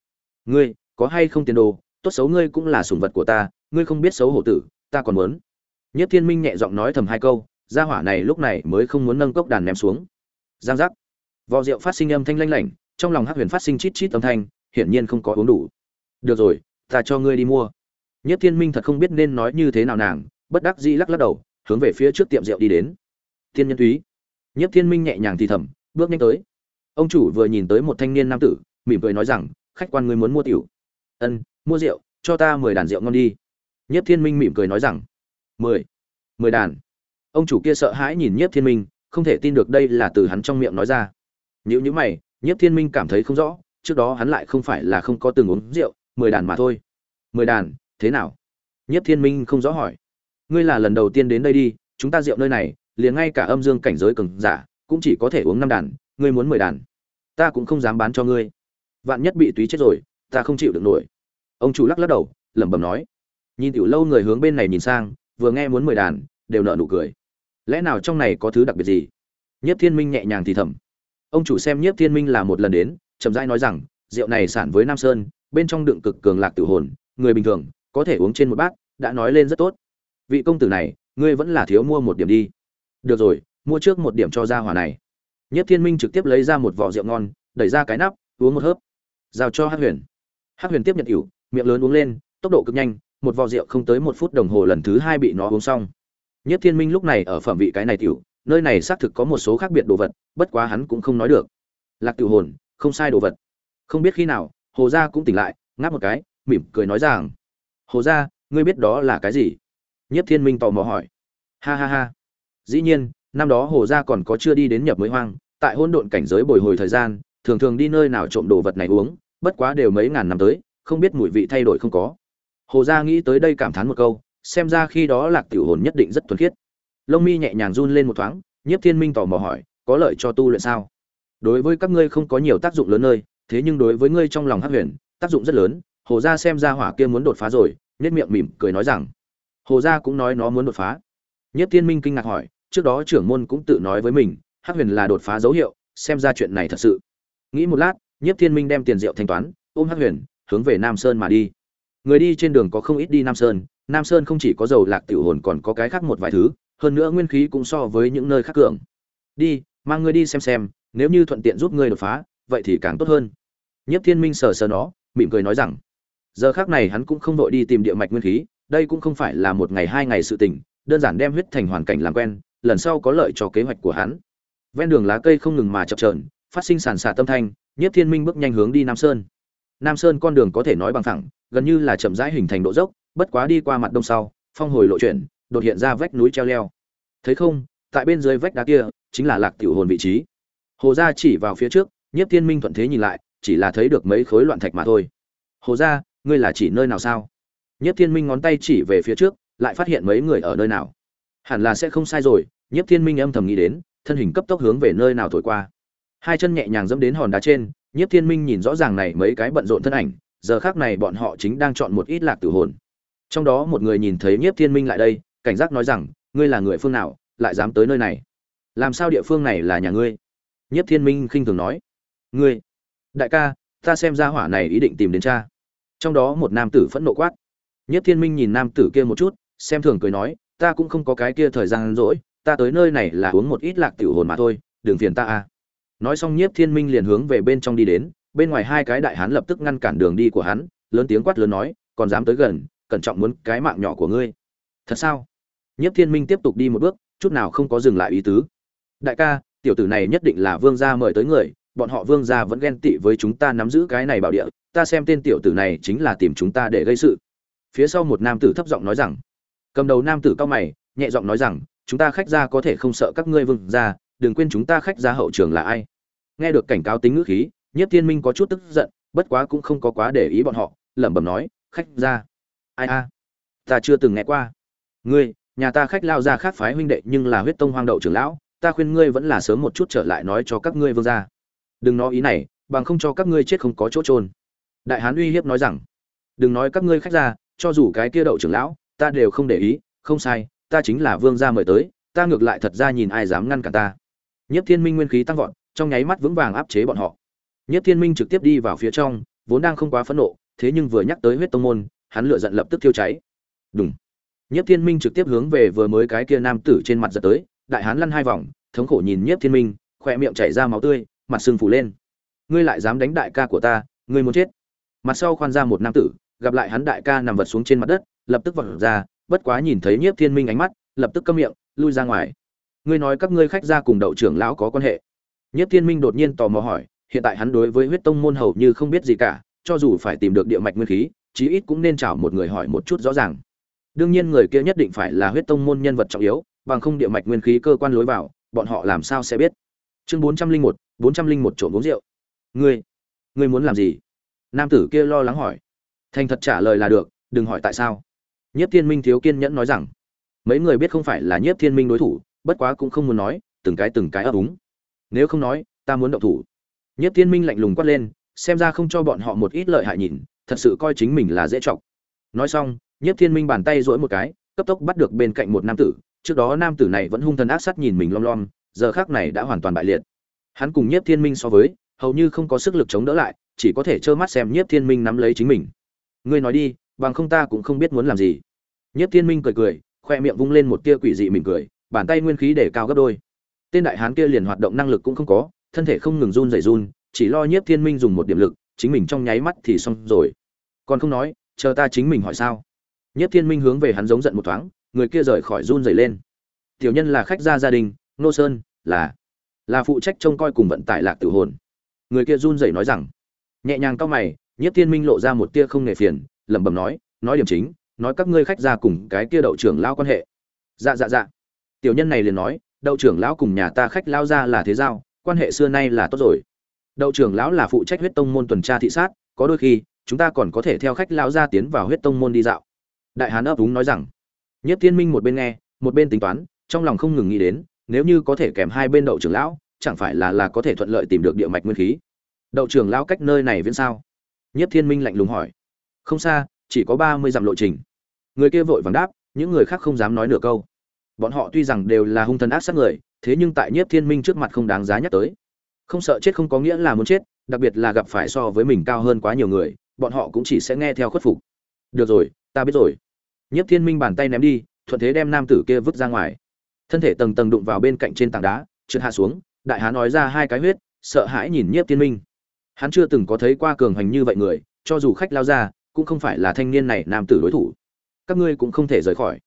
ngươi, có hay không tiền đồ? Tốt xấu ngươi cũng là sủng vật của ta, ngươi không biết xấu hổ tử, ta còn muốn. Nhất thiên minh nhẹ giọng nói thầm hai câu, gia hỏa này lúc này mới không muốn nâng cốc đàn ném xuống. Giang giác vò rượu phát sinh âm thanh lanh lảnh, trong lòng hắc huyền phát sinh chít chít âm thanh, hiển nhiên không có uống đủ. Được rồi, ta cho ngươi đi mua. Nhất thiên minh thật không biết nên nói như thế nào nàng, bất đắc dĩ lắc lắc đầu, hướng về phía trước tiệm rượu đi đến. Thiên nhân túy. Nhất thiên minh nhẹ nhàng thì thầm, bước nhanh tới. Ông chủ vừa nhìn tới một thanh niên nam tử, mỉm cười nói rằng, khách quan ngươi muốn mua tiểu. Ân, mua rượu, cho ta mười đàn rượu ngon đi. Nhất thiên minh mỉm cười nói rằng, mười mười đàn. Ông chủ kia sợ hãi nhìn nhất thiên minh, không thể tin được đây là từ hắn trong miệng nói ra nếu như mày nhất thiên minh cảm thấy không rõ, trước đó hắn lại không phải là không có từng uống rượu, mười đàn mà thôi. Mười đàn, thế nào? Nhất thiên minh không rõ hỏi. Ngươi là lần đầu tiên đến đây đi, chúng ta rượu nơi này, liền ngay cả âm dương cảnh giới cường giả, cũng chỉ có thể uống năm đàn, ngươi muốn mười đàn. Ta cũng không dám bán cho ngươi. Vạn nhất bị túy chết rồi, ta không chịu được nổi. Ông chủ lắc lắc đầu, lẩm bẩm nói. Nhìn tiểu lâu người hướng bên này nhìn sang, vừa nghe muốn mười đàn, đều nở nụ cười. Lẽ nào trong này có thứ đặc biệt gì? Nhất thiên minh nhẹ nhàng thì thầm ông chủ xem Nhiếp thiên minh là một lần đến, chậm rãi nói rằng, rượu này sản với nam sơn, bên trong đựng cực cường lạc tử hồn, người bình thường, có thể uống trên một bát, đã nói lên rất tốt. Vị công tử này, ngươi vẫn là thiếu mua một điểm đi. Được rồi, mua trước một điểm cho ra hỏa này. Nhất thiên minh trực tiếp lấy ra một vỏ rượu ngon, đẩy ra cái nắp, uống một hớp. Giao cho hát huyền. Hát huyền tiếp nhận ỉu miệng lớn uống lên, tốc độ cực nhanh, một vò rượu không tới một phút đồng hồ lần thứ hai bị nó uống xong. Nhất thiên minh lúc này ở phẩm vị cái này tiểu nơi này xác thực có một số khác biệt đồ vật, bất quá hắn cũng không nói được. Lạc tiểu hồn, không sai đồ vật. Không biết khi nào, hồ gia cũng tỉnh lại, ngáp một cái, mỉm cười nói rằng, hồ gia, ngươi biết đó là cái gì? Nhiếp thiên minh tò mò hỏi. Ha ha ha. Dĩ nhiên, năm đó hồ gia còn có chưa đi đến nhập mới hoang, tại hôn độn cảnh giới bồi hồi thời gian, thường thường đi nơi nào trộm đồ vật này uống, bất quá đều mấy ngàn năm tới, không biết mùi vị thay đổi không có. Hồ gia nghĩ tới đây cảm thán một câu, xem ra khi đó lạc tiểu hồn nhất định rất thuần khiết lông mi nhẹ nhàng run lên một thoáng, nhiếp thiên minh tò mò hỏi, có lợi cho tu luyện sao? Đối với các ngươi không có nhiều tác dụng lớn nơi, thế nhưng đối với ngươi trong lòng hắc huyền, tác dụng rất lớn. Hồ gia xem ra hỏa kia muốn đột phá rồi nhất miệng mỉm cười nói rằng, hồ gia cũng nói nó muốn đột phá. Nhất thiên minh kinh ngạc hỏi, trước đó trưởng môn cũng tự nói với mình, hắc huyền là đột phá dấu hiệu, xem ra chuyện này thật sự. Nghĩ một lát nhất thiên minh đem tiền rượu thanh toán, ôm hắc huyền, hướng về nam sơn mà đi. Người đi trên đường có không ít đi nam sơn nam sơn không chỉ có dầu lạc tiểu hồn còn có cái khác một vài thứ hơn nữa nguyên khí cũng so với những nơi khác cường. Đi, mang ngươi đi xem xem, nếu như thuận tiện giúp ngươi đột phá, vậy thì càng tốt hơn. Nhất thiên minh sờ sờ nó, mỉm cười nói rằng, giờ khác này hắn cũng không đội đi tìm địa mạch nguyên khí, đây cũng không phải là một ngày hai ngày sự tình, đơn giản đem huyết thành hoàn cảnh làm quen, lần sau có lợi cho kế hoạch của hắn. Ven đường lá cây không ngừng mà chập trờn phát sinh sàn xạ tâm thanh nhất thiên minh bước nhanh hướng đi nam sơn. Nam sơn con đường có thể nói bằng thẳng gần như là chậm rãi hình thành độ dốc, bất quá đi qua mặt đông sau, phong hồi lộ chuyển đột hiện ra vách núi treo leo. Thấy không tại bên dưới vách đá kia chính là lạc tiểu hồn vị trí. Hồ gia chỉ vào phía trước nhiếp thiên minh thuận thế nhìn lại chỉ là thấy được mấy khối loạn thạch mà thôi. Hồ gia, ngươi là chỉ nơi nào sao? Nhiếp thiên minh ngón tay chỉ về phía trước lại phát hiện mấy người ở nơi nào. Hẳn là sẽ không sai rồi. Nhiếp thiên minh âm thầm nghĩ đến thân hình cấp tốc hướng về nơi nào thổi qua. Hai chân nhẹ nhàng dẫm đến hòn đá trên nhiếp thiên minh nhìn rõ ràng này mấy cái bận rộn thân ảnh giờ khác này bọn họ chính đang chọn một ít lạc tử hồn. Trong đó một người nhìn thấy nhiếp thiên minh lại đây cảnh giác nói rằng, ngươi là người phương nào, lại dám tới nơi này? Làm sao địa phương này là nhà ngươi? Nhiếp thiên minh khinh thường nói, ngươi, đại ca, ta xem ra hỏa này ý định tìm đến cha. Trong đó một nam tử phẫn nộ quát. Nhiếp thiên minh nhìn nam tử kia một chút, xem thường cười nói, ta cũng không có cái kia thời gian rỗi, ta tới nơi này là uống một ít lạc tiểu hồn mà thôi, đừng phiền ta a. Nói xong nhiếp thiên minh liền hướng về bên trong đi đến, bên ngoài hai cái đại hán lập tức ngăn cản đường đi của hắn, lớn tiếng quát lớn nói, còn dám tới gần, cẩn trọng muốn cái mạng nhỏ của ngươi. Thật sao? Nhiếp thiên minh tiếp tục đi một bước, chút nào không có dừng lại ý tứ. Đại ca, tiểu tử này nhất định là vương gia mời tới người, bọn họ vương gia vẫn ghen tị với chúng ta nắm giữ cái này bảo địa, ta xem tên tiểu tử này chính là tìm chúng ta để gây sự. Phía sau một nam tử thấp giọng nói rằng, cầm đầu nam tử cao mày, nhẹ giọng nói rằng, chúng ta khách gia có thể không sợ các ngươi vương gia, đừng quên chúng ta khách gia hậu trường là ai. Nghe được cảnh cáo tính ngữ khí nhất thiên minh có chút tức giận, bất quá cũng không có quá để ý bọn họ, lẩm bẩm nói, khách gia, ai a? Ta chưa từng nghe qua. Ngươi nhà ta khách lao ra khác phái huynh đệ nhưng là huyết tông hoang đậu trưởng lão, ta khuyên ngươi vẫn là sớm một chút trở lại nói cho các ngươi vương gia. Đừng nói ý này, bằng không cho các ngươi chết không có chỗ trôn đại hán uy hiếp nói rằng, đừng nói các ngươi khách ra, cho dù cái kia đậu trưởng lão, ta đều không để ý, không sai, ta chính là vương gia mời tới, ta ngược lại thật ra nhìn ai dám ngăn cản ta. Nhất thiên minh nguyên khí tăng vọt, trong nháy mắt vững vàng áp chế bọn họ. Nhất thiên minh trực tiếp đi vào phía trong, vốn đang không quá phẫn nộ, thế nhưng vừa nhắc tới huyết tông môn, hắn lựa giận lập tức thiêu cháy. Đúng Nhiếp thiên minh trực tiếp hướng về vừa mới cái kia nam tử trên mặt giật tới, đại hán lăn hai vòng, thống khổ nhìn Nhiếp thiên minh, khỏe miệng chảy ra máu tươi, mặt sưng phù lên. Ngươi lại dám đánh đại ca của ta, ngươi muốn chết. Mặt sau khoan ra một nam tử, gặp lại hắn đại ca nằm vật xuống trên mặt đất, lập tức vọt ra, bất quá nhìn thấy nhiếp thiên minh ánh mắt, lập tức câm miệng, lui ra ngoài. Ngươi nói các ngươi khách gia cùng đậu trưởng lão có quan hệ? Nhiếp thiên minh đột nhiên tò mò hỏi, hiện tại hắn đối với huyết tông môn hầu như không biết gì cả, cho dù phải tìm được địa mạch nguyên khí, chí ít cũng nên chào một người hỏi một chút rõ ràng đương nhiên người kia nhất định phải là huyết tông môn nhân vật trọng yếu, bằng không địa mạch nguyên khí cơ quan lối vào, bọn họ làm sao sẽ biết? Chương bốn trăm linh một, bốn trăm linh một trộm uống rượu. Ngươi ngươi muốn làm gì? Nam tử kia lo lắng hỏi. Thành thật trả lời là được, đừng hỏi tại sao. Nhất thiên minh thiếu kiên nhẫn nói rằng, mấy người biết không phải là nhất thiên minh đối thủ, bất quá cũng không muốn nói, từng cái từng cái ấp úng. Nếu không nói, ta muốn động thủ. Nhất thiên minh lạnh lùng quát lên, xem ra không cho bọn họ một ít lợi hại nhìn, thật sự coi chính mình là dễ chọc. Nói xong Nhiếp thiên minh bàn tay duỗi một cái, cấp tốc bắt được bên cạnh một nam tử. Trước đó nam tử này vẫn hung thần ác sát nhìn mình lom lom, giờ khắc này đã hoàn toàn bại liệt. Hắn cùng nhiếp thiên minh so với, hầu như không có sức lực chống đỡ lại, chỉ có thể trơ mắt xem nhiếp thiên minh nắm lấy chính mình. Ngươi nói đi, bằng không ta cũng không biết muốn làm gì. Nhiếp thiên minh cười cười, khoe miệng vung lên một tia quỷ dị mỉm cười, bàn tay nguyên khí để cao gấp đôi. Tên đại hán kia liền hoạt động năng lực cũng không có, thân thể không ngừng run rẩy run, chỉ lo nhiếp thiên minh dùng một điểm lực, chính mình trong nháy mắt thì xong rồi. Còn không nói, chờ ta chính mình hỏi sao? Nhất thiên minh hướng về hắn giống giận một thoáng, người kia rời khỏi run rẩy lên. Tiểu nhân là khách gia gia đình, nô sơn, là là phụ trách trông coi cùng vận tải lạc tử hồn. Người kia run rẩy nói rằng, nhẹ nhàng cao mày, nhất thiên minh lộ ra một tia không nghề phiền, lẩm bẩm nói nói điểm chính, nói các ngươi khách ra cùng cái kia đậu trưởng lao quan hệ. Dạ dạ dạ. Tiểu nhân này liền nói, đậu trưởng lão cùng nhà ta khách lao ra là thế giao, quan hệ xưa nay là tốt rồi. Đậu trưởng lão là phụ trách huyết tông môn tuần tra thị sát, có đôi khi, chúng ta còn có thể theo khách lao ra tiến vào huyết tông môn đi dạo đại hán ấp úng nói rằng nhất thiên minh một bên nghe, một bên tính toán, trong lòng không ngừng nghĩ đến, nếu như có thể kèm hai bên đậu trưởng lão, chẳng phải là là có thể thuận lợi tìm được địa mạch nguyên khí? Đậu trưởng lão cách nơi này viễn sao? Nhất thiên minh lạnh lùng hỏi. Không xa, chỉ có ba mươi dặm lộ trình. Người kia vội vàng đáp, những người khác không dám nói nửa câu. Bọn họ tuy rằng đều là hung thần ác sát người, thế nhưng tại nhất thiên minh trước mặt không đáng giá nhắc tới. Không sợ chết không có nghĩa là muốn chết, đặc biệt là gặp phải so với mình cao hơn quá nhiều người, bọn họ cũng chỉ sẽ nghe theo khuất phục. Được rồi ta biết rồi. Nhiếp thiên minh bàn tay ném đi, thuận thế đem nam tử kia vứt ra ngoài. Thân thể tầng tầng đụng vào bên cạnh trên tảng đá, trượt hạ xuống, đại hán nói ra hai cái huyết, sợ hãi nhìn nhiếp thiên minh. Hắn chưa từng có thấy qua cường hành như vậy người, cho dù khách lao ra, cũng không phải là thanh niên này nam tử đối thủ. Các ngươi cũng không thể rời khỏi.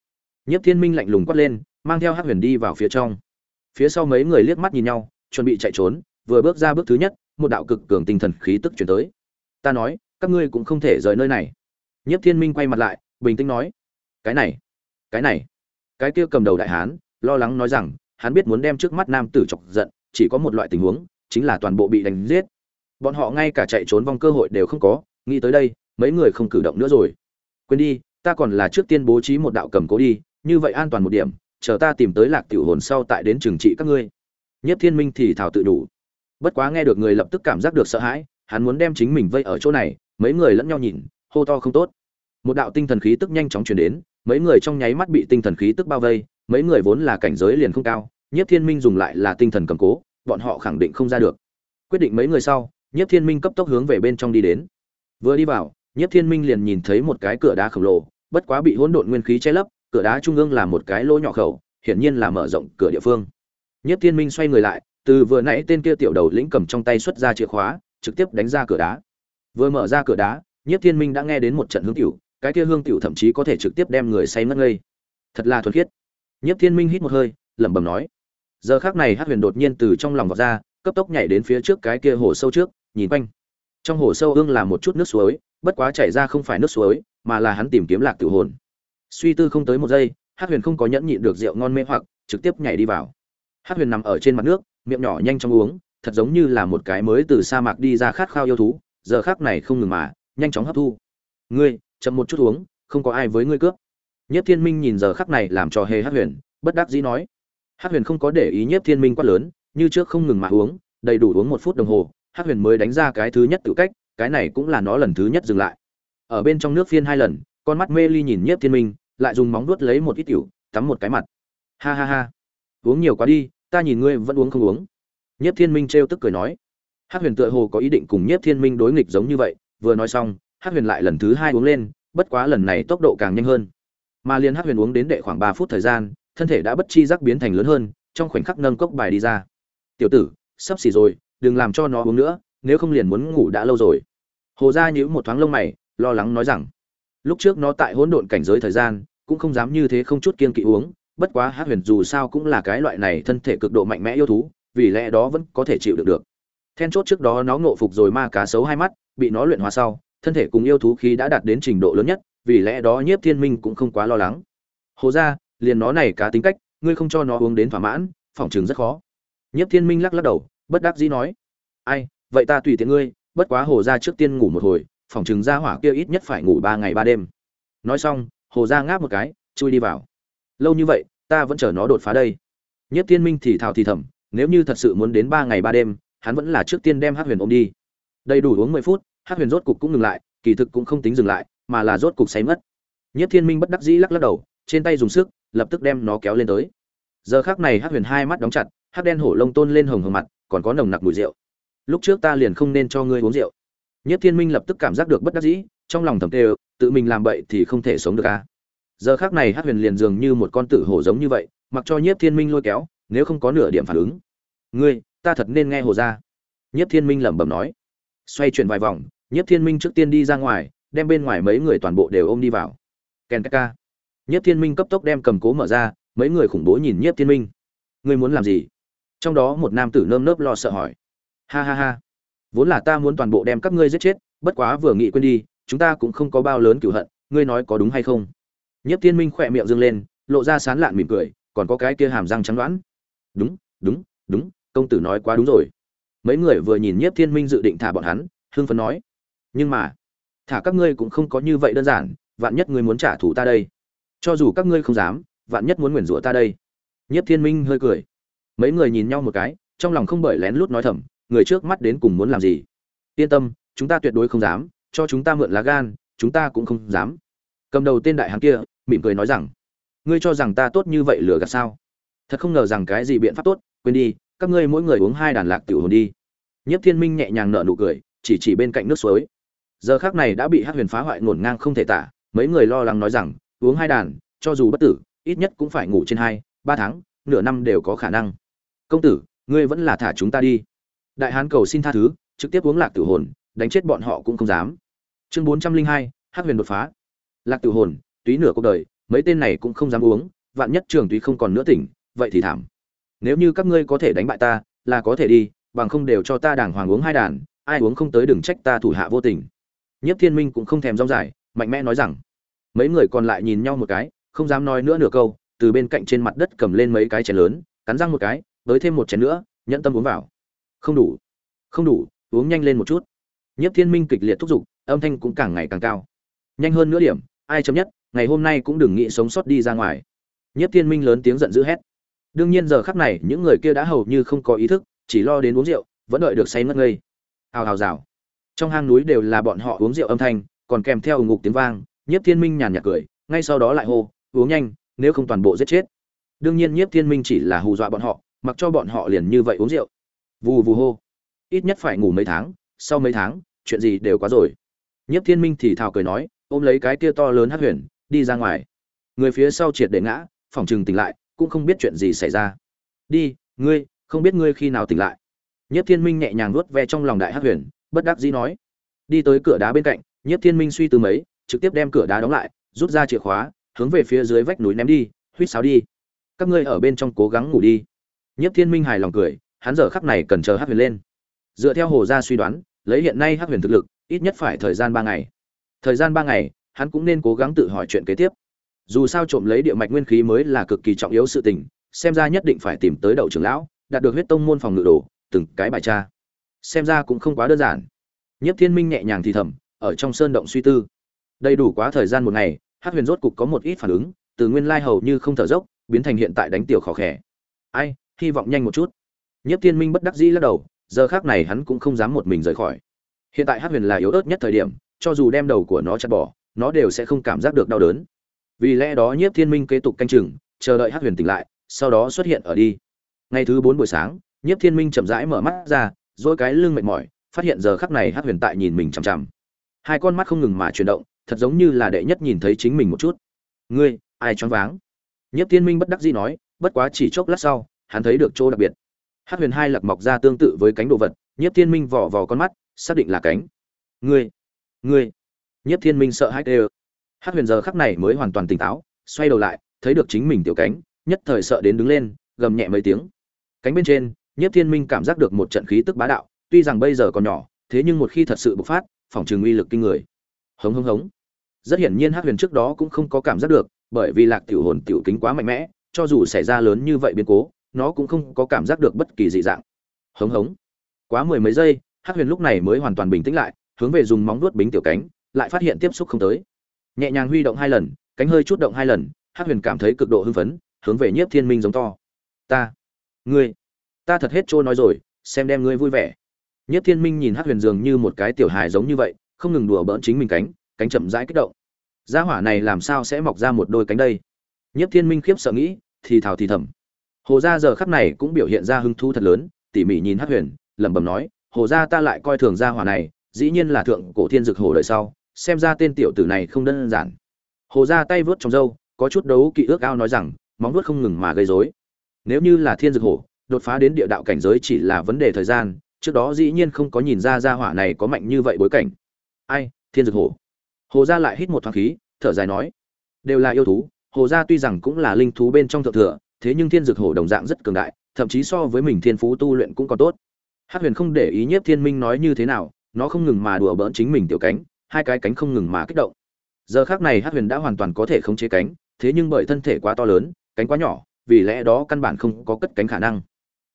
Nhiếp thiên minh lạnh lùng quát lên, mang theo hát huyền đi vào phía trong. Phía sau mấy người liếc mắt nhìn nhau, chuẩn bị chạy trốn, vừa bước ra bước thứ nhất, một đạo cực cường tinh thần khí tức chuyển tới. Ta nói, các ngươi cũng không thể rời nơi này nhiếp thiên minh quay mặt lại, bình tĩnh nói, cái này cái này. Cái kia cầm đầu đại hán, lo lắng nói rằng, hắn biết muốn đem trước mắt nam tử chọc giận, chỉ có một loại tình huống, chính là toàn bộ bị đánh giết. Bọn họ ngay cả chạy trốn vong cơ hội đều không có, nghĩ tới đây, mấy người không cử động nữa rồi. Quên đi, ta còn là trước tiên bố trí một đạo cầm cố đi, như vậy an toàn một điểm, chờ ta tìm tới lạc tiểu hồn sau tại đến trừng trị các ngươi. Nhất thiên minh thì thảo tự đủ. Bất quá nghe được người lập tức cảm giác được sợ hãi, hắn muốn đem chính mình vây ở chỗ này, mấy người lẫn nhau nhìn hô to không tốt. Một đạo tinh thần khí tức nhanh chóng chuyển đến, mấy người trong nháy mắt bị tinh thần khí tức bao vây, mấy người vốn là cảnh giới liền không cao nhất thiên minh dùng lại là tinh thần cầm cố, bọn họ khẳng định không ra được. Quyết định mấy người sau nhất thiên minh cấp tốc hướng về bên trong đi đến. Vừa đi vào nhất thiên minh liền nhìn thấy một cái cửa đá khổng lồ, bất quá bị hỗn độn nguyên khí che lấp, cửa đá trung ương là một cái lỗ nhỏ khẩu, hiển nhiên là mở rộng cửa địa phương. Nhất thiên minh xoay người lại, từ vừa nãy tên kia tiểu đầu lĩnh cầm trong tay xuất ra chìa khóa, trực tiếp đánh ra cửa đá. Vừa mở ra cửa đá Nhiếp thiên minh đã nghe đến một trận hương tiểu, cái kia hương tiểu thậm chí có thể trực tiếp đem người say ngất ngây. Thật là thuần khiết. Nhiếp thiên minh hít một hơi, lẩm bẩm nói. Giờ khắc này Hắc huyền đột nhiên từ trong lòng vọt ra, cấp tốc nhảy đến phía trước cái kia hồ sâu trước, nhìn quanh. Trong hồ sâu ương là một chút nước suối, bất quá chảy ra không phải nước suối, mà là hắn tìm kiếm lạc tiểu hồn. Suy tư không tới một giây, Hắc huyền không có nhẫn nhịn được rượu ngon mê hoặc, trực tiếp nhảy đi vào. Hắc huyền nằm ở trên mặt nước, miệng nhỏ nhanh chóng uống, thật giống như là một cái mới từ sa mạc đi ra khát khao yêu thú, giờ khắc này không ngừng mà nhanh chóng hấp thu. Ngươi, chậm một chút uống, không có ai với ngươi cướp. Nhất thiên minh nhìn giờ khắc này làm trò hề hát huyền, bất đắc dĩ nói. Hát huyền không có để ý nhất thiên minh quát lớn, như trước không ngừng mà uống, đầy đủ uống một phút đồng hồ hát huyền mới đánh ra cái thứ nhất tự cách, cái này cũng là nó lần thứ nhất dừng lại. Ở bên trong nước phiên hai lần, con mắt mê ly nhìn nhiếp thiên minh, lại dùng móng vuốt lấy một ít tiểu, tắm một cái mặt. Ha ha ha. Uống nhiều quá đi, ta nhìn ngươi vẫn uống không uống. Nhiếp thiên minh trêu tức cười nói. Hát huyền tựa hồ có ý định cùng nhiếp thiên minh đối nghịch giống như vậy vừa nói xong hát huyền lại lần thứ hai uống lên, bất quá lần này tốc độ càng nhanh hơn. Mà liền hát huyền uống đến đệ khoảng ba phút thời gian, thân thể đã bất chi giác biến thành lớn hơn, trong khoảnh khắc nâng cốc bài đi ra. Tiểu tử, sắp xỉ rồi, đừng làm cho nó uống nữa, nếu không liền muốn ngủ đã lâu rồi. Hồ gia nhíu một thoáng lông mày, lo lắng nói rằng, lúc trước nó tại hỗn độn cảnh giới thời gian, cũng không dám như thế không chút kiên kỵ uống, bất quá hát huyền dù sao cũng là cái loại này thân thể cực độ mạnh mẽ yêu thú, vì lẽ đó vẫn có thể chịu được được. Then chốt trước đó nó ngộ phục rồi ma cá sấu hai mắt bị nó luyện hóa sau, thân thể cùng yêu thú khí đã đạt đến trình độ lớn nhất, vì lẽ đó nhiếp thiên minh cũng không quá lo lắng. Hồ gia, liền nó này cá tính cách, ngươi không cho nó uống đến thỏa mãn, phòng trường rất khó. Nhiếp thiên minh lắc lắc đầu, bất đắc dĩ nói, ai, vậy ta tùy tiện ngươi, bất quá hồ gia trước tiên ngủ một hồi, phòng trường gia hỏa kia ít nhất phải ngủ ba ngày ba đêm. Nói xong, hồ gia ngáp một cái, chui đi vào. Lâu như vậy, ta vẫn chờ nó đột phá đây. Nhiếp thiên minh thì thào thì thầm, nếu như thật sự muốn đến ba ngày ba đêm, hắn vẫn là trước tiên đem hắc huyền ôm đi đầy đủ uống mười phút hát huyền rốt cục cũng ngừng lại, kỳ thực cũng không tính dừng lại, mà là rốt cục say mất nhất thiên minh bất đắc dĩ lắc lắc đầu, trên tay dùng sức, lập tức đem nó kéo lên tới. Giờ khác này hát huyền hai mắt đóng chặt hát đen hổ lông tôn lên hồng hồng mặt, còn có nồng nặc mùi rượu. Lúc trước ta liền không nên cho ngươi uống rượu. Nhất thiên minh lập tức cảm giác được bất đắc dĩ, trong lòng thầm tê tự mình làm bậy thì không thể sống được a giờ khác này hát huyền liền dường như một con tử hổ giống như vậy, mặc cho nhiếp thiên minh lôi kéo, nếu không có nửa điểm phản ứng. Ngươi, ta thật nên nghe hồ ra. Nhiếp thiên minh lẩm bẩm nói xoay chuyển vài vòng, Nhất thiên minh trước tiên đi ra ngoài, đem bên ngoài mấy người toàn bộ đều ôm đi vào. Ken ka nhất thiên minh cấp tốc đem cầm cố mở ra, mấy người khủng bố nhìn Nhất thiên minh. Ngươi muốn làm gì? Trong đó một nam tử nơm nớp lo sợ hỏi. Ha ha ha. Vốn là ta muốn toàn bộ đem các ngươi giết chết, bất quá vừa nghĩ quên đi, chúng ta cũng không có bao lớn cửu hận, ngươi nói có đúng hay không? Nhất thiên minh khỏe miệng dâng lên, lộ ra sán lạn mỉm cười, còn có cái kia hàm răng trắng đoán. Đúng đúng đúng, công tử nói quá đúng rồi mấy người vừa nhìn nhiếp thiên minh dự định thả bọn hắn hương phấn nói, nhưng mà, thả các ngươi cũng không có như vậy đơn giản, vạn nhất ngươi muốn trả thù ta đây. Cho dù các ngươi không dám, vạn nhất muốn nguyền rủa ta đây. Nhiếp thiên minh hơi cười. Mấy người nhìn nhau một cái, trong lòng không bởi lén lút nói thầm, người trước mắt đến cùng muốn làm gì? Yên tâm, chúng ta tuyệt đối không dám, cho chúng ta mượn lá gan, chúng ta cũng không dám. Cầm đầu tên đại hán kia, mỉm cười nói rằng, ngươi cho rằng ta tốt như vậy lừa gạt sao? Thật không ngờ rằng cái gì biện pháp tốt, quên đi các ngươi mỗi người uống hai đàn lạc tiểu hồn đi. Nhiếp thiên minh nhẹ nhàng nở nụ cười, chỉ chỉ bên cạnh nước suối. Giờ khác này đã bị hát huyền phá hoại ngổn ngang không thể tả, mấy người lo lắng nói rằng, uống hai đàn, cho dù bất tử, ít nhất cũng phải ngủ trên hai, ba tháng, nửa năm đều có khả năng. Công tử, ngươi vẫn là thả chúng ta đi. Đại hán cầu xin tha thứ, trực tiếp uống lạc tử hồn, đánh chết bọn họ cũng không dám. Chương bốn trăm linh hai hát huyền đột phá. Lạc tử hồn, túy nửa cuộc đời, mấy tên này cũng không dám uống, vạn nhất trường túy không còn nữa tỉnh, vậy thì thảm nếu như các ngươi có thể đánh bại ta, là có thể đi, bằng không đều cho ta đàng hoàng uống hai đàn, ai uống không tới đừng trách ta thủ hạ vô tình. Nhất thiên minh cũng không thèm rong dài, mạnh mẽ nói rằng, mấy người còn lại nhìn nhau một cái, không dám nói nữa nửa câu, từ bên cạnh trên mặt đất cầm lên mấy cái chén lớn, cắn răng một cái với thêm một chén nữa, nhẫn tâm uống vào. Không đủ không đủ, uống nhanh lên một chút. Nhất thiên minh kịch liệt thúc giục, âm thanh cũng càng ngày càng cao. Nhanh hơn nữa điểm, ai chấm nhất, ngày hôm nay cũng đừng nghĩ sống sót đi ra ngoài. Nhất thiên minh lớn tiếng giận dữ hét đương nhiên giờ khắc này, những người kia đã hầu như không có ý thức, chỉ lo đến uống rượu, vẫn đợi được say ngất ngây. Hào hào rào. Trong hang núi đều là bọn họ uống rượu âm thanh, còn kèm theo ngục tiếng vang, nhiếp thiên minh nhàn nhạt cười, ngay sau đó lại hô, uống nhanh, nếu không toàn bộ giết chết. Đương nhiên nhiếp thiên minh chỉ là hù dọa bọn họ, mặc cho bọn họ liền như vậy uống rượu. Vù vù hô. Ít nhất phải ngủ mấy tháng, sau mấy tháng, chuyện gì đều quá rồi. Nhiếp thiên minh thì thào cười nói, ôm lấy cái kia to lớn hát huyền, đi ra ngoài. Người phía sau triệt để ngã, phòng chừng tỉnh lại cũng không biết chuyện gì xảy ra. Đi, ngươi, không biết ngươi khi nào tỉnh lại. Nhất thiên minh nhẹ nhàng nuốt ve trong lòng đại hát huyền, bất đắc dĩ nói. Đi tới cửa đá bên cạnh, Nhất thiên minh suy tư mấy, trực tiếp đem cửa đá đóng lại, rút ra chìa khóa, hướng về phía dưới vách núi ném đi huýt sáo đi. Các ngươi ở bên trong cố gắng ngủ đi. Nhất thiên minh hài lòng cười, hắn giờ khắc này cần chờ hát huyền lên. Dựa theo hồ gia suy đoán, lấy hiện nay hát huyền thực lực, ít nhất phải thời gian ba ngày. Thời gian ba ngày, hắn cũng nên cố gắng tự hỏi chuyện kế tiếp dù sao trộm lấy địa mạch nguyên khí mới là cực kỳ trọng yếu sự tình, xem ra nhất định phải tìm tới đậu trưởng lão, đạt được huyết tông môn phòng ngự đồ, từng cái bài tra. Xem ra cũng không quá đơn giản. Nhất thiên minh nhẹ nhàng thì thầm, ở trong sơn động suy tư. Đầy đủ quá thời gian một ngày hát huyền rốt cục có một ít phản ứng, từ nguyên lai hầu như không thở dốc, biến thành hiện tại đánh tiểu khó khẻ ai, hy vọng nhanh một chút. Nhất thiên minh bất đắc dĩ lắc đầu, giờ khác này hắn cũng không dám một mình rời khỏi. Hiện tại hát huyền là yếu ớt nhất thời điểm, cho dù đem đầu của nó chặt bỏ, nó đều sẽ không cảm giác được đau đớn vì lẽ đó nhiếp thiên minh kế tục canh chừng, chờ đợi hát huyền tỉnh lại, sau đó xuất hiện ở đi. Ngày thứ bốn buổi sáng, nhiếp thiên minh chậm rãi mở mắt ra, dỗi cái lưng mệt mỏi, phát hiện giờ khắc này hát huyền tại nhìn mình chằm chằm. Hai con mắt không ngừng mà chuyển động, thật giống như là đệ nhất nhìn thấy chính mình một chút. Ngươi, ai choáng váng? Nhiếp thiên minh bất đắc dĩ nói, bất quá chỉ chốc lát sau, hắn thấy được chỗ đặc biệt. Hát huyền hai lặc mọc ra tương tự với cánh đồ vật, nhiếp thiên minh vỏ vò con mắt, xác định là cánh. Ngươi ngươi. Nhiếp thiên minh sợ hãi tê ơ hát huyền giờ khắc này mới hoàn toàn tỉnh táo, xoay đầu lại, thấy được chính mình tiểu cánh, nhất thời sợ đến đứng lên, gầm nhẹ mấy tiếng. Cánh bên trên, nhiếp thiên minh cảm giác được một trận khí tức bá đạo, tuy rằng bây giờ còn nhỏ, thế nhưng một khi thật sự bộc phát, phòng trường uy lực kinh người. Hống hống hống. Rất hiển nhiên hát huyền trước đó cũng không có cảm giác được, bởi vì lạc tiểu hồn tiểu kính quá mạnh mẽ, cho dù xảy ra lớn như vậy biến cố, nó cũng không có cảm giác được bất kỳ dị dạng. Hống hống. Quá mười mấy giây hát huyền lúc này mới hoàn toàn bình tĩnh lại, hướng về dùng móng vuốt bính tiểu cánh, lại phát hiện tiếp xúc không tới nhẹ nhàng huy động hai lần, cánh hơi chút động hai lần hát huyền cảm thấy cực độ hưng phấn, hướng về nhiếp thiên minh giống to. Ta, ngươi, ta thật hết trôi nói rồi, xem đem ngươi vui vẻ. Nhiếp thiên minh nhìn hát huyền dường như một cái tiểu hài giống như vậy, không ngừng đùa bỡn chính mình cánh cánh chậm rãi kích động. Gia hỏa này làm sao sẽ mọc ra một đôi cánh đây? Nhiếp thiên minh khiếp sợ nghĩ, thì thào thì thầm. Hồ gia giờ khắp này cũng biểu hiện ra hứng thú thật lớn, tỉ mỉ nhìn hát huyền, lẩm bẩm nói, hồ gia ta lại coi thường gia hỏa này, dĩ nhiên là thượng cổ thiên dực hồ đời sau xem ra tên tiểu tử này không đơn giản. Hồ ra tay vớt trong râu, có chút đấu kỵ ước ao nói rằng, móng vuốt không ngừng mà gây rối. Nếu như là thiên dược hổ, đột phá đến địa đạo cảnh giới chỉ là vấn đề thời gian, trước đó dĩ nhiên không có nhìn ra gia hỏa này có mạnh như vậy bối cảnh. Ai, thiên dược hổ? Hồ ra lại hít một thoáng khí, thở dài nói. Đều là yêu thú, hồ ra tuy rằng cũng là linh thú bên trong thượng thừa, thế nhưng thiên dược hổ đồng dạng rất cường đại, thậm chí so với mình thiên phú tu luyện cũng còn tốt. Hắc huyền không để ý nhiếp thiên minh nói như thế nào, nó không ngừng mà đùa bỡn chính mình tiểu cánh hai cái cánh không ngừng mà kích động. Giờ khác này hắc huyền đã hoàn toàn có thể khống chế cánh, thế nhưng bởi thân thể quá to lớn, cánh quá nhỏ, vì lẽ đó căn bản không có cất cánh khả năng.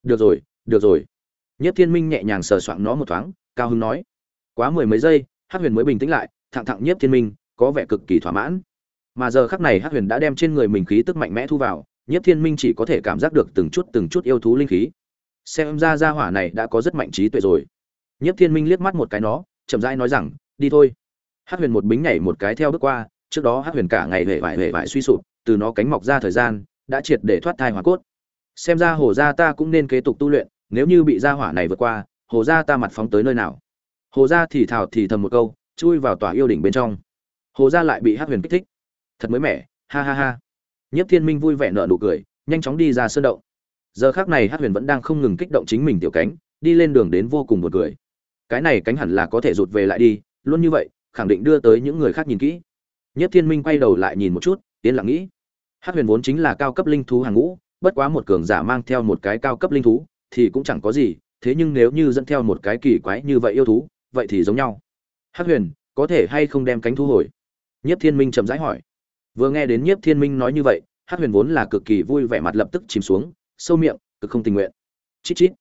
Được rồi được rồi. Nhất thiên minh nhẹ nhàng sờ soạng nó một thoáng, cao hưng nói. Quá mười mấy giây, hắc huyền mới bình tĩnh lại, thẳng thẳng nhất thiên minh, có vẻ cực kỳ thỏa mãn. Mà giờ khắc này hắc huyền đã đem trên người mình khí tức mạnh mẽ thu vào nhất thiên minh chỉ có thể cảm giác được từng chút từng chút yêu thú linh khí. Xem ra gia hỏa này đã có rất mạnh trí tuệ rồi. Nhất thiên minh liếc mắt một cái nó, chậm rãi nói rằng, đi thôi. Hát huyền một bính nhảy một cái theo bước qua, trước đó Hát huyền cả ngày hề vải hề vải suy sụp, từ nó cánh mọc ra thời gian, đã triệt để thoát thai hóa cốt. Xem ra hồ gia ta cũng nên kế tục tu luyện, nếu như bị gia hỏa này vượt qua, hồ gia ta mặt phóng tới nơi nào? Hồ gia thì thào thì thầm một câu, chui vào tòa yêu đỉnh bên trong. Hồ gia lại bị Hát huyền kích thích. Thật mới mẻ, ha ha ha. Nhất thiên minh vui vẻ nở nụ cười, nhanh chóng đi ra sơn động. Giờ khác này Hát huyền vẫn đang không ngừng kích động chính mình tiểu cánh, đi lên đường đến vô cùng một cười. Cái này cánh hẳn là có thể rụt về lại đi, luôn như vậy khẳng định đưa tới những người khác nhìn kỹ. Nhất thiên minh quay đầu lại nhìn một chút tiến lặng nghĩ. Hắc huyền vốn chính là cao cấp linh thú hàng ngũ, bất quá một cường giả mang theo một cái cao cấp linh thú thì cũng chẳng có gì, thế nhưng nếu như dẫn theo một cái kỳ quái như vậy yêu thú, vậy thì giống nhau. Hắc huyền, có thể hay không đem cánh thu hồi? Nhất thiên minh chậm rãi hỏi. Vừa nghe đến nhiếp thiên minh nói như vậy, hắc huyền vốn là cực kỳ vui vẻ mặt lập tức chìm xuống, sâu miệng, cực không tình nguyện. Chít chít.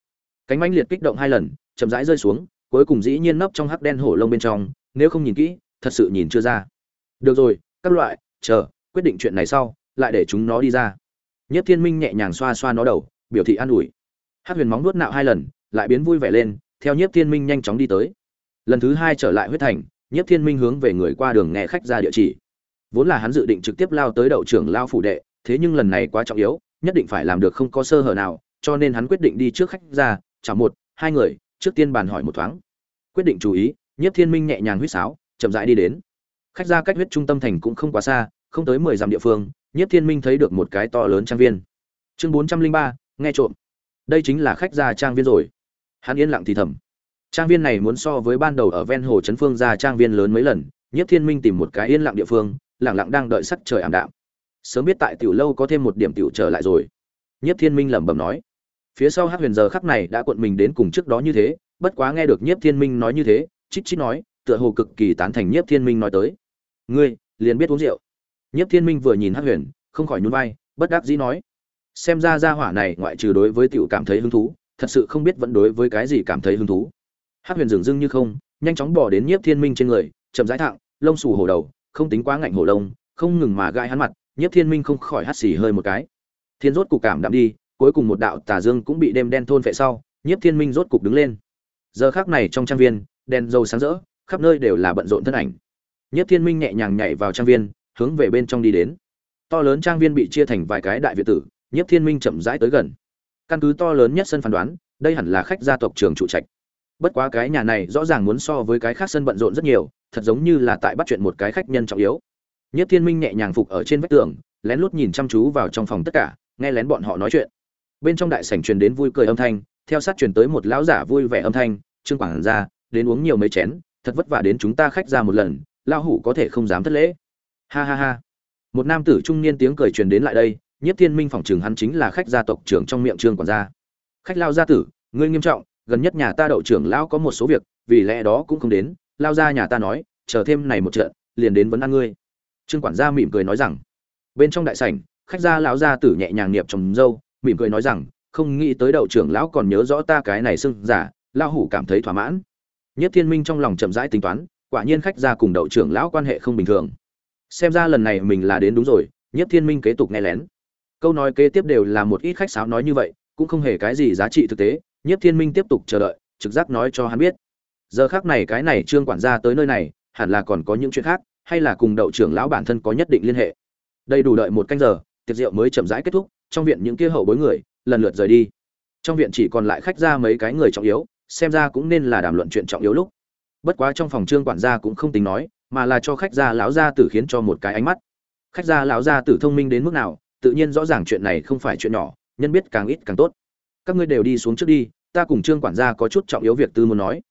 Cánh mãnh liệt kích động hai lần, chậm rãi rơi xuống, cuối cùng dĩ nhiên nấp trong hắc đen hổ lông bên trong nếu không nhìn kỹ, thật sự nhìn chưa ra. Được rồi, các loại, chờ, quyết định chuyện này sau, lại để chúng nó đi ra. Nhất thiên minh nhẹ nhàng xoa xoa nó đầu, biểu thị an ủi. Hát huyền móng nuốt nạo hai lần, lại biến vui vẻ lên, theo nhiếp thiên minh nhanh chóng đi tới. Lần thứ hai trở lại huyết thành nhiếp thiên minh hướng về người qua đường nghe khách ra địa chỉ. Vốn là hắn dự định trực tiếp lao tới đậu trưởng lao phủ đệ, thế nhưng lần này quá trọng yếu, nhất định phải làm được không có sơ hở nào, cho nên hắn quyết định đi trước khách ra chả một, hai người, trước tiên bàn hỏi một thoáng. Quyết định chú ý nhiếp thiên minh nhẹ nhàng huýt sáo, chậm rãi đi đến. Khách ra cách huyết trung tâm thành cũng không quá xa, không tới mười dặm địa phương, nhiếp thiên minh thấy được một cái to lớn trang viên. Chương bốn trăm linh ba, nghe trộm. Đây chính là khách gia trang viên rồi. Hắn yên lặng thì thầm. Trang viên này muốn so với ban đầu ở ven hồ trấn phương gia trang viên lớn mấy lần, nhiếp thiên minh tìm một cái yên lặng địa phương, lặng lặng đang đợi sắc trời ảm đạm. Sớm biết tại tiểu lâu có thêm một điểm tiểu trở lại rồi. Nhiếp thiên minh lẩm bẩm nói. Phía sau hắc huyền giờ khắc này đã cuộn mình đến cùng trước đó như thế, bất quá nghe được nhiếp thiên minh nói như thế chít chít nói, tựa hồ cực kỳ tán thành nhiếp thiên minh nói tới. Ngươi, liền biết uống rượu. Nhiếp thiên minh vừa nhìn Hắc huyền, không khỏi nhún vai, bất đắc dĩ nói. Xem ra gia hỏa này ngoại trừ đối với tiểu cảm thấy hứng thú, thật sự không biết vẫn đối với cái gì cảm thấy hứng thú. Hắc huyền dường dưng như không, nhanh chóng bỏ đến nhiếp thiên minh trên người, chậm rãi thẳng, lông xù hổ đầu, không tính quá ngạnh hổ lông, không ngừng mà gai hắn mặt, nhiếp thiên minh không khỏi hắt xì hơi một cái. Thiên rốt cục cảm đạm đi, cuối cùng một đạo tà dương cũng bị đêm đen thôn phệ sau, nhiếp thiên minh rốt cục đứng lên. Giờ khác này trong trang viên đèn dầu sáng rỡ, khắp nơi đều là bận rộn thân ảnh. Nhiếp thiên minh nhẹ nhàng nhảy vào trang viên, hướng về bên trong đi đến. To lớn trang viên bị chia thành vài cái đại việt tử nhiếp thiên minh chậm rãi tới gần. Căn cứ to lớn nhất sân phán đoán, đây hẳn là khách gia tộc trường trụ trạch. Bất quá cái nhà này rõ ràng muốn so với cái khác sân bận rộn rất nhiều, thật giống như là tại bắt chuyện một cái khách nhân trọng yếu. Nhất thiên minh nhẹ nhàng phục ở trên vách tường, lén lút nhìn chăm chú vào trong phòng tất cả, nghe lén bọn họ nói chuyện. Bên trong đại sảnh truyền đến vui cười âm thanh, theo sát truyền tới một lão giả vui vẻ âm thanh, trương quảng ra đến uống nhiều mấy chén, thật vất vả đến chúng ta khách ra một lần, lão hủ có thể không dám thất lễ. Ha ha ha. Một nam tử trung niên tiếng cười truyền đến lại đây nhất thiên minh phỏng chừng hắn chính là khách gia tộc trưởng trong miệng trương quản gia. Khách lao gia tử, ngươi nghiêm trọng, gần nhất nhà ta đậu trưởng lão có một số việc, vì lẽ đó cũng không đến, lao ra nhà ta nói, chờ thêm này một trận, liền đến vấn ăn ngươi. Trương quản gia mỉm cười nói rằng, bên trong đại sảnh, khách gia lão gia tử nhẹ nhàng niệm trồng dâu, mỉm cười nói rằng, không nghĩ tới đậu trưởng lão còn nhớ rõ ta cái này xưng giả lao hủ cảm thấy thỏa mãn nhất thiên minh trong lòng chậm rãi tính toán, quả nhiên khách gia cùng đậu trưởng lão quan hệ không bình thường. Xem ra lần này mình là đến đúng rồi nhất thiên minh kế tục nghe lén. Câu nói kế tiếp đều là một ít khách sáo nói như vậy, cũng không hề cái gì giá trị thực tế nhất thiên minh tiếp tục chờ đợi, trực giác nói cho hắn biết. Giờ khác này cái này trương quản gia tới nơi này, hẳn là còn có những chuyện khác, hay là cùng đậu trưởng lão bản thân có nhất định liên hệ. Đây đủ đợi một canh giờ, tiệc rượu mới chậm rãi kết thúc, trong viện những kia hậu bối người, lần lượt rời đi. Trong viện chỉ còn lại khách ra mấy cái người trọng yếu xem ra cũng nên là đàm luận chuyện trọng yếu lúc. Bất quá trong phòng trương quản gia cũng không tính nói, mà là cho khách gia lão gia tử khiến cho một cái ánh mắt. Khách gia lão gia tử thông minh đến mức nào, tự nhiên rõ ràng chuyện này không phải chuyện nhỏ, nhân biết càng ít càng tốt. Các ngươi đều đi xuống trước đi, ta cùng trương quản gia có chút trọng yếu việc tư muốn nói.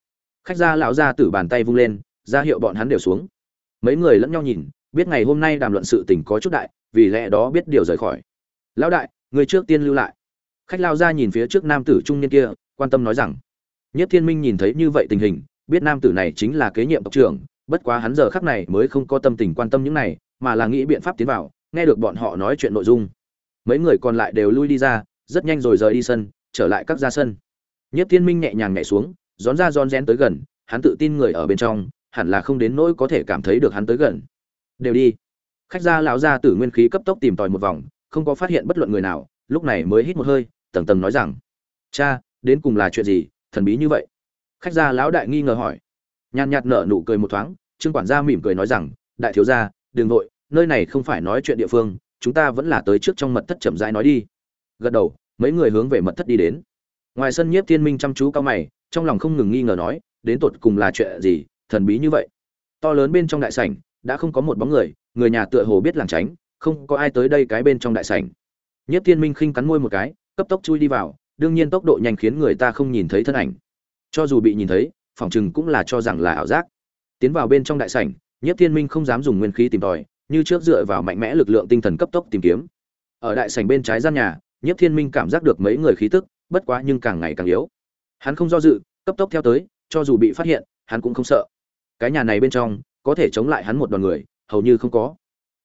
Khách gia lão gia tử bàn tay vung lên, ra hiệu bọn hắn đều xuống. Mấy người lẫn nhau nhìn, biết ngày hôm nay đàm luận sự tình có chút đại, vì lẽ đó biết điều rời khỏi. Lão đại, người trước tiên lưu lại. Khách lao ra nhìn phía trước nam tử trung niên kia, quan tâm nói rằng nhất thiên minh nhìn thấy như vậy tình hình, biết nam tử này chính là kế nhiệm tộc trưởng, bất quá hắn giờ khắc này mới không có tâm tình quan tâm những này, mà là nghĩ biện pháp tiến vào, nghe được bọn họ nói chuyện nội dung. Mấy người còn lại đều lui đi ra, rất nhanh rồi rời đi sân, trở lại các gia sân. Nhất thiên minh nhẹ nhàng nhảy xuống, gión ra gión rén tới gần, hắn tự tin người ở bên trong, hẳn là không đến nỗi có thể cảm thấy được hắn tới gần. Đều đi. Khách gia lão gia tử nguyên khí cấp tốc tìm tòi một vòng, không có phát hiện bất luận người nào, lúc này mới hít một hơi, tầng tầng nói rằng, cha, đến cùng là chuyện gì? Thần bí như vậy? Khách gia lão đại nghi ngờ hỏi. Nhàn nhạt nở nụ cười một thoáng, trương quản gia mỉm cười nói rằng, đại thiếu gia, đừng nội nơi này không phải nói chuyện địa phương, chúng ta vẫn là tới trước trong mật thất chậm rãi nói đi. Gật đầu, mấy người hướng về mật thất đi đến. Ngoài sân nhiếp thiên minh chăm chú cao mày, trong lòng không ngừng nghi ngờ nói, đến tột cùng là chuyện gì, thần bí như vậy? To lớn bên trong đại sảnh, đã không có một bóng người người nhà tựa hồ biết làng tránh, không có ai tới đây cái bên trong đại sảnh. Nhất thiên minh khinh cắn môi một cái, cấp tốc chui đi vào đương nhiên tốc độ nhanh khiến người ta không nhìn thấy thân ảnh. Cho dù bị nhìn thấy, phỏng chừng cũng là cho rằng là ảo giác. Tiến vào bên trong đại sảnh nhất thiên minh không dám dùng nguyên khí tìm tòi, như trước dựa vào mạnh mẽ lực lượng tinh thần cấp tốc tìm kiếm. Ở đại sảnh bên trái gian nhà nhất thiên minh cảm giác được mấy người khí tức, bất quá nhưng càng ngày càng yếu. Hắn không do dự, cấp tốc theo tới, cho dù bị phát hiện, hắn cũng không sợ. Cái nhà này bên trong, có thể chống lại hắn một đoàn người, hầu như không có.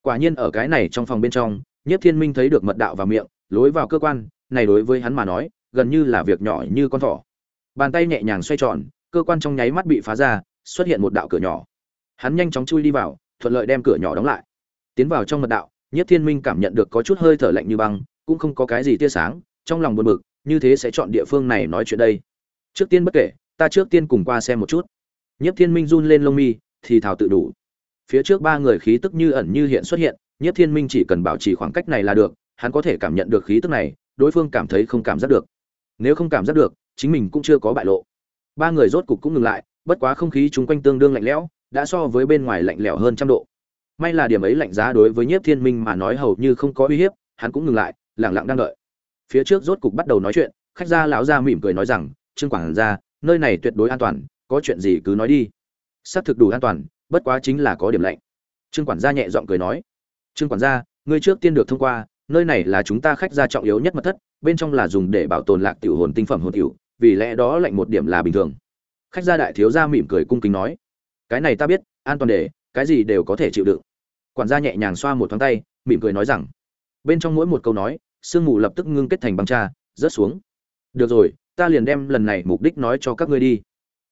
Quả nhiên ở cái này trong phòng bên trong nhất thiên minh thấy được mật đạo vào miệng, lối vào cơ quan, này đối với hắn mà nói gần như là việc nhỏ như con thỏ. Bàn tay nhẹ nhàng xoay tròn, cơ quan trong nháy mắt bị phá ra, xuất hiện một đạo cửa nhỏ. Hắn nhanh chóng chui đi vào, thuận lợi đem cửa nhỏ đóng lại. Tiến vào trong mật đạo nhất thiên minh cảm nhận được có chút hơi thở lạnh như băng, cũng không có cái gì tia sáng, trong lòng buồn bực, như thế sẽ chọn địa phương này nói chuyện đây. Trước tiên bất kể, ta trước tiên cùng qua xem một chút. Nhất thiên minh run lên lông mi, thì thào tự đủ. Phía trước ba người khí tức như ẩn như hiện xuất hiện nhất thiên minh chỉ cần bảo trì khoảng cách này là được, hắn có thể cảm nhận được khí tức này, đối phương cảm thấy không cảm giác được nếu không cảm giác được, chính mình cũng chưa có bại lộ. Ba người rốt cục cũng ngừng lại, bất quá không khí chung quanh tương đương lạnh lẽo, đã so với bên ngoài lạnh lẽo hơn trăm độ. May là điểm ấy lạnh giá đối với nhiếp thiên minh mà nói hầu như không có uy hiếp, hắn cũng ngừng lại, lẳng lặng đang đợi. Phía trước rốt cục bắt đầu nói chuyện, khách gia lão gia mỉm cười nói rằng, trương quảng gia, nơi này tuyệt đối an toàn, có chuyện gì cứ nói đi. Xác thực đủ an toàn, bất quá chính là có điểm lạnh. Trương quản gia nhẹ giọng cười nói, trương quản gia, ngươi trước tiên được thông qua, nơi này là chúng ta khách gia trọng yếu nhất mật thất bên trong là dùng để bảo tồn lạc tiểu hồn tinh phẩm hồn tiểu, vì lẽ đó lạnh một điểm là bình thường. Khách gia đại thiếu gia mỉm cười cung kính nói, cái này ta biết, an toàn để, cái gì đều có thể chịu đựng. Quản gia nhẹ nhàng xoa một thoáng tay, mỉm cười nói rằng, bên trong mỗi một câu nói, sương mù lập tức ngưng kết thành băng tra rớt xuống. Được rồi, ta liền đem lần này mục đích nói cho các ngươi đi.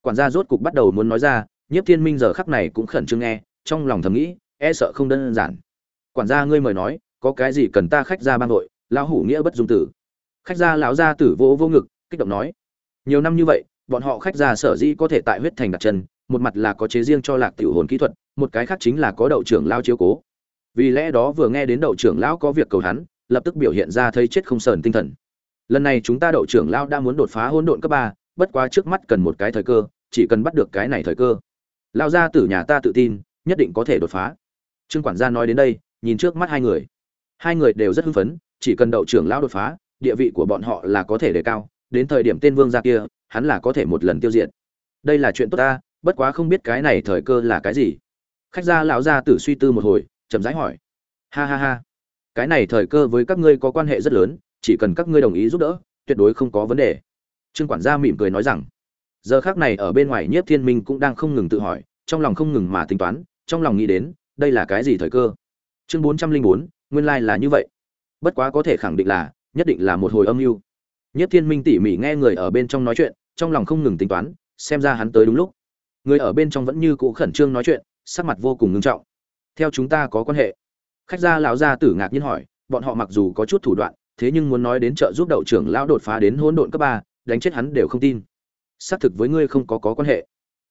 Quản gia rốt cục bắt đầu muốn nói ra, nhiếp thiên minh giờ khắc này cũng khẩn trương nghe, trong lòng thầm nghĩ e sợ không đơn giản. Quản gia ngươi mời nói, có cái gì cần ta khách ra ban nội lão hủ nghĩa bất dung tử khách gia lão gia tử vô vô ngực, kích động nói, nhiều năm như vậy, bọn họ khách gia sở dĩ có thể tại huyết thành đặt chân, một mặt là có chế riêng cho lạc tiểu hồn kỹ thuật, một cái khác chính là có đậu trưởng lao chiếu cố. Vì lẽ đó vừa nghe đến đậu trưởng lão có việc cầu hắn, lập tức biểu hiện ra thấy chết không sờn tinh thần. Lần này chúng ta đậu trưởng lao đã muốn đột phá hỗn độn cấp ba, bất quá trước mắt cần một cái thời cơ, chỉ cần bắt được cái này thời cơ lao gia tử nhà ta tự tin, nhất định có thể đột phá. Trương quản gia nói đến đây, nhìn trước mắt hai người. Hai người đều rất hưng phấn, chỉ cần đậu trưởng lão đột phá địa vị của bọn họ là có thể đề cao, đến thời điểm tên vương gia kia, hắn là có thể một lần tiêu diệt. Đây là chuyện tốt ta, bất quá không biết cái này thời cơ là cái gì. Khách gia lão gia tử suy tư một hồi, chậm rãi hỏi. Ha ha ha, cái này thời cơ với các ngươi có quan hệ rất lớn, chỉ cần các ngươi đồng ý giúp đỡ, tuyệt đối không có vấn đề. Trương quản gia mỉm cười nói rằng. Giờ khác này ở bên ngoài nhiếp thiên minh cũng đang không ngừng tự hỏi, trong lòng không ngừng mà tính toán, trong lòng nghĩ đến, đây là cái gì thời cơ? Chương bốn trăm linh bốn, nguyên lai、like、là như vậy. Bất quá có thể khẳng định là nhất định là một hồi âm mưu. Nhất thiên minh tỉ mỉ nghe người ở bên trong nói chuyện, trong lòng không ngừng tính toán, xem ra hắn tới đúng lúc. Người ở bên trong vẫn như cũ khẩn trương nói chuyện, sắc mặt vô cùng ngưng trọng. Theo chúng ta có quan hệ. Khách gia lão gia tử ngạc nhiên hỏi, bọn họ mặc dù có chút thủ đoạn, thế nhưng muốn nói đến trợ giúp đậu trưởng lão đột phá đến hỗn độn cấp ba, đánh chết hắn đều không tin. Xác thực với ngươi không có có quan hệ.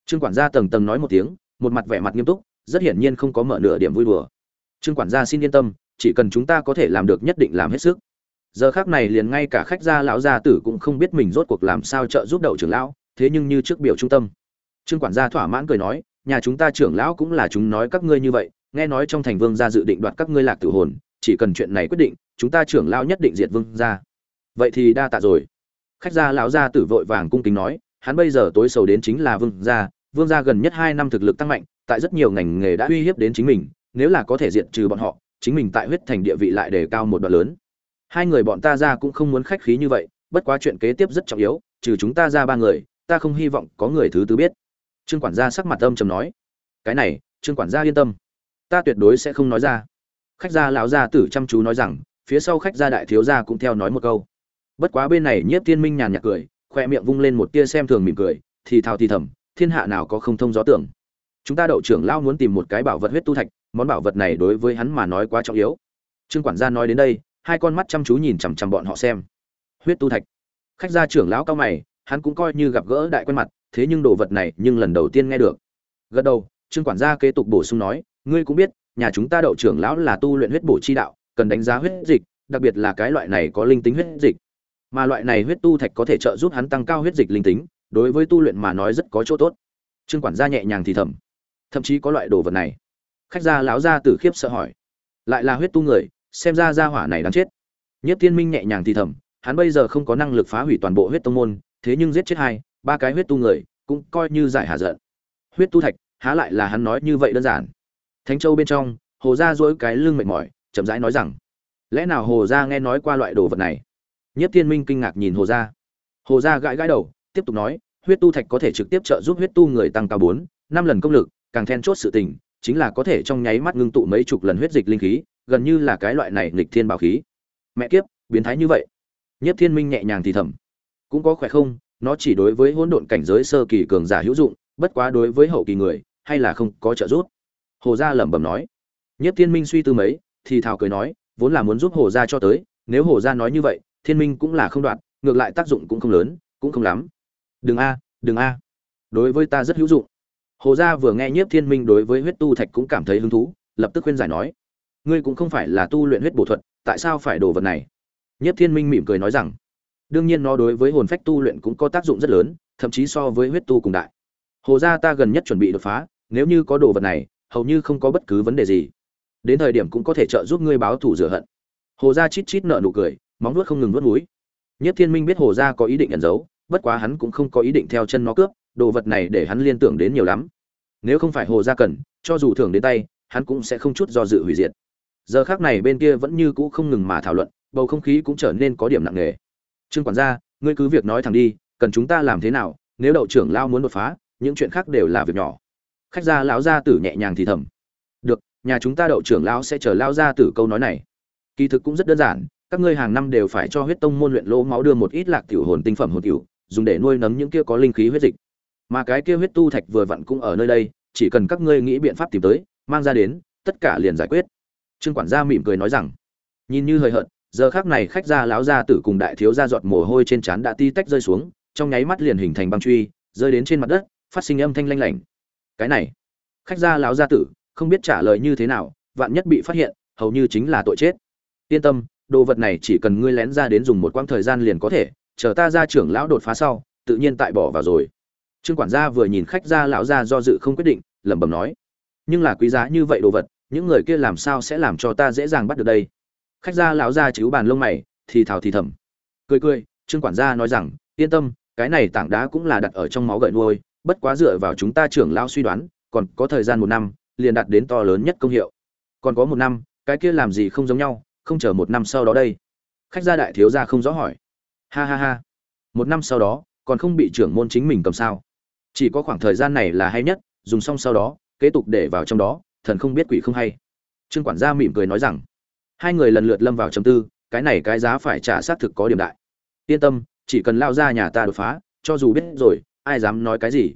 Trương quản gia tầng tầng nói một tiếng, một mặt vẻ mặt nghiêm túc, rất hiển nhiên không có mở nửa điểm vui đùa. Trương quản gia xin yên tâm, chỉ cần chúng ta có thể làm được nhất định làm hết sức giờ khác này liền ngay cả khách gia lão gia tử cũng không biết mình rốt cuộc làm sao trợ giúp đậu trưởng lão, thế nhưng như trước biểu trung tâm. Trương quản gia thỏa mãn cười nói, nhà chúng ta trưởng lão cũng là chúng nói các ngươi như vậy, nghe nói trong thành vương gia dự định đoạt các ngươi lạc tử hồn, chỉ cần chuyện này quyết định, chúng ta trưởng lão nhất định diệt vương gia. Vậy thì đa tạ rồi. Khách gia lão gia tử vội vàng cung kính nói, hắn bây giờ tối sầu đến chính là vương gia vương gia gần nhất hai năm thực lực tăng mạnh, tại rất nhiều ngành nghề đã uy hiếp đến chính mình, nếu là có thể diệt trừ bọn họ, chính mình tại huyết thành địa vị lại đề cao một đoạn lớn hai người bọn ta ra cũng không muốn khách khí như vậy, bất quá chuyện kế tiếp rất trọng yếu, trừ chúng ta ra ba người, ta không hy vọng có người thứ tư biết. Trương quản gia sắc mặt âm trầm nói. Cái này, trương quản gia yên tâm. Ta tuyệt đối sẽ không nói ra. Khách gia lão gia tử chăm chú nói rằng, phía sau khách gia đại thiếu gia cũng theo nói một câu. Bất quá bên này nhiếp tiên minh nhàn nhạt cười, khoe miệng vung lên một tia xem thường mỉm cười, thì thào thì thầm, thiên hạ nào có không thông gió tưởng? Chúng ta đậu trưởng lao muốn tìm một cái bảo vật huyết tu thạch, món bảo vật này đối với hắn mà nói quá trọng yếu. Trương quản gia nói đến đây hai con mắt chăm chú nhìn chằm chằm bọn họ xem. Huyết tu thạch. Khách gia trưởng lão cao mày, hắn cũng coi như gặp gỡ đại quen mặt, thế nhưng đồ vật này nhưng lần đầu tiên nghe được. Gật đầu, trương quản gia kế tục bổ sung nói, ngươi cũng biết, nhà chúng ta đậu trưởng lão là tu luyện huyết bổ chi đạo, cần đánh giá huyết dịch, đặc biệt là cái loại này có linh tính huyết dịch. Mà loại này huyết tu thạch có thể trợ giúp hắn tăng cao huyết dịch linh tính, đối với tu luyện mà nói rất có chỗ tốt. Trương quản gia nhẹ nhàng thì thầm. Thậm chí có loại đồ vật này. Khách gia lão gia tử khiếp sợ hỏi, lại là huyết tu người xem ra gia hỏa này đáng chết. Nhất thiên minh nhẹ nhàng thì thầm, hắn bây giờ không có năng lực phá hủy toàn bộ huyết tông môn, thế nhưng giết chết hai, ba cái huyết tu người, cũng coi như giải hạ giận. Huyết tu thạch, há lại là hắn nói như vậy đơn giản. Thánh châu bên trong, hồ gia dỗi cái lưng mệt mỏi, chậm rãi nói rằng, lẽ nào hồ gia nghe nói qua loại đồ vật này? Nhất thiên minh kinh ngạc nhìn hồ gia. Hồ gia gãi gãi đầu, tiếp tục nói, huyết tu thạch có thể trực tiếp trợ giúp huyết tu người tăng cao bốn, năm lần công lực, càng then chốt sự tình, chính là có thể trong nháy mắt ngưng tụ mấy chục lần huyết dịch linh khí gần như là cái loại này nghịch thiên bảo khí. Mẹ kiếp, biến thái như vậy. Nhất thiên minh nhẹ nhàng thì thầm. Cũng có khỏe không, nó chỉ đối với hỗn độn cảnh giới sơ kỳ cường giả hữu dụng, bất quá đối với hậu kỳ người, hay là không có trợ giúp. Hồ gia lẩm bẩm nói. Nhất thiên minh suy tư mấy, thì thào cười nói, vốn là muốn giúp hồ gia cho tới, nếu hồ gia nói như vậy, thiên minh cũng là không đoạn, ngược lại tác dụng cũng không lớn, cũng không lắm. Đừng a đừng a. Đối với ta rất hữu dụng. Hồ gia vừa nghe nhiếp thiên minh đối với huyết tu thạch cũng cảm thấy hứng thú, lập tức khuyên giải nói ngươi cũng không phải là tu luyện huyết bổ thuật, tại sao phải đồ vật này? Nhất thiên minh mỉm cười nói rằng, đương nhiên nó đối với hồn phách tu luyện cũng có tác dụng rất lớn, thậm chí so với huyết tu cùng đại. Hồ gia ta gần nhất chuẩn bị đột phá, nếu như có đồ vật này, hầu như không có bất cứ vấn đề gì. Đến thời điểm cũng có thể trợ giúp ngươi báo thù rửa hận. Hồ gia chít chít nợ nụ cười, móng nuốt không ngừng nuốt núi. Nhất thiên minh biết hồ gia có ý định ẩn giấu, bất quá hắn cũng không có ý định theo chân nó cướp, đồ vật này để hắn liên tưởng đến nhiều lắm. Nếu không phải hồ gia cần, cho dù thưởng đến tay, hắn cũng sẽ không chút do dự hủy diệt giờ khác này bên kia vẫn như cũ không ngừng mà thảo luận, bầu không khí cũng trở nên có điểm nặng nề. Trương quản gia, ngươi cứ việc nói thẳng đi, cần chúng ta làm thế nào, nếu đậu trưởng lao muốn đột phá, những chuyện khác đều là việc nhỏ. Khách gia lão gia tử nhẹ nhàng thì thầm. Được, nhà chúng ta đậu trưởng lão sẽ chờ lao gia tử câu nói này. Kỳ thực cũng rất đơn giản, các ngươi hàng năm đều phải cho huyết tông môn luyện lỗ máu đưa một ít lạc tiểu hồn tinh phẩm hồn tiểu, dùng để nuôi nấng những kia có linh khí huyết dịch. Mà cái kia huyết tu thạch vừa vặn cũng ở nơi đây, chỉ cần các ngươi nghĩ biện pháp tìm tới, mang ra đến, tất cả liền giải quyết trương quản gia mỉm cười nói rằng, nhìn như hời hợt, giờ khác này khách gia lão gia tử cùng đại thiếu gia giọt mồ hôi trên trán đã ti tách rơi xuống, trong nháy mắt liền hình thành băng truy, rơi đến trên mặt đất, phát sinh âm thanh lanh lảnh. Cái này, khách gia lão gia tử, không biết trả lời như thế nào, vạn nhất bị phát hiện, hầu như chính là tội chết. Yên tâm, đồ vật này chỉ cần ngươi lén ra đến dùng một quãng thời gian liền có thể, chờ ta ra trưởng lão đột phá sau, tự nhiên tại bỏ vào rồi. Trương quản gia vừa nhìn khách gia lão gia do dự không quyết định, lẩm bẩm nói, nhưng là quý giá như vậy đồ vật những người kia làm sao sẽ làm cho ta dễ dàng bắt được đây? Khách gia lão gia chiếu bàn lông mày, thì thào thì thầm. Cười cười, trương quản gia nói rằng, yên tâm, cái này tảng đá cũng là đặt ở trong máu gợi nuôi, bất quá dựa vào chúng ta trưởng lão suy đoán, còn có thời gian một năm, liền đạt đến to lớn nhất công hiệu. Còn có một năm, cái kia làm gì không giống nhau, không chờ một năm sau đó đây. Khách gia đại thiếu gia không rõ hỏi. Ha ha ha. Một năm sau đó, còn không bị trưởng môn chính mình cầm sao? Chỉ có khoảng thời gian này là hay nhất, dùng xong sau đó, kế tục để vào trong đó thần không biết quỷ không hay. Trương quản gia mỉm cười nói rằng, hai người lần lượt lâm vào chầm tư, cái này cái giá phải trả xác thực có điểm đại. Yên tâm, chỉ cần lao ra nhà ta đột phá, cho dù biết rồi, ai dám nói cái gì.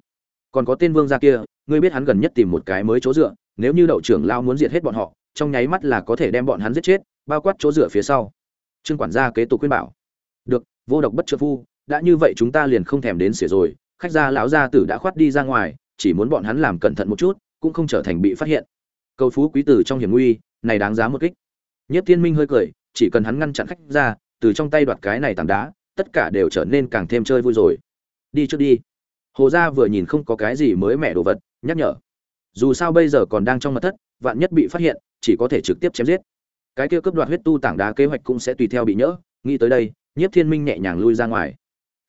Còn có tên vương gia kia, ngươi biết hắn gần nhất tìm một cái mới chỗ dựa, nếu như đậu trưởng lao muốn diệt hết bọn họ, trong nháy mắt là có thể đem bọn hắn giết chết, bao quát chỗ dựa phía sau. Trương quản gia kế tục khuyên bảo, được, vô độc bất trợ phu, đã như vậy chúng ta liền không thèm đến xỉa rồi, khách gia lão gia tử đã khoát đi ra ngoài, chỉ muốn bọn hắn làm cẩn thận một chút, cũng không trở thành bị phát hiện cầu phú quý tử trong hiểm nguy, này đáng giá một kích. Nhất thiên minh hơi cười, chỉ cần hắn ngăn chặn khách ra, từ trong tay đoạt cái này tảng đá, tất cả đều trở nên càng thêm chơi vui rồi. Đi trước đi. Hồ gia vừa nhìn không có cái gì mới mẻ đồ vật, nhắc nhở. Dù sao bây giờ còn đang trong mật thất, vạn nhất bị phát hiện, chỉ có thể trực tiếp chém giết. Cái kia cướp đoạt huyết tu tảng đá kế hoạch cũng sẽ tùy theo bị nhỡ, nghĩ tới đây, nhiếp thiên minh nhẹ nhàng lui ra ngoài.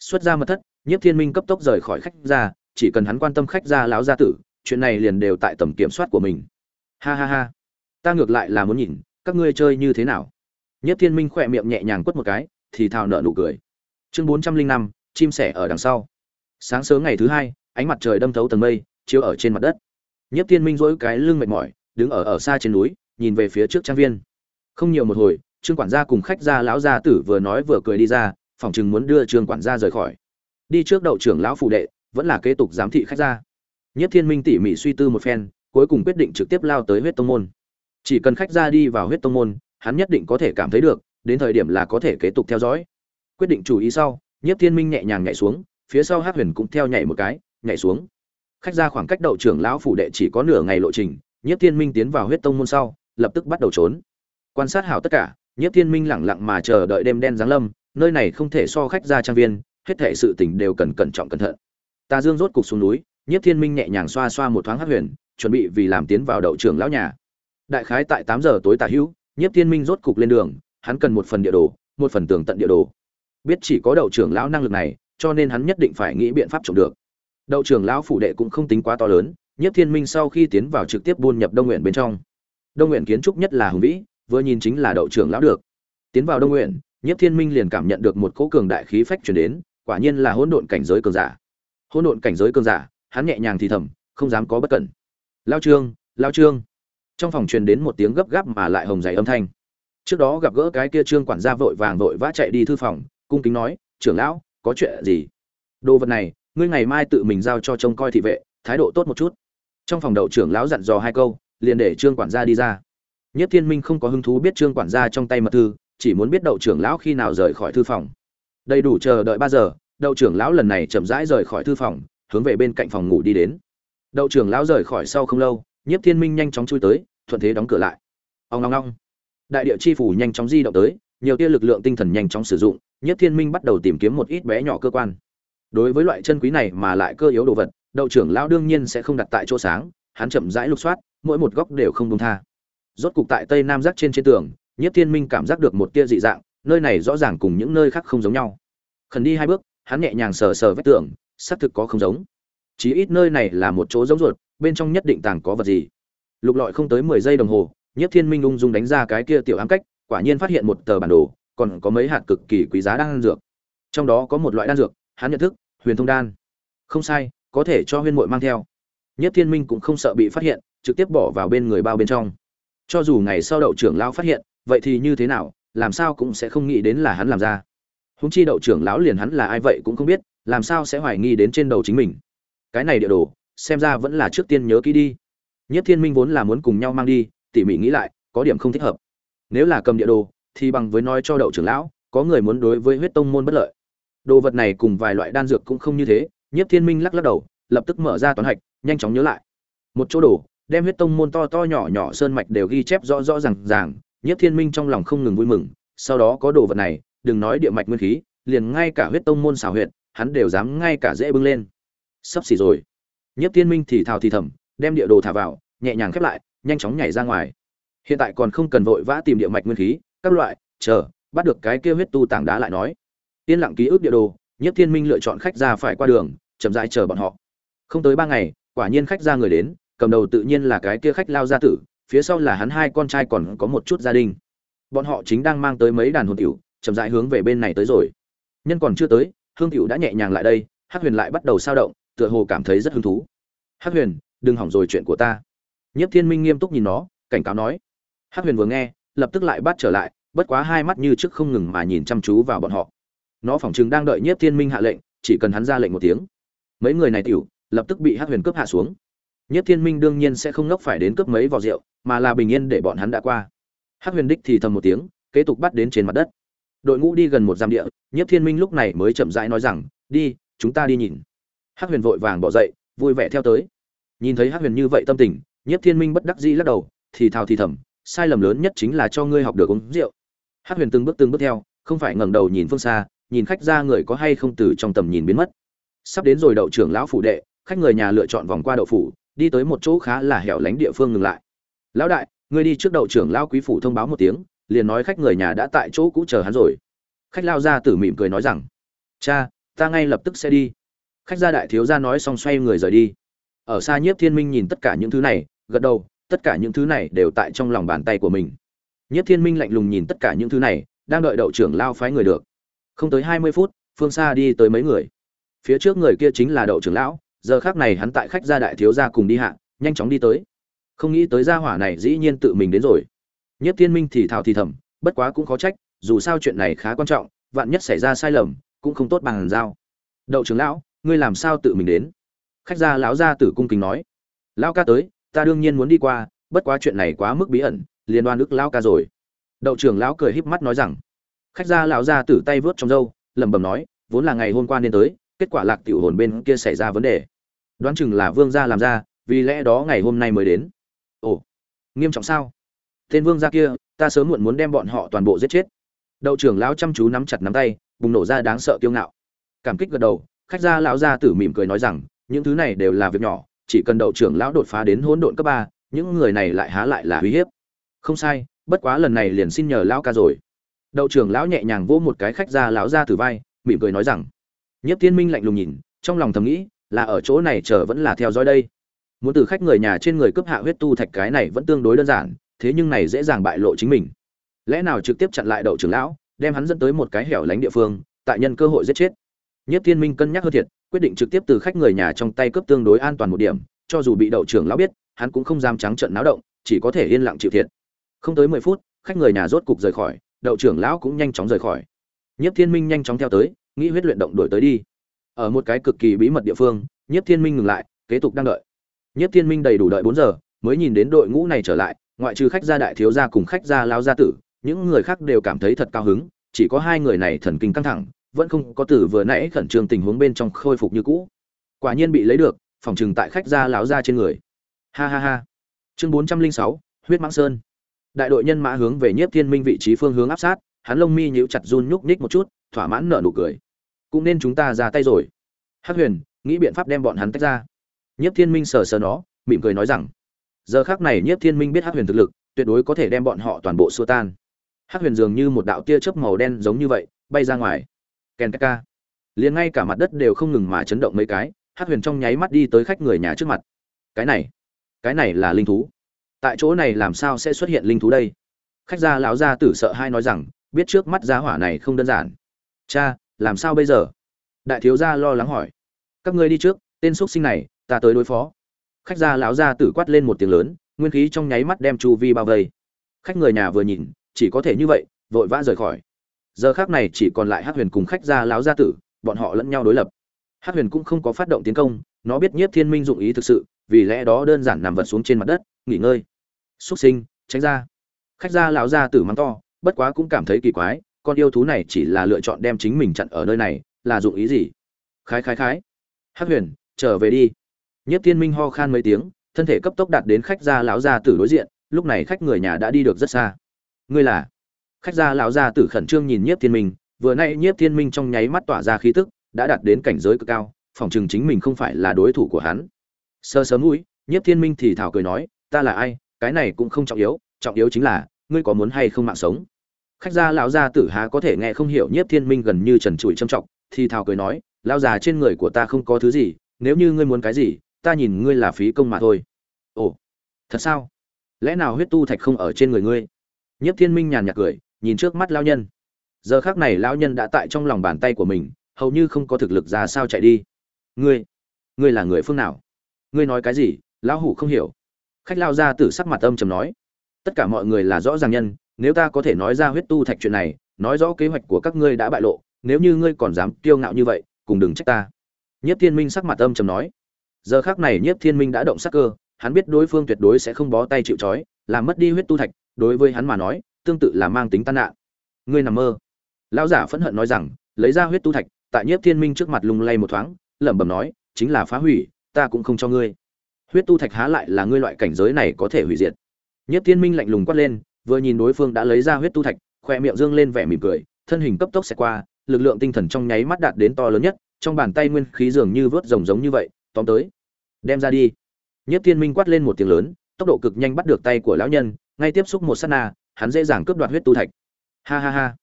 Xuất ra mật thất, nhiếp thiên minh cấp tốc rời khỏi khách ra, chỉ cần hắn quan tâm khách ra láo gia tử, chuyện này liền đều tại tầm kiểm soát của mình ha ha ha. Ta ngược lại là muốn nhìn, các ngươi chơi như thế nào? Nhất thiên minh khỏe miệng nhẹ nhàng quất một cái, thì thào nợ nụ cười. Chương bốn trăm linh năm, chim sẻ ở đằng sau. Sáng sớm ngày thứ hai, ánh mặt trời đâm thấu tầng mây, chiếu ở trên mặt đất. Nhất thiên minh dỗi cái lưng mệt mỏi, đứng ở ở xa trên núi, nhìn về phía trước trang viên. Không nhiều một hồi, trương quản gia cùng khách gia lão gia tử vừa nói vừa cười đi ra phỏng chừng muốn đưa trương quản gia rời khỏi. Đi trước đậu trưởng lão phụ đệ, vẫn là kế tục giám thị khách gia. Nhất thiên minh tỉ mỉ suy tư một phen cuối cùng quyết định trực tiếp lao tới huyết tông môn. Chỉ cần khách gia đi vào huyết tông môn, hắn nhất định có thể cảm thấy được, đến thời điểm là có thể kế tục theo dõi. Quyết định chủ ý sau, nhiếp thiên minh nhẹ nhàng nhảy xuống, phía sau hát huyền cũng theo nhảy một cái, nhảy xuống. Khách gia khoảng cách đậu trưởng lão phủ đệ chỉ có nửa ngày lộ trình, nhiếp thiên minh tiến vào huyết tông môn sau, lập tức bắt đầu trốn. Quan sát hảo tất cả, nhiếp thiên minh lẳng lặng mà chờ đợi đêm đen giáng lâm, nơi này không thể so khách gia trang viên, hết thể sự tình đều cần cẩn trọng cẩn thận. Ta dương rốt cục xuống núi, nhiếp thiên minh nhẹ nhàng xoa xoa một thoáng hát huyền chuẩn bị vì làm tiến vào đậu trưởng lão nhà. Đại khái tại tám giờ tối tả hữu nhất thiên minh rốt cục lên đường, hắn cần một phần địa đồ, một phần tường tận địa đồ. Biết chỉ có đậu trưởng lão năng lực này, cho nên hắn nhất định phải nghĩ biện pháp trộm được. Đậu trưởng lão phủ đệ cũng không tính quá to lớn nhất thiên minh sau khi tiến vào trực tiếp buôn nhập đông nguyện bên trong. Đông nguyện kiến trúc nhất là hùng vĩ, vừa nhìn chính là đậu trưởng lão được. Tiến vào đông nguyện nhất thiên minh liền cảm nhận được một cỗ cường đại khí phách chuyển đến, quả nhiên là hỗn độn cảnh giới cường giả. Hỗn độn cảnh giới cường giả, hắn nhẹ nhàng thì thầm, không dám có bất cẩn lao trương lao trương. Trong phòng truyền đến một tiếng gấp gáp mà lại hồng dày âm thanh. Trước đó gặp gỡ cái kia trương quản gia vội vàng vội vã chạy đi thư phòng, cung kính nói, trưởng lão, có chuyện gì? Đồ vật này, ngươi ngày mai tự mình giao cho trông coi thị vệ, thái độ tốt một chút. Trong phòng đậu trưởng lão dặn dò hai câu, liền để trương quản gia đi ra. Nhất thiên minh không có hứng thú biết trương quản gia trong tay mật thư, chỉ muốn biết đậu trưởng lão khi nào rời khỏi thư phòng. Đầy đủ chờ đợi ba giờ, đậu trưởng lão lần này chậm rãi rời khỏi thư phòng, hướng về bên cạnh phòng ngủ đi đến đậu trưởng lão rời khỏi sau không lâu, nhiếp thiên minh nhanh chóng chui tới, thuận thế đóng cửa lại. Ông ngong ngong đại địa chi phủ nhanh chóng di động tới, nhiều tia lực lượng tinh thần nhanh chóng sử dụng, nhiếp thiên minh bắt đầu tìm kiếm một ít bé nhỏ cơ quan. Đối với loại chân quý này mà lại cơ yếu đồ vật, đậu trưởng lão đương nhiên sẽ không đặt tại chỗ sáng, hắn chậm rãi lục soát, mỗi một góc đều không đông tha. Rốt cục tại tây nam giác trên trên tường, nhiếp thiên minh cảm giác được một tia dị dạng, nơi này rõ ràng cùng những nơi khác không giống nhau. Khẩn đi hai bước, hắn nhẹ nhàng sờ sờ vết tường, xác thực có không giống chí ít nơi này là một chỗ giống ruột, bên trong nhất định tàng có vật gì. Lục lọi không tới mười giây đồng hồ nhất thiên minh ung dung đánh ra cái kia tiểu ám cách, quả nhiên phát hiện một tờ bản đồ, còn có mấy hạt cực kỳ quý giá đan dược. Trong đó có một loại đan dược, hắn nhận thức, huyền thông đan. Không sai, có thể cho huyên muội mang theo. Nhất thiên minh cũng không sợ bị phát hiện, trực tiếp bỏ vào bên người bao bên trong. Cho dù ngày sau đậu trưởng lão phát hiện, vậy thì như thế nào, làm sao cũng sẽ không nghĩ đến là hắn làm ra. Húng chi đậu trưởng lão liền hắn là ai vậy cũng không biết, làm sao sẽ hoài nghi đến trên đầu chính mình cái này địa đồ, xem ra vẫn là trước tiên nhớ kỹ đi. Nhất thiên minh vốn là muốn cùng nhau mang đi, tỉ mỉ nghĩ lại, có điểm không thích hợp. Nếu là cầm địa đồ, thì bằng với nói cho đậu trưởng lão, có người muốn đối với huyết tông môn bất lợi. Đồ vật này cùng vài loại đan dược cũng không như thế, nhất thiên minh lắc lắc đầu, lập tức mở ra toán hạch, nhanh chóng nhớ lại. Một chỗ đồ, đem huyết tông môn to to nhỏ nhỏ sơn mạch đều ghi chép rõ rõ ràng ràng, nhất thiên minh trong lòng không ngừng vui mừng, sau đó có đồ vật này, đừng nói địa mạch nguyên khí, liền ngay cả huyết tông môn xảo huyệt, hắn đều dám ngay cả dễ bưng lên sắp xỉ rồi. Nhất thiên minh thì thào thì thầm, đem địa đồ thả vào, nhẹ nhàng khép lại, nhanh chóng nhảy ra ngoài. Hiện tại còn không cần vội vã tìm địa mạch nguyên khí, các loại, chờ, bắt được cái kia huyết tu tảng đá lại nói. Yên lặng ký ức địa đồ nhất thiên minh lựa chọn khách ra phải qua đường, chậm rãi chờ bọn họ. Không tới ba ngày, quả nhiên khách ra người đến, cầm đầu tự nhiên là cái kia khách lao gia tử, phía sau là hắn hai con trai còn có một chút gia đình. Bọn họ chính đang mang tới mấy đàn hồn tiểu, chậm rãi hướng về bên này tới rồi. Nhân còn chưa tới, hương tiểu đã nhẹ nhàng lại đây, hắc huyền lại bắt đầu sao động tựa hồ cảm thấy rất hứng thú. Hắc huyền, đừng hỏng rồi chuyện của ta. Nhất thiên minh nghiêm túc nhìn nó, cảnh cáo nói. Hắc huyền vừa nghe, lập tức lại bắt trở lại, bất quá hai mắt như trước không ngừng mà nhìn chăm chú vào bọn họ. Nó phỏng chừng đang đợi nhất thiên minh hạ lệnh, chỉ cần hắn ra lệnh một tiếng. Mấy người này tiểu, lập tức bị hắc huyền cướp hạ xuống. Nhất thiên minh đương nhiên sẽ không ngốc phải đến cướp mấy vò rượu, mà là bình yên để bọn hắn đã qua. Hắc huyền đích thì thầm một tiếng, kế tục bắt đến trên mặt đất. Đội ngũ đi gần một giam địa nhất thiên minh lúc này mới chậm rãi nói rằng, đi, chúng ta đi nhìn hắc huyền vội vàng bỏ dậy, vui vẻ theo tới. Nhìn thấy hắc huyền như vậy tâm tình nhất thiên minh bất đắc dĩ lắc đầu, thì thào thì thầm, sai lầm lớn nhất chính là cho ngươi học được uống rượu. Hắc huyền từng bước từng bước theo, không phải ngẩng đầu nhìn phương xa, nhìn khách ra người có hay không từ trong tầm nhìn biến mất. Sắp đến rồi đậu trưởng lão phủ đệ, khách người nhà lựa chọn vòng qua đậu phủ, đi tới một chỗ khá là hẻo lánh địa phương ngừng lại. Lão đại, ngươi đi trước đậu trưởng lão quý phủ thông báo một tiếng, liền nói khách người nhà đã tại chỗ cũ chờ hắn rồi. Khách lao ra tử mỉm cười nói rằng, cha, ta ngay lập tức sẽ đi khách gia đại thiếu gia nói xong xoay người rời đi. Ở xa nhiếp thiên minh nhìn tất cả những thứ này, gật đầu, tất cả những thứ này đều tại trong lòng bàn tay của mình. Nhiếp thiên minh lạnh lùng nhìn tất cả những thứ này, đang đợi đậu trưởng lao phái người được. Không tới hai mươi phút, phương xa đi tới mấy người. Phía trước người kia chính là đậu trưởng lão, giờ khác này hắn tại khách gia đại thiếu gia cùng đi hạ, nhanh chóng đi tới. Không nghĩ tới gia hỏa này dĩ nhiên tự mình đến rồi. Nhất thiên minh thì thào thì thầm, bất quá cũng khó trách, dù sao chuyện này khá quan trọng, vạn nhất xảy ra sai lầm, cũng không tốt bằng hàn giao. Đậu trưởng lão ngươi làm sao tự mình đến? Khách gia lão gia tử cung kính nói. Lão ca tới, ta đương nhiên muốn đi qua, bất quá chuyện này quá mức bí ẩn liên đoan ức lão ca rồi. Đậu trưởng lão cười híp mắt nói rằng. Khách gia lão gia tử tay vớt trong râu, lẩm bẩm nói, vốn là ngày hôm qua nên tới, kết quả lạc tiểu hồn bên kia xảy ra vấn đề. Đoán chừng là vương gia làm ra, vì lẽ đó ngày hôm nay mới đến. Ồ, nghiêm trọng sao? Tên vương gia kia, ta sớm muộn muốn đem bọn họ toàn bộ giết chết. Đậu trưởng lão chăm chú nắm chặt nắm tay, bùng nổ ra đáng sợ kiêu ngạo. Cảm kích gật đầu khách gia lão gia tử mỉm cười nói rằng, những thứ này đều là việc nhỏ, chỉ cần đậu trưởng lão đột phá đến hỗn độn cấp ba, những người này lại há lại là uy hiếp. Không sai, bất quá lần này liền xin nhờ lão ca rồi. Đậu trưởng lão nhẹ nhàng vỗ một cái khách gia lão gia tử vai, mỉm cười nói rằng nhất thiên minh lạnh lùng nhìn, trong lòng thầm nghĩ, là ở chỗ này chờ vẫn là theo dõi đây. Muốn từ khách người nhà trên người cướp hạ huyết tu thạch cái này vẫn tương đối đơn giản, thế nhưng này dễ dàng bại lộ chính mình. Lẽ nào trực tiếp chặn lại đậu trưởng lão, đem hắn dẫn tới một cái hẻo lánh địa phương, tại nhân cơ hội giết chết? Nhất thiên minh cân nhắc hơn thiệt, quyết định trực tiếp từ khách người nhà trong tay cướp tương đối an toàn một điểm, cho dù bị đậu trưởng lão biết, hắn cũng không dám trắng trợn náo động, chỉ có thể yên lặng chịu thiệt. Không tới mười phút, khách người nhà rốt cục rời khỏi, đậu trưởng lão cũng nhanh chóng rời khỏi. Nhất thiên minh nhanh chóng theo tới, nghĩ huyết luyện động đuổi tới đi. Ở một cái cực kỳ bí mật địa phương, nhiếp thiên minh ngừng lại, kế tục đang đợi. Nhiếp thiên minh đầy đủ đợi bốn giờ, mới nhìn đến đội ngũ này trở lại, ngoại trừ khách gia đại thiếu gia cùng khách gia lão gia tử, những người khác đều cảm thấy thật cao hứng, chỉ có hai người này thần kinh căng thẳng vẫn không có từ vừa nãy khẩn trương tình huống bên trong khôi phục như cũ. Quả nhiên bị lấy được, phòng trừng tại khách gia láo ra trên người. Ha ha ha. Chương bốn trăm linh sáu, huyết mãng sơn. Đại đội nhân mã hướng về nhiếp thiên minh vị trí phương hướng áp sát, hắn lông mi nhíu chặt run nhúc nhích một chút, thỏa mãn nở nụ cười. Cũng nên chúng ta ra tay rồi. Hắc huyền, nghĩ biện pháp đem bọn hắn tách ra. Nhiếp thiên minh sờ sờ nó, mỉm cười nói rằng, giờ khác này nhiếp thiên minh biết hắc huyền thực lực, tuyệt đối có thể đem bọn họ toàn bộ xua tan. Hắc huyền dường như một đạo tia chớp màu đen giống như vậy, bay ra ngoài ken ka liền ngay cả mặt đất đều không ngừng mà chấn động mấy cái Hát huyền trong nháy mắt đi tới khách người nhà trước mặt. Cái này cái này là linh thú. Tại chỗ này làm sao sẽ xuất hiện linh thú đây? Khách gia lão gia tử sợ hai nói rằng, biết trước mắt giá hỏa này không đơn giản. Cha, làm sao bây giờ? Đại thiếu gia lo lắng hỏi. Các ngươi đi trước, tên x sinh này, ta tới đối phó. Khách gia lão gia tử quát lên một tiếng lớn, nguyên khí trong nháy mắt đem chu vi bao vây. Khách người nhà vừa nhìn, chỉ có thể như vậy, vội vã rời khỏi giờ khác này chỉ còn lại hát huyền cùng khách gia lão gia tử, bọn họ lẫn nhau đối lập. Hát huyền cũng không có phát động tiến công, nó biết nhiếp thiên minh dụng ý thực sự, vì lẽ đó đơn giản nằm vật xuống trên mặt đất, nghỉ ngơi. Xúc sinh, tránh ra. Khách gia lão gia tử mắng to, bất quá cũng cảm thấy kỳ quái, con yêu thú này chỉ là lựa chọn đem chính mình chặn ở nơi này, là dụng ý gì? Khái khái khái. Hát huyền, trở về đi. Nhất thiên minh ho khan mấy tiếng, thân thể cấp tốc đạt đến khách gia lão gia tử đối diện, lúc này khách người nhà đã đi được rất xa. Ngươi là? Khách gia lão gia tử khẩn trương nhìn nhiếp thiên minh, vừa nay nhiếp thiên minh trong nháy mắt tỏa ra khí tức, đã đạt đến cảnh giới cực cao phòng chừng chính mình không phải là đối thủ của hắn. Sơ sớm mũi, nhiếp thiên minh thì thảo cười nói, ta là ai? Cái này cũng không trọng yếu trọng yếu chính là, ngươi có muốn hay không mạng sống? Khách gia lão gia tử há có thể nghe không hiểu nhiếp thiên minh gần như trần trụi trầm trọng, thì thào cười nói, lão già trên người của ta không có thứ gì, nếu như ngươi muốn cái gì, ta nhìn ngươi là phí công mà thôi. Ồ, thật sao? Lẽ nào huyết tu thạch không ở trên người ngươi? Nhiếp thiên minh nhàn nhạt cười nhìn trước mắt lão nhân. Giờ khác này lão nhân đã tại trong lòng bàn tay của mình, hầu như không có thực lực ra sao chạy đi. Ngươi ngươi là người phương nào? Ngươi nói cái gì? Lão hủ không hiểu. Khách lao ra từ sắc mặt âm trầm nói. Tất cả mọi người là rõ ràng nhân, nếu ta có thể nói ra huyết tu thạch chuyện này, nói rõ kế hoạch của các ngươi đã bại lộ, nếu như ngươi còn dám kiêu ngạo như vậy, cùng đừng trách ta. Nhiếp thiên minh sắc mặt âm trầm nói. Giờ khác này nhiếp thiên minh đã động sắc cơ, hắn biết đối phương tuyệt đối sẽ không bó tay chịu trói, làm mất đi huyết tu thạch, đối với hắn mà nói tương tự là mang tính tan nạn. Ngươi nằm mơ. Lão giả phẫn hận nói rằng, lấy ra huyết tu thạch, tại nhiếp thiên minh trước mặt lung lay một thoáng, lẩm bẩm nói, chính là phá hủy, ta cũng không cho ngươi. Huyết tu thạch há lại là ngươi loại cảnh giới này có thể hủy diệt. Nhiếp thiên minh lạnh lùng quát lên, vừa nhìn đối phương đã lấy ra huyết tu thạch, khoe miệng dương lên vẻ mỉm cười, thân hình cấp tốc xẹt qua, lực lượng tinh thần trong nháy mắt đạt đến to lớn nhất, trong bàn tay nguyên khí dường như vớt rồng giống như vậy, tóm tới. Đem ra đi. Nhất thiên minh quát lên một tiếng lớn, tốc độ cực nhanh bắt được tay của lão nhân, ngay tiếp xúc một sát na hắn dễ dàng cướp đoạt huyết tu thạch. Ha ha ha.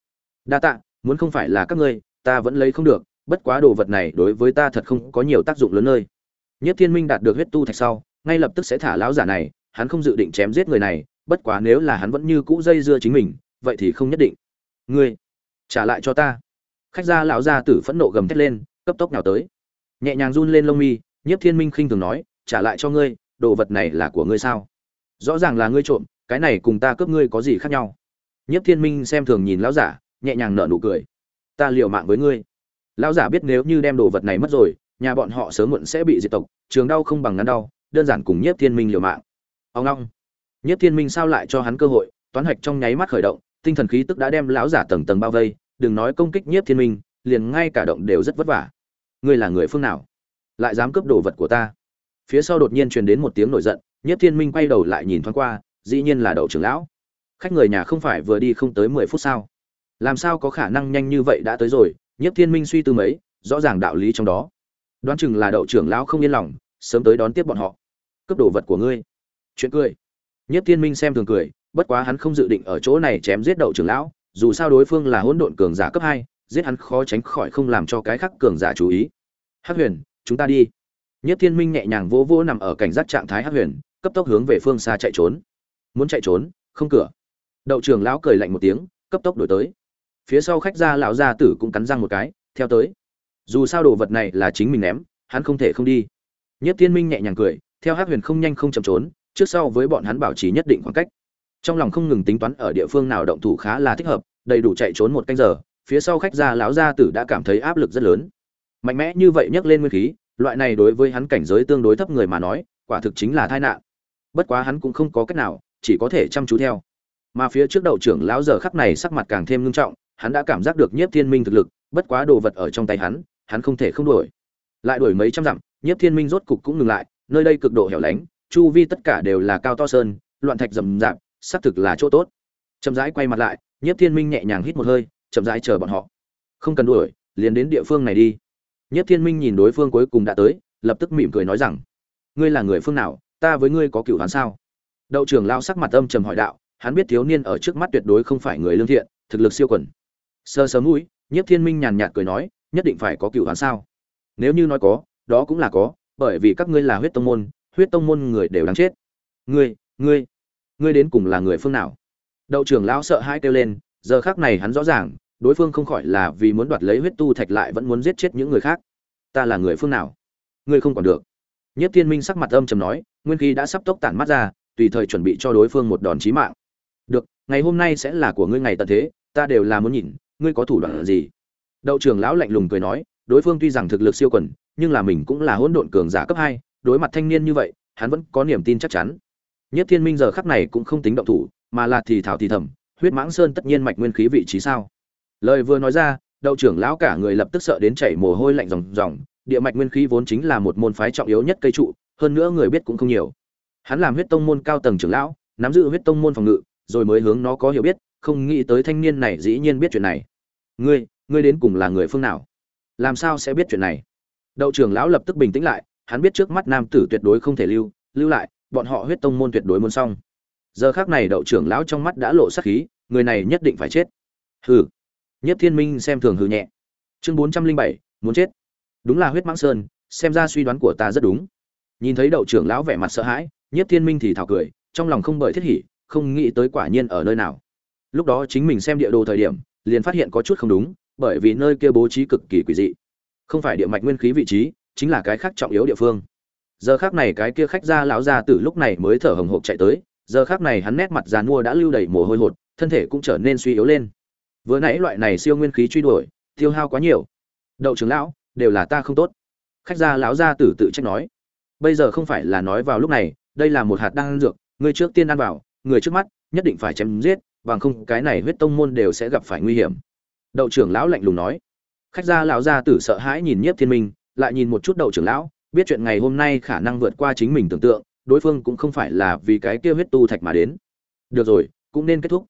Đa tạ, muốn không phải là các ngươi, ta vẫn lấy không được, bất quá đồ vật này đối với ta thật không có nhiều tác dụng lớn nơi. Nhất thiên minh đạt được huyết tu thạch sau, ngay lập tức sẽ thả lão giả này, hắn không dự định chém giết người này, bất quá nếu là hắn vẫn như cũ dây dưa chính mình, vậy thì không nhất định. Ngươi, trả lại cho ta. Khách gia lão gia tử phẫn nộ gầm thét lên, cấp tốc nào tới. Nhẹ nhàng run lên lông mi nhiếp thiên minh khinh thường nói, trả lại cho ngươi, đồ vật này là của ngươi sao? Rõ ràng là ngươi trộm cái này cùng ta cướp ngươi có gì khác nhau? Nhiếp thiên minh xem thường nhìn lão giả, nhẹ nhàng nở nụ cười. Ta liều mạng với ngươi. Lão giả biết nếu như đem đồ vật này mất rồi, nhà bọn họ sớm muộn sẽ bị diệt tộc, trường đau không bằng ngắn đau, đơn giản cùng nhiếp thiên minh liều mạng. Ông long nhất thiên minh sao lại cho hắn cơ hội? Toán hạch trong nháy mắt khởi động, tinh thần khí tức đã đem lão giả tầng tầng bao vây, đừng nói công kích nhiếp thiên minh, liền ngay cả động đều rất vất vả. Ngươi là người phương nào? Lại dám cướp đồ vật của ta? Phía sau đột nhiên truyền đến một tiếng nổi giận nhất thiên minh quay đầu lại nhìn thoáng qua dĩ nhiên là đậu trưởng lão. Khách người nhà không phải vừa đi không tới mười phút sao? Làm sao có khả năng nhanh như vậy đã tới rồi? Nhất thiên minh suy tư mấy, rõ ràng đạo lý trong đó. Đoán chừng là đậu trưởng lão không yên lòng, sớm tới đón tiếp bọn họ. Cướp đồ vật của ngươi. Chuyện cười. Nhất thiên minh xem thường cười, bất quá hắn không dự định ở chỗ này chém giết đậu trưởng lão, dù sao đối phương là hỗn độn cường giả cấp hai, giết hắn khó tránh khỏi không làm cho cái khác cường giả chú ý. Hắc huyền, chúng ta đi. Nhất thiên minh nhẹ nhàng vỗ vỗ nằm ở cảnh giác trạng thái hắc huyền, cấp tốc hướng về phương xa chạy trốn muốn chạy trốn, không cửa. Đậu trưởng lão cười lạnh một tiếng, cấp tốc đổi tới. Phía sau khách gia lão gia tử cũng cắn răng một cái, theo tới. Dù sao đồ vật này là chính mình ném, hắn không thể không đi. Nhất thiên minh nhẹ nhàng cười, theo hắc huyền không nhanh không chậm trốn, trước sau với bọn hắn bảo trì nhất định khoảng cách. Trong lòng không ngừng tính toán ở địa phương nào động thủ khá là thích hợp, đầy đủ chạy trốn một canh giờ, phía sau khách gia lão gia tử đã cảm thấy áp lực rất lớn. Mạnh mẽ như vậy nhấc lên nguyên khí, loại này đối với hắn cảnh giới tương đối thấp người mà nói, quả thực chính là tai nạn. Bất quá hắn cũng không có cách nào chỉ có thể chăm chú theo. Mà phía trước đậu trưởng lão giờ khắc này sắc mặt càng thêm nghiêm trọng, hắn đã cảm giác được nhiếp thiên minh thực lực, bất quá đồ vật ở trong tay hắn hắn không thể không đuổi. Lại đuổi mấy trăm dặm, nhiếp thiên minh rốt cục cũng ngừng lại, nơi đây cực độ hẻo lánh, chu vi tất cả đều là cao to sơn, loạn thạch rầm rạp, xác thực là chỗ tốt. Chậm rãi quay mặt lại, nhiếp thiên minh nhẹ nhàng hít một hơi, chậm rãi chờ bọn họ. Không cần đuổi, liền đến địa phương này đi. Nhiếp thiên minh nhìn đối phương cuối cùng đã tới, lập tức mỉm cười nói rằng, ngươi là người phương nào, ta với ngươi có cựu hắn sao? Đậu trưởng lao sắc mặt âm trầm hỏi đạo, hắn biết thiếu niên ở trước mắt tuyệt đối không phải người lương thiện, thực lực siêu quần. Sơ sớm mũi, nhiếp thiên minh nhàn nhạt cười nói, nhất định phải có cựu hắn sao? Nếu như nói có, đó cũng là có, bởi vì các ngươi là huyết tông môn, huyết tông môn người đều đáng chết. Ngươi ngươi ngươi đến cùng là người phương nào? Đậu trưởng lão sợ hãi kêu lên, giờ khác này hắn rõ ràng, đối phương không khỏi là vì muốn đoạt lấy huyết tu thạch lại vẫn muốn giết chết những người khác. Ta là người phương nào? Ngươi không còn được. Nhất thiên minh sắc mặt âm trầm nói, nguyên khí đã sắp tốc tản mắt ra tùy thời chuẩn bị cho đối phương một đòn chí mạng. Được, ngày hôm nay sẽ là của ngươi ngày tận thế, ta đều là muốn nhìn, ngươi có thủ đoạn gì? Đậu trưởng lão lạnh lùng cười nói, đối phương tuy rằng thực lực siêu quần, nhưng là mình cũng là hỗn độn cường giả cấp hai, đối mặt thanh niên như vậy, hắn vẫn có niềm tin chắc chắn. Nhất thiên minh giờ khắc này cũng không tính động thủ, mà là thì thảo thì thầm, huyết mãng sơn tất nhiên mạch nguyên khí vị trí sao? Lời vừa nói ra, đậu trưởng lão cả người lập tức sợ đến chảy mồ hôi lạnh ròng ròng, địa mạch nguyên khí vốn chính là một môn phái trọng yếu nhất cây trụ, hơn nữa người biết cũng không nhiều hắn làm huyết tông môn cao tầng trưởng lão, nắm giữ huyết tông môn phòng ngự, rồi mới hướng nó có hiểu biết, không nghĩ tới thanh niên này dĩ nhiên biết chuyện này. Ngươi ngươi đến cùng là người phương nào? Làm sao sẽ biết chuyện này? Đậu trưởng lão lập tức bình tĩnh lại, hắn biết trước mắt nam tử tuyệt đối không thể lưu lưu lại, bọn họ huyết tông môn tuyệt đối muốn xong. Giờ khác này đậu trưởng lão trong mắt đã lộ sắc khí, người này nhất định phải chết. Hừ. Nhất thiên minh xem thường hừ nhẹ. Chương bốn trăm linh bảy, muốn chết. Đúng là huyết mãng sơn, xem ra suy đoán của ta rất đúng. Nhìn thấy đậu trưởng lão vẻ mặt sợ hãi nhất thiên minh thì thảo cười, trong lòng không bởi thiết hỉ, không nghĩ tới quả nhiên ở nơi nào. Lúc đó chính mình xem địa đồ thời điểm, liền phát hiện có chút không đúng, bởi vì nơi kia bố trí cực kỳ quỷ dị. Không phải địa mạch nguyên khí vị trí, chính là cái khác trọng yếu địa phương. Giờ khác này cái kia khách gia lão gia tử lúc này mới thở hồng hộc chạy tới, giờ khác này hắn nét mặt giàn mua đã lưu đầy mồ hôi hột, thân thể cũng trở nên suy yếu lên. Vừa nãy loại này siêu nguyên khí truy đuổi, tiêu hao quá nhiều. Đậu trưởng lão, đều là ta không tốt. Khách gia lão gia tử tự trách nói. Bây giờ không phải là nói vào lúc này đây là một hạt đan dược người trước tiên ăn vào, người trước mắt, nhất định phải chém giết, bằng không cái này huyết tông môn đều sẽ gặp phải nguy hiểm. Đậu trưởng lão lạnh lùng nói. Khách gia lão gia tử sợ hãi nhìn nhiếp thiên minh, lại nhìn một chút đậu trưởng lão, biết chuyện ngày hôm nay khả năng vượt qua chính mình tưởng tượng, đối phương cũng không phải là vì cái kia huyết tu thạch mà đến. Được rồi, cũng nên kết thúc.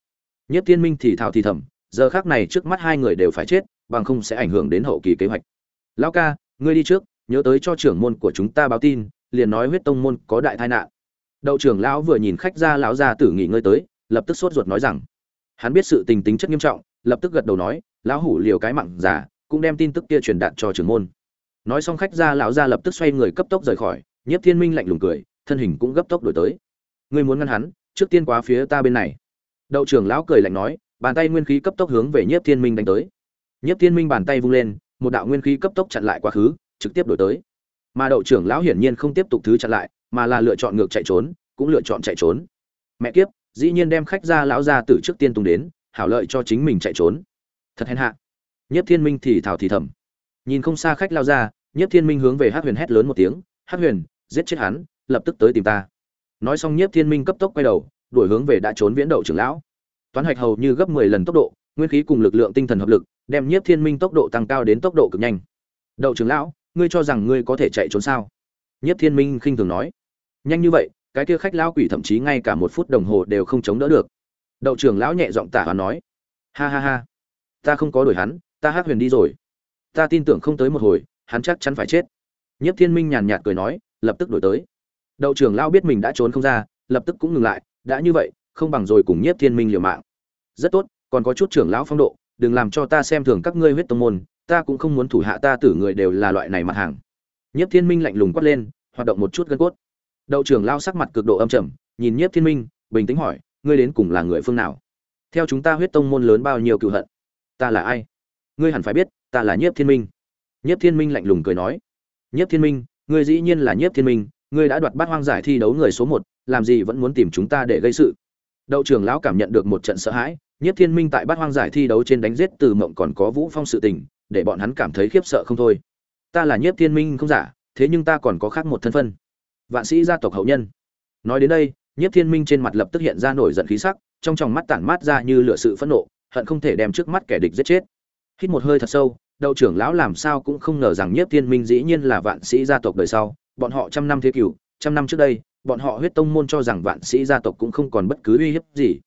Nhiếp thiên minh thì thào thì thầm, giờ khác này trước mắt hai người đều phải chết, bằng không sẽ ảnh hưởng đến hậu kỳ kế hoạch. Lão ca, ngươi đi trước, nhớ tới cho trưởng môn của chúng ta báo tin, liền nói huyết tông môn có đại tai nạn đậu trưởng lão vừa nhìn khách ra lão gia tử nghỉ ngơi tới, lập tức sốt ruột nói rằng, hắn biết sự tình tính chất nghiêm trọng, lập tức gật đầu nói, lão hủ liều cái mặn giả cũng đem tin tức kia truyền đạt cho trưởng môn. Nói xong khách ra lão gia lập tức xoay người cấp tốc rời khỏi, nhiếp thiên minh lạnh lùng cười, thân hình cũng gấp tốc đổi tới. Ngươi muốn ngăn hắn, trước tiên quá phía ta bên này. Đậu trưởng lão cười lạnh nói, bàn tay nguyên khí cấp tốc hướng về nhiếp thiên minh đánh tới. Nhiếp thiên minh bàn tay vung lên, một đạo nguyên khí cấp tốc chặn lại quá khứ, trực tiếp đổi tới. Mà đậu trưởng lão hiển nhiên không tiếp tục thứ chặn lại mà là lựa chọn ngược chạy trốn, cũng lựa chọn chạy trốn. Mẹ kiếp, dĩ nhiên đem khách ra lão ra từ trước tiên tung đến, hảo lợi cho chính mình chạy trốn. Thật hèn hạ. Nhất thiên minh thì thảo thì thầm. Nhìn không xa khách lao ra, nhất thiên minh hướng về hát huyền hét lớn một tiếng hát huyền, giết chết hắn, lập tức tới tìm ta. Nói xong nhất thiên minh cấp tốc quay đầu, đuổi hướng về đã trốn viễn đậu trưởng lão. Toán hạch hầu như gấp mười lần tốc độ, nguyên khí cùng lực lượng tinh thần hợp lực, đem nhiếp thiên minh tốc độ tăng cao đến tốc độ cực nhanh. Đậu trưởng lão, ngươi cho rằng ngươi có thể chạy trốn sao? Nhiếp thiên minh khinh thường nói nhanh như vậy, cái kia khách lão quỷ thậm chí ngay cả một phút đồng hồ đều không chống đỡ được. Đậu trưởng lão nhẹ giọng tả và nói, ha ha ha, ta không có đuổi hắn, ta hát huyền đi rồi. Ta tin tưởng không tới một hồi, hắn chắc chắn phải chết. Nhất thiên minh nhàn nhạt cười nói, lập tức đổi tới. Đậu trưởng lão biết mình đã trốn không ra, lập tức cũng ngừng lại, đã như vậy, không bằng rồi cùng nhiếp thiên minh liều mạng. Rất tốt, còn có chút trưởng lão phong độ, đừng làm cho ta xem thường các ngươi huyết tông môn, ta cũng không muốn thủ hạ ta tử người đều là loại này mặt hàng. Nhiếp thiên minh lạnh lùng quát lên, hoạt động một chút gân cốt đậu trưởng lao sắc mặt cực độ âm trầm nhìn nhiếp thiên minh bình tĩnh hỏi ngươi đến cùng là người phương nào? Theo chúng ta huyết tông môn lớn bao nhiêu cựu hận? Ta là ai? Ngươi hẳn phải biết ta là nhiếp thiên minh. Nhiếp thiên minh lạnh lùng cười nói nhiếp thiên minh ngươi dĩ nhiên là nhiếp thiên minh ngươi đã đoạt bát hoang giải thi đấu người số một làm gì vẫn muốn tìm chúng ta để gây sự? Đậu trưởng lão cảm nhận được một trận sợ hãi Nhiếp Thiên Minh tại Bát Hoang giải thi đấu trên đánh giết Từ Mộng còn có Vũ Phong sự tình, để bọn hắn cảm thấy khiếp sợ không thôi. ta là nhiếp thiên minh không giả thế nhưng ta còn có khác một thân phân vạn sĩ gia tộc hậu nhân. Nói đến đây, nhiếp thiên minh trên mặt lập tức hiện ra nổi giận khí sắc, trong tròng mắt tản mát ra như lửa sự phẫn nộ, hận không thể đem trước mắt kẻ địch giết chết. Hít một hơi thật sâu, đậu trưởng lão làm sao cũng không ngờ rằng nhiếp thiên minh dĩ nhiên là vạn sĩ gia tộc đời sau, bọn họ trăm năm thế cửu, trăm năm trước đây, bọn họ huyết tông môn cho rằng vạn sĩ gia tộc cũng không còn bất cứ uy hiếp gì.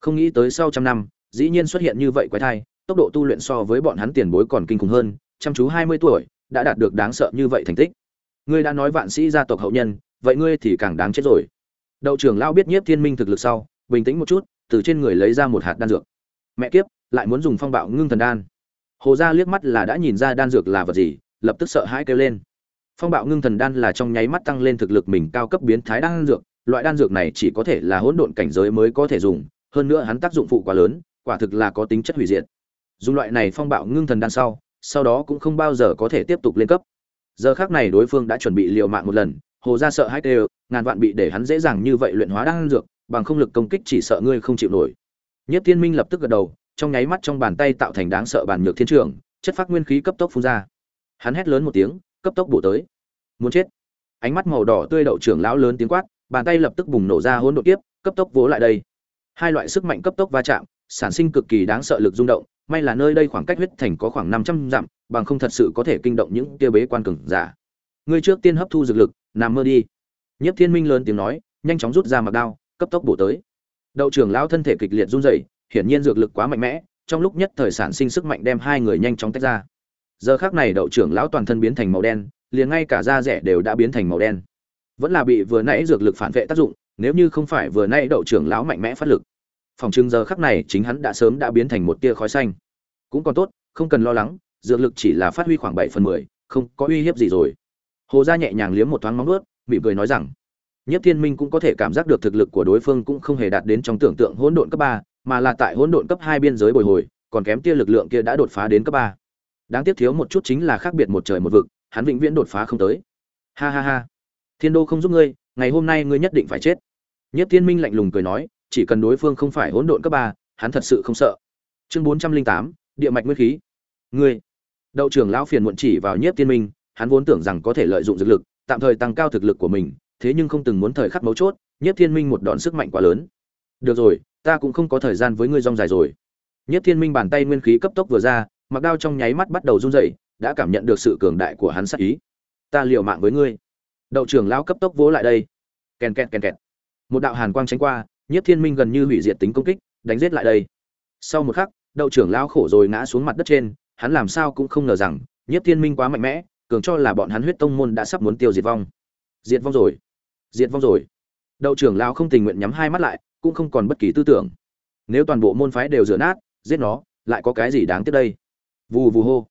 Không nghĩ tới sau trăm năm, dĩ nhiên xuất hiện như vậy quái thai, tốc độ tu luyện so với bọn hắn tiền bối còn kinh khủng hơn, chăm chú hai mươi tuổi, đã đạt được đáng sợ như vậy thành tích ngươi đã nói vạn sĩ gia tộc hậu nhân, vậy ngươi thì càng đáng chết rồi. Đậu trưởng lão biết nhiếp thiên minh thực lực sau, bình tĩnh một chút, từ trên người lấy ra một hạt đan dược. Mẹ kiếp, lại muốn dùng phong bạo ngưng thần đan. Hồ gia liếc mắt là đã nhìn ra đan dược là vật gì, lập tức sợ hãi kêu lên. Phong bạo ngưng thần đan là trong nháy mắt tăng lên thực lực mình cao cấp biến thái đan dược, loại đan dược này chỉ có thể là hỗn độn cảnh giới mới có thể dùng, hơn nữa hắn tác dụng phụ quá lớn, quả thực là có tính chất hủy diệt. Dùng loại này phong bạo ngưng thần đan sau sau đó cũng không bao giờ có thể tiếp tục lên cấp giờ khác này đối phương đã chuẩn bị liều mạng một lần, hồ ra sợ hai đều ngàn vạn bị để hắn dễ dàng như vậy luyện hóa đan dược, bằng không lực công kích chỉ sợ ngươi không chịu nổi. Nhất thiên minh lập tức gật đầu, trong nháy mắt trong bàn tay tạo thành đáng sợ bản nhược thiên trường, chất phát nguyên khí cấp tốc phun ra. Hắn hét lớn một tiếng, cấp tốc bổ tới. Muốn chết. Ánh mắt màu đỏ tươi đậu trưởng lão lớn tiếng quát, bàn tay lập tức bùng nổ ra hỗn độ tiếp cấp tốc vỗ lại đây. Hai loại sức mạnh cấp tốc va chạm, sản sinh cực kỳ đáng sợ lực rung động may là nơi đây khoảng cách huyết thành có khoảng năm trăm dặm, bằng không thật sự có thể kinh động những kia bế quan cường giả. Ngươi trước tiên hấp thu dược lực, nằm mơ đi. Nhất thiên minh lớn tiếng nói, nhanh chóng rút ra mặc đao, cấp tốc bổ tới. Đậu trưởng lão thân thể kịch liệt run rẩy, hiển nhiên dược lực quá mạnh mẽ, trong lúc nhất thời sản sinh sức mạnh đem hai người nhanh chóng tách ra. Giờ khác này đậu trưởng lão toàn thân biến thành màu đen, liền ngay cả da rẻ đều đã biến thành màu đen. Vẫn là bị vừa nãy dược lực phản vệ tác dụng, nếu như không phải vừa nãy đậu trưởng lão mạnh mẽ phát lực phòng trưng giờ khắc này chính hắn đã sớm đã biến thành một tia khói xanh. Cũng còn tốt không cần lo lắng dược lực chỉ là phát huy khoảng bảy phần mười không có uy hiếp gì rồi. Hồ gia nhẹ nhàng liếm một thoáng móng vuốt, mỉm cười nói rằng nhất thiên minh cũng có thể cảm giác được thực lực của đối phương cũng không hề đạt đến trong tưởng tượng hỗn độn cấp ba mà là tại hỗn độn cấp hai biên giới bồi hồi còn kém tia lực lượng kia đã đột phá đến cấp ba. Đáng tiếc thiếu một chút chính là khác biệt một trời một vực hắn vĩnh viễn đột phá không tới. Ha ha ha. Thiên đô không giúp ngươi ngày hôm nay ngươi nhất định phải chết. Nhất thiên minh lạnh lùng cười nói chỉ cần đối phương không phải hỗn độn cấp ba, hắn thật sự không sợ. Chương bốn trăm linh tám, địa mạch nguyên khí. Ngươi, đậu trưởng lão phiền muộn chỉ vào nhiếp thiên minh, hắn vốn tưởng rằng có thể lợi dụng dược lực, tạm thời tăng cao thực lực của mình, thế nhưng không từng muốn thời khắc mấu chốt, nhiếp thiên minh một đòn sức mạnh quá lớn. Được rồi, ta cũng không có thời gian với ngươi rong dài rồi. Nhiếp thiên minh bàn tay nguyên khí cấp tốc vừa ra, mặc đao trong nháy mắt bắt đầu run rẩy, đã cảm nhận được sự cường đại của hắn sắc ý. Ta liều mạng với ngươi. Đậu trưởng lão cấp tốc vỗ lại đây. Kèn kẹt kèn kẹt. Một đạo hàn quang tránh qua nhiếp thiên minh gần như hủy diệt tính công kích, đánh giết lại đây. Sau một khắc, đậu trưởng lao khổ rồi ngã xuống mặt đất trên, hắn làm sao cũng không ngờ rằng, nhiếp thiên minh quá mạnh mẽ, cường cho là bọn hắn huyết tông môn đã sắp muốn tiêu diệt vong. Diệt vong rồi. Diệt vong rồi. Đậu trưởng lao không tình nguyện nhắm hai mắt lại, cũng không còn bất kỳ tư tưởng. Nếu toàn bộ môn phái đều rửa nát, giết nó, lại có cái gì đáng tiếc đây? Vù vù hô.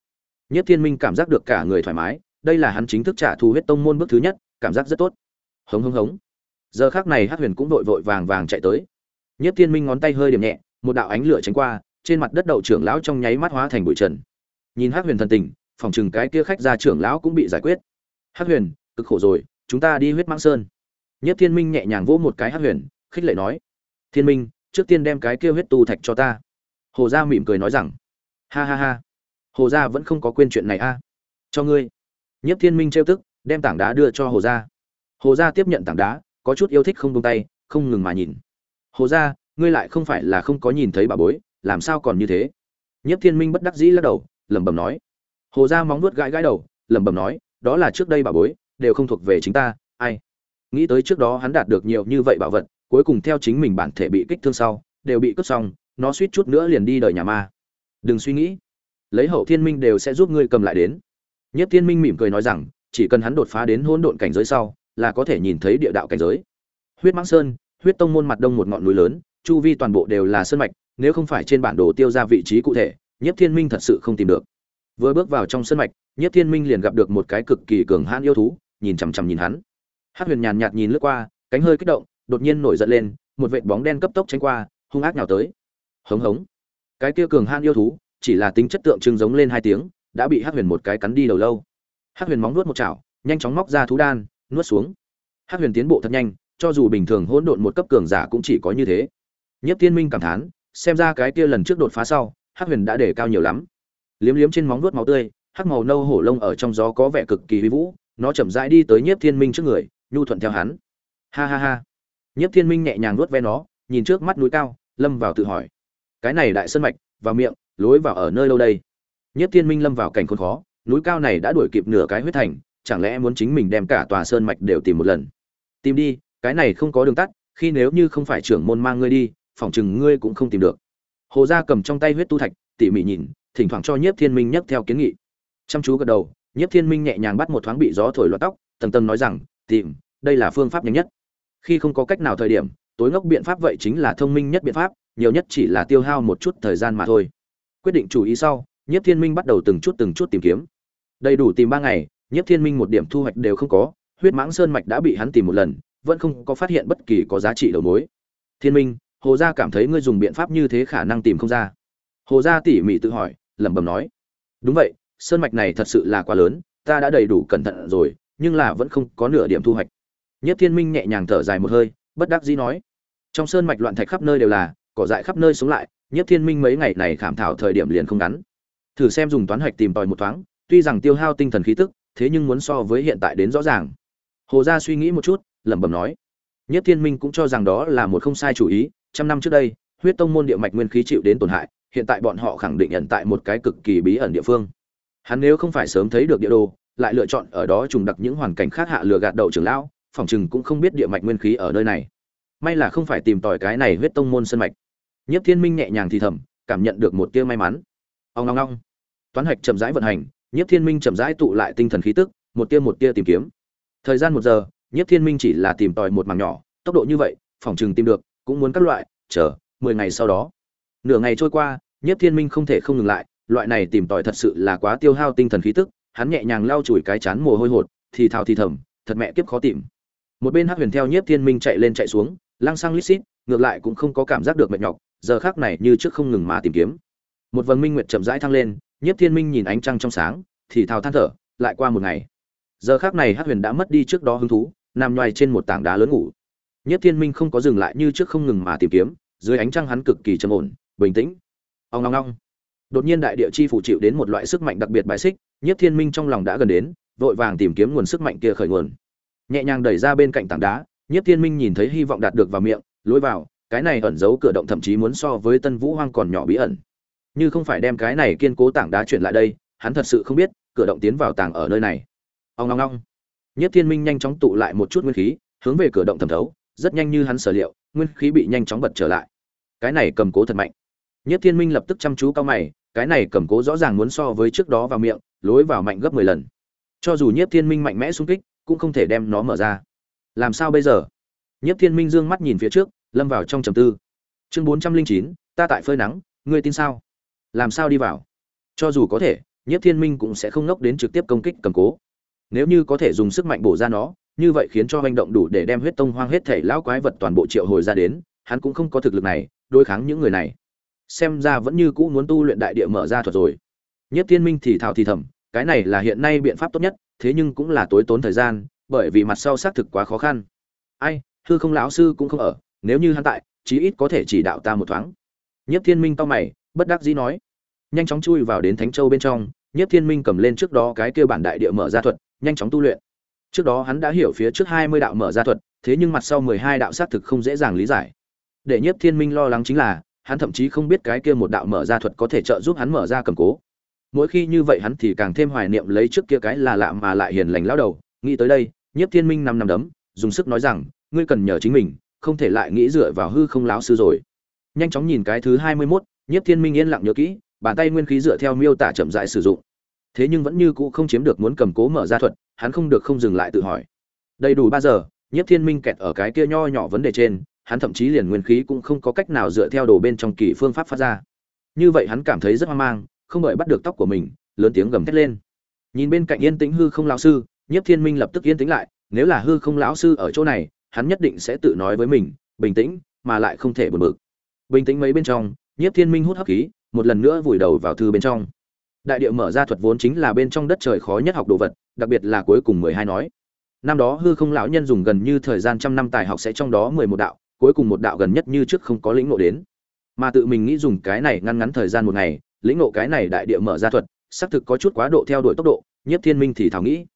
Nhất thiên minh cảm giác được cả người thoải mái, đây là hắn chính thức trả thù huyết tông môn bước thứ nhất, cảm giác rất tốt. Hống hống hống giờ khác này hát huyền cũng vội vội vàng vàng chạy tới. Nhất thiên minh ngón tay hơi điểm nhẹ, một đạo ánh lửa tránh qua, trên mặt đất đậu trưởng lão trong nháy mắt hóa thành bụi trần. Nhìn hát huyền thần tình, phòng chừng cái kia khách ra trưởng lão cũng bị giải quyết. Hát huyền, cực khổ rồi, chúng ta đi huyết mãng sơn. Nhất thiên minh nhẹ nhàng vỗ một cái hát huyền, khích lệ nói, thiên minh, trước tiên đem cái kia huyết tu thạch cho ta. Hồ gia mỉm cười nói rằng, ha ha ha, hồ gia vẫn không có quên chuyện này a. À? cho ngươi. Nhất thiên minh trêu tức, đem tảng đá đưa cho hồ gia. Hồ gia tiếp nhận tảng đá có chút yêu thích không buông tay, không ngừng mà nhìn. Hồ gia, ngươi lại không phải là không có nhìn thấy bà bối, làm sao còn như thế? Nhất thiên minh bất đắc dĩ lắc đầu, lẩm bẩm nói. Hồ gia móng nuốt gãi gãi đầu, lẩm bẩm nói, đó là trước đây bà bối, đều không thuộc về chính ta, ai? Nghĩ tới trước đó hắn đạt được nhiều như vậy bảo vật, cuối cùng theo chính mình bản thể bị kích thương sau, đều bị cướp xong, nó suýt chút nữa liền đi đời nhà ma. Đừng suy nghĩ. Lấy hậu thiên minh đều sẽ giúp ngươi cầm lại đến. Nhất thiên minh mỉm cười nói rằng, chỉ cần hắn đột phá đến hỗn độn cảnh giới sau là có thể nhìn thấy địa đạo cảnh giới. Huyết mãng sơn, huyết tông môn mặt đông một ngọn núi lớn, chu vi toàn bộ đều là sơn mạch, nếu không phải trên bản đồ tiêu ra vị trí cụ thể nhất thiên minh thật sự không tìm được. Vừa bước vào trong sơn mạch nhất thiên minh liền gặp được một cái cực kỳ cường hãn yêu thú, nhìn chằm chằm nhìn hắn. Hát huyền nhàn nhạt nhìn lướt qua, cánh hơi kích động, đột nhiên nổi giận lên, một vệt bóng đen cấp tốc tránh qua, hung ác nhào tới. Hống hống. Cái kia cường han yêu thú, chỉ là tính chất tượng trưng giống lên hai tiếng, đã bị hắc huyền một cái cắn đi đầu lâu. Hắc huyền móng nuốt một chảo, nhanh chóng móc ra thú đan nuốt xuống. Hắc huyền tiến bộ thật nhanh, cho dù bình thường hỗn độn một cấp cường giả cũng chỉ có như thế. Nhất thiên minh cảm thán, xem ra cái kia lần trước đột phá sau, hắc huyền đã để cao nhiều lắm. Liếm liếm trên móng nuốt máu tươi, hắc màu nâu hổ lông ở trong gió có vẻ cực kỳ uy vũ, nó chậm rãi đi tới nhiếp thiên minh trước người, nhu thuận theo hắn. Ha ha ha. Nhiếp thiên minh nhẹ nhàng nuốt ve nó, nhìn trước mắt núi cao, lâm vào tự hỏi. Cái này đại sơn mạch, vào miệng, lối vào ở nơi lâu đây? Nhiếp thiên minh lâm vào cảnh khốn khó, núi cao này đã đuổi kịp nửa cái huyết thành chẳng lẽ muốn chính mình đem cả tòa sơn mạch đều tìm một lần? Tìm đi, cái này không có đường tắt, khi nếu như không phải trưởng môn mang ngươi đi, phỏng chừng ngươi cũng không tìm được. Hồ gia cầm trong tay huyết tu thạch, tỉ mỉ nhìn, thỉnh thoảng cho nhiếp thiên minh nhấc theo kiến nghị. Chăm chú gật đầu, nhiếp thiên minh nhẹ nhàng bắt một thoáng bị gió thổi loạt tóc, tầng tầng nói rằng, tìm, đây là phương pháp nhanh nhất. Khi không có cách nào thời điểm, tối ngốc biện pháp vậy chính là thông minh nhất biện pháp, nhiều nhất chỉ là tiêu hao một chút thời gian mà thôi. Quyết định chủ ý sau, nhiếp thiên minh bắt đầu từng chút từng chút tìm kiếm. Đầy đủ tìm ba ngày nhiếp thiên minh một điểm thu hoạch đều không có, huyết mãng sơn mạch đã bị hắn tìm một lần, vẫn không có phát hiện bất kỳ có giá trị đầu mối. Thiên minh, hồ gia cảm thấy ngươi dùng biện pháp như thế khả năng tìm không ra. Hồ gia tỉ mỉ tự hỏi, lẩm bẩm nói. Đúng vậy, sơn mạch này thật sự là quá lớn, ta đã đầy đủ cẩn thận rồi, nhưng là vẫn không có nửa điểm thu hoạch. Nhất thiên minh nhẹ nhàng thở dài một hơi, bất đắc dĩ nói. Trong sơn mạch loạn thạch khắp nơi đều là, cỏ dại khắp nơi sống lại nhất thiên minh mấy ngày này khảm thảo thời điểm liền không ngắn. Thử xem dùng toán hạch tìm tòi một thoáng, tuy rằng tiêu hao tinh thần khí tức thế nhưng muốn so với hiện tại đến rõ ràng. Hồ gia suy nghĩ một chút, lẩm bẩm nói, nhất thiên minh cũng cho rằng đó là một không sai chủ ý, trăm năm trước đây, huyết tông môn địa mạch nguyên khí chịu đến tổn hại, hiện tại bọn họ khẳng định nhận tại một cái cực kỳ bí ẩn địa phương. Hắn nếu không phải sớm thấy được địa đồ, lại lựa chọn ở đó trùng đặc những hoàn cảnh khác hạ lừa gạt đầu trưởng lão phòng chừng cũng không biết địa mạch nguyên khí ở nơi này. May là không phải tìm tòi cái này huyết tông môn sân mạch. Nhất thiên minh nhẹ nhàng thì thầm, cảm nhận được một tia may mắn. Ông ngong ngong toán hạch chậm rãi vận hành Nhiếp thiên minh chậm rãi tụ lại tinh thần khí tức, một tia một tia tìm kiếm. Thời gian một giờ, Nhiếp thiên minh chỉ là tìm tòi một mảng nhỏ, tốc độ như vậy, phòng trường tìm được, cũng muốn các loại, chờ, mười ngày sau đó. Nửa ngày trôi qua, Nhiếp thiên minh không thể không ngừng lại, loại này tìm tòi thật sự là quá tiêu hao tinh thần khí tức, hắn nhẹ nhàng lau chùi cái chán mồ hôi hột, thì thào thì thầm, thật mẹ kiếp khó tìm. Một bên hắc huyền theo nhiếp thiên minh chạy lên chạy xuống, lăng sang lít xít, ngược lại cũng không có cảm giác được mệt nhọc, giờ khác này như trước không ngừng mà tìm kiếm. Một vầng minh nguyệt chậm rãi thăng lên nhiếp thiên minh nhìn ánh trăng trong sáng, thì thào than thở, lại qua một ngày. Giờ khác này hắc huyền đã mất đi trước đó hứng thú, nằm nhoài trên một tảng đá lớn ngủ. Nhiếp thiên minh không có dừng lại như trước không ngừng mà tìm kiếm, dưới ánh trăng hắn cực kỳ trầm ổn, bình tĩnh. Ông long long đột nhiên đại địa chi phủ chịu đến một loại sức mạnh đặc biệt bài xích, nhiếp thiên minh trong lòng đã gần đến, vội vàng tìm kiếm nguồn sức mạnh kia khởi nguồn. Nhẹ nhàng đẩy ra bên cạnh tảng đá, nhiếp thiên minh nhìn thấy hy vọng đạt được vào miệng, lối vào, cái này ẩn giấu cửa động thậm chí muốn so với tân vũ hoang còn nhỏ bí ẩn như không phải đem cái này kiên cố tảng đá chuyển lại đây hắn thật sự không biết cửa động tiến vào tảng ở nơi này ông long long Nhất thiên minh nhanh chóng tụ lại một chút nguyên khí hướng về cửa động thẩm thấu rất nhanh như hắn sở liệu nguyên khí bị nhanh chóng bật trở lại cái này cầm cố thật mạnh Nhất Thiên Minh lập tức chăm chú cao mày, cái này cầm cố rõ ràng muốn so với trước đó vào miệng, lối vào mạnh gấp 10 lần. Cho dù Nhất Thiên Minh mạnh mẽ xung kích, cũng không thể đem nó mở ra. Làm sao bây giờ? Nhất Thiên Minh dương mắt nhìn phía trước, lâm vào trong trầm tư. Chương 409, ta tại phơi nắng, ngươi tin sao? Làm sao đi vào? Cho dù có thể, Nhất Thiên Minh cũng sẽ không nốc đến trực tiếp công kích cầm cố. Nếu như có thể dùng sức mạnh bổ ra nó, như vậy khiến cho hành động đủ để đem huyết tông hoang hết thể lão quái vật toàn bộ triệu hồi ra đến, hắn cũng không có thực lực này, đối kháng những người này xem ra vẫn như cũ muốn tu luyện đại địa mở ra thuật rồi nhất tiên minh thì thào thì thầm cái này là hiện nay biện pháp tốt nhất thế nhưng cũng là tối tốn thời gian bởi vì mặt sau xác thực quá khó khăn ai hư không lão sư cũng không ở nếu như hắn tại chí ít có thể chỉ đạo ta một thoáng nhất thiên minh to mày bất đắc dĩ nói. Nhanh chóng chui vào đến thánh châu bên trong nhất thiên minh cầm lên trước đó cái kêu bản đại địa mở ra thuật, nhanh chóng tu luyện. Trước đó hắn đã hiểu phía trước hai mươi đạo mở ra thuật, thế nhưng mặt sau mười hai đạo xác thực không dễ dàng lý giải. Để nhất thiên minh lo lắng chính là, hắn thậm chí không biết cái kia một đạo mở ra thuật có thể trợ giúp hắn mở ra cầm cố. Mỗi khi như vậy hắn thì càng thêm hoài niệm lấy trước kia cái là lạ mà lại hiền lành lão đầu. Nghĩ tới đây, nhiếp thiên minh năm năm đấm, dùng sức nói rằng, ngươi cần nhờ chính mình, không thể lại nghĩ dựa vào hư không lão sư rồi. Nhanh chóng nhìn cái thứ hai mươi mốt nhiếp thiên minh yên lặng nhớ kỹ, bàn tay nguyên khí dựa theo miêu tả chậm rãi sử dụng. Thế nhưng vẫn như cũ không chiếm được muốn cầm cố mở ra thuật, hắn không được không dừng lại tự hỏi. Đầy đủ ba giờ, nhiếp thiên minh kẹt ở cái kia nho nhỏ vấn đề trên, hắn thậm chí liền nguyên khí cũng không có cách nào dựa theo đồ bên trong kỳ phương pháp phát ra. Như vậy hắn cảm thấy rất hoang mang, không đợi bắt được tóc của mình, lớn tiếng gầm thét lên. Nhìn bên cạnh yên tĩnh hư không lão sư, nhiếp thiên minh lập tức yên tĩnh lại, nếu là hư không lão sư ở chỗ này, hắn nhất định sẽ tự nói với mình, bình tĩnh, mà lại không thể buồn bực. Bình tĩnh mấy bên trong nhiếp thiên minh hút hấp khí, một lần nữa vùi đầu vào thư bên trong. Đại địa mở ra thuật vốn chính là bên trong đất trời khó nhất học đồ vật, đặc biệt là cuối cùng mười hai nói. Năm đó hư không lão nhân dùng gần như thời gian trăm năm tài học sẽ trong đó mười một đạo, cuối cùng một đạo gần nhất như trước không có lĩnh ngộ đến. Mà tự mình nghĩ dùng cái này ngăn ngắn thời gian một ngày, lĩnh ngộ cái này đại địa mở ra thuật, xác thực có chút quá độ theo đuổi tốc độ, nhiếp thiên minh thì thảo nghĩ.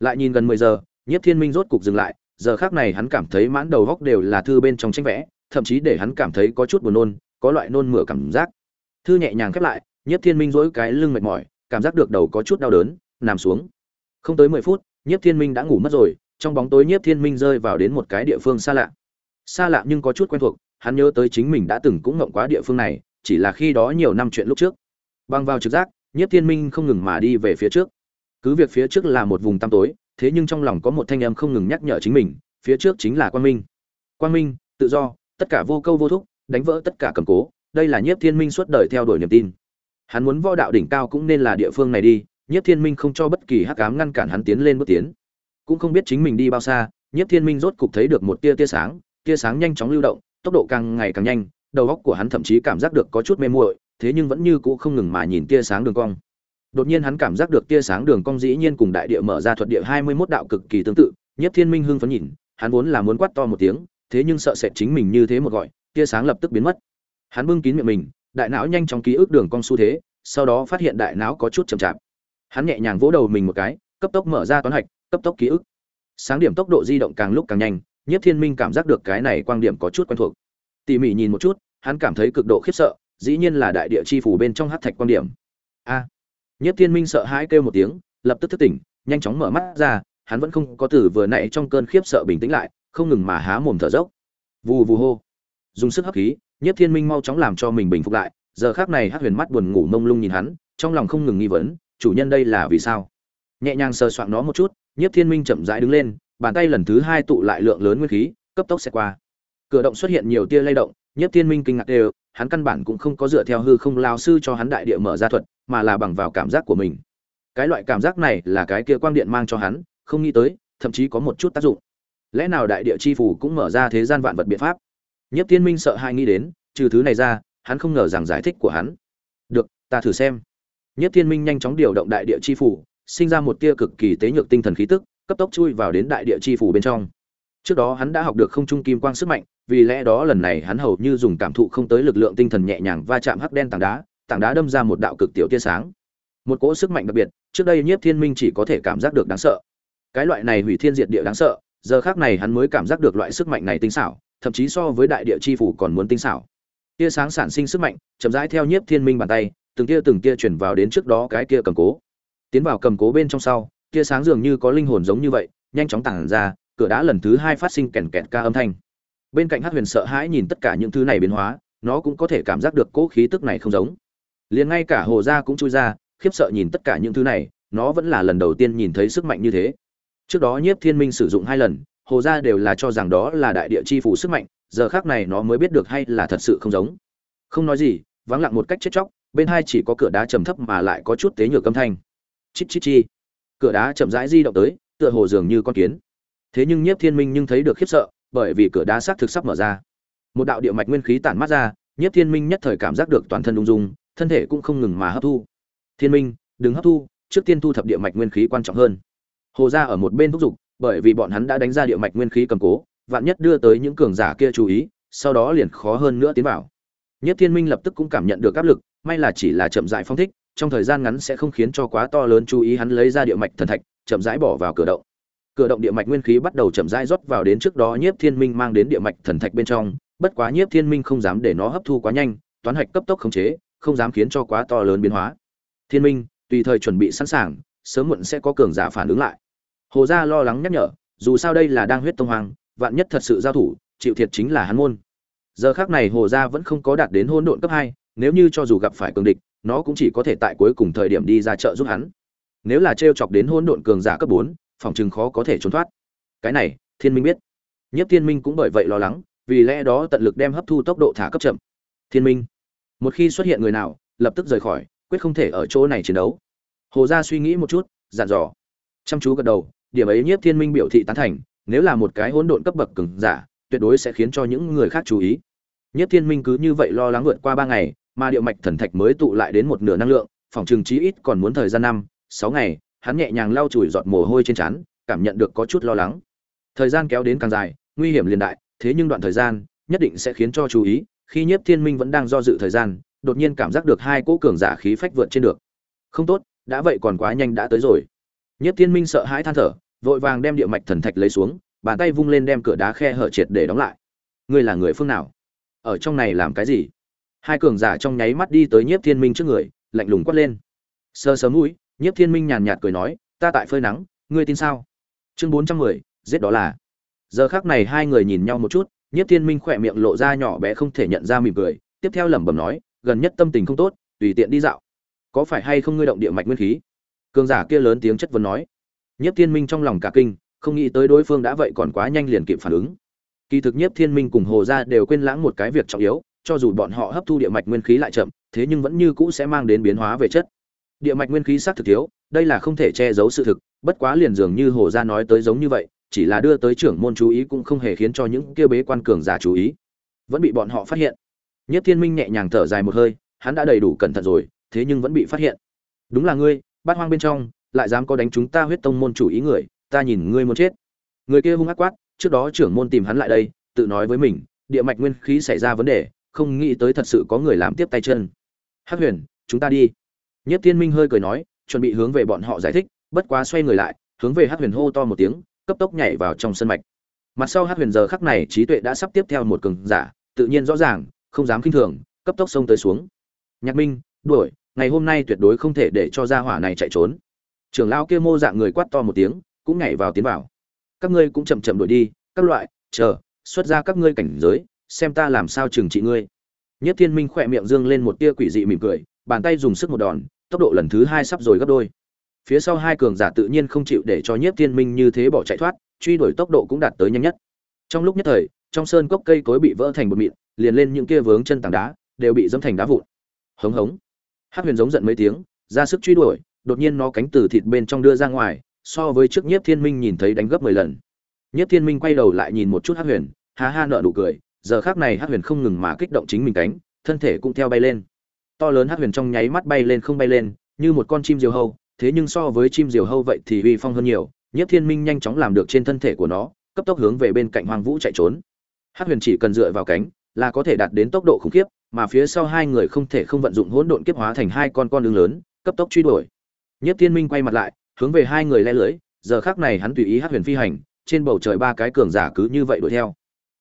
Lại nhìn gần mười giờ, nhiếp thiên minh rốt cục dừng lại, giờ khác này hắn cảm thấy mãn đầu góc đều là thư bên trong tranh vẽ, thậm chí để hắn cảm thấy có chút buồn nôn có loại nôn mửa cảm giác. Thư nhẹ nhàng khép lại, nhiếp thiên minh dỗi cái lưng mệt mỏi, cảm giác được đầu có chút đau đớn, nằm xuống. Không tới mười phút, nhiếp thiên minh đã ngủ mất rồi, trong bóng tối nhiếp thiên minh rơi vào đến một cái địa phương xa lạ. Xa lạ nhưng có chút quen thuộc, hắn nhớ tới chính mình đã từng cũng ngộng quá địa phương này, chỉ là khi đó nhiều năm chuyện lúc trước. Băng vào trực giác, nhiếp thiên minh không ngừng mà đi về phía trước. Cứ việc phía trước là một vùng tăm tối, thế nhưng trong lòng có một thanh âm không ngừng nhắc nhở chính mình, phía trước chính là quang minh. Quang minh, tự do, tất cả vô câu vô thúc đánh vỡ tất cả cầm cố, đây là nhiếp thiên minh suốt đời theo đuổi niềm tin. Hắn muốn võ đạo đỉnh cao cũng nên là địa phương này đi, nhiếp thiên minh không cho bất kỳ hắc ám ngăn cản hắn tiến lên bước tiến. Cũng không biết chính mình đi bao xa, nhiếp thiên minh rốt cục thấy được một tia tia sáng tia sáng nhanh chóng lưu động, tốc độ càng ngày càng nhanh, đầu óc của hắn thậm chí cảm giác được có chút mê muội, thế nhưng vẫn như cũ không ngừng mà nhìn tia sáng đường cong. Đột nhiên hắn cảm giác được tia sáng đường cong dĩ nhiên cùng đại địa mở ra thuật địa hai mươi 21 đạo cực kỳ tương tự, nhiếp thiên minh hưng phấn nhìn, hắn vốn là muốn quát to một tiếng, thế nhưng sợ sệt chính mình như thế một gọi tia sáng lập tức biến mất. Hắn bưng kín miệng mình, đại não nhanh chóng ký ức đường cong xu thế, sau đó phát hiện đại não có chút chậm chạp. Hắn nhẹ nhàng vỗ đầu mình một cái, cấp tốc mở ra toán hạch, cấp tốc ký ức. Sáng điểm tốc độ di động càng lúc càng nhanh nhất thiên minh cảm giác được cái này quan điểm có chút quen thuộc. Tỉ mỉ nhìn một chút, hắn cảm thấy cực độ khiếp sợ, dĩ nhiên là đại địa chi phủ bên trong hát thạch quan điểm. A! Nhất thiên minh sợ hãi kêu một tiếng, lập tức thức tỉnh, nhanh chóng mở mắt ra, hắn vẫn không có từ vừa nãy trong cơn khiếp sợ bình tĩnh lại, không ngừng mà há mồm thở dốc. Vù vù hô dùng sức hấp khí nhất thiên minh mau chóng làm cho mình bình phục lại, giờ khác này hát huyền mắt buồn ngủ mông lung nhìn hắn, trong lòng không ngừng nghi vấn, chủ nhân đây là vì sao? Nhẹ nhàng sờ soạn nó một chút, nhiếp thiên minh chậm rãi đứng lên, bàn tay lần thứ hai tụ lại lượng lớn nguyên khí, cấp tốc sẽ qua. Cửa động xuất hiện nhiều tia lay động, nhiếp thiên minh kinh ngạc đều, hắn căn bản cũng không có dựa theo hư không lao sư cho hắn đại địa mở ra thuật, mà là bằng vào cảm giác của mình. Cái loại cảm giác này là cái kia quang điện mang cho hắn, không nghĩ tới, thậm chí có một chút tác dụng. Lẽ nào đại địa chi phủ cũng mở ra thế gian vạn vật biện pháp? Nhiếp thiên minh sợ hai nghĩ đến trừ thứ này ra hắn không ngờ rằng giải thích của hắn được ta thử xem Nhiếp Thiên Minh nhanh chóng điều động đại địa chi phủ, sinh ra một tia cực kỳ tế nhược tinh thần khí tức, cấp tốc chui vào đến đại địa chi phủ bên trong. Trước đó hắn đã học được không trung kim quang sức mạnh, vì lẽ đó lần này hắn hầu như dùng cảm thụ không tới lực lượng tinh thần nhẹ nhàng va chạm hắc đen tảng đá, tảng đá đâm ra một đạo cực tiểu tia sáng. Một cỗ sức mạnh đặc biệt, trước đây Nhiếp Thiên Minh chỉ có thể cảm giác được đáng sợ. Cái loại này hủy thiên diệt địa đáng sợ, giờ khắc này hắn mới cảm giác được loại sức mạnh này tinh xảo, thậm chí so với đại địa chi phủ còn muốn tinh xảo. Tia sáng sản sinh sức mạnh, chậm rãi theo Nhiếp Thiên Minh bàn tay, từng tia từng tia chuyển vào đến trước đó cái kia cầm cố. Tiến vào cầm cố bên trong sau tia sáng dường như có linh hồn giống như vậy nhanh chóng tản ra cửa đá lần thứ hai phát sinh kèn kẹt ca âm thanh. Bên cạnh hát huyền sợ hãi nhìn tất cả những thứ này biến hóa nó cũng có thể cảm giác được cỗ khí tức này không giống. Liền ngay cả hồ gia cũng chui ra khiếp sợ nhìn tất cả những thứ này nó vẫn là lần đầu tiên nhìn thấy sức mạnh như thế. Trước đó nhiếp thiên minh sử dụng hai lần hồ gia đều là cho rằng đó là đại địa chi phủ sức mạnh, giờ khác này nó mới biết được hay là thật sự không giống. Không nói gì, vắng lặng một cách chết chóc, bên hai chỉ có cửa đá trầm thấp mà lại có chút tế nhược âm thanh. Chít chít chi. Cửa đá chậm rãi di động tới, tựa hồ dường như con kiến. Thế nhưng nhiếp thiên minh nhưng thấy được khiếp sợ, bởi vì cửa đá xác thực sắp mở ra. Một đạo địa mạch nguyên khí tản mát ra, nhiếp thiên minh nhất thời cảm giác được toàn thân ung dung, thân thể cũng không ngừng mà hấp thu. Thiên minh, đừng hấp thu, trước tiên thu thập địa mạch nguyên khí quan trọng hơn. Hồ ra ở một bên thúc giục bởi vì bọn hắn đã đánh ra địa mạch nguyên khí cầm cố vạn nhất đưa tới những cường giả kia chú ý sau đó liền khó hơn nữa tiến vào nhất thiên minh lập tức cũng cảm nhận được áp lực may là chỉ là chậm rãi phong thích, trong thời gian ngắn sẽ không khiến cho quá to lớn chú ý hắn lấy ra địa mạch thần thạch, chậm rãi bỏ vào cửa động. Cửa động địa mạch nguyên khí bắt đầu chậm rãi rót vào đến trước đó Nhiếp Thiên Minh mang đến địa mạch thần thạch bên trong, bất quá Nhiếp Thiên Minh không dám để nó hấp thu quá nhanh, toán hạch cấp tốc khống chế, không dám khiến cho quá to lớn biến hóa. Thiên Minh, tùy thời chuẩn bị sẵn sàng, sớm muộn sẽ có cường giả phản ứng lại. Hồ gia lo lắng nhắc nhở, dù sao đây là đang huyết tông hoàng, vạn nhất thật sự giao thủ, chịu thiệt chính là hắn môn. Giờ khắc này Hồ gia vẫn không có đạt đến hỗn độn cấp hai, nếu như cho dù gặp phải cường địch, nó cũng chỉ có thể tại cuối cùng thời điểm đi ra trợ giúp hắn. Nếu là trêu chọc đến hỗn độn cường giả cấp 4, phòng trường khó có thể trốn thoát. Cái này, Thiên Minh biết. Nhất Thiên Minh cũng bởi vậy lo lắng, vì lẽ đó tận lực đem hấp thu tốc độ thả cấp chậm. Thiên Minh, một khi xuất hiện người nào, lập tức rời khỏi, quyết không thể ở chỗ này chiến đấu. Hồ gia suy nghĩ một chút, dặn dò. Chăm chú gật đầu, điểm ấy Nhiếp Thiên Minh biểu thị tán thành, nếu là một cái hỗn độn cấp bậc cường giả, tuyệt đối sẽ khiến cho những người khác chú ý. Nhất Thiên Minh cứ như vậy lo lắng vượt qua ba ngày, mà điệu mạch thần thạch mới tụ lại đến một nửa năng lượng, phòng trường chí ít còn muốn thời gian năm, sáu ngày, hắn nhẹ nhàng lau chùi giọt mồ hôi trên trán, cảm nhận được có chút lo lắng. Thời gian kéo đến càng dài, nguy hiểm liền đại, thế nhưng đoạn thời gian nhất định sẽ khiến cho chú ý, khi Nhiếp Thiên Minh vẫn đang do dự thời gian, đột nhiên cảm giác được hai cỗ cường giả khí phách vượt trên được. Không tốt, đã vậy còn quá nhanh đã tới rồi Nhiếp thiên minh sợ hãi than thở, vội vàng đem địa mạch thần thạch lấy xuống, bàn tay vung lên đem cửa đá khe hở triệt để đóng lại. Ngươi là người phương nào? Ở trong này làm cái gì? Hai cường giả trong nháy mắt đi tới nhiếp thiên minh trước người, lạnh lùng quát lên. Sơ sớm mũi, nhiếp thiên minh nhàn nhạt cười nói, ta tại phơi nắng, ngươi tin sao? Chương bốn trăm mười, giết đó là. Giờ khắc này hai người nhìn nhau một chút, nhiếp thiên minh khỏe miệng lộ ra nhỏ bé không thể nhận ra mỉm cười, tiếp theo lẩm bẩm nói, gần nhất tâm tình không tốt, tùy tiện đi dạo. Có phải hay không ngươi động địa mạch nguyên khí? Cường giả kia lớn tiếng chất vấn nói. Nhiếp thiên minh trong lòng cả kinh, không nghĩ tới đối phương đã vậy còn quá nhanh liền kịp phản ứng. Kỳ thực nhiếp thiên minh cùng hồ gia đều quên lãng một cái việc trọng yếu, cho dù bọn họ hấp thu địa mạch nguyên khí lại chậm, thế nhưng vẫn như cũ sẽ mang đến biến hóa về chất. Địa mạch nguyên khí xác thực thiếu, đây là không thể che giấu sự thực, bất quá liền dường như hồ gia nói tới giống như vậy, chỉ là đưa tới trưởng môn chú ý cũng không hề khiến cho những kia bế quan cường giả chú ý. Vẫn bị bọn họ phát hiện. Nhất thiên minh nhẹ nhàng thở dài một hơi, hắn đã đầy đủ cẩn thận rồi, thế nhưng vẫn bị phát hiện. Đúng là ngươi bát hoang bên trong, lại dám có đánh chúng ta huyết tông môn chủ ý người, ta nhìn ngươi muốn chết. Người kia hung ác quát, trước đó trưởng môn tìm hắn lại đây, tự nói với mình, địa mạch nguyên khí xảy ra vấn đề, không nghĩ tới thật sự có người làm tiếp tay chân. Hắc huyền, chúng ta đi. Nhất thiên minh hơi cười nói, chuẩn bị hướng về bọn họ giải thích, bất quá xoay người lại, hướng về hắc huyền hô to một tiếng, cấp tốc nhảy vào trong sân mạch. Mặt sau hắc huyền giờ khắc này trí tuệ đã sắp tiếp theo một cường giả, tự nhiên rõ ràng, không dám kinh thường, cấp tốc xông tới xuống. Nhạc minh, đuổi ngày hôm nay tuyệt đối không thể để cho gia hỏa này chạy trốn. Trưởng lão kia mô dạng người quát to một tiếng, cũng nhảy vào tiến vào. Các ngươi cũng chậm chậm đuổi đi, các loại, chờ, xuất ra các ngươi cảnh giới, xem ta làm sao trừng trị ngươi. Nhất thiên minh khỏe miệng dương lên một tia quỷ dị mỉm cười, bàn tay dùng sức một đòn, tốc độ lần thứ hai sắp rồi gấp đôi. Phía sau hai cường giả tự nhiên không chịu để cho nhiếp thiên minh như thế bỏ chạy thoát, truy đuổi tốc độ cũng đạt tới nhanh nhất. Trong lúc nhất thời, trong sơn cốc cây cối bị vỡ thành một mịn, liền lên những kia vướng chân tảng đá, đều bị dẫm thành đá vụn. Hống hống hắc huyền giống giận mấy tiếng, ra sức truy đuổi, đột nhiên nó cánh từ thịt bên trong đưa ra ngoài, so với trước nhiếp thiên minh nhìn thấy đánh gấp mười lần. Nhiếp thiên minh quay đầu lại nhìn một chút hắc huyền, ha ha nợ nụ cười, giờ khác này hắc huyền không ngừng mà kích động chính mình cánh, thân thể cũng theo bay lên. To lớn hắc huyền trong nháy mắt bay lên không bay lên, như một con chim diều hâu, thế nhưng so với chim diều hâu vậy thì uy phong hơn nhiều. Nhất thiên minh nhanh chóng làm được trên thân thể của nó, cấp tốc hướng về bên cạnh hoàng vũ chạy trốn. Hắc huyền chỉ cần dựa vào cánh là có thể đạt đến tốc độ khủng khiếp mà phía sau hai người không thể không vận dụng hỗn độn kiếp hóa thành hai con con đường lớn, cấp tốc truy đuổi. Nhất thiên minh quay mặt lại, hướng về hai người le lưới giờ khác này hắn tùy ý hát huyền phi hành, trên bầu trời ba cái cường giả cứ như vậy đuổi theo.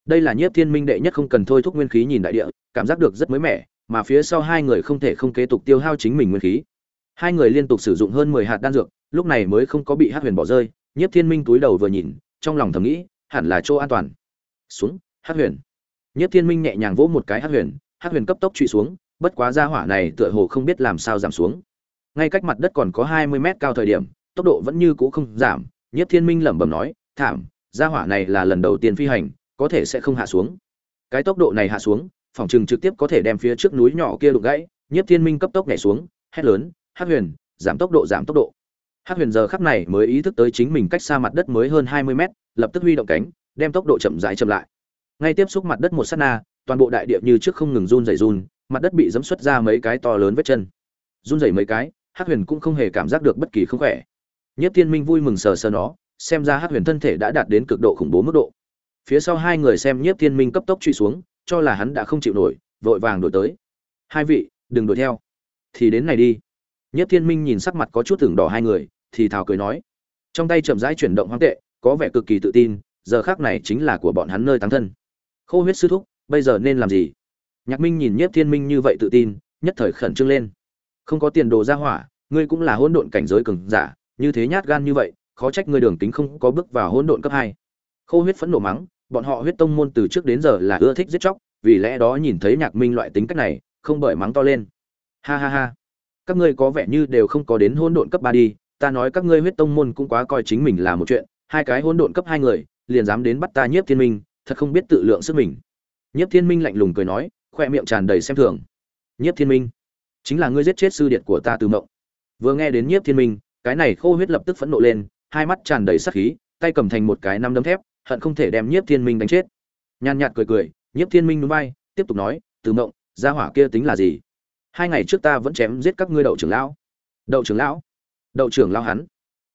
Đây là nhiếp thiên minh đệ nhất không cần thôi thúc nguyên khí nhìn đại địa, cảm giác được rất mới mẻ, mà phía sau hai người không thể không kế tục tiêu hao chính mình nguyên khí. Hai người liên tục sử dụng hơn mười hạt đan dược, lúc này mới không có bị hát huyền bỏ rơi, nhiếp thiên minh túi đầu vừa nhìn, trong lòng thầm nghĩ, hẳn là chỗ an toàn. Xuống hát huyền. Nhiếp thiên minh nhẹ nhàng vỗ một cái hát huyền Hắc huyền cấp tốc truy xuống, bất quá ra hỏa này tựa hồ không biết làm sao giảm xuống. Ngay cách mặt đất còn có hai mươi mét cao thời điểm, tốc độ vẫn như cũ không giảm Nhất thiên minh lẩm bẩm nói, thảm ra hỏa này là lần đầu tiên phi hành, có thể sẽ không hạ xuống. Cái tốc độ này hạ xuống, phòng chừng trực tiếp có thể đem phía trước núi nhỏ kia đục gãy, nhiếp thiên minh cấp tốc nhảy xuống, hét lớn, hắc huyền, giảm tốc độ, giảm tốc độ. Hắc huyền giờ khắc này mới ý thức tới chính mình cách xa mặt đất mới hơn hai mươi mét, lập tức huy động cánh, đem tốc độ chậm rãi chậm lại. Ngay tiếp xúc mặt đất một sát na toàn bộ đại địa như trước không ngừng run rẩy run, mặt đất bị dẫm xuất ra mấy cái to lớn vết chân. Run rẩy mấy cái, hắc huyền cũng không hề cảm giác được bất kỳ không khỏe. Nhất thiên minh vui mừng sờ sờ nó, xem ra hắc huyền thân thể đã đạt đến cực độ khủng bố mức độ. Phía sau hai người xem nhiếp thiên minh cấp tốc truy xuống, cho là hắn đã không chịu nổi, vội vàng đuổi tới. Hai vị, đừng đuổi theo. Thì đến này đi. Nhất thiên minh nhìn sắc mặt có chút tưởng đỏ hai người, thì thào cười nói. Trong tay chậm rãi chuyển động hoang tệ, có vẻ cực kỳ tự tin, giờ khác này chính là của bọn hắn nơi tăng thân. Khô huyết sư thúc bây giờ nên làm gì? Nhạc minh nhìn nhiếp thiên minh như vậy tự tin, nhất thời khẩn trương lên. Không có tiền đồ ra hỏa, ngươi cũng là hỗn độn cảnh giới cường giả, như thế nhát gan như vậy, khó trách ngươi đường tính không có bước vào hỗn độn cấp hai. Khô huyết phẫn nộ mắng, bọn họ huyết tông môn từ trước đến giờ là ưa thích giết chóc, vì lẽ đó nhìn thấy nhạc minh loại tính cách này, không bởi mắng to lên. Ha ha ha. Các ngươi có vẻ như đều không có đến hỗn độn cấp ba đi, ta nói các ngươi huyết tông môn cũng quá coi chính mình là một chuyện, hai cái hỗn độn cấp hai người, liền dám đến bắt ta nhiếp thiên minh, thật không biết tự lượng sức mình nhiếp thiên minh lạnh lùng cười nói, khoe miệng tràn đầy xem thường. Nhiếp thiên minh, chính là ngươi giết chết sư điện của ta từ mộng. Vừa nghe đến nhiếp thiên minh, cái này khô huyết lập tức phẫn nộ lên, hai mắt tràn đầy sát khí, tay cầm thành một cái năm đấm thép, hận không thể đem nhiếp thiên minh đánh chết. Nhan nhạt cười cười, nhiếp thiên minh núi bay tiếp tục nói, từ mộng, gia hỏa kia tính là gì? Hai ngày trước ta vẫn chém giết các ngươi đậu trưởng lão. Đậu trưởng lão? Đậu trưởng lão hắn.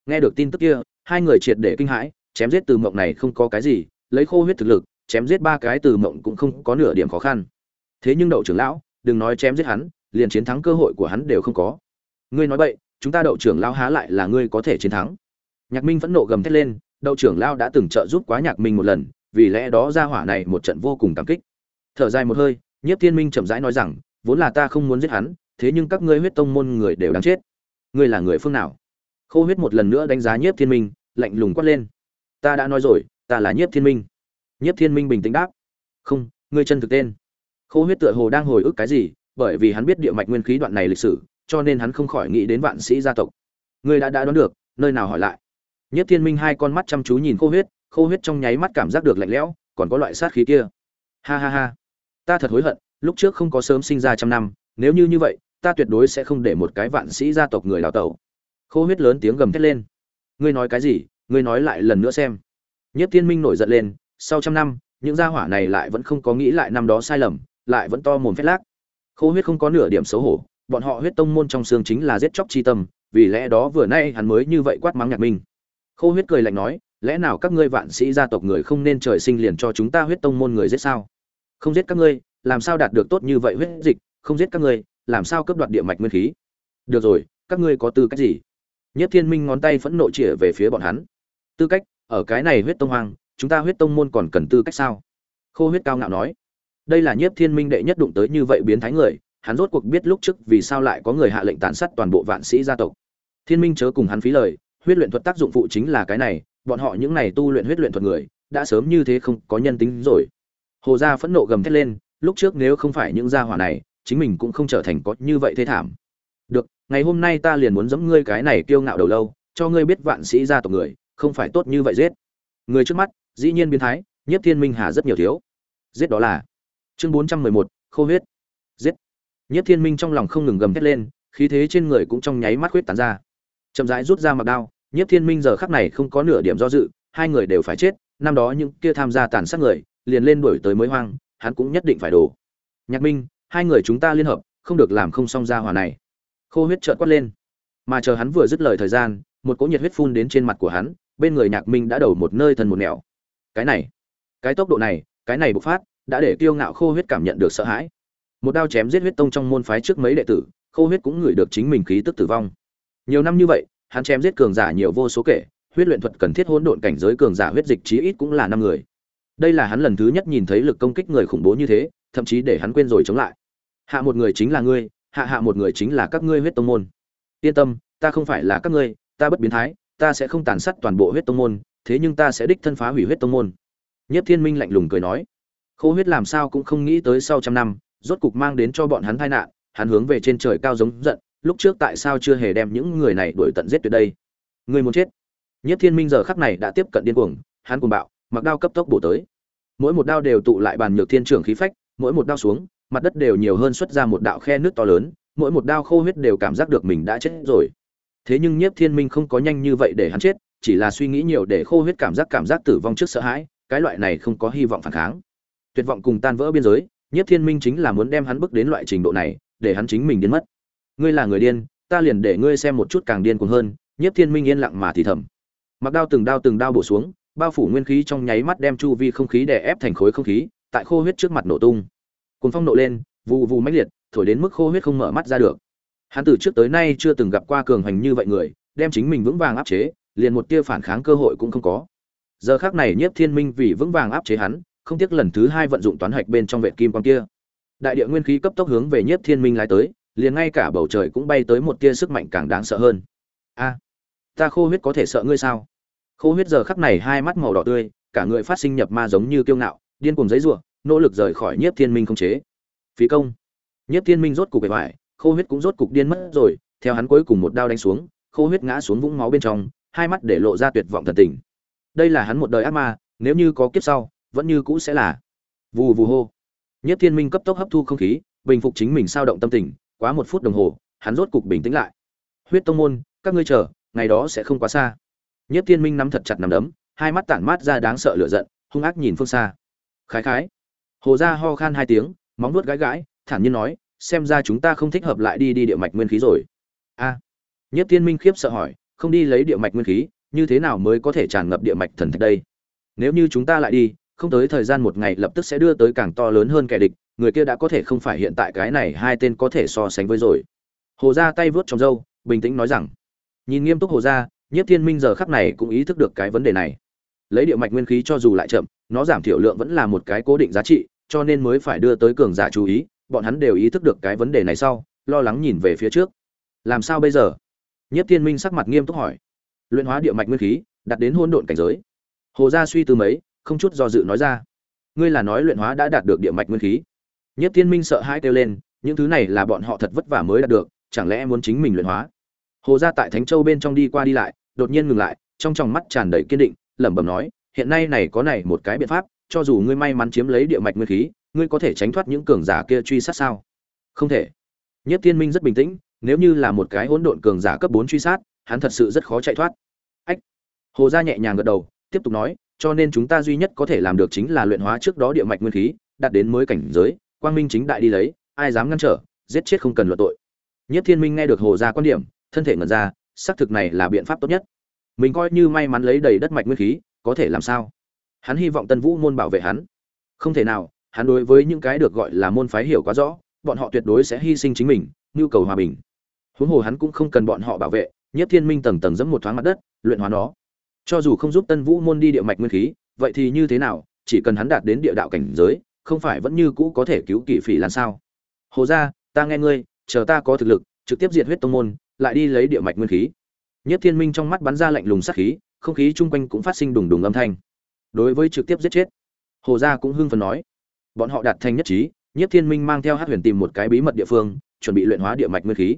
Nghe được tin tức kia, hai người triệt để kinh hãi, chém giết từ mộng này không có cái gì, lấy khô huyết thực lực chém giết ba cái từ mộng cũng không có nửa điểm khó khăn. Thế nhưng đậu trưởng lão, đừng nói chém giết hắn, liền chiến thắng cơ hội của hắn đều không có. Ngươi nói vậy chúng ta đậu trưởng lão há lại là ngươi có thể chiến thắng? Nhạc minh vẫn nộ gầm thét lên, đậu trưởng lão đã từng trợ giúp quá nhạc minh một lần, vì lẽ đó ra hỏa này một trận vô cùng cảm kích. Thở dài một hơi, nhiếp thiên minh chậm rãi nói rằng, vốn là ta không muốn giết hắn, thế nhưng các ngươi huyết tông môn người đều đáng chết. Ngươi là người phương nào? Khô huyết một lần nữa đánh giá nhiếp thiên minh, lạnh lùng quát lên. Ta đã nói rồi, ta là nhiếp thiên minh nhiếp thiên minh bình tĩnh đáp. Không, ngươi chân thực tên. Khô huyết tựa hồ đang hồi ức cái gì, bởi vì hắn biết địa mạch nguyên khí đoạn này lịch sử, cho nên hắn không khỏi nghĩ đến vạn sĩ gia tộc. Ngươi đã đã đoán được, nơi nào hỏi lại? Nhiếp thiên minh hai con mắt chăm chú nhìn khô huyết khô huyết trong nháy mắt cảm giác được lạnh lẽo, còn có loại sát khí kia. Ha ha ha. Ta thật hối hận, lúc trước không có sớm sinh ra trăm năm, nếu như như vậy, ta tuyệt đối sẽ không để một cái vạn sĩ gia tộc người đào tẩu. Khô huyết lớn tiếng gầm thét lên. Ngươi nói cái gì? Ngươi nói lại lần nữa xem. Nhiếp thiên minh nổi giận lên sau trăm năm, những gia hỏa này lại vẫn không có nghĩ lại năm đó sai lầm, lại vẫn to mồm phét lác. Khô huyết không có nửa điểm xấu hổ, bọn họ huyết tông môn trong xương chính là giết chóc chi tâm, vì lẽ đó vừa nay hắn mới như vậy quát mắng nhạc minh. Khô huyết cười lạnh nói, lẽ nào các ngươi vạn sĩ gia tộc người không nên trời sinh liền cho chúng ta huyết tông môn người giết sao? Không giết các ngươi, làm sao đạt được tốt như vậy huyết dịch? Không giết các ngươi, làm sao cướp đoạt địa mạch nguyên khí? Được rồi, các ngươi có tư cách gì? Nhất thiên minh ngón tay phẫn nộ chĩa về phía bọn hắn. Tư cách, ở cái này huyết tông hoang chúng ta huyết tông môn còn cần tư cách sao? Khô huyết cao ngạo nói. Đây là nhiếp thiên minh đệ nhất đụng tới như vậy biến thái người, hắn rốt cuộc biết lúc trước vì sao lại có người hạ lệnh tàn sát toàn bộ vạn sĩ gia tộc. Thiên minh chớ cùng hắn phí lời, huyết luyện thuật tác dụng phụ chính là cái này, bọn họ những này tu luyện huyết luyện thuật người, đã sớm như thế không có nhân tính rồi. Hồ gia phẫn nộ gầm thét lên, lúc trước nếu không phải những gia hỏa này, chính mình cũng không trở thành có như vậy thế thảm. Được, ngày hôm nay ta liền muốn giẫm ngươi cái này kiêu ngạo đầu lâu, cho ngươi biết vạn sĩ gia tộc người, không phải tốt như vậy giết. Người trước mắt dĩ nhiên biến thái, nhiếp thiên minh hà rất nhiều thiếu. Giết đó là chương bốn trăm mười một, khô huyết. Giết. Nhiếp thiên minh trong lòng không ngừng gầm thét lên, khí thế trên người cũng trong nháy mắt huyết tán ra. Chậm rãi rút ra mặc đao, nhiếp thiên minh giờ khắc này không có nửa điểm do dự, hai người đều phải chết, năm đó những kia tham gia tàn sát người, liền lên đuổi tới mới hoang, hắn cũng nhất định phải đổ. Nhạc minh, hai người chúng ta liên hợp, không được làm không xong ra hòa này. Khô huyết trợn quát lên. Mà chờ hắn vừa dứt lời thời gian, một cỗ nhiệt huyết phun đến trên mặt của hắn, bên người nhạc minh đã đầu một nơi thần một nẻo cái này, cái tốc độ này, cái này bộc phát, đã để kiêu ngạo khô huyết cảm nhận được sợ hãi. Một đao chém giết huyết tông trong môn phái trước mấy đệ tử, khô huyết cũng ngửi được chính mình khí tức tử vong. Nhiều năm như vậy, hắn chém giết cường giả nhiều vô số kể, huyết luyện thuật cần thiết hỗn độn cảnh giới cường giả huyết dịch chí ít cũng là năm người. Đây là hắn lần thứ nhất nhìn thấy lực công kích người khủng bố như thế, thậm chí để hắn quên rồi chống lại. Hạ một người chính là ngươi, hạ hạ một người chính là các ngươi huyết tông môn. Yên tâm, ta không phải là các ngươi, ta bất biến thái, ta sẽ không tàn sát toàn bộ huyết tông môn thế nhưng ta sẽ đích thân phá hủy huyết tông môn. Nhất thiên minh lạnh lùng cười nói, khô huyết làm sao cũng không nghĩ tới sau trăm năm, rốt cục mang đến cho bọn hắn tai nạn, hắn hướng về trên trời cao giống giận, lúc trước tại sao chưa hề đem những người này đuổi tận giết tuyệt đây? Người muốn chết. Nhất thiên minh giờ khắc này đã tiếp cận điên cuồng, hắn cuồng bạo, mặc đao cấp tốc bổ tới. Mỗi một đao đều tụ lại bàn nhược thiên trưởng khí phách, mỗi một đao xuống, mặt đất đều nhiều hơn xuất ra một đạo khe nước to lớn, mỗi một đao khô huyết đều cảm giác được mình đã chết rồi. Thế nhưng nhiếp thiên minh không có nhanh như vậy để hắn chết chỉ là suy nghĩ nhiều để khô huyết cảm giác cảm giác tử vong trước sợ hãi, cái loại này không có hy vọng phản kháng. Tuyệt vọng cùng tan vỡ biên giới, nhiếp thiên minh chính là muốn đem hắn bước đến loại trình độ này, để hắn chính mình điên mất. Ngươi là người điên, ta liền để ngươi xem một chút càng điên cuồng hơn, nhiếp thiên minh yên lặng mà thì thầm. Mặc đao từng đao từng đao bổ xuống, bao phủ nguyên khí trong nháy mắt đem chu vi không khí đè ép thành khối không khí, tại khô huyết trước mặt nổ tung. Cuốn phong nổ lên vụ vụ mãnh liệt, thổi đến mức khô huyết không mở mắt ra được. Hắn từ trước tới nay chưa từng gặp qua cường hành như vậy người, đem chính mình vững vàng áp chế liền một tia phản kháng cơ hội cũng không có. Giờ khác này nhiếp thiên minh vì vững vàng áp chế hắn, không tiếc lần thứ hai vận dụng toán hạch bên trong vệ kim quang kia. Đại địa nguyên khí cấp tốc hướng về nhiếp thiên minh lái tới, liền ngay cả bầu trời cũng bay tới một tia sức mạnh càng đáng sợ hơn. A, ta khô huyết có thể sợ ngươi sao? Khô huyết giờ khắc này hai mắt màu đỏ tươi, cả người phát sinh nhập ma giống như kiêu ngạo, điên cùng giấy ruộng nỗ lực rời khỏi nhiếp thiên minh không chế. Phí công. Nhiếp thiên minh rốt cục bề ngoài khô huyết cũng rốt cục điên mất rồi, theo hắn cuối cùng một đao đánh xuống, khô huyết ngã xuống vũng máu bên trong hai mắt để lộ ra tuyệt vọng thần tình. Đây là hắn một đời ác ma, nếu như có kiếp sau, vẫn như cũ sẽ là. Vù vù hô. Nhất thiên minh cấp tốc hấp thu không khí, bình phục chính mình sao động tâm tình, quá một phút đồng hồ, hắn rốt cục bình tĩnh lại. Huyết tông môn, các ngươi chờ, ngày đó sẽ không quá xa. Nhất thiên minh nắm thật chặt nắm đấm, hai mắt tản mát ra đáng sợ lửa giận, hung ác nhìn phương xa. Khái khái. Hồ ra ho khan hai tiếng, móng nuốt gãi gãi, thản nhiên nói, xem ra chúng ta không thích hợp lại đi đi địa mạch nguyên khí rồi. A. Nhất thiên minh khiếp sợ hỏi không đi lấy địa mạch nguyên khí, như thế nào mới có thể tràn ngập địa mạch thần thạch đây? Nếu như chúng ta lại đi, không tới thời gian một ngày lập tức sẽ đưa tới càng to lớn hơn kẻ địch, người kia đã có thể không phải hiện tại cái này hai tên có thể so sánh với rồi. Hồ ra tay vớt trong râu, bình tĩnh nói rằng, nhìn nghiêm túc hồ gia, nhiếp thiên minh giờ khắc này cũng ý thức được cái vấn đề này. Lấy địa mạch nguyên khí cho dù lại chậm, nó giảm thiểu lượng vẫn là một cái cố định giá trị, cho nên mới phải đưa tới cường giả chú ý, bọn hắn đều ý thức được cái vấn đề này sau, lo lắng nhìn về phía trước. Làm sao bây giờ? Nhiếp thiên minh sắc mặt nghiêm túc hỏi. Luyện hóa địa mạch nguyên khí, đạt đến hỗn độn cảnh giới. Hồ gia suy tư mấy, không chút do dự nói ra. Ngươi là nói luyện hóa đã đạt được địa mạch nguyên khí. Nhất thiên minh sợ hãi kêu lên, những thứ này là bọn họ thật vất vả mới đạt được, chẳng lẽ muốn chính mình luyện hóa? Hồ gia tại thánh châu bên trong đi qua đi lại, đột nhiên ngừng lại, trong tròng mắt tràn đầy kiên định, lẩm bẩm nói, hiện nay này có này một cái biện pháp, cho dù ngươi may mắn chiếm lấy địa mạch nguyên khí, ngươi có thể tránh thoát những cường giả kia truy sát sao? Không thể. Nhất thiên minh rất bình tĩnh nếu như là một cái hỗn độn cường giả cấp bốn truy sát, hắn thật sự rất khó chạy thoát. Ách. Hồ gia nhẹ nhàng gật đầu, tiếp tục nói, cho nên chúng ta duy nhất có thể làm được chính là luyện hóa trước đó địa mạch nguyên khí, đạt đến mới cảnh giới, quang minh chính đại đi lấy, ai dám ngăn trở, giết chết không cần luận tội. Nhất thiên minh nghe được hồ gia quan điểm, thân thể ngẩn ra, xác thực này là biện pháp tốt nhất. Mình coi như may mắn lấy đầy đất mạch nguyên khí, có thể làm sao? Hắn hy vọng tân vũ môn bảo vệ hắn. Không thể nào, hắn đối với những cái được gọi là môn phái hiểu quá rõ, bọn họ tuyệt đối sẽ hy sinh chính mình, nhu cầu hòa bình huống hồ hắn cũng không cần bọn họ bảo vệ nhất thiên minh tầng tầng dẫm một thoáng mặt đất, luyện hóa nó. Cho dù không giúp tân vũ môn đi địa mạch nguyên khí, vậy thì như thế nào, chỉ cần hắn đạt đến địa đạo cảnh giới, không phải vẫn như cũ có thể cứu kỳ phỉ làm sao? Hồ ra ta nghe ngươi, chờ ta có thực lực, trực tiếp diệt huyết tông môn, lại đi lấy địa mạch nguyên khí. Nhất thiên minh trong mắt bắn ra lạnh lùng sát khí, không khí chung quanh cũng phát sinh đùng đùng âm thanh. Đối với trực tiếp giết chết, hồ gia cũng hưng phấn nói. Bọn họ đạt thành nhất trí nhất thiên minh mang theo hát huyền tìm một cái bí mật địa phương, chuẩn bị luyện hóa địa mạch nguyên khí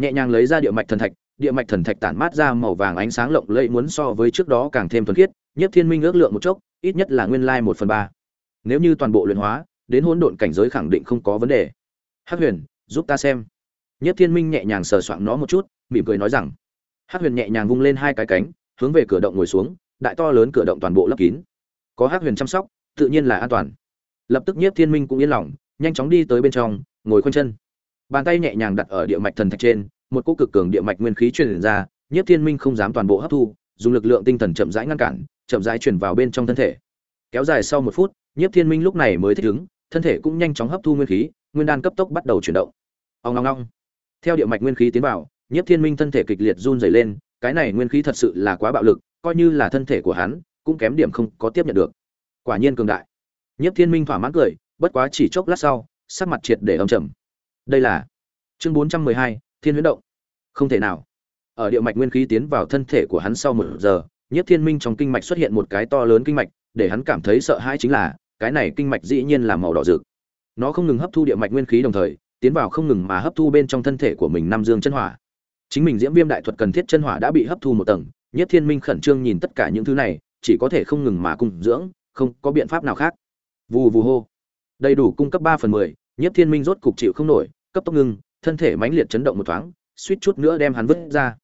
nhẹ nhàng lấy ra địa mạch thần thạch, địa mạch thần thạch tản mát ra màu vàng ánh sáng lộng lẫy muốn so với trước đó càng thêm thuần khiết, nhất thiên minh ước lượng một chốc, ít nhất là nguyên lai một phần ba. Nếu như toàn bộ luyện hóa, đến hỗn độn cảnh giới khẳng định không có vấn đề. Hắc huyền, giúp ta xem. Nhất thiên minh nhẹ nhàng sờ soạng nó một chút, mỉm cười nói rằng. Hắc huyền nhẹ nhàng vung lên hai cái cánh, hướng về cửa động ngồi xuống, đại to lớn cửa động toàn bộ lấp kín. Có hắc huyền chăm sóc, tự nhiên là an toàn. Lập tức nhất thiên minh cũng yên lòng, nhanh chóng đi tới bên trong, ngồi khoanh chân bàn tay nhẹ nhàng đặt ở địa mạch thần thạch trên, một cỗ cực cường địa mạch nguyên khí truyền ra nhất thiên minh không dám toàn bộ hấp thu, dùng lực lượng tinh thần chậm rãi ngăn cản, chậm rãi truyền vào bên trong thân thể. Kéo dài sau một phút nhất thiên minh lúc này mới thích ứng, thân thể cũng nhanh chóng hấp thu nguyên khí, nguyên đan cấp tốc bắt đầu chuyển động. Ông ngong ngong theo địa mạch nguyên khí tiến vào nhất thiên minh thân thể kịch liệt run rẩy lên, cái này nguyên khí thật sự là quá bạo lực, coi như là thân thể của hắn, cũng kém điểm không có tiếp nhận được. Quả nhiên cường đại. Nhất thiên minh thỏa mãn cười, bất quá chỉ chốc lát sau, sắc mặt triệt để âm trầm đây là chương bốn trăm mười hai, thiên huyễn động. Không thể nào. Ở địa mạch nguyên khí tiến vào thân thể của hắn sau một giờ nhất thiên minh trong kinh mạch xuất hiện một cái to lớn kinh mạch, để hắn cảm thấy sợ hãi chính là, cái này kinh mạch dĩ nhiên là màu đỏ rực. Nó không ngừng hấp thu địa mạch nguyên khí đồng thời, tiến vào không ngừng mà hấp thu bên trong thân thể của mình Nam dương chân hỏa. Chính mình diễm viêm đại thuật cần thiết chân hỏa đã bị hấp thu một tầng nhất thiên minh khẩn trương nhìn tất cả những thứ này, chỉ có thể không ngừng mà cung dưỡng, không có biện pháp nào khác. Vù vù hô. Đầy đủ cung cấp ba phần mười nhất thiên minh rốt cục chịu không nổi, cấp tốc ngưng, thân thể mãnh liệt chấn động một thoáng, suýt chút nữa đem hắn vứt ra.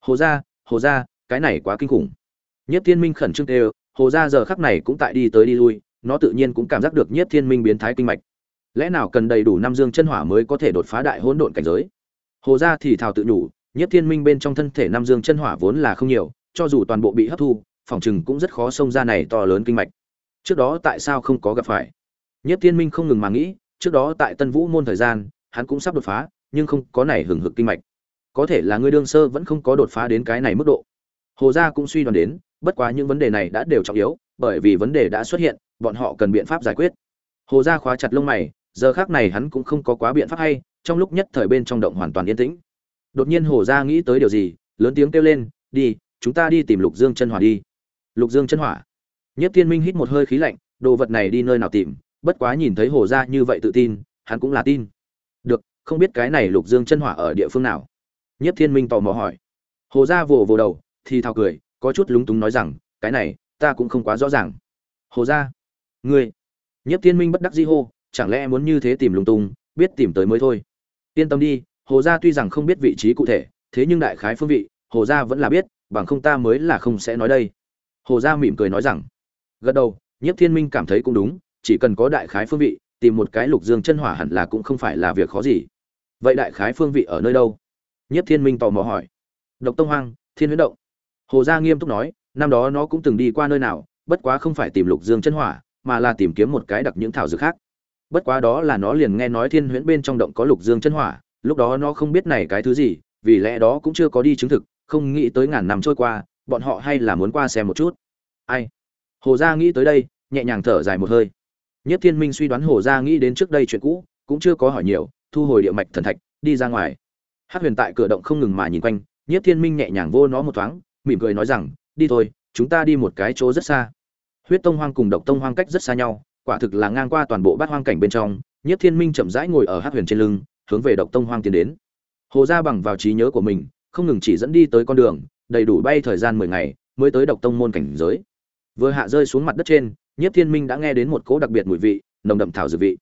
Hồ gia hồ gia, cái này quá kinh khủng. Nhất thiên minh khẩn trương kêu. hồ gia giờ khắc này cũng tại đi tới đi lui, nó tự nhiên cũng cảm giác được nhất thiên minh biến thái kinh mạch. Lẽ nào cần đầy đủ năm dương chân hỏa mới có thể đột phá đại hỗn độn cảnh giới? Hồ gia thì thào tự nhủ nhất thiên minh bên trong thân thể năm dương chân hỏa vốn là không nhiều, cho dù toàn bộ bị hấp thu, phòng chừng cũng rất khó xông ra này to lớn kinh mạch. Trước đó tại sao không có gặp phải? Nhất thiên minh không ngừng mà nghĩ trước đó tại tân vũ môn thời gian, hắn cũng sắp đột phá, nhưng không có này hừng hực kinh mạch. Có thể là ngươi đương sơ vẫn không có đột phá đến cái này mức độ. Hồ gia cũng suy đoán đến, bất quá những vấn đề này đã đều trọng yếu, bởi vì vấn đề đã xuất hiện, bọn họ cần biện pháp giải quyết. Hồ gia khóa chặt lông mày, giờ khác này hắn cũng không có quá biện pháp hay, trong lúc nhất thời bên trong động hoàn toàn yên tĩnh. Đột nhiên hồ gia nghĩ tới điều gì, lớn tiếng kêu lên, đi, chúng ta đi tìm lục dương chân hỏa đi. Lục dương chân hỏa. Nhất thiên minh hít một hơi khí lạnh, đồ vật này đi nơi nào tìm? Bất quá nhìn thấy hồ gia như vậy tự tin, hắn cũng là tin. Được, không biết cái này lục dương chân hỏa ở địa phương nào? Nhất thiên minh tò mò hỏi. Hồ gia vồ vồ đầu, thì thào cười, có chút lúng túng nói rằng, cái này, ta cũng không quá rõ ràng. Hồ gia, ngươi. Nhất thiên minh bất đắc dĩ hô, chẳng lẽ muốn như thế tìm lung tung biết tìm tới mới thôi. Yên tâm đi, hồ gia tuy rằng không biết vị trí cụ thể, thế nhưng đại khái phương vị, hồ gia vẫn là biết, bằng không ta mới là không sẽ nói đây. Hồ gia mỉm cười nói rằng, gật đầu nhất thiên minh cảm thấy cũng đúng chỉ cần có đại khái phương vị, tìm một cái lục dương chân hỏa hẳn là cũng không phải là việc khó gì. Vậy đại khái phương vị ở nơi đâu? Nhất thiên minh tò mò hỏi. Độc tông hoang, thiên huyến động. Hồ gia nghiêm túc nói, năm đó nó cũng từng đi qua nơi nào, bất quá không phải tìm lục dương chân hỏa, mà là tìm kiếm một cái đặc những thảo dược khác. Bất quá đó là nó liền nghe nói thiên huyễn bên trong động có lục dương chân hỏa, lúc đó nó không biết này cái thứ gì, vì lẽ đó cũng chưa có đi chứng thực, không nghĩ tới ngàn năm trôi qua, bọn họ hay là muốn qua xem một chút. Ai? Hồ gia nghĩ tới đây, nhẹ nhàng thở dài một hơi nhất thiên minh suy đoán hồ gia nghĩ đến trước đây chuyện cũ, cũng chưa có hỏi nhiều, thu hồi địa mạch thần thạch, đi ra ngoài. Hát huyền tại cửa động không ngừng mà nhìn quanh, nhất thiên minh nhẹ nhàng vô nó một thoáng, mỉm cười nói rằng, đi thôi, chúng ta đi một cái chỗ rất xa. Huyết tông hoang cùng độc tông hoang cách rất xa nhau, quả thực là ngang qua toàn bộ bát hoang cảnh bên trong, nhất thiên minh chậm rãi ngồi ở hát huyền trên lưng, hướng về độc tông hoang tiến đến. Hồ gia bằng vào trí nhớ của mình, không ngừng chỉ dẫn đi tới con đường, đầy đủ bay thời gian mười ngày, mới tới độc tông môn cảnh giới. Vừa hạ rơi xuống mặt đất trên Nhiếp thiên minh đã nghe đến một cỗ đặc biệt mùi vị, nồng đậm thảo dược vị.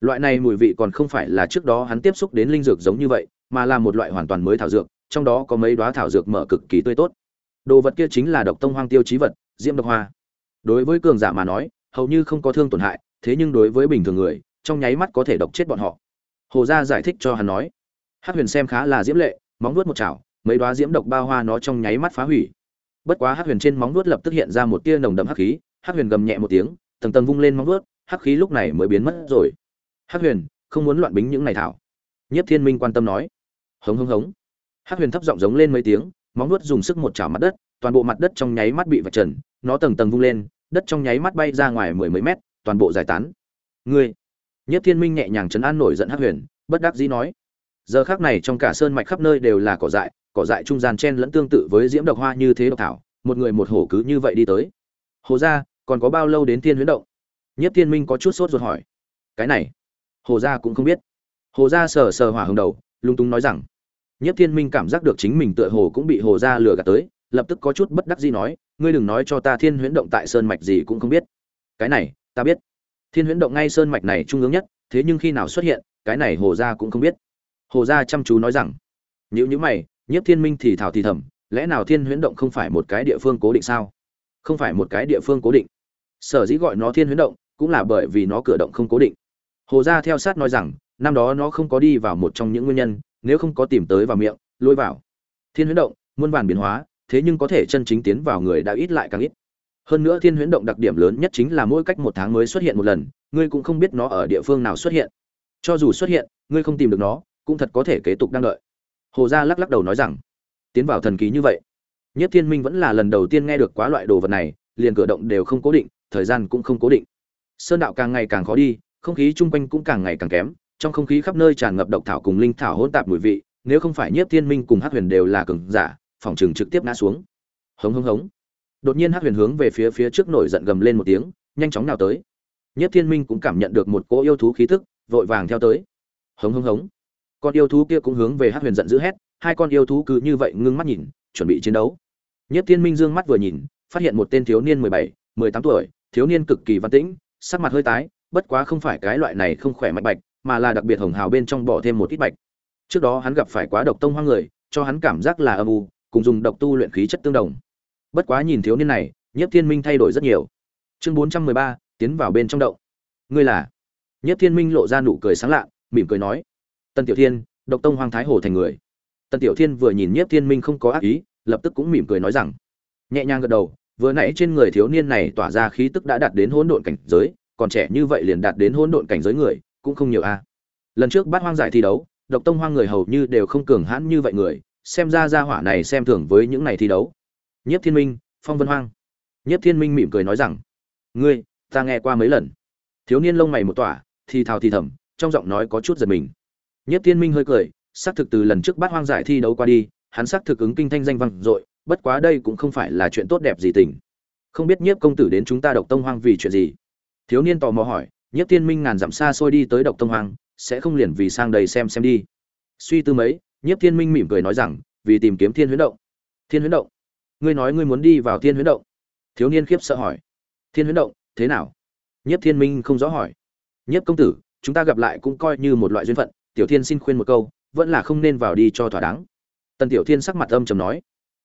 Loại này mùi vị còn không phải là trước đó hắn tiếp xúc đến linh dược giống như vậy, mà là một loại hoàn toàn mới thảo dược, trong đó có mấy đoá thảo dược mở cực kỳ tươi tốt. Đồ vật kia chính là độc tông hoang tiêu chí vật, diễm độc hoa. Đối với cường giả mà nói, hầu như không có thương tổn hại, thế nhưng đối với bình thường người, trong nháy mắt có thể độc chết bọn họ. Hồ gia giải thích cho hắn nói hát huyền xem khá là diễm lệ, móng nuốt một chảo, mấy đoá diễm độc bao hoa nó trong nháy mắt phá hủy. Bất quá hát huyền trên móng nuốt lập tức hiện ra một tia nồng đậm hắc khí Hắc huyền gầm nhẹ một tiếng, tầng tầng vung lên móng vuốt, hắc khí lúc này mới biến mất rồi. Hắc huyền, không muốn loạn bính những này thảo. Nhất thiên minh quan tâm nói. Hống hống hống. Hắc huyền thấp giọng giống lên mấy tiếng, móng vuốt dùng sức một chảo mặt đất, toàn bộ mặt đất trong nháy mắt bị vạch trần, nó tầng tầng vung lên, đất trong nháy mắt bay ra ngoài mười mấy mét, toàn bộ giải tán. Ngươi. Nhất thiên minh nhẹ nhàng chấn an nổi giận Hắc huyền, bất đắc dĩ nói. Giờ khác này trong cả sơn mạch khắp nơi đều là cỏ dại cỏ dại trung gian chen lẫn tương tự với diễm độc hoa như thế độc thảo, một người một hổ cứ như vậy đi tới. Hồ gia còn có bao lâu đến thiên huyễn động? Nhất thiên minh có chút sốt ruột hỏi. Cái này, hồ gia cũng không biết. Hồ gia sờ sờ hỏa hồng đầu lung tung nói rằng, nhất thiên minh cảm giác được chính mình tựa hồ cũng bị hồ gia lừa gạt tới, lập tức có chút bất đắc dĩ nói, ngươi đừng nói cho ta thiên huyễn động tại sơn mạch gì cũng không biết. Cái này, ta biết. Thiên huyễn động ngay sơn mạch này trung ương nhất, thế nhưng khi nào xuất hiện, cái này hồ gia cũng không biết. Hồ gia chăm chú nói rằng nếu như mày nhiếp thiên minh thì thảo thì thầm, lẽ nào thiên huyễn động không phải một cái địa phương cố định sao? Không phải một cái địa phương cố định. Sở dĩ gọi nó thiên huyễn động, cũng là bởi vì nó cửa động không cố định. Hồ gia theo sát nói rằng, năm đó nó không có đi vào một trong những nguyên nhân, nếu không có tìm tới vào miệng, lôi vào. Thiên huyễn động, muôn vàn biến hóa, thế nhưng có thể chân chính tiến vào người đã ít lại càng ít. Hơn nữa thiên huyễn động đặc điểm lớn nhất chính là mỗi cách một tháng mới xuất hiện một lần, ngươi cũng không biết nó ở địa phương nào xuất hiện. Cho dù xuất hiện, ngươi không tìm được nó, cũng thật có thể kế tục đang đợi. Hồ gia lắc lắc đầu nói rằng, tiến vào thần ký như vậy nhất thiên minh vẫn là lần đầu tiên nghe được quá loại đồ vật này, liền cử động đều không cố định, thời gian cũng không cố định. Sơn đạo càng ngày càng khó đi, không khí chung quanh cũng càng ngày càng kém, trong không khí khắp nơi tràn ngập độc thảo cùng linh thảo hỗn tạp mùi vị, nếu không phải nhất thiên minh cùng hát huyền đều là cường giả, phòng trường trực tiếp ngã xuống. Hống hống hống. Đột nhiên hát huyền hướng về phía phía trước nổi giận gầm lên một tiếng, nhanh chóng nào tới. Nhất thiên minh cũng cảm nhận được một cỗ yêu thú khí tức, vội vàng theo tới. Hống hống hống. Con yêu thú kia cũng hướng về hát huyền giận dữ hét, hai con yêu thú cứ như vậy ngưng mắt nhìn chuẩn bị chiến đấu. Nhất thiên minh dương mắt vừa nhìn phát hiện một tên thiếu niên mười bảy mười tám tuổi thiếu niên cực kỳ văn tĩnh sắc mặt hơi tái bất quá không phải cái loại này không khỏe mạch bạch mà là đặc biệt hồng hào bên trong bỏ thêm một ít bạch. Trước đó hắn gặp phải quá độc tông hoang người cho hắn cảm giác là âm u cùng dùng độc tu luyện khí chất tương đồng. Bất quá nhìn thiếu niên này nhất thiên minh thay đổi rất nhiều. Chương bốn trăm mười ba tiến vào bên trong động. Ngươi là? Nhất thiên minh lộ ra nụ cười sáng lạ mỉm cười nói. Tân Tiểu Thiên, Độc Tông Hoàng Thái Hồ thành người. Tần Tiểu Thiên vừa nhìn Nhiếp Thiên Minh không có ác ý, lập tức cũng mỉm cười nói rằng, nhẹ nhàng gật đầu, vừa nãy trên người thiếu niên này tỏa ra khí tức đã đạt đến hỗn độn cảnh giới, còn trẻ như vậy liền đạt đến hỗn độn cảnh giới người, cũng không nhiều a. Lần trước bát hoang giải thi đấu, Độc Tông Hoang người hầu như đều không cường hãn như vậy người, xem ra gia hỏa này xem thường với những này thi đấu. Nhiếp Thiên Minh, Phong Vân Hoang. Nhiếp Thiên Minh mỉm cười nói rằng, ngươi, ta nghe qua mấy lần. Thiếu niên lông mày một tỏa, thì thào thì thầm, trong giọng nói có chút giật mình. nhiếp Thiên Minh hơi cười, xác thực từ lần trước bát hoang giải thi đấu qua đi, hắn xác thực ứng kinh thanh danh vang dội, bất quá đây cũng không phải là chuyện tốt đẹp gì tình. Không biết Nhiếp công tử đến chúng ta Độc Tông Hoang vì chuyện gì? Thiếu niên tò mò hỏi, Nhiếp Thiên Minh ngàn dặm xa xôi đi tới Độc Tông Hoang, sẽ không liền vì sang đây xem xem đi. Suy tư mấy, Nhiếp Thiên Minh mỉm cười nói rằng, vì tìm kiếm Thiên Huyễn động. Thiên Huyễn động? Ngươi nói ngươi muốn đi vào Thiên Huyễn động? Thiếu niên khiếp sợ hỏi. Thiên Huyễn động, thế nào? Nhiếp Thiên Minh không rõ hỏi. Nhiếp công tử, chúng ta gặp lại cũng coi như một loại duyên phận, tiểu thiên xin khuyên một câu vẫn là không nên vào đi cho thỏa đáng. Tần tiểu thiên sắc mặt âm trầm nói,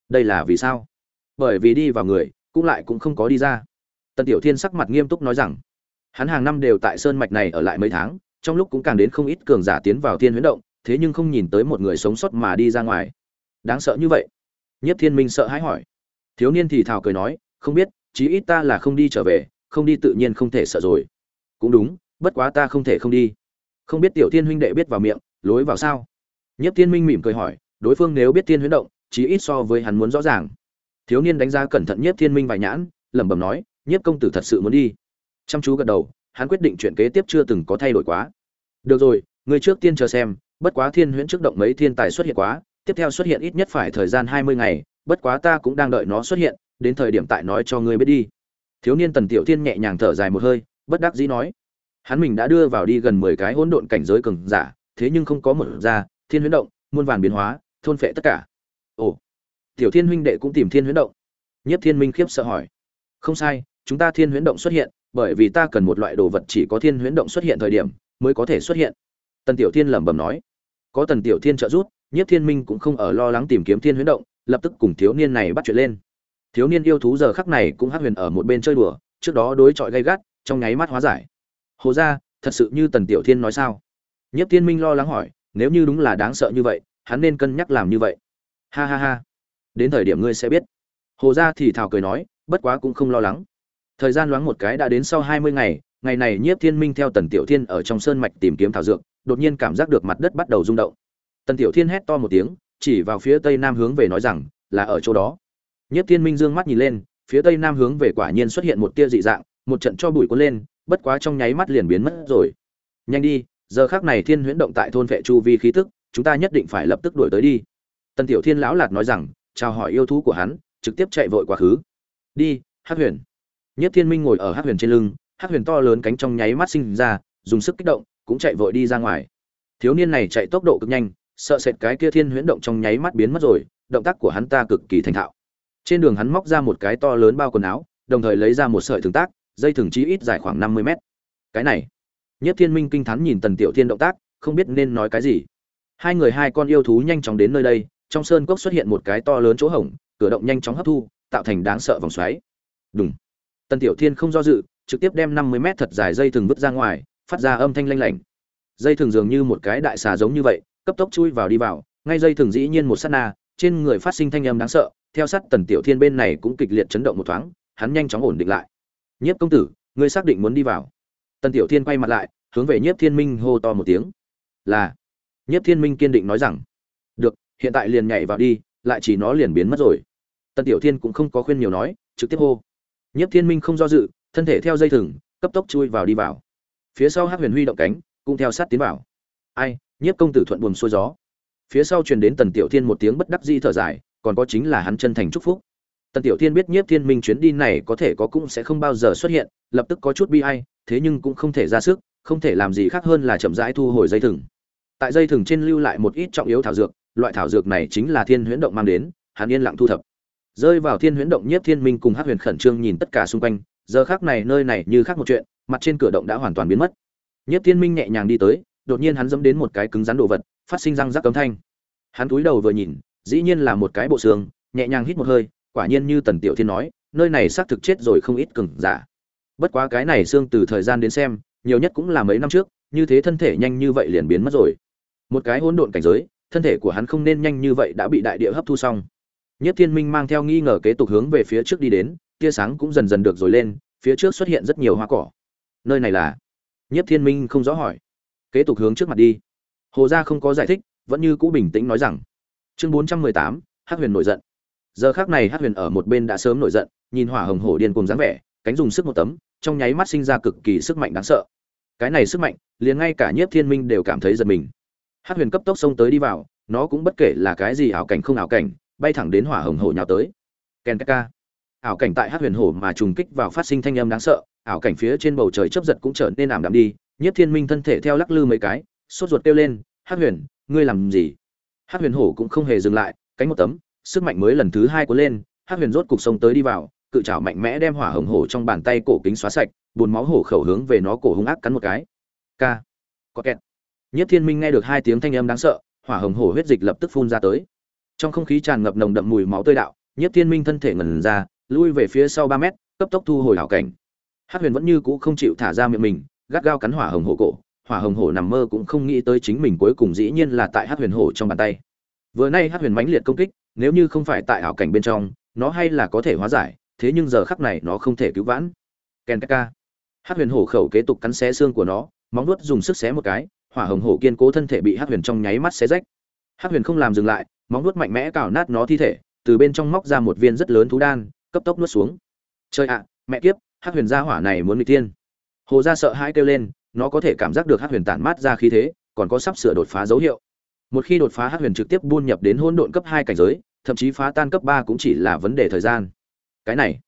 đây là vì sao? Bởi vì đi vào người, cũng lại cũng không có đi ra. Tần tiểu thiên sắc mặt nghiêm túc nói rằng, hắn hàng năm đều tại sơn mạch này ở lại mấy tháng, trong lúc cũng càng đến không ít cường giả tiến vào thiên huyễn động, thế nhưng không nhìn tới một người sống sót mà đi ra ngoài. Đáng sợ như vậy? Nhất thiên minh sợ hãi hỏi. Thiếu niên thì thào cười nói, không biết, chí ít ta là không đi trở về, không đi tự nhiên không thể sợ rồi. Cũng đúng, bất quá ta không thể không đi. Không biết tiểu thiên huynh đệ biết vào miệng, lối vào sao? Nhiếp thiên minh mỉm cười hỏi, đối phương nếu biết thiên huyễn động, chí ít so với hắn muốn rõ ràng. Thiếu niên đánh giá cẩn thận nhất thiên minh vài nhãn, lẩm bẩm nói, nhiếp công tử thật sự muốn đi. Chăm chú gật đầu, hắn quyết định chuyện kế tiếp chưa từng có thay đổi quá. Được rồi, người trước tiên chờ xem, bất quá thiên huyễn trước động mấy thiên tài xuất hiện quá, tiếp theo xuất hiện ít nhất phải thời gian hai mươi ngày, bất quá ta cũng đang đợi nó xuất hiện, đến thời điểm tại nói cho ngươi biết đi. Thiếu niên tần tiểu thiên nhẹ nhàng thở dài một hơi, bất đắc dĩ nói, hắn mình đã đưa vào đi gần mười cái hỗn độn cảnh giới cường giả, thế nhưng không có một ra thiên huyễn động, muôn vàn biến hóa, thôn phệ tất cả. Ồ, tiểu thiên huynh đệ cũng tìm thiên huyễn động. Nhất thiên minh khiếp sợ hỏi. Không sai, chúng ta thiên huyễn động xuất hiện, bởi vì ta cần một loại đồ vật chỉ có thiên huyễn động xuất hiện thời điểm mới có thể xuất hiện. Tần tiểu thiên lẩm bẩm nói. Có tần tiểu thiên trợ giúp nhất thiên minh cũng không ở lo lắng tìm kiếm thiên huyễn động, lập tức cùng thiếu niên này bắt chuyện lên. Thiếu niên yêu thú giờ khắc này cũng hắc huyền ở một bên chơi đùa, trước đó đối chọi gay gắt, trong nháy mắt hóa giải. Hồ ra thật sự như tần tiểu thiên nói sao? Nhất thiên minh lo lắng hỏi nếu như đúng là đáng sợ như vậy, hắn nên cân nhắc làm như vậy. Ha ha ha. Đến thời điểm ngươi sẽ biết. Hồ ra thì thào cười nói, bất quá cũng không lo lắng. Thời gian loáng một cái đã đến sau hai mươi ngày ngày này nhiếp thiên minh theo tần tiểu thiên ở trong sơn mạch tìm kiếm thảo dược, đột nhiên cảm giác được mặt đất bắt đầu rung động. Tần tiểu thiên hét to một tiếng, chỉ vào phía tây nam hướng về nói rằng, là ở chỗ đó. Nhiếp thiên minh dương mắt nhìn lên, phía tây nam hướng về quả nhiên xuất hiện một tia dị dạng, một trận cho bụi cuốn lên, bất quá trong nháy mắt liền biến mất rồi. Nhanh đi giờ khác này thiên huyễn động tại thôn vệ chu vi khí tức, chúng ta nhất định phải lập tức đuổi tới đi. Tần tiểu thiên lão lạt nói rằng, chào hỏi yêu thú của hắn, trực tiếp chạy vội quá khứ. Đi hát huyền. Nhất thiên minh ngồi ở hát huyền trên lưng hát huyền to lớn cánh trong nháy mắt sinh ra, dùng sức kích động, cũng chạy vội đi ra ngoài. Thiếu niên này chạy tốc độ cực nhanh, sợ sệt cái kia thiên huyễn động trong nháy mắt biến mất rồi, động tác của hắn ta cực kỳ thành thạo. Trên đường hắn móc ra một cái to lớn bao quần áo, đồng thời lấy ra một sợi thường tác, dây thường chí ít dài khoảng năm mươi mét. Cái này nhất thiên minh kinh thán nhìn tần tiểu thiên động tác, không biết nên nói cái gì. Hai người hai con yêu thú nhanh chóng đến nơi đây, trong sơn cốc xuất hiện một cái to lớn chỗ hổng, cửa động nhanh chóng hấp thu, tạo thành đáng sợ vòng xoáy. Đùng. tần tiểu thiên không do dự, trực tiếp đem năm mươi mét thật dài dây thừng vứt ra ngoài, phát ra âm thanh lanh lảnh. Dây thừng dường như một cái đại xà giống như vậy, cấp tốc chui vào đi vào, ngay dây thừng dĩ nhiên một sát na, trên người phát sinh thanh âm đáng sợ, theo sát tần tiểu thiên bên này cũng kịch liệt chấn động một thoáng, hắn nhanh chóng ổn định lại. Nhiếp công tử, ngươi xác định muốn đi vào tần tiểu thiên quay mặt lại, hướng về nhiếp thiên minh hô to một tiếng. Là. Nhiếp thiên minh kiên định nói rằng, được, hiện tại liền nhảy vào đi, lại chỉ nó liền biến mất rồi. Tần tiểu thiên cũng không có khuyên nhiều nói, trực tiếp hô. Nhiếp thiên minh không do dự, thân thể theo dây thừng, cấp tốc chui vào đi vào. Phía sau hát huyền huy động cánh, cũng theo sát tiến vào. Ai, nhiếp công tử thuận buồm xuôi gió. Phía sau truyền đến tần tiểu thiên một tiếng bất đắc dĩ thở dài, còn có chính là hắn chân thành chúc phúc tần tiểu thiên biết nhiếp thiên minh chuyến đi này có thể có cũng sẽ không bao giờ xuất hiện, lập tức có chút bi ai, thế nhưng cũng không thể ra sức, không thể làm gì khác hơn là chậm rãi thu hồi dây thừng. Tại dây thừng trên lưu lại một ít trọng yếu thảo dược, loại thảo dược này chính là thiên huyễn động mang đến, hắn yên lặng thu thập. Rơi vào thiên huyễn động nhiếp thiên minh cùng hắc huyền khẩn trương nhìn tất cả xung quanh, giờ khác này nơi này như khác một chuyện, mặt trên cửa động đã hoàn toàn biến mất. Nhiếp thiên minh nhẹ nhàng đi tới, đột nhiên hắn dẫm đến một cái cứng rắn đồ vật, phát sinh răng rắc cấm thanh. Hắn cúi đầu vừa nhìn, dĩ nhiên là một cái bộ xương, nhẹ nhàng hít một hơi quả nhiên như tần tiểu thiên nói, nơi này xác thực chết rồi không ít cừng giả. Bất quá cái này xương từ thời gian đến xem, nhiều nhất cũng là mấy năm trước, như thế thân thể nhanh như vậy liền biến mất rồi. Một cái hỗn độn cảnh giới, thân thể của hắn không nên nhanh như vậy đã bị đại địa hấp thu xong. Nhất thiên minh mang theo nghi ngờ kế tục hướng về phía trước đi đến, tia sáng cũng dần dần được rồi lên, phía trước xuất hiện rất nhiều hoa cỏ. Nơi này là? Nhất thiên minh không rõ hỏi. Kế tục hướng trước mặt đi. Hồ gia không có giải thích, vẫn như cũ bình tĩnh nói rằng. Chương bốn trăm mười tám, hắc huyền nổi giận giờ khác này hắc huyền ở một bên đã sớm nổi giận, nhìn hỏa hồng hổ điên cùng dáng vẻ, cánh dùng sức một tấm, trong nháy mắt sinh ra cực kỳ sức mạnh đáng sợ. Cái này sức mạnh, liền ngay cả nhiếp thiên minh đều cảm thấy giật mình. Hắc huyền cấp tốc xông tới đi vào, nó cũng bất kể là cái gì ảo cảnh không ảo cảnh, bay thẳng đến hỏa hồng hổ nhào tới. Ken ka ảo cảnh tại hắc huyền hổ mà trùng kích vào phát sinh thanh âm đáng sợ, ảo cảnh phía trên bầu trời chớp giật cũng trở nên ảm đạm đi, nhiếp thiên minh thân thể theo lắc lư mấy cái, sốt ruột kêu lên, hắc huyền, ngươi làm gì? Hắc huyền hổ cũng không hề dừng lại, cánh một tấm sức mạnh mới lần thứ hai cuốn lên, hắc huyền rốt cục sông tới đi vào, cự trảo mạnh mẽ đem hỏa hồng hổ trong bàn tay cổ kính xóa sạch bùn máu hổ khẩu hướng về nó cổ hung ác cắn một cái. K. Có kẹt. Nhất thiên minh nghe được hai tiếng thanh âm đáng sợ, hỏa hồng hổ huyết dịch lập tức phun ra tới. Trong không khí tràn ngập nồng đậm mùi máu tươi đạo, nhất thiên minh thân thể ngần ra, lui về phía sau ba mét, cấp tốc thu hồi hảo cảnh. Hắc huyền vẫn như cũ không chịu thả ra miệng mình, gắt gao cắn hỏa hồng hổ cổ, hỏa hồng hổ nằm mơ cũng không nghĩ tới chính mình cuối cùng dĩ nhiên là tại hắc huyền hổ trong bàn tay vừa nay hát huyền mãnh liệt công kích, nếu như không phải tại ảo cảnh bên trong, nó hay là có thể hóa giải, thế nhưng giờ khắc này nó không thể cứu vãn. Ken ka hát huyền hổ khẩu kế tục cắn xé xương của nó, móng nuốt dùng sức xé một cái, hỏa hồng hổ kiên cố thân thể bị hát huyền trong nháy mắt xé rách. Hát huyền không làm dừng lại, móng nuốt mạnh mẽ cào nát nó thi thể, từ bên trong móc ra một viên rất lớn thú đan, cấp tốc nuốt xuống. Chơi ạ, mẹ kiếp hát huyền gia hỏa này muốn bị tiên hồ gia sợ hãi kêu lên, nó có thể cảm giác được hát huyền tản mát ra khí thế, còn có sắp sửa đột phá dấu hiệu một khi đột phá hắc huyền trực tiếp buôn nhập đến hỗn độn cấp hai cảnh giới, thậm chí phá tan cấp ba cũng chỉ là vấn đề thời gian. Cái này,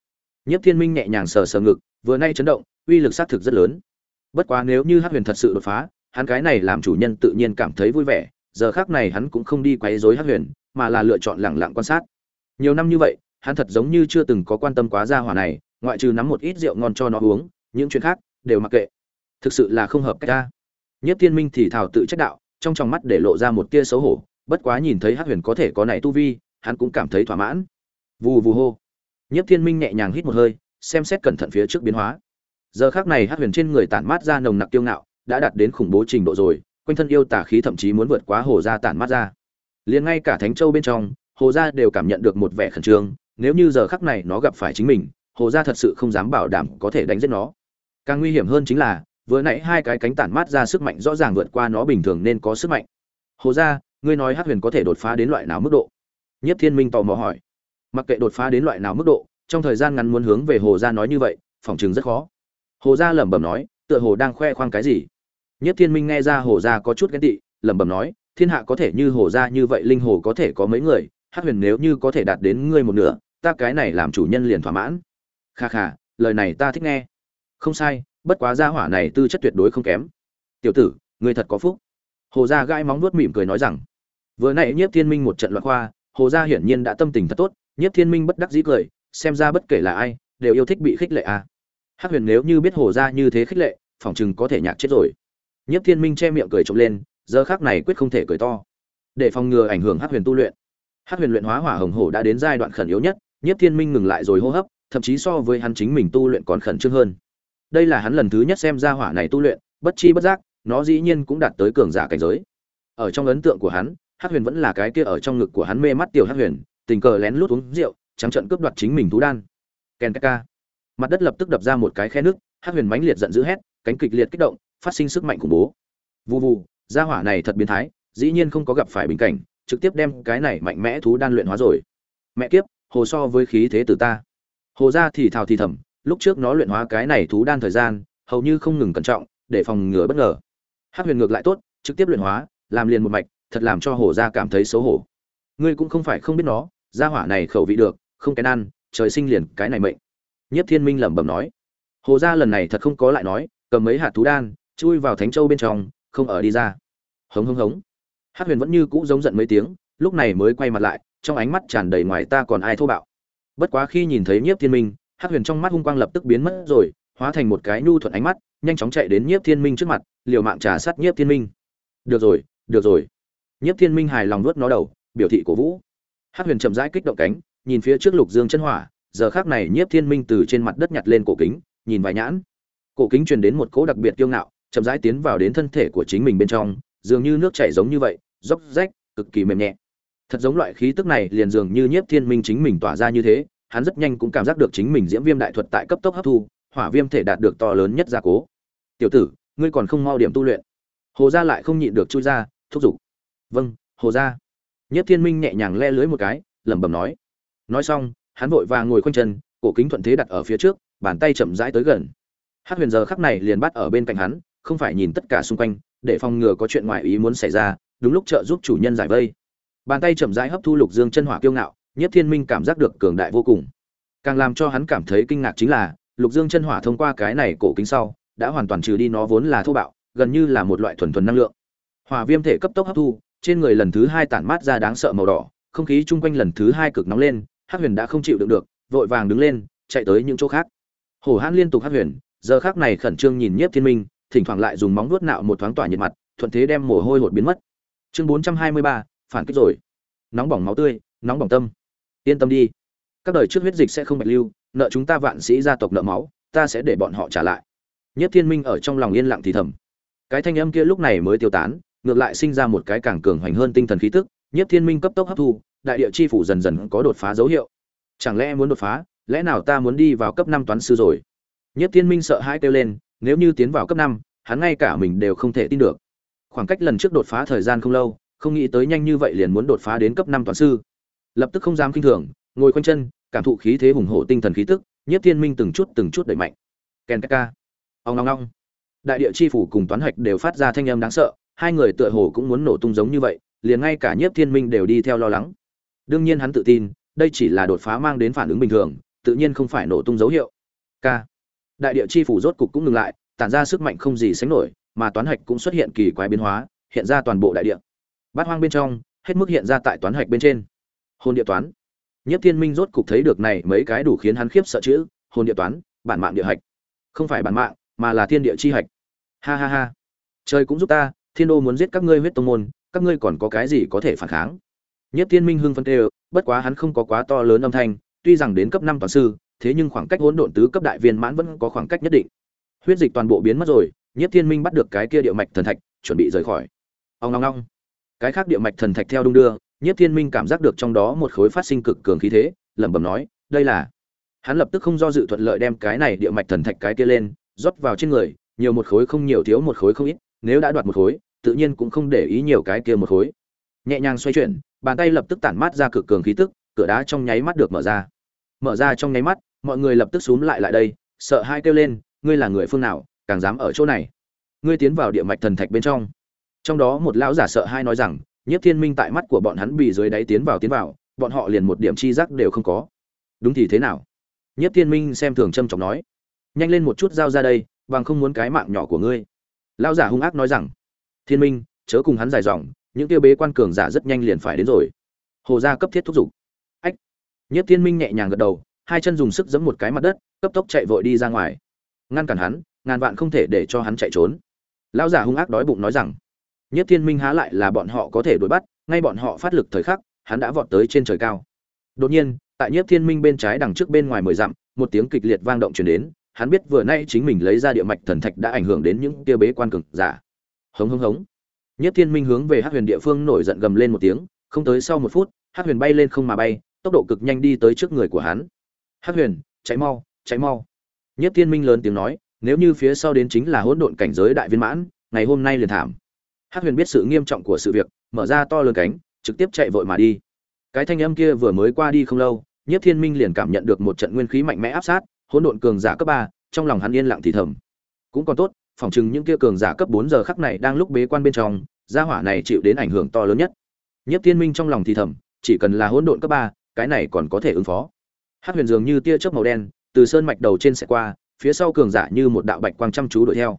nhiếp thiên minh nhẹ nhàng sờ sờ ngực, vừa nay chấn động, uy lực xác thực rất lớn. Bất quá nếu như hắc huyền thật sự đột phá, hắn cái này làm chủ nhân tự nhiên cảm thấy vui vẻ, giờ khác này hắn cũng không đi quấy rối hắc huyền, mà là lựa chọn lẳng lặng quan sát. Nhiều năm như vậy, hắn thật giống như chưa từng có quan tâm quá gia hỏa này, ngoại trừ nắm một ít rượu ngon cho nó uống, những chuyện khác, đều mặc kệ. Thực sự là không hợp cách ta. Nhất thiên minh thì thảo tự trách đạo trong trong mắt để lộ ra một tia xấu hổ, bất quá nhìn thấy hắc huyền có thể có này tu vi, hắn cũng cảm thấy thỏa mãn. Vù vù hô. Nhất thiên minh nhẹ nhàng hít một hơi, xem xét cẩn thận phía trước biến hóa. Giờ khác này hắc huyền trên người tản mát ra nồng nặc tiêu ngạo, đã đạt đến khủng bố trình độ rồi, quanh thân yêu tả khí thậm chí muốn vượt quá hồ gia tản mát ra. Liền ngay cả thánh châu bên trong, hồ gia đều cảm nhận được một vẻ khẩn trương, nếu như giờ khắc này nó gặp phải chính mình, hồ gia thật sự không dám bảo đảm có thể đánh giết nó. Càng nguy hiểm hơn chính là vừa nãy hai cái cánh tản mát ra sức mạnh rõ ràng vượt qua nó bình thường nên có sức mạnh. Hồ gia, ngươi nói hắc huyền có thể đột phá đến loại nào mức độ? Nhất thiên minh tò mò hỏi. Mặc kệ đột phá đến loại nào mức độ, trong thời gian ngắn muốn hướng về hồ gia nói như vậy phỏng chừng rất khó. Hồ gia lẩm bẩm nói, tựa hồ đang khoe khoang cái gì? Nhất thiên minh nghe ra hồ gia có chút ghen tị, lẩm bẩm nói, thiên hạ có thể như hồ gia như vậy linh hồ có thể có mấy người, hắc huyền nếu như có thể đạt đến ngươi một nửa, ta cái này làm chủ nhân liền thỏa mãn. Kha kha, lời này ta thích nghe. Không sai bất quá gia hỏa này tư chất tuyệt đối không kém. Tiểu tử, ngươi thật có phúc. Hồ gia gãi móng nuốt mỉm cười nói rằng, vừa nãy nhiếp thiên minh một trận loạn khoa, hồ gia hiển nhiên đã tâm tình thật tốt, nhiếp thiên minh bất đắc dĩ cười, xem ra bất kể là ai, đều yêu thích bị khích lệ à. Hắc huyền nếu như biết hồ gia như thế khích lệ, phỏng chừng có thể nhạc chết rồi. Nhiếp thiên minh che miệng cười trộm lên, giờ khác này quyết không thể cười to. Để phòng ngừa ảnh hưởng hắc huyền tu luyện, hắc huyền luyện hóa hỏa hồng hổ đã đến giai đoạn khẩn yếu nhất, nhiếp thiên minh ngừng lại rồi hô hấp, thậm chí so với hắn chính mình tu luyện còn khẩn trương hơn đây là hắn lần thứ nhất xem ra hỏa này tu luyện, bất chi bất giác, nó dĩ nhiên cũng đạt tới cường giả cảnh giới. Ở trong ấn tượng của hắn, hắc huyền vẫn là cái kia ở trong ngực của hắn mê mắt tiểu hắc huyền, tình cờ lén lút uống rượu, trắng trận cướp đoạt chính mình thú đan. Ken ka mặt đất lập tức đập ra một cái khe nước, hắc huyền mãnh liệt giận dữ hét, cánh kịch liệt kích động, phát sinh sức mạnh khủng bố. Vù vù, gia hỏa này thật biến thái, dĩ nhiên không có gặp phải bình cảnh, trực tiếp đem cái này mạnh mẽ thú đan luyện hóa rồi. Mẹ kiếp, hồ so với khí thế từ ta. Hồ ra thì thào thì thầm lúc trước nó luyện hóa cái này thú đan thời gian, hầu như không ngừng cẩn trọng, để phòng ngừa bất ngờ. Hắc huyền ngược lại tốt, trực tiếp luyện hóa, làm liền một mạch, thật làm cho hồ gia cảm thấy xấu hổ. Ngươi cũng không phải không biết nó, gia hỏa này khẩu vị được, không cái ăn, trời sinh liền cái này mệnh. Nhất thiên minh lẩm bẩm nói. Hồ gia lần này thật không có lại nói, cầm mấy hạt thú đan, chui vào thánh châu bên trong, không ở đi ra. Hống hống hống. Hát huyền vẫn như cũ giống giận mấy tiếng, lúc này mới quay mặt lại, trong ánh mắt tràn đầy ngoài ta còn ai thô bạo. Bất quá khi nhìn thấy nhiếp thiên minh Hắc huyền trong mắt hung quang lập tức biến mất rồi, hóa thành một cái nhu thuận ánh mắt, nhanh chóng chạy đến nhiếp thiên minh trước mặt, liều mạng trà sát nhiếp thiên minh. Được rồi được rồi. Nhiếp thiên minh hài lòng nuốt nó đầu, biểu thị cổ vũ. Hắc huyền chậm rãi kích động cánh, nhìn phía trước lục dương chân hỏa, giờ khác này nhiếp thiên minh từ trên mặt đất nhặt lên cổ kính, nhìn vài nhãn. Cổ kính truyền đến một cỗ đặc biệt kiêu ngạo, chậm rãi tiến vào đến thân thể của chính mình bên trong, dường như nước chảy giống như vậy róc rách, cực kỳ mềm nhẹ. Thật giống loại khí tức này liền dường như nhiếp thiên minh chính mình tỏa ra như thế hắn rất nhanh cũng cảm giác được chính mình diễm viêm đại thuật tại cấp tốc hấp thu, hỏa viêm thể đạt được to lớn nhất gia cố. Tiểu tử, ngươi còn không mau điểm tu luyện. Hồ gia lại không nhịn được chui ra, thúc giục. Vâng hồ gia. Nhất thiên minh nhẹ nhàng le lưới một cái, lẩm bẩm nói. Nói xong, hắn vội vàng ngồi khoanh chân, cổ kính thuận thế đặt ở phía trước, bàn tay chậm rãi tới gần. Hát huyền giờ khắc này liền bắt ở bên cạnh hắn, không phải nhìn tất cả xung quanh, để phòng ngừa có chuyện ngoài ý muốn xảy ra, đúng lúc trợ giúp chủ nhân giải vây. Bàn tay chậm rãi hấp thu lục dương chân hỏa kiêu ngạo nhất thiên minh cảm giác được cường đại vô cùng. Càng làm cho hắn cảm thấy kinh ngạc chính là, lục dương chân hỏa thông qua cái này cổ kính sau, đã hoàn toàn trừ đi nó vốn là thô bạo, gần như là một loại thuần thuần năng lượng. Hỏa viêm thể cấp tốc hấp thu, trên người lần thứ hai tản mát ra đáng sợ màu đỏ, không khí chung quanh lần thứ hai cực nóng lên, hắc huyền đã không chịu đựng được, vội vàng đứng lên, chạy tới những chỗ khác. Hổ hãn liên tục hắc huyền, giờ khác này khẩn trương nhìn nhiếp thiên minh, thỉnh thoảng lại dùng móng vuốt nạo một thoáng tỏa nhiệt mặt, thuận thế đem mồ hôi hột biến mất. Chương bốn trăm hai mươi ba, phản kích rồi. Nóng bỏng máu tươi, nóng bỏng tâm yên tâm đi. Các đời trước huyết dịch sẽ không bạch lưu, nợ chúng ta vạn sĩ gia tộc nợ máu, ta sẽ để bọn họ trả lại. Nhất thiên minh ở trong lòng yên lặng thì thầm. Cái thanh âm kia lúc này mới tiêu tán, ngược lại sinh ra một cái càng cường hoành hơn tinh thần khí tức, nhất thiên minh cấp tốc hấp thu, đại địa chi phủ dần dần có đột phá dấu hiệu. Chẳng lẽ muốn đột phá? Lẽ nào ta muốn đi vào cấp năm toán sư rồi? Nhất thiên minh sợ hãi kêu lên, nếu như tiến vào cấp năm, hắn ngay cả mình đều không thể tin được. Khoảng cách lần trước đột phá thời gian không lâu, không nghĩ tới nhanh như vậy liền muốn đột phá đến cấp năm toán sư lập tức không dám kinh thường, ngồi quanh chân, cảm thụ khí thế hùng hổ tinh thần khí tức, nhiếp thiên minh từng chút từng chút đẩy mạnh. Ken ka ông ngong ngong đại địa chi phủ cùng toán hạch đều phát ra thanh âm đáng sợ, hai người tựa hồ cũng muốn nổ tung giống như vậy, liền ngay cả nhiếp thiên minh đều đi theo lo lắng. Đương nhiên hắn tự tin, đây chỉ là đột phá mang đến phản ứng bình thường, tự nhiên không phải nổ tung dấu hiệu. K. Đại địa chi phủ rốt cục cũng ngừng lại, tản ra sức mạnh không gì sánh nổi, mà toán hạch cũng xuất hiện kỳ quái biến hóa, hiện ra toàn bộ đại địa. Bát hoang bên trong, hết mức hiện ra tại toán hạch bên trên hồn địa toán. Nhất thiên minh rốt cục thấy được này mấy cái đủ khiến hắn khiếp sợ chữ, hồn địa toán, bản mạng địa hạch. Không phải bản mạng, mà là thiên địa chi hạch. Ha ha ha. Trời cũng giúp ta, thiên đô muốn giết các ngươi huyết tông môn, các ngươi còn có cái gì có thể phản kháng? Nhất thiên minh hưng phân tê bất quá hắn không có quá to lớn âm thanh, tuy rằng đến cấp năm toàn sư, thế nhưng khoảng cách hỗn độn tứ cấp đại viên mãn vẫn có khoảng cách nhất định. Huyết dịch toàn bộ biến mất rồi, nhất thiên minh bắt được cái kia địa mạch thần thạch, chuẩn bị rời khỏi. Ông long long cái khác địa mạch thần thạch theo đung đưa nhất thiên minh cảm giác được trong đó một khối phát sinh cực cường khí thế, lẩm bẩm nói, đây là hắn lập tức không do dự thuận lợi đem cái này địa mạch thần thạch cái kia lên, rót vào trên người, nhiều một khối không nhiều thiếu một khối không ít, nếu đã đoạt một khối, tự nhiên cũng không để ý nhiều cái kia một khối. Nhẹ nhàng xoay chuyển, bàn tay lập tức tản mát ra cực cường khí tức, cửa đá trong nháy mắt được mở ra. Mở ra trong nháy mắt, mọi người lập tức xúm lại lại đây, sợ hai kêu lên, ngươi là người phương nào, càng dám ở chỗ này? Ngươi tiến vào địa mạch thần thạch bên trong. Trong đó một lão giả sợ hai nói rằng nhiếp thiên minh tại mắt của bọn hắn bị dưới đáy tiến vào tiến vào, bọn họ liền một điểm chi giác đều không có. Đúng thì thế nào? Nhiếp thiên minh xem thường trâm trọng nói. Nhanh lên một chút giao ra đây, bằng không muốn cái mạng nhỏ của ngươi. Lão giả hung ác nói rằng, thiên minh, chớ cùng hắn dài dòng, những tiêu bế quan cường giả rất nhanh liền phải đến rồi. Hồ gia cấp thiết thúc giục. Ách. Nhất thiên minh nhẹ nhàng gật đầu, hai chân dùng sức giẫm một cái mặt đất, cấp tốc chạy vội đi ra ngoài. Ngăn cản hắn, ngàn vạn không thể để cho hắn chạy trốn. Lão giả hung ác đói bụng nói rằng nhất thiên minh há lại là bọn họ có thể đuổi bắt, ngay bọn họ phát lực thời khắc, hắn đã vọt tới trên trời cao. Đột nhiên, tại nhất thiên minh bên trái đằng trước bên ngoài mười dặm, một tiếng kịch liệt vang động truyền đến, hắn biết vừa nay chính mình lấy ra địa mạch thần thạch đã ảnh hưởng đến những kia bế quan cường giả. Hống hống hống. Nhất thiên minh hướng về hắc huyền địa phương nổi giận gầm lên một tiếng, không tới sau một phút, hắc huyền bay lên không mà bay, tốc độ cực nhanh đi tới trước người của hắn. Hắc huyền cháy mau cháy mau. Nhất thiên minh lớn tiếng nói, nếu như phía sau đến chính là hỗn độn cảnh giới đại viên mãn, ngày hôm nay liền thảm hắc huyền biết sự nghiêm trọng của sự việc, mở ra to lớn cánh, trực tiếp chạy vội mà đi. Cái thanh âm kia vừa mới qua đi không lâu nhất thiên minh liền cảm nhận được một trận nguyên khí mạnh mẽ áp sát, hỗn độn cường giả cấp ba, trong lòng hắn yên lặng thì thầm. Cũng còn tốt phỏng chừng những kia cường giả cấp bốn giờ khắc này đang lúc bế quan bên trong, gia hỏa này chịu đến ảnh hưởng to lớn nhất. Nhất thiên minh trong lòng thì thầm, chỉ cần là hỗn độn cấp ba, cái này còn có thể ứng phó. Hát huyền dường như tia chớp màu đen, từ sơn mạch đầu trên sẽ qua, phía sau cường giả như một đạo bạch quang chăm chú đuổi theo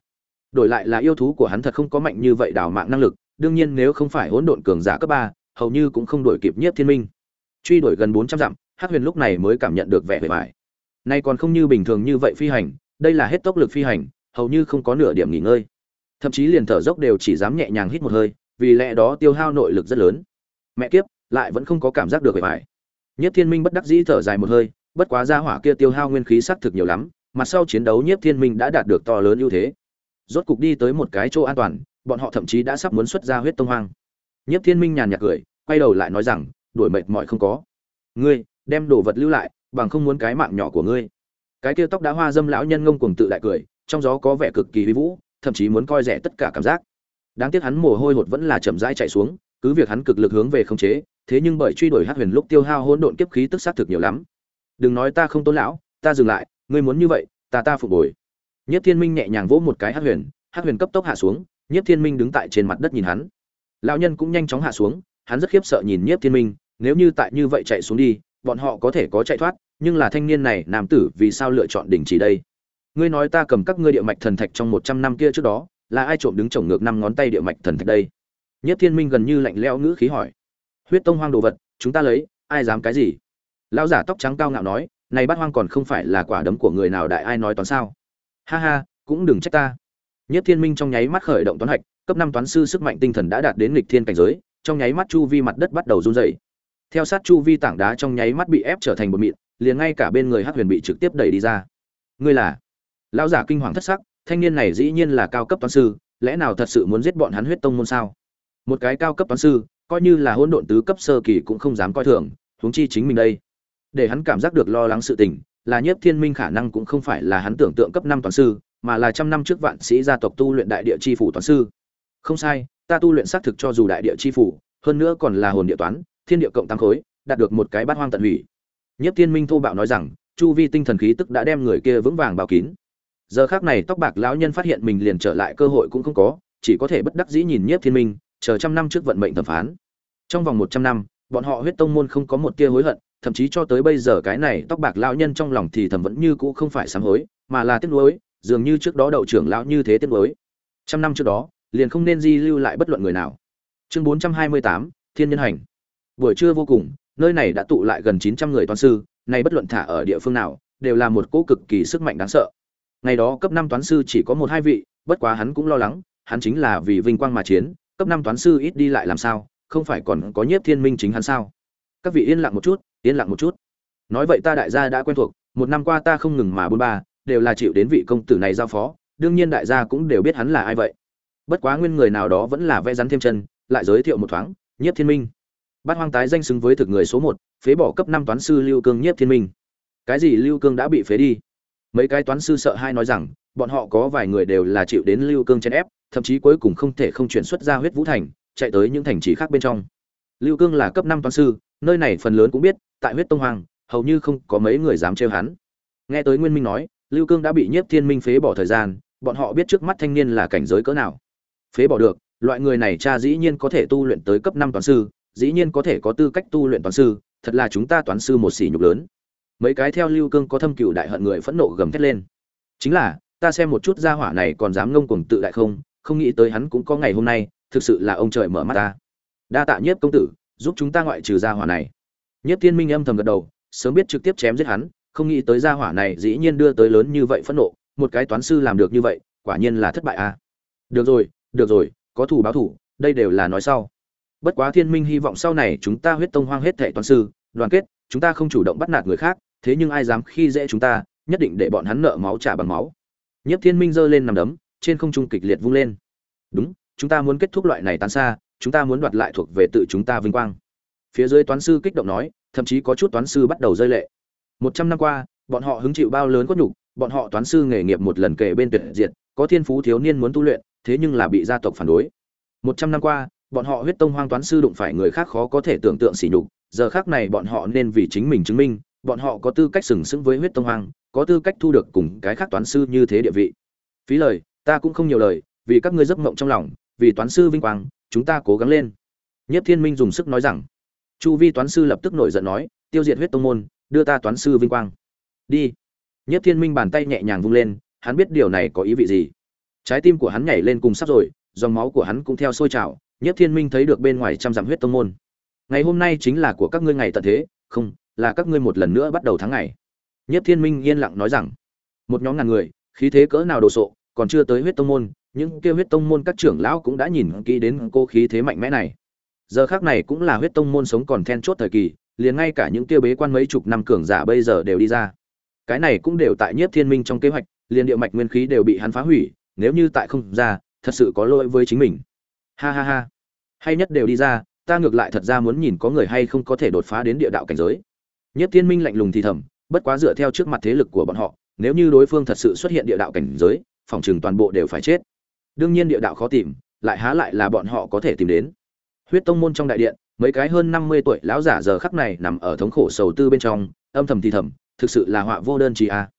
đổi lại là yêu thú của hắn thật không có mạnh như vậy đào mạng năng lực, đương nhiên nếu không phải hỗn độn cường giả cấp ba, hầu như cũng không đuổi kịp nhiếp thiên minh. Truy đuổi gần bốn trăm dặm, hắc huyền lúc này mới cảm nhận được vẻ vẻ vải nay còn không như bình thường như vậy phi hành, đây là hết tốc lực phi hành, hầu như không có nửa điểm nghỉ ngơi. Thậm chí liền thở dốc đều chỉ dám nhẹ nhàng hít một hơi, vì lẽ đó tiêu hao nội lực rất lớn. Mẹ kiếp, lại vẫn không có cảm giác được vẻ vải nhiếp thiên minh bất đắc dĩ thở dài một hơi, bất quá ra hỏa kia tiêu hao nguyên khí sắc thực nhiều lắm mặt sau chiến đấu nhiếp thiên minh đã đạt được to lớn ưu thế rốt cục đi tới một cái chỗ an toàn, bọn họ thậm chí đã sắp muốn xuất ra huyết tông hoang. Nhiếp thiên minh nhàn nhạt cười, quay đầu lại nói rằng, đuổi mệt mỏi không có. Ngươi, đem đồ vật lưu lại, bằng không muốn cái mạng nhỏ của ngươi. Cái kia tóc đã hoa dâm lão nhân ngông cuồng tự đại cười, trong gió có vẻ cực kỳ huy vũ, thậm chí muốn coi rẻ tất cả cảm giác. Đáng tiếc hắn mồ hôi hột vẫn là chậm rãi chạy xuống, cứ việc hắn cực lực hướng về không chế, thế nhưng bởi truy đuổi hắc huyền lúc tiêu hao hỗn độn kiếp khí tức sát thực nhiều lắm. Đừng nói ta không tôn lão, ta dừng lại, ngươi muốn như vậy, ta ta phục hồi nhất thiên minh nhẹ nhàng vỗ một cái hắc huyền hắc huyền cấp tốc hạ xuống nhất thiên minh đứng tại trên mặt đất nhìn hắn. Lão nhân cũng nhanh chóng hạ xuống, hắn rất khiếp sợ nhìn nhất thiên minh, nếu như tại như vậy chạy xuống đi, bọn họ có thể có chạy thoát, nhưng là thanh niên này, nam tử, vì sao lựa chọn đình chỉ đây? Ngươi nói ta cầm các ngươi địa mạch thần thạch trong một trăm năm kia trước đó, là ai trộm đứng chổng ngược năm ngón tay địa mạch thần thạch đây? Nhất thiên minh gần như lạnh lẽo ngữ khí hỏi. Huyết tông hoang đồ vật, chúng ta lấy, ai dám cái gì? Lão giả tóc trắng cao ngạo nói, này bát hoang còn không phải là quả đấm của người nào đại, ai nói toán sao? Ha ha, cũng đừng trách ta. Nhất thiên minh trong nháy mắt khởi động toán hạch, cấp năm toán sư sức mạnh tinh thần đã đạt đến nghịch thiên cảnh giới, trong nháy mắt chu vi mặt đất bắt đầu run rẩy. Theo sát chu vi tảng đá trong nháy mắt bị ép trở thành một mịn, liền ngay cả bên người Hát huyền bị trực tiếp đẩy đi ra. Ngươi là? Lão giả kinh hoàng thất sắc, thanh niên này dĩ nhiên là cao cấp toán sư, lẽ nào thật sự muốn giết bọn hắn huyết tông môn sao? Một cái cao cấp toán sư, coi như là hỗn độn tứ cấp sơ kỳ cũng không dám coi thường, huống chi chính mình đây. Để hắn cảm giác được lo lắng sự tình là nhiếp thiên minh khả năng cũng không phải là hắn tưởng tượng cấp năm toàn sư, mà là trăm năm trước vạn sĩ gia tộc tu luyện đại địa chi phủ toàn sư. Không sai, ta tu luyện xác thực cho dù đại địa chi phủ, hơn nữa còn là hồn địa toán, thiên địa cộng tăng khối, đạt được một cái bát hoang tận hủy. Nhất thiên minh thô bạo nói rằng, chu vi tinh thần khí tức đã đem người kia vững vàng bao kín. Giờ khác này tóc bạc lão nhân phát hiện mình liền trở lại cơ hội cũng không có, chỉ có thể bất đắc dĩ nhìn nhiếp thiên minh, chờ trăm năm trước vận mệnh thẩm phán. Trong vòng một trăm năm, bọn họ huyết tông môn không có một tia hối hận thậm chí cho tới bây giờ cái này tóc bạc lão nhân trong lòng thì thầm vẫn như cũ không phải sám hối, mà là tiếc nuối, dường như trước đó đậu trưởng lão như thế tiếc nuối. Trăm năm trước đó, liền không nên di lưu lại bất luận người nào. Chương bốn trăm hai mươi tám, thiên nhân hành. Buổi trưa vô cùng, nơi này đã tụ lại gần chín trăm người toán sư, này bất luận thả ở địa phương nào, đều là một cỗ cực kỳ sức mạnh đáng sợ. Ngày đó cấp năm toán sư chỉ có một hai vị, bất quá hắn cũng lo lắng, hắn chính là vì vinh quang mà chiến, cấp năm toán sư ít đi lại làm sao, không phải còn có nhiếp thiên minh chính hắn sao? Các vị yên lặng một chút yên lặng một chút. Nói vậy ta đại gia đã quen thuộc, một năm qua ta không ngừng mà bôn ba, đều là chịu đến vị công tử này giao phó, đương nhiên đại gia cũng đều biết hắn là ai vậy. Bất quá nguyên người nào đó vẫn là vẽ rắn thêm chân, lại giới thiệu một thoáng, nhiếp thiên minh. Bát hoang tái danh xứng với thực người số một, phế bỏ cấp năm toán sư lưu cương nhiếp thiên minh. Cái gì lưu cương đã bị phế đi? Mấy cái toán sư sợ hai nói rằng, bọn họ có vài người đều là chịu đến lưu cương chen ép, thậm chí cuối cùng không thể không chuyển xuất ra huyết vũ thành, chạy tới những thành trì khác bên trong. Lưu cương là cấp năm toán sư, nơi này phần lớn cũng biết tại huyết tông hoàng hầu như không có mấy người dám trêu hắn. Nghe tới nguyên minh nói, lưu cương đã bị nhiếp thiên minh phế bỏ thời gian, bọn họ biết trước mắt thanh niên là cảnh giới cỡ nào. Phế bỏ được, loại người này cha dĩ nhiên có thể tu luyện tới cấp năm toán sư, dĩ nhiên có thể có tư cách tu luyện toán sư, thật là chúng ta toán sư một sỉ nhục lớn. Mấy cái theo lưu cương có thâm cựu đại hận người phẫn nộ gầm thét lên. Chính là, ta xem một chút gia hỏa này còn dám ngông cuồng tự đại không không nghĩ tới hắn cũng có ngày hôm nay, thực sự là ông trời mở mắt ta. Đa tạ nhiếp công tử, giúp chúng ta ngoại trừ gia hỏa này nhiếp thiên minh âm thầm gật đầu, sớm biết trực tiếp chém giết hắn, không nghĩ tới gia hỏa này dĩ nhiên đưa tới lớn như vậy phẫn nộ, một cái toán sư làm được như vậy, quả nhiên là thất bại a à. được rồi được rồi, có thủ báo thủ, đây đều là nói sau. Bất quá thiên minh hy vọng sau này chúng ta huyết tông hoang hết thảy toán sư, đoàn kết, chúng ta không chủ động bắt nạt người khác, thế nhưng ai dám khi dễ chúng ta, nhất định để bọn hắn nợ máu trả bằng máu. Nhất thiên minh giơ lên nằm đấm, trên không trung kịch liệt vung lên. Đúng, chúng ta muốn kết thúc loại này tán xa, chúng ta muốn đoạt lại thuộc về tự chúng ta vinh quang phía dưới toán sư kích động nói, thậm chí có chút toán sư bắt đầu rơi lệ. Một trăm năm qua, bọn họ hứng chịu bao lớn có nhục, bọn họ toán sư nghề nghiệp một lần kể bên tuyệt diệt, có thiên phú thiếu niên muốn tu luyện, thế nhưng là bị gia tộc phản đối. Một trăm năm qua, bọn họ huyết tông hoang toán sư đụng phải người khác khó có thể tưởng tượng sỉ nhục, giờ khác này bọn họ nên vì chính mình chứng minh, bọn họ có tư cách sừng sững với huyết tông hoang, có tư cách thu được cùng cái khác toán sư như thế địa vị. Phí lời, ta cũng không nhiều lời, vì các ngươi giấc mộng trong lòng, vì toán sư vinh quang, chúng ta cố gắng lên. Nhất thiên minh dùng sức nói rằng chu vi toán sư lập tức nổi giận nói, tiêu diệt huyết tông môn, đưa ta toán sư vinh quang. Đi. Nhất thiên minh bàn tay nhẹ nhàng vung lên, hắn biết điều này có ý vị gì. Trái tim của hắn nhảy lên cùng sắp rồi, dòng máu của hắn cũng theo sôi trào, nhất thiên minh thấy được bên ngoài trăm dặm huyết tông môn. Ngày hôm nay chính là của các ngươi ngày tận thế, không, là các ngươi một lần nữa bắt đầu tháng ngày. Nhất thiên minh yên lặng nói rằng, một nhóm ngàn người, khí thế cỡ nào đồ sộ, còn chưa tới huyết tông môn, những kêu huyết tông môn các trưởng lão cũng đã nhìn kỹ đến cô khí thế mạnh mẽ này giờ khác này cũng là huyết tông môn sống còn then chốt thời kỳ, liền ngay cả những tiêu bế quan mấy chục năm cường giả bây giờ đều đi ra. Cái này cũng đều tại nhiếp thiên minh trong kế hoạch, liền địa mạch nguyên khí đều bị hắn phá hủy, nếu như tại không ra, thật sự có lỗi với chính mình. Ha ha ha. Hay nhất đều đi ra, ta ngược lại thật ra muốn nhìn có người hay không có thể đột phá đến địa đạo cảnh giới. Nhất thiên minh lạnh lùng thì thầm, bất quá dựa theo trước mặt thế lực của bọn họ, nếu như đối phương thật sự xuất hiện địa đạo cảnh giới, phòng chừng toàn bộ đều phải chết. Đương nhiên địa đạo khó tìm, lại há lại là bọn họ có thể tìm đến huyết tông môn trong đại điện, mấy cái hơn năm mươi tuổi lão giả giờ khắc này nằm ở thống khổ sầu tư bên trong, âm thầm thì thầm, thực sự là họa vô đơn chi a.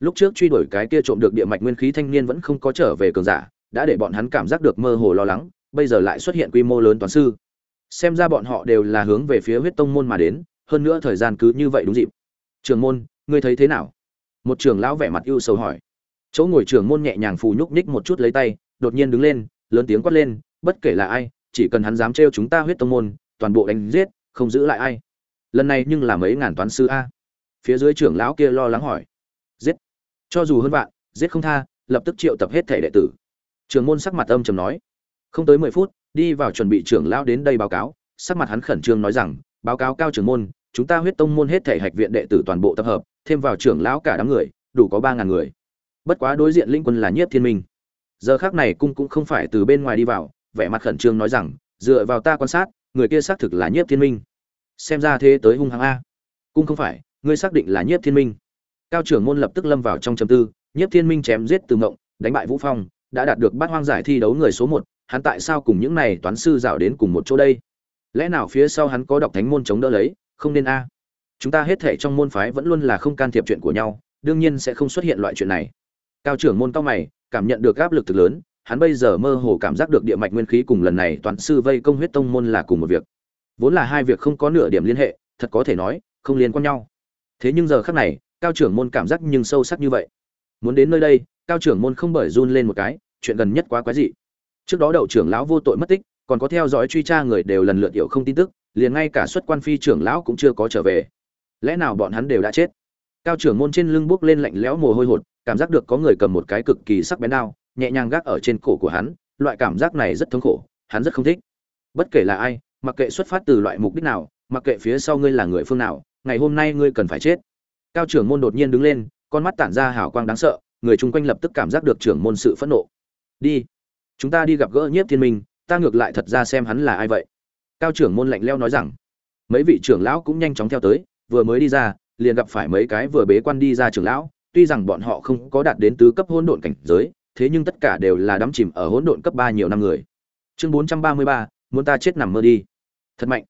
Lúc trước truy đuổi cái kia trộm được địa mạch nguyên khí thanh niên vẫn không có trở về cường giả, đã để bọn hắn cảm giác được mơ hồ lo lắng, bây giờ lại xuất hiện quy mô lớn toán sư. Xem ra bọn họ đều là hướng về phía huyết tông môn mà đến, hơn nữa thời gian cứ như vậy đúng dịp. Trường môn, ngươi thấy thế nào? Một trưởng lão vẻ mặt ưu sầu hỏi. Chỗ ngồi trưởng môn nhẹ nhàng phù nhúc nhích một chút lấy tay, đột nhiên đứng lên, lớn tiếng quát lên, bất kể là ai chỉ cần hắn dám trêu chúng ta huyết tông môn, toàn bộ đánh giết, không giữ lại ai. Lần này nhưng là mấy ngàn toán sư a. Phía dưới trưởng lão kia lo lắng hỏi. Giết. Cho dù hơn vạn, giết không tha, lập tức triệu tập hết thể đệ tử. Trường môn sắc mặt âm trầm nói. Không tới mười phút, đi vào chuẩn bị trưởng lão đến đây báo cáo. Sắc mặt hắn khẩn trương nói rằng, báo cáo cao trưởng môn, chúng ta huyết tông môn hết thể hạch viện đệ tử toàn bộ tập hợp, thêm vào trưởng lão cả đám người, đủ có ba ngàn người. Bất quá đối diện linh quân là nhiếp thiên minh. Giờ khắc này cung cũng không phải từ bên ngoài đi vào vẻ mặt khẩn trương nói rằng, dựa vào ta quan sát, người kia xác thực là nhiếp thiên minh. Xem ra thế tới hung hăng a. Cũng không phải, ngươi xác định là nhiếp thiên minh. Cao trưởng môn lập tức lâm vào trong chầm tư, nhiếp thiên minh chém giết từ ngộng đánh bại vũ phong, đã đạt được bát hoang giải thi đấu người số một, hắn tại sao cùng những này toán sư dạo đến cùng một chỗ đây? Lẽ nào phía sau hắn có đọc thánh môn chống đỡ lấy, không nên a? Chúng ta hết thể trong môn phái vẫn luôn là không can thiệp chuyện của nhau, đương nhiên sẽ không xuất hiện loại chuyện này. Cao trưởng môn cao mày, cảm nhận được áp lực thực lớn hắn bây giờ mơ hồ cảm giác được địa mạch nguyên khí cùng lần này toán sư vây công huyết tông môn là cùng một việc. Vốn là hai việc không có nửa điểm liên hệ, thật có thể nói, không liên quan nhau. Thế nhưng giờ khác này, cao trưởng môn cảm giác nhưng sâu sắc như vậy. Muốn đến nơi đây, cao trưởng môn không bởi run lên một cái, chuyện gần nhất quá quái dị. Trước đó đậu trưởng lão vô tội mất tích, còn có theo dõi truy tra người đều lần lượt hiểu không tin tức, liền ngay cả xuất quan phi trưởng lão cũng chưa có trở về. Lẽ nào bọn hắn đều đã chết? Cao trưởng môn trên lưng bước lên lạnh lẽo mồ hôi hột, cảm giác được có người cầm một cái cực kỳ sắc bén đao nhẹ nhàng gác ở trên cổ của hắn, loại cảm giác này rất thống khổ, hắn rất không thích. Bất kể là ai, mặc kệ xuất phát từ loại mục đích nào, mặc kệ phía sau ngươi là người phương nào, ngày hôm nay ngươi cần phải chết. Cao trưởng môn đột nhiên đứng lên, con mắt tản ra hào quang đáng sợ, người chung quanh lập tức cảm giác được trưởng môn sự phẫn nộ. Đi, chúng ta đi gặp gỡ nhiếp thiên minh, ta ngược lại thật ra xem hắn là ai vậy. Cao trưởng môn lạnh leo nói rằng, mấy vị trưởng lão cũng nhanh chóng theo tới, vừa mới đi ra, liền gặp phải mấy cái vừa bế quan đi ra trưởng lão, tuy rằng bọn họ không có đạt đến tứ cấp hôn độn cảnh giới thế nhưng tất cả đều là đắm chìm ở hỗn độn cấp ba nhiều năm người. Chương bốn trăm ba mươi ba, muốn ta chết nằm mơ đi. Thật mạnh.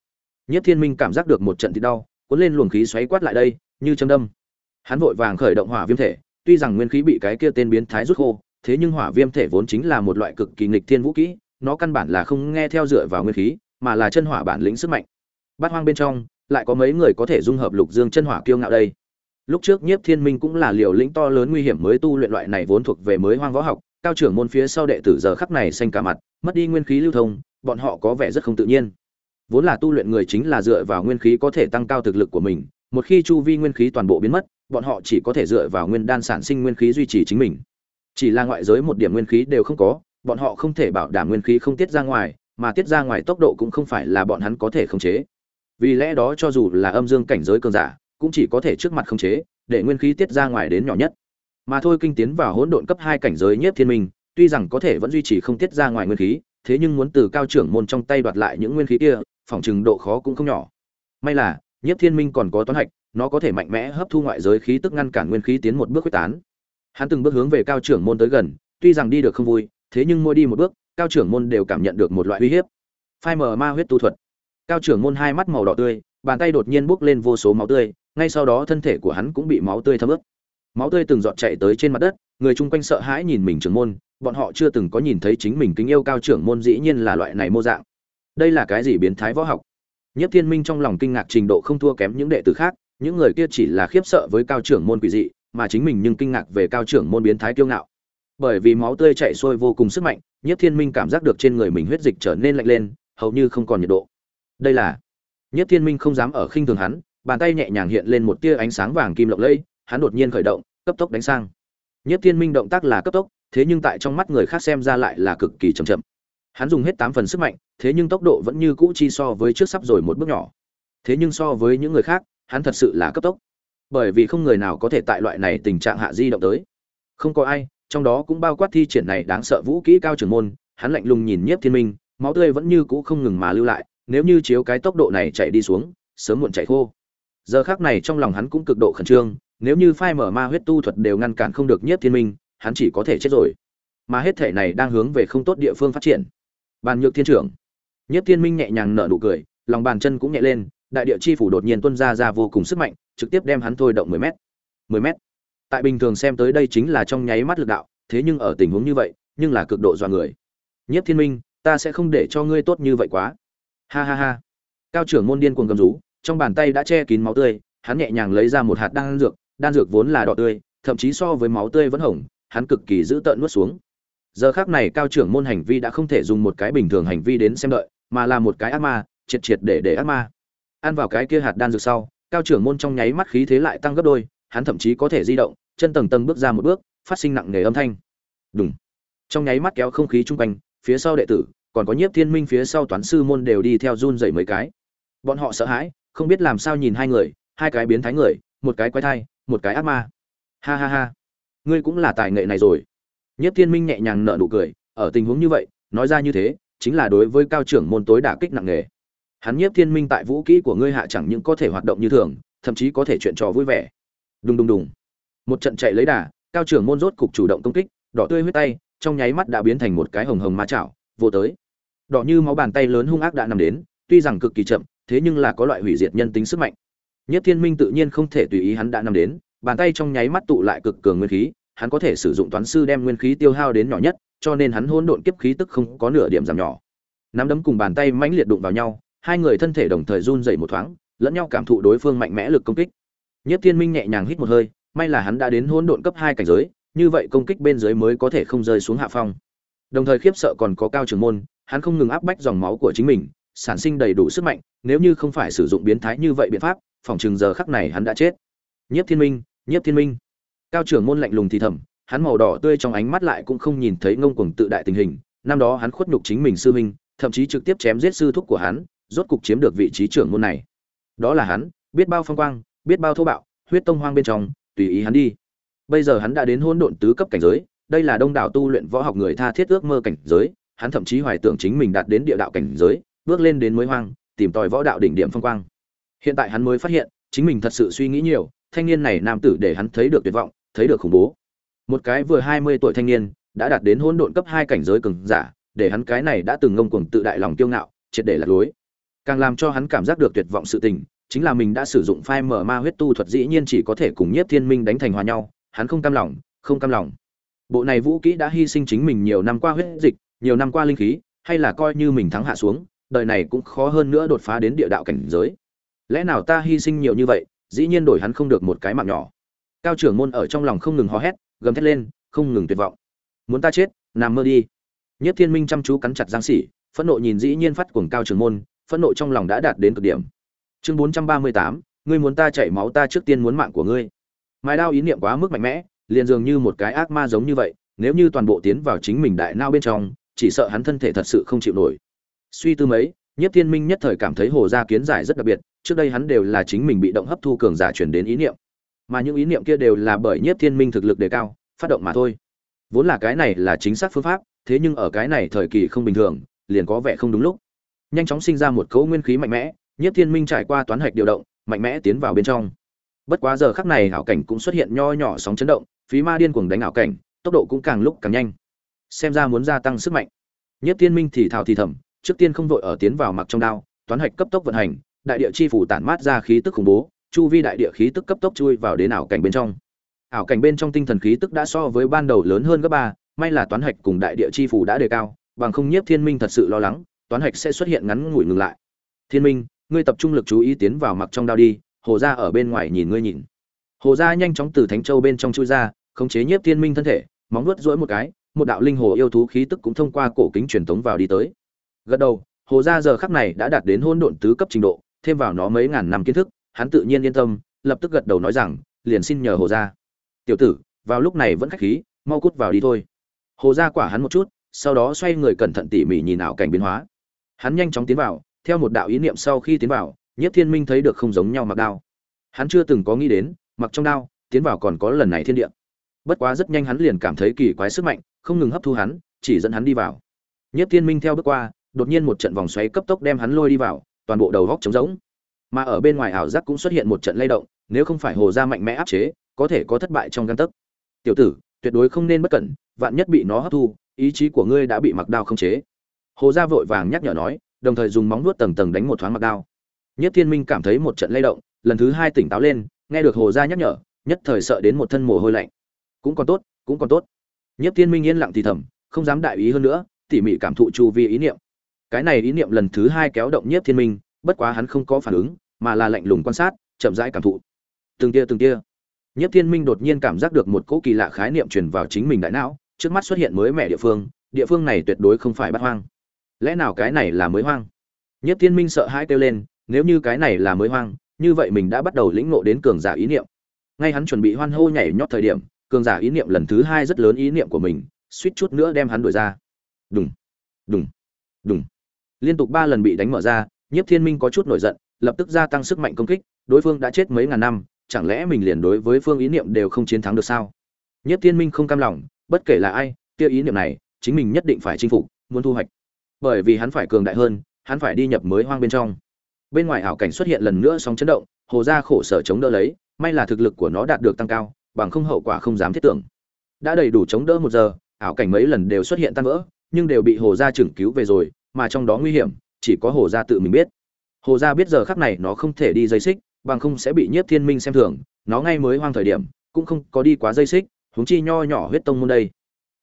Nhất thiên minh cảm giác được một trận thì đau, cuốn lên luồng khí xoáy quát lại đây, như châm đâm. Hắn vội vàng khởi động hỏa viêm thể, tuy rằng nguyên khí bị cái kia tên biến thái rút khô, thế nhưng hỏa viêm thể vốn chính là một loại cực kỳ nghịch thiên vũ kỹ, nó căn bản là không nghe theo dựa vào nguyên khí, mà là chân hỏa bản lĩnh sức mạnh. Bát hoang bên trong, lại có mấy người có thể dung hợp lục dương chân hỏa kiêu ngạo đây lúc trước nhiếp thiên minh cũng là liều lĩnh to lớn nguy hiểm mới tu luyện loại này vốn thuộc về mới hoang võ học, cao trưởng môn phía sau đệ tử giờ khắc này xanh cả mặt, mất đi nguyên khí lưu thông, bọn họ có vẻ rất không tự nhiên. Vốn là tu luyện người chính là dựa vào nguyên khí có thể tăng cao thực lực của mình, một khi chu vi nguyên khí toàn bộ biến mất, bọn họ chỉ có thể dựa vào nguyên đan sản sinh nguyên khí duy trì chính mình. Chỉ là ngoại giới một điểm nguyên khí đều không có, bọn họ không thể bảo đảm nguyên khí không tiết ra ngoài, mà tiết ra ngoài tốc độ cũng không phải là bọn hắn có thể khống chế. Vì lẽ đó cho dù là âm dương cảnh giới cường giả cũng chỉ có thể trước mặt khống chế, để nguyên khí tiết ra ngoài đến nhỏ nhất. Mà thôi kinh tiến vào hỗn độn cấp hai cảnh giới nhất thiên minh, tuy rằng có thể vẫn duy trì không tiết ra ngoài nguyên khí, thế nhưng muốn từ cao trưởng môn trong tay đoạt lại những nguyên khí kia, phòng chừng độ khó cũng không nhỏ. May là nhất thiên minh còn có toán hạch, nó có thể mạnh mẽ hấp thu ngoại giới khí tức ngăn cản nguyên khí tiến một bước quyết tán. Hắn từng bước hướng về cao trưởng môn tới gần, tuy rằng đi được không vui, thế nhưng mỗi đi một bước, cao trưởng môn đều cảm nhận được một loại uy hiếp. Phai mờ ma huyết tu thuật. Cao trưởng môn hai mắt màu đỏ tươi, bàn tay đột nhiên bốc lên vô số máu tươi ngay sau đó thân thể của hắn cũng bị máu tươi thấm ướt. Máu tươi từng giọt chạy tới trên mặt đất, người chung quanh sợ hãi nhìn mình trưởng môn, bọn họ chưa từng có nhìn thấy chính mình kính yêu cao trưởng môn dĩ nhiên là loại này mô dạng. Đây là cái gì biến thái võ học? Nhất thiên minh trong lòng kinh ngạc trình độ không thua kém những đệ tử khác, những người kia chỉ là khiếp sợ với cao trưởng môn quỷ dị, mà chính mình nhưng kinh ngạc về cao trưởng môn biến thái kiêu ngạo. Bởi vì máu tươi chảy xuôi vô cùng sức mạnh, nhất thiên minh cảm giác được trên người mình huyết dịch trở nên lạnh lên, hầu như không còn nhiệt độ. Đây là nhất thiên minh không dám ở khinh thường hắn bàn tay nhẹ nhàng hiện lên một tia ánh sáng vàng kim lộng lẫy, hắn đột nhiên khởi động, cấp tốc đánh sang. Nhất thiên minh động tác là cấp tốc, thế nhưng tại trong mắt người khác xem ra lại là cực kỳ chậm chậm. Hắn dùng hết tám phần sức mạnh, thế nhưng tốc độ vẫn như cũ chi so với trước sắp rồi một bước nhỏ. Thế nhưng so với những người khác, hắn thật sự là cấp tốc. Bởi vì không người nào có thể tại loại này tình trạng hạ di động tới. Không có ai, trong đó cũng bao quát thi triển này đáng sợ vũ kỹ cao trưởng môn, hắn lạnh lùng nhìn nhiếp thiên minh, máu tươi vẫn như cũ không ngừng mà lưu lại, nếu như chiếu cái tốc độ này chạy đi xuống, sớm muộn chạy khô giờ khác này trong lòng hắn cũng cực độ khẩn trương, nếu như phai mở ma huyết tu thuật đều ngăn cản không được nhất thiên minh, hắn chỉ có thể chết rồi. Mà hết thể này đang hướng về không tốt địa phương phát triển. Bàn nhược thiên trưởng. Nhất thiên minh nhẹ nhàng nở nụ cười, lòng bàn chân cũng nhẹ lên, đại địa chi phủ đột nhiên tuôn ra ra vô cùng sức mạnh, trực tiếp đem hắn thôi động 10 mét. 10 mét. Tại bình thường xem tới đây chính là trong nháy mắt lực đạo, thế nhưng ở tình huống như vậy, nhưng là cực độ dọa người. Nhất thiên minh, ta sẽ không để cho ngươi tốt như vậy quá. Ha ha ha. Cao trưởng môn điên cuồng gầm rú trong bàn tay đã che kín máu tươi, hắn nhẹ nhàng lấy ra một hạt đan dược đan dược vốn là đỏ tươi, thậm chí so với máu tươi vẫn hồng, hắn cực kỳ giữ tợn nuốt xuống. Giờ khác này cao trưởng môn hành vi đã không thể dùng một cái bình thường hành vi đến xem đợi, mà là một cái ác ma, triệt triệt để để ác ma. Ăn vào cái kia hạt đan dược sau, cao trưởng môn trong nháy mắt khí thế lại tăng gấp đôi, hắn thậm chí có thể di động, chân tầng tầng bước ra một bước, phát sinh nặng nề âm thanh. Đúng trong nháy mắt kéo không khí chung quanh, phía sau đệ tử, còn có nhiếp thiên minh phía sau toán sư môn đều đi theo run dậy mấy cái. Bọn họ sợ hãi không biết làm sao nhìn hai người, hai cái biến thái người, một cái quái thai, một cái ác ma. Ha ha ha. Ngươi cũng là tài nghệ này rồi. Nhiếp thiên minh nhẹ nhàng nở nụ cười, ở tình huống như vậy, nói ra như thế, chính là đối với cao trưởng môn tối đả kích nặng nề. Hắn nhiếp thiên minh tại vũ kỹ của ngươi hạ chẳng những có thể hoạt động như thường, thậm chí có thể chuyện trò vui vẻ. Đùng đùng đùng. Một trận chạy lấy đà, cao trưởng môn rốt cục chủ động công kích, đỏ tươi huyết tay, trong nháy mắt đã biến thành một cái hồng hồng ma chảo, vô tới. Đỏ như máu bàn tay lớn hung ác đã nằm đến, tuy rằng cực kỳ chậm thế nhưng là có loại hủy diệt nhân tính sức mạnh. Nhất thiên minh tự nhiên không thể tùy ý hắn đã nằm đến, bàn tay trong nháy mắt tụ lại cực cường nguyên khí, hắn có thể sử dụng toán sư đem nguyên khí tiêu hao đến nhỏ nhất, cho nên hắn hỗn độn kiếp khí tức không có nửa điểm giảm nhỏ. Nắm đấm cùng bàn tay mãnh liệt đụng vào nhau, hai người thân thể đồng thời run rẩy một thoáng, lẫn nhau cảm thụ đối phương mạnh mẽ lực công kích. Nhất thiên minh nhẹ nhàng hít một hơi, may là hắn đã đến hỗn độn cấp hai cảnh giới, như vậy công kích bên dưới mới có thể không rơi xuống hạ phong. Đồng thời khiếp sợ còn có cao trường môn, hắn không ngừng áp bách dòng máu của chính mình sản sinh đầy đủ sức mạnh nếu như không phải sử dụng biến thái như vậy biện pháp phòng chừng giờ khắc này hắn đã chết. Nhiếp thiên minh nhiếp thiên minh. Cao trưởng môn lạnh lùng thì thầm hắn màu đỏ tươi trong ánh mắt lại cũng không nhìn thấy ngông cuồng tự đại tình hình. Năm đó hắn khuất nhục chính mình sư huynh, thậm chí trực tiếp chém giết sư thúc của hắn rốt cục chiếm được vị trí trưởng môn này. Đó là hắn biết bao phong quang biết bao thô bạo huyết tông hoang bên trong tùy ý hắn đi. Bây giờ hắn đã đến hỗn độn tứ cấp cảnh giới đây là đông đảo tu luyện võ học người tha thiết ước mơ cảnh giới hắn thậm chí hoài tưởng chính mình đạt đến địa đạo cảnh giới bước lên đến mới hoang, tìm tòi võ đạo đỉnh điểm phong quang. Hiện tại hắn mới phát hiện, chính mình thật sự suy nghĩ nhiều, thanh niên này nam tử để hắn thấy được tuyệt vọng, thấy được khủng bố. Một cái vừa hai mươi tuổi thanh niên, đã đạt đến hỗn độn cấp hai cảnh giới cường giả, để hắn cái này đã từng ngông cuồng tự đại lòng kiêu ngạo, triệt để lạc lối. Càng làm cho hắn cảm giác được tuyệt vọng sự tình, chính là mình đã sử dụng phai mở ma huyết tu thuật dĩ nhiên chỉ có thể cùng nhiếp thiên minh đánh thành hòa nhau, hắn không cam lòng, không cam lòng. Bộ này vũ kỹ đã hy sinh chính mình nhiều năm qua huyết dịch, nhiều năm qua linh khí, hay là coi như mình thắng hạ xuống đời này cũng khó hơn nữa đột phá đến địa đạo cảnh giới. Lẽ nào ta hy sinh nhiều như vậy, dĩ nhiên đổi hắn không được một cái mạng nhỏ. Cao trưởng môn ở trong lòng không ngừng hò hét, gầm thét lên, không ngừng tuyệt vọng. Muốn ta chết, nằm mơ đi. Nhất thiên minh chăm chú cắn chặt giang xỉ, phẫn nộ nhìn dĩ nhiên phát cuồng cao trưởng môn, phẫn nộ trong lòng đã đạt đến cực điểm. Chương bốn trăm ba mươi tám, ngươi muốn ta chảy máu ta trước tiên muốn mạng của ngươi. Mái đao ý niệm quá mức mạnh mẽ, liền dường như một cái ác ma giống như vậy, nếu như toàn bộ tiến vào chính mình đại nao bên trong, chỉ sợ hắn thân thể thật sự không chịu nổi suy tư mấy nhất thiên minh nhất thời cảm thấy hồ gia kiến giải rất đặc biệt, trước đây hắn đều là chính mình bị động hấp thu cường giả chuyển đến ý niệm. Mà những ý niệm kia đều là bởi nhất thiên minh thực lực đề cao, phát động mà thôi. Vốn là cái này là chính xác phương pháp, thế nhưng ở cái này thời kỳ không bình thường, liền có vẻ không đúng lúc. Nhanh chóng sinh ra một cấu nguyên khí mạnh mẽ nhất thiên minh trải qua toán hạch điều động, mạnh mẽ tiến vào bên trong. Bất quá giờ khắc này ảo cảnh cũng xuất hiện nho nhỏ sóng chấn động, phí ma điên cuồng đánh ảo cảnh, tốc độ cũng càng lúc càng nhanh. Xem ra muốn gia tăng sức mạnh. Nhất thiên minh thì thào thì thầm trước tiên không vội ở tiến vào mặc trong đao, toán hạch cấp tốc vận hành, đại địa chi phủ tản mát ra khí tức khủng bố, chu vi đại địa khí tức cấp tốc chui vào đến ảo cảnh bên trong. Ảo cảnh bên trong tinh thần khí tức đã so với ban đầu lớn hơn gấp ba, may là toán hạch cùng đại địa chi phủ đã đề cao, bằng không nhiếp thiên minh thật sự lo lắng, toán hạch sẽ xuất hiện ngắn ngủi ngừng lại. Thiên minh, ngươi tập trung lực chú ý tiến vào mặc trong đao đi, hồ gia ở bên ngoài nhìn ngươi nhìn. Hồ gia nhanh chóng từ thánh châu bên trong chui ra, khống chế nhiếp thiên minh thân thể, móng nuốt rỗi một cái, một đạo linh hồ yêu thú khí tức cũng thông qua cổ kính truyền tống vào đi tới gật đầu, hồ gia giờ khắc này đã đạt đến hôn độn tứ cấp trình độ, thêm vào nó mấy ngàn năm kiến thức, hắn tự nhiên yên tâm, lập tức gật đầu nói rằng, liền xin nhờ hồ gia. Tiểu tử, vào lúc này vẫn khách khí, mau cút vào đi thôi. Hồ gia quả hắn một chút, sau đó xoay người cẩn thận tỉ mỉ nhìn ảo cảnh biến hóa. Hắn nhanh chóng tiến vào, theo một đạo ý niệm sau khi tiến vào nhất thiên minh thấy được không giống nhau mặc đao. Hắn chưa từng có nghĩ đến, mặc trong đao, tiến vào còn có lần này thiên địa. Bất quá rất nhanh hắn liền cảm thấy kỳ quái sức mạnh, không ngừng hấp thu hắn, chỉ dẫn hắn đi vào. Nhất thiên minh theo bước qua đột nhiên một trận vòng xoáy cấp tốc đem hắn lôi đi vào, toàn bộ đầu góc trống rỗng. Mà ở bên ngoài ảo giác cũng xuất hiện một trận lay động, nếu không phải hồ gia mạnh mẽ áp chế, có thể có thất bại trong gan tấc. Tiểu tử, tuyệt đối không nên bất cẩn, vạn nhất bị nó hấp thu, ý chí của ngươi đã bị mặc đao không chế. Hồ gia vội vàng nhắc nhở nói, đồng thời dùng móng vuốt tầng tầng đánh một thoáng mặc đao. Nhất thiên minh cảm thấy một trận lay động, lần thứ hai tỉnh táo lên, nghe được hồ gia nhắc nhở, nhất thời sợ đến một thân mồ hôi lạnh. Cũng còn tốt, cũng còn tốt. Nhất thiên minh yên lặng thì thầm, không dám đại ý hơn nữa, tỉ mỉ cảm thụ chu vi ý niệm cái này ý niệm lần thứ hai kéo động nhiếp thiên minh, bất quá hắn không có phản ứng, mà là lạnh lùng quan sát, chậm rãi cảm thụ. Từng tia từng tia. Nhiếp thiên minh đột nhiên cảm giác được một cỗ kỳ lạ khái niệm truyền vào chính mình đại não, trước mắt xuất hiện mới mẻ địa phương địa phương này tuyệt đối không phải bắt hoang. Lẽ nào cái này là mới hoang? Nhiếp thiên minh sợ hãi kêu lên, nếu như cái này là mới hoang, như vậy mình đã bắt đầu lĩnh ngộ đến cường giả ý niệm. Ngay hắn chuẩn bị hoan hô nhảy nhót thời điểm, cường giả ý niệm lần thứ hai rất lớn ý niệm của mình, suýt chút nữa đem hắn đuổi ra. Đúng đúng đúng liên tục ba lần bị đánh mở ra, nhiếp thiên minh có chút nổi giận, lập tức gia tăng sức mạnh công kích, đối phương đã chết mấy ngàn năm, chẳng lẽ mình liền đối với phương ý niệm đều không chiến thắng được sao? Nhiếp thiên minh không cam lòng, bất kể là ai tiêu ý niệm này, chính mình nhất định phải chinh phục, muốn thu hoạch. Bởi vì hắn phải cường đại hơn, hắn phải đi nhập mới hoang bên trong. Bên ngoài ảo cảnh xuất hiện lần nữa sóng chấn động, hồ gia khổ sở chống đỡ lấy, may là thực lực của nó đạt được tăng cao, bằng không hậu quả không dám thiết tưởng. Đã đầy đủ chống đỡ một giờ, ảo cảnh mấy lần đều xuất hiện tan vỡ, nhưng đều bị hồ gia trưởng cứu về rồi mà trong đó nguy hiểm, chỉ có hồ gia tự mình biết. Hồ gia biết giờ khắc này nó không thể đi dây xích, bằng không sẽ bị nhiếp thiên minh xem thường, nó ngay mới hoang thời điểm, cũng không có đi quá dây xích, huống chi nho nhỏ huyết tông môn đây.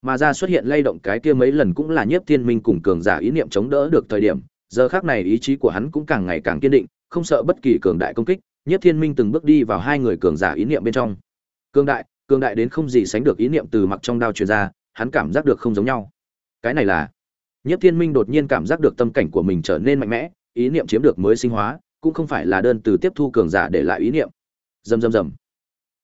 Mà ra xuất hiện lay động cái kia mấy lần cũng là nhiếp thiên minh cùng cường giả ý niệm chống đỡ được thời điểm, giờ khắc này ý chí của hắn cũng càng ngày càng kiên định, không sợ bất kỳ cường đại công kích, nhiếp thiên minh từng bước đi vào hai người cường giả ý niệm bên trong. Cường đại cường đại đến không gì sánh được ý niệm từ mặc trong đao truyền ra, hắn cảm giác được không giống nhau. Cái này là Nhất Thiên Minh đột nhiên cảm giác được tâm cảnh của mình trở nên mạnh mẽ, ý niệm chiếm được mới sinh hóa, cũng không phải là đơn từ tiếp thu cường giả để lại ý niệm. Rầm rầm rầm.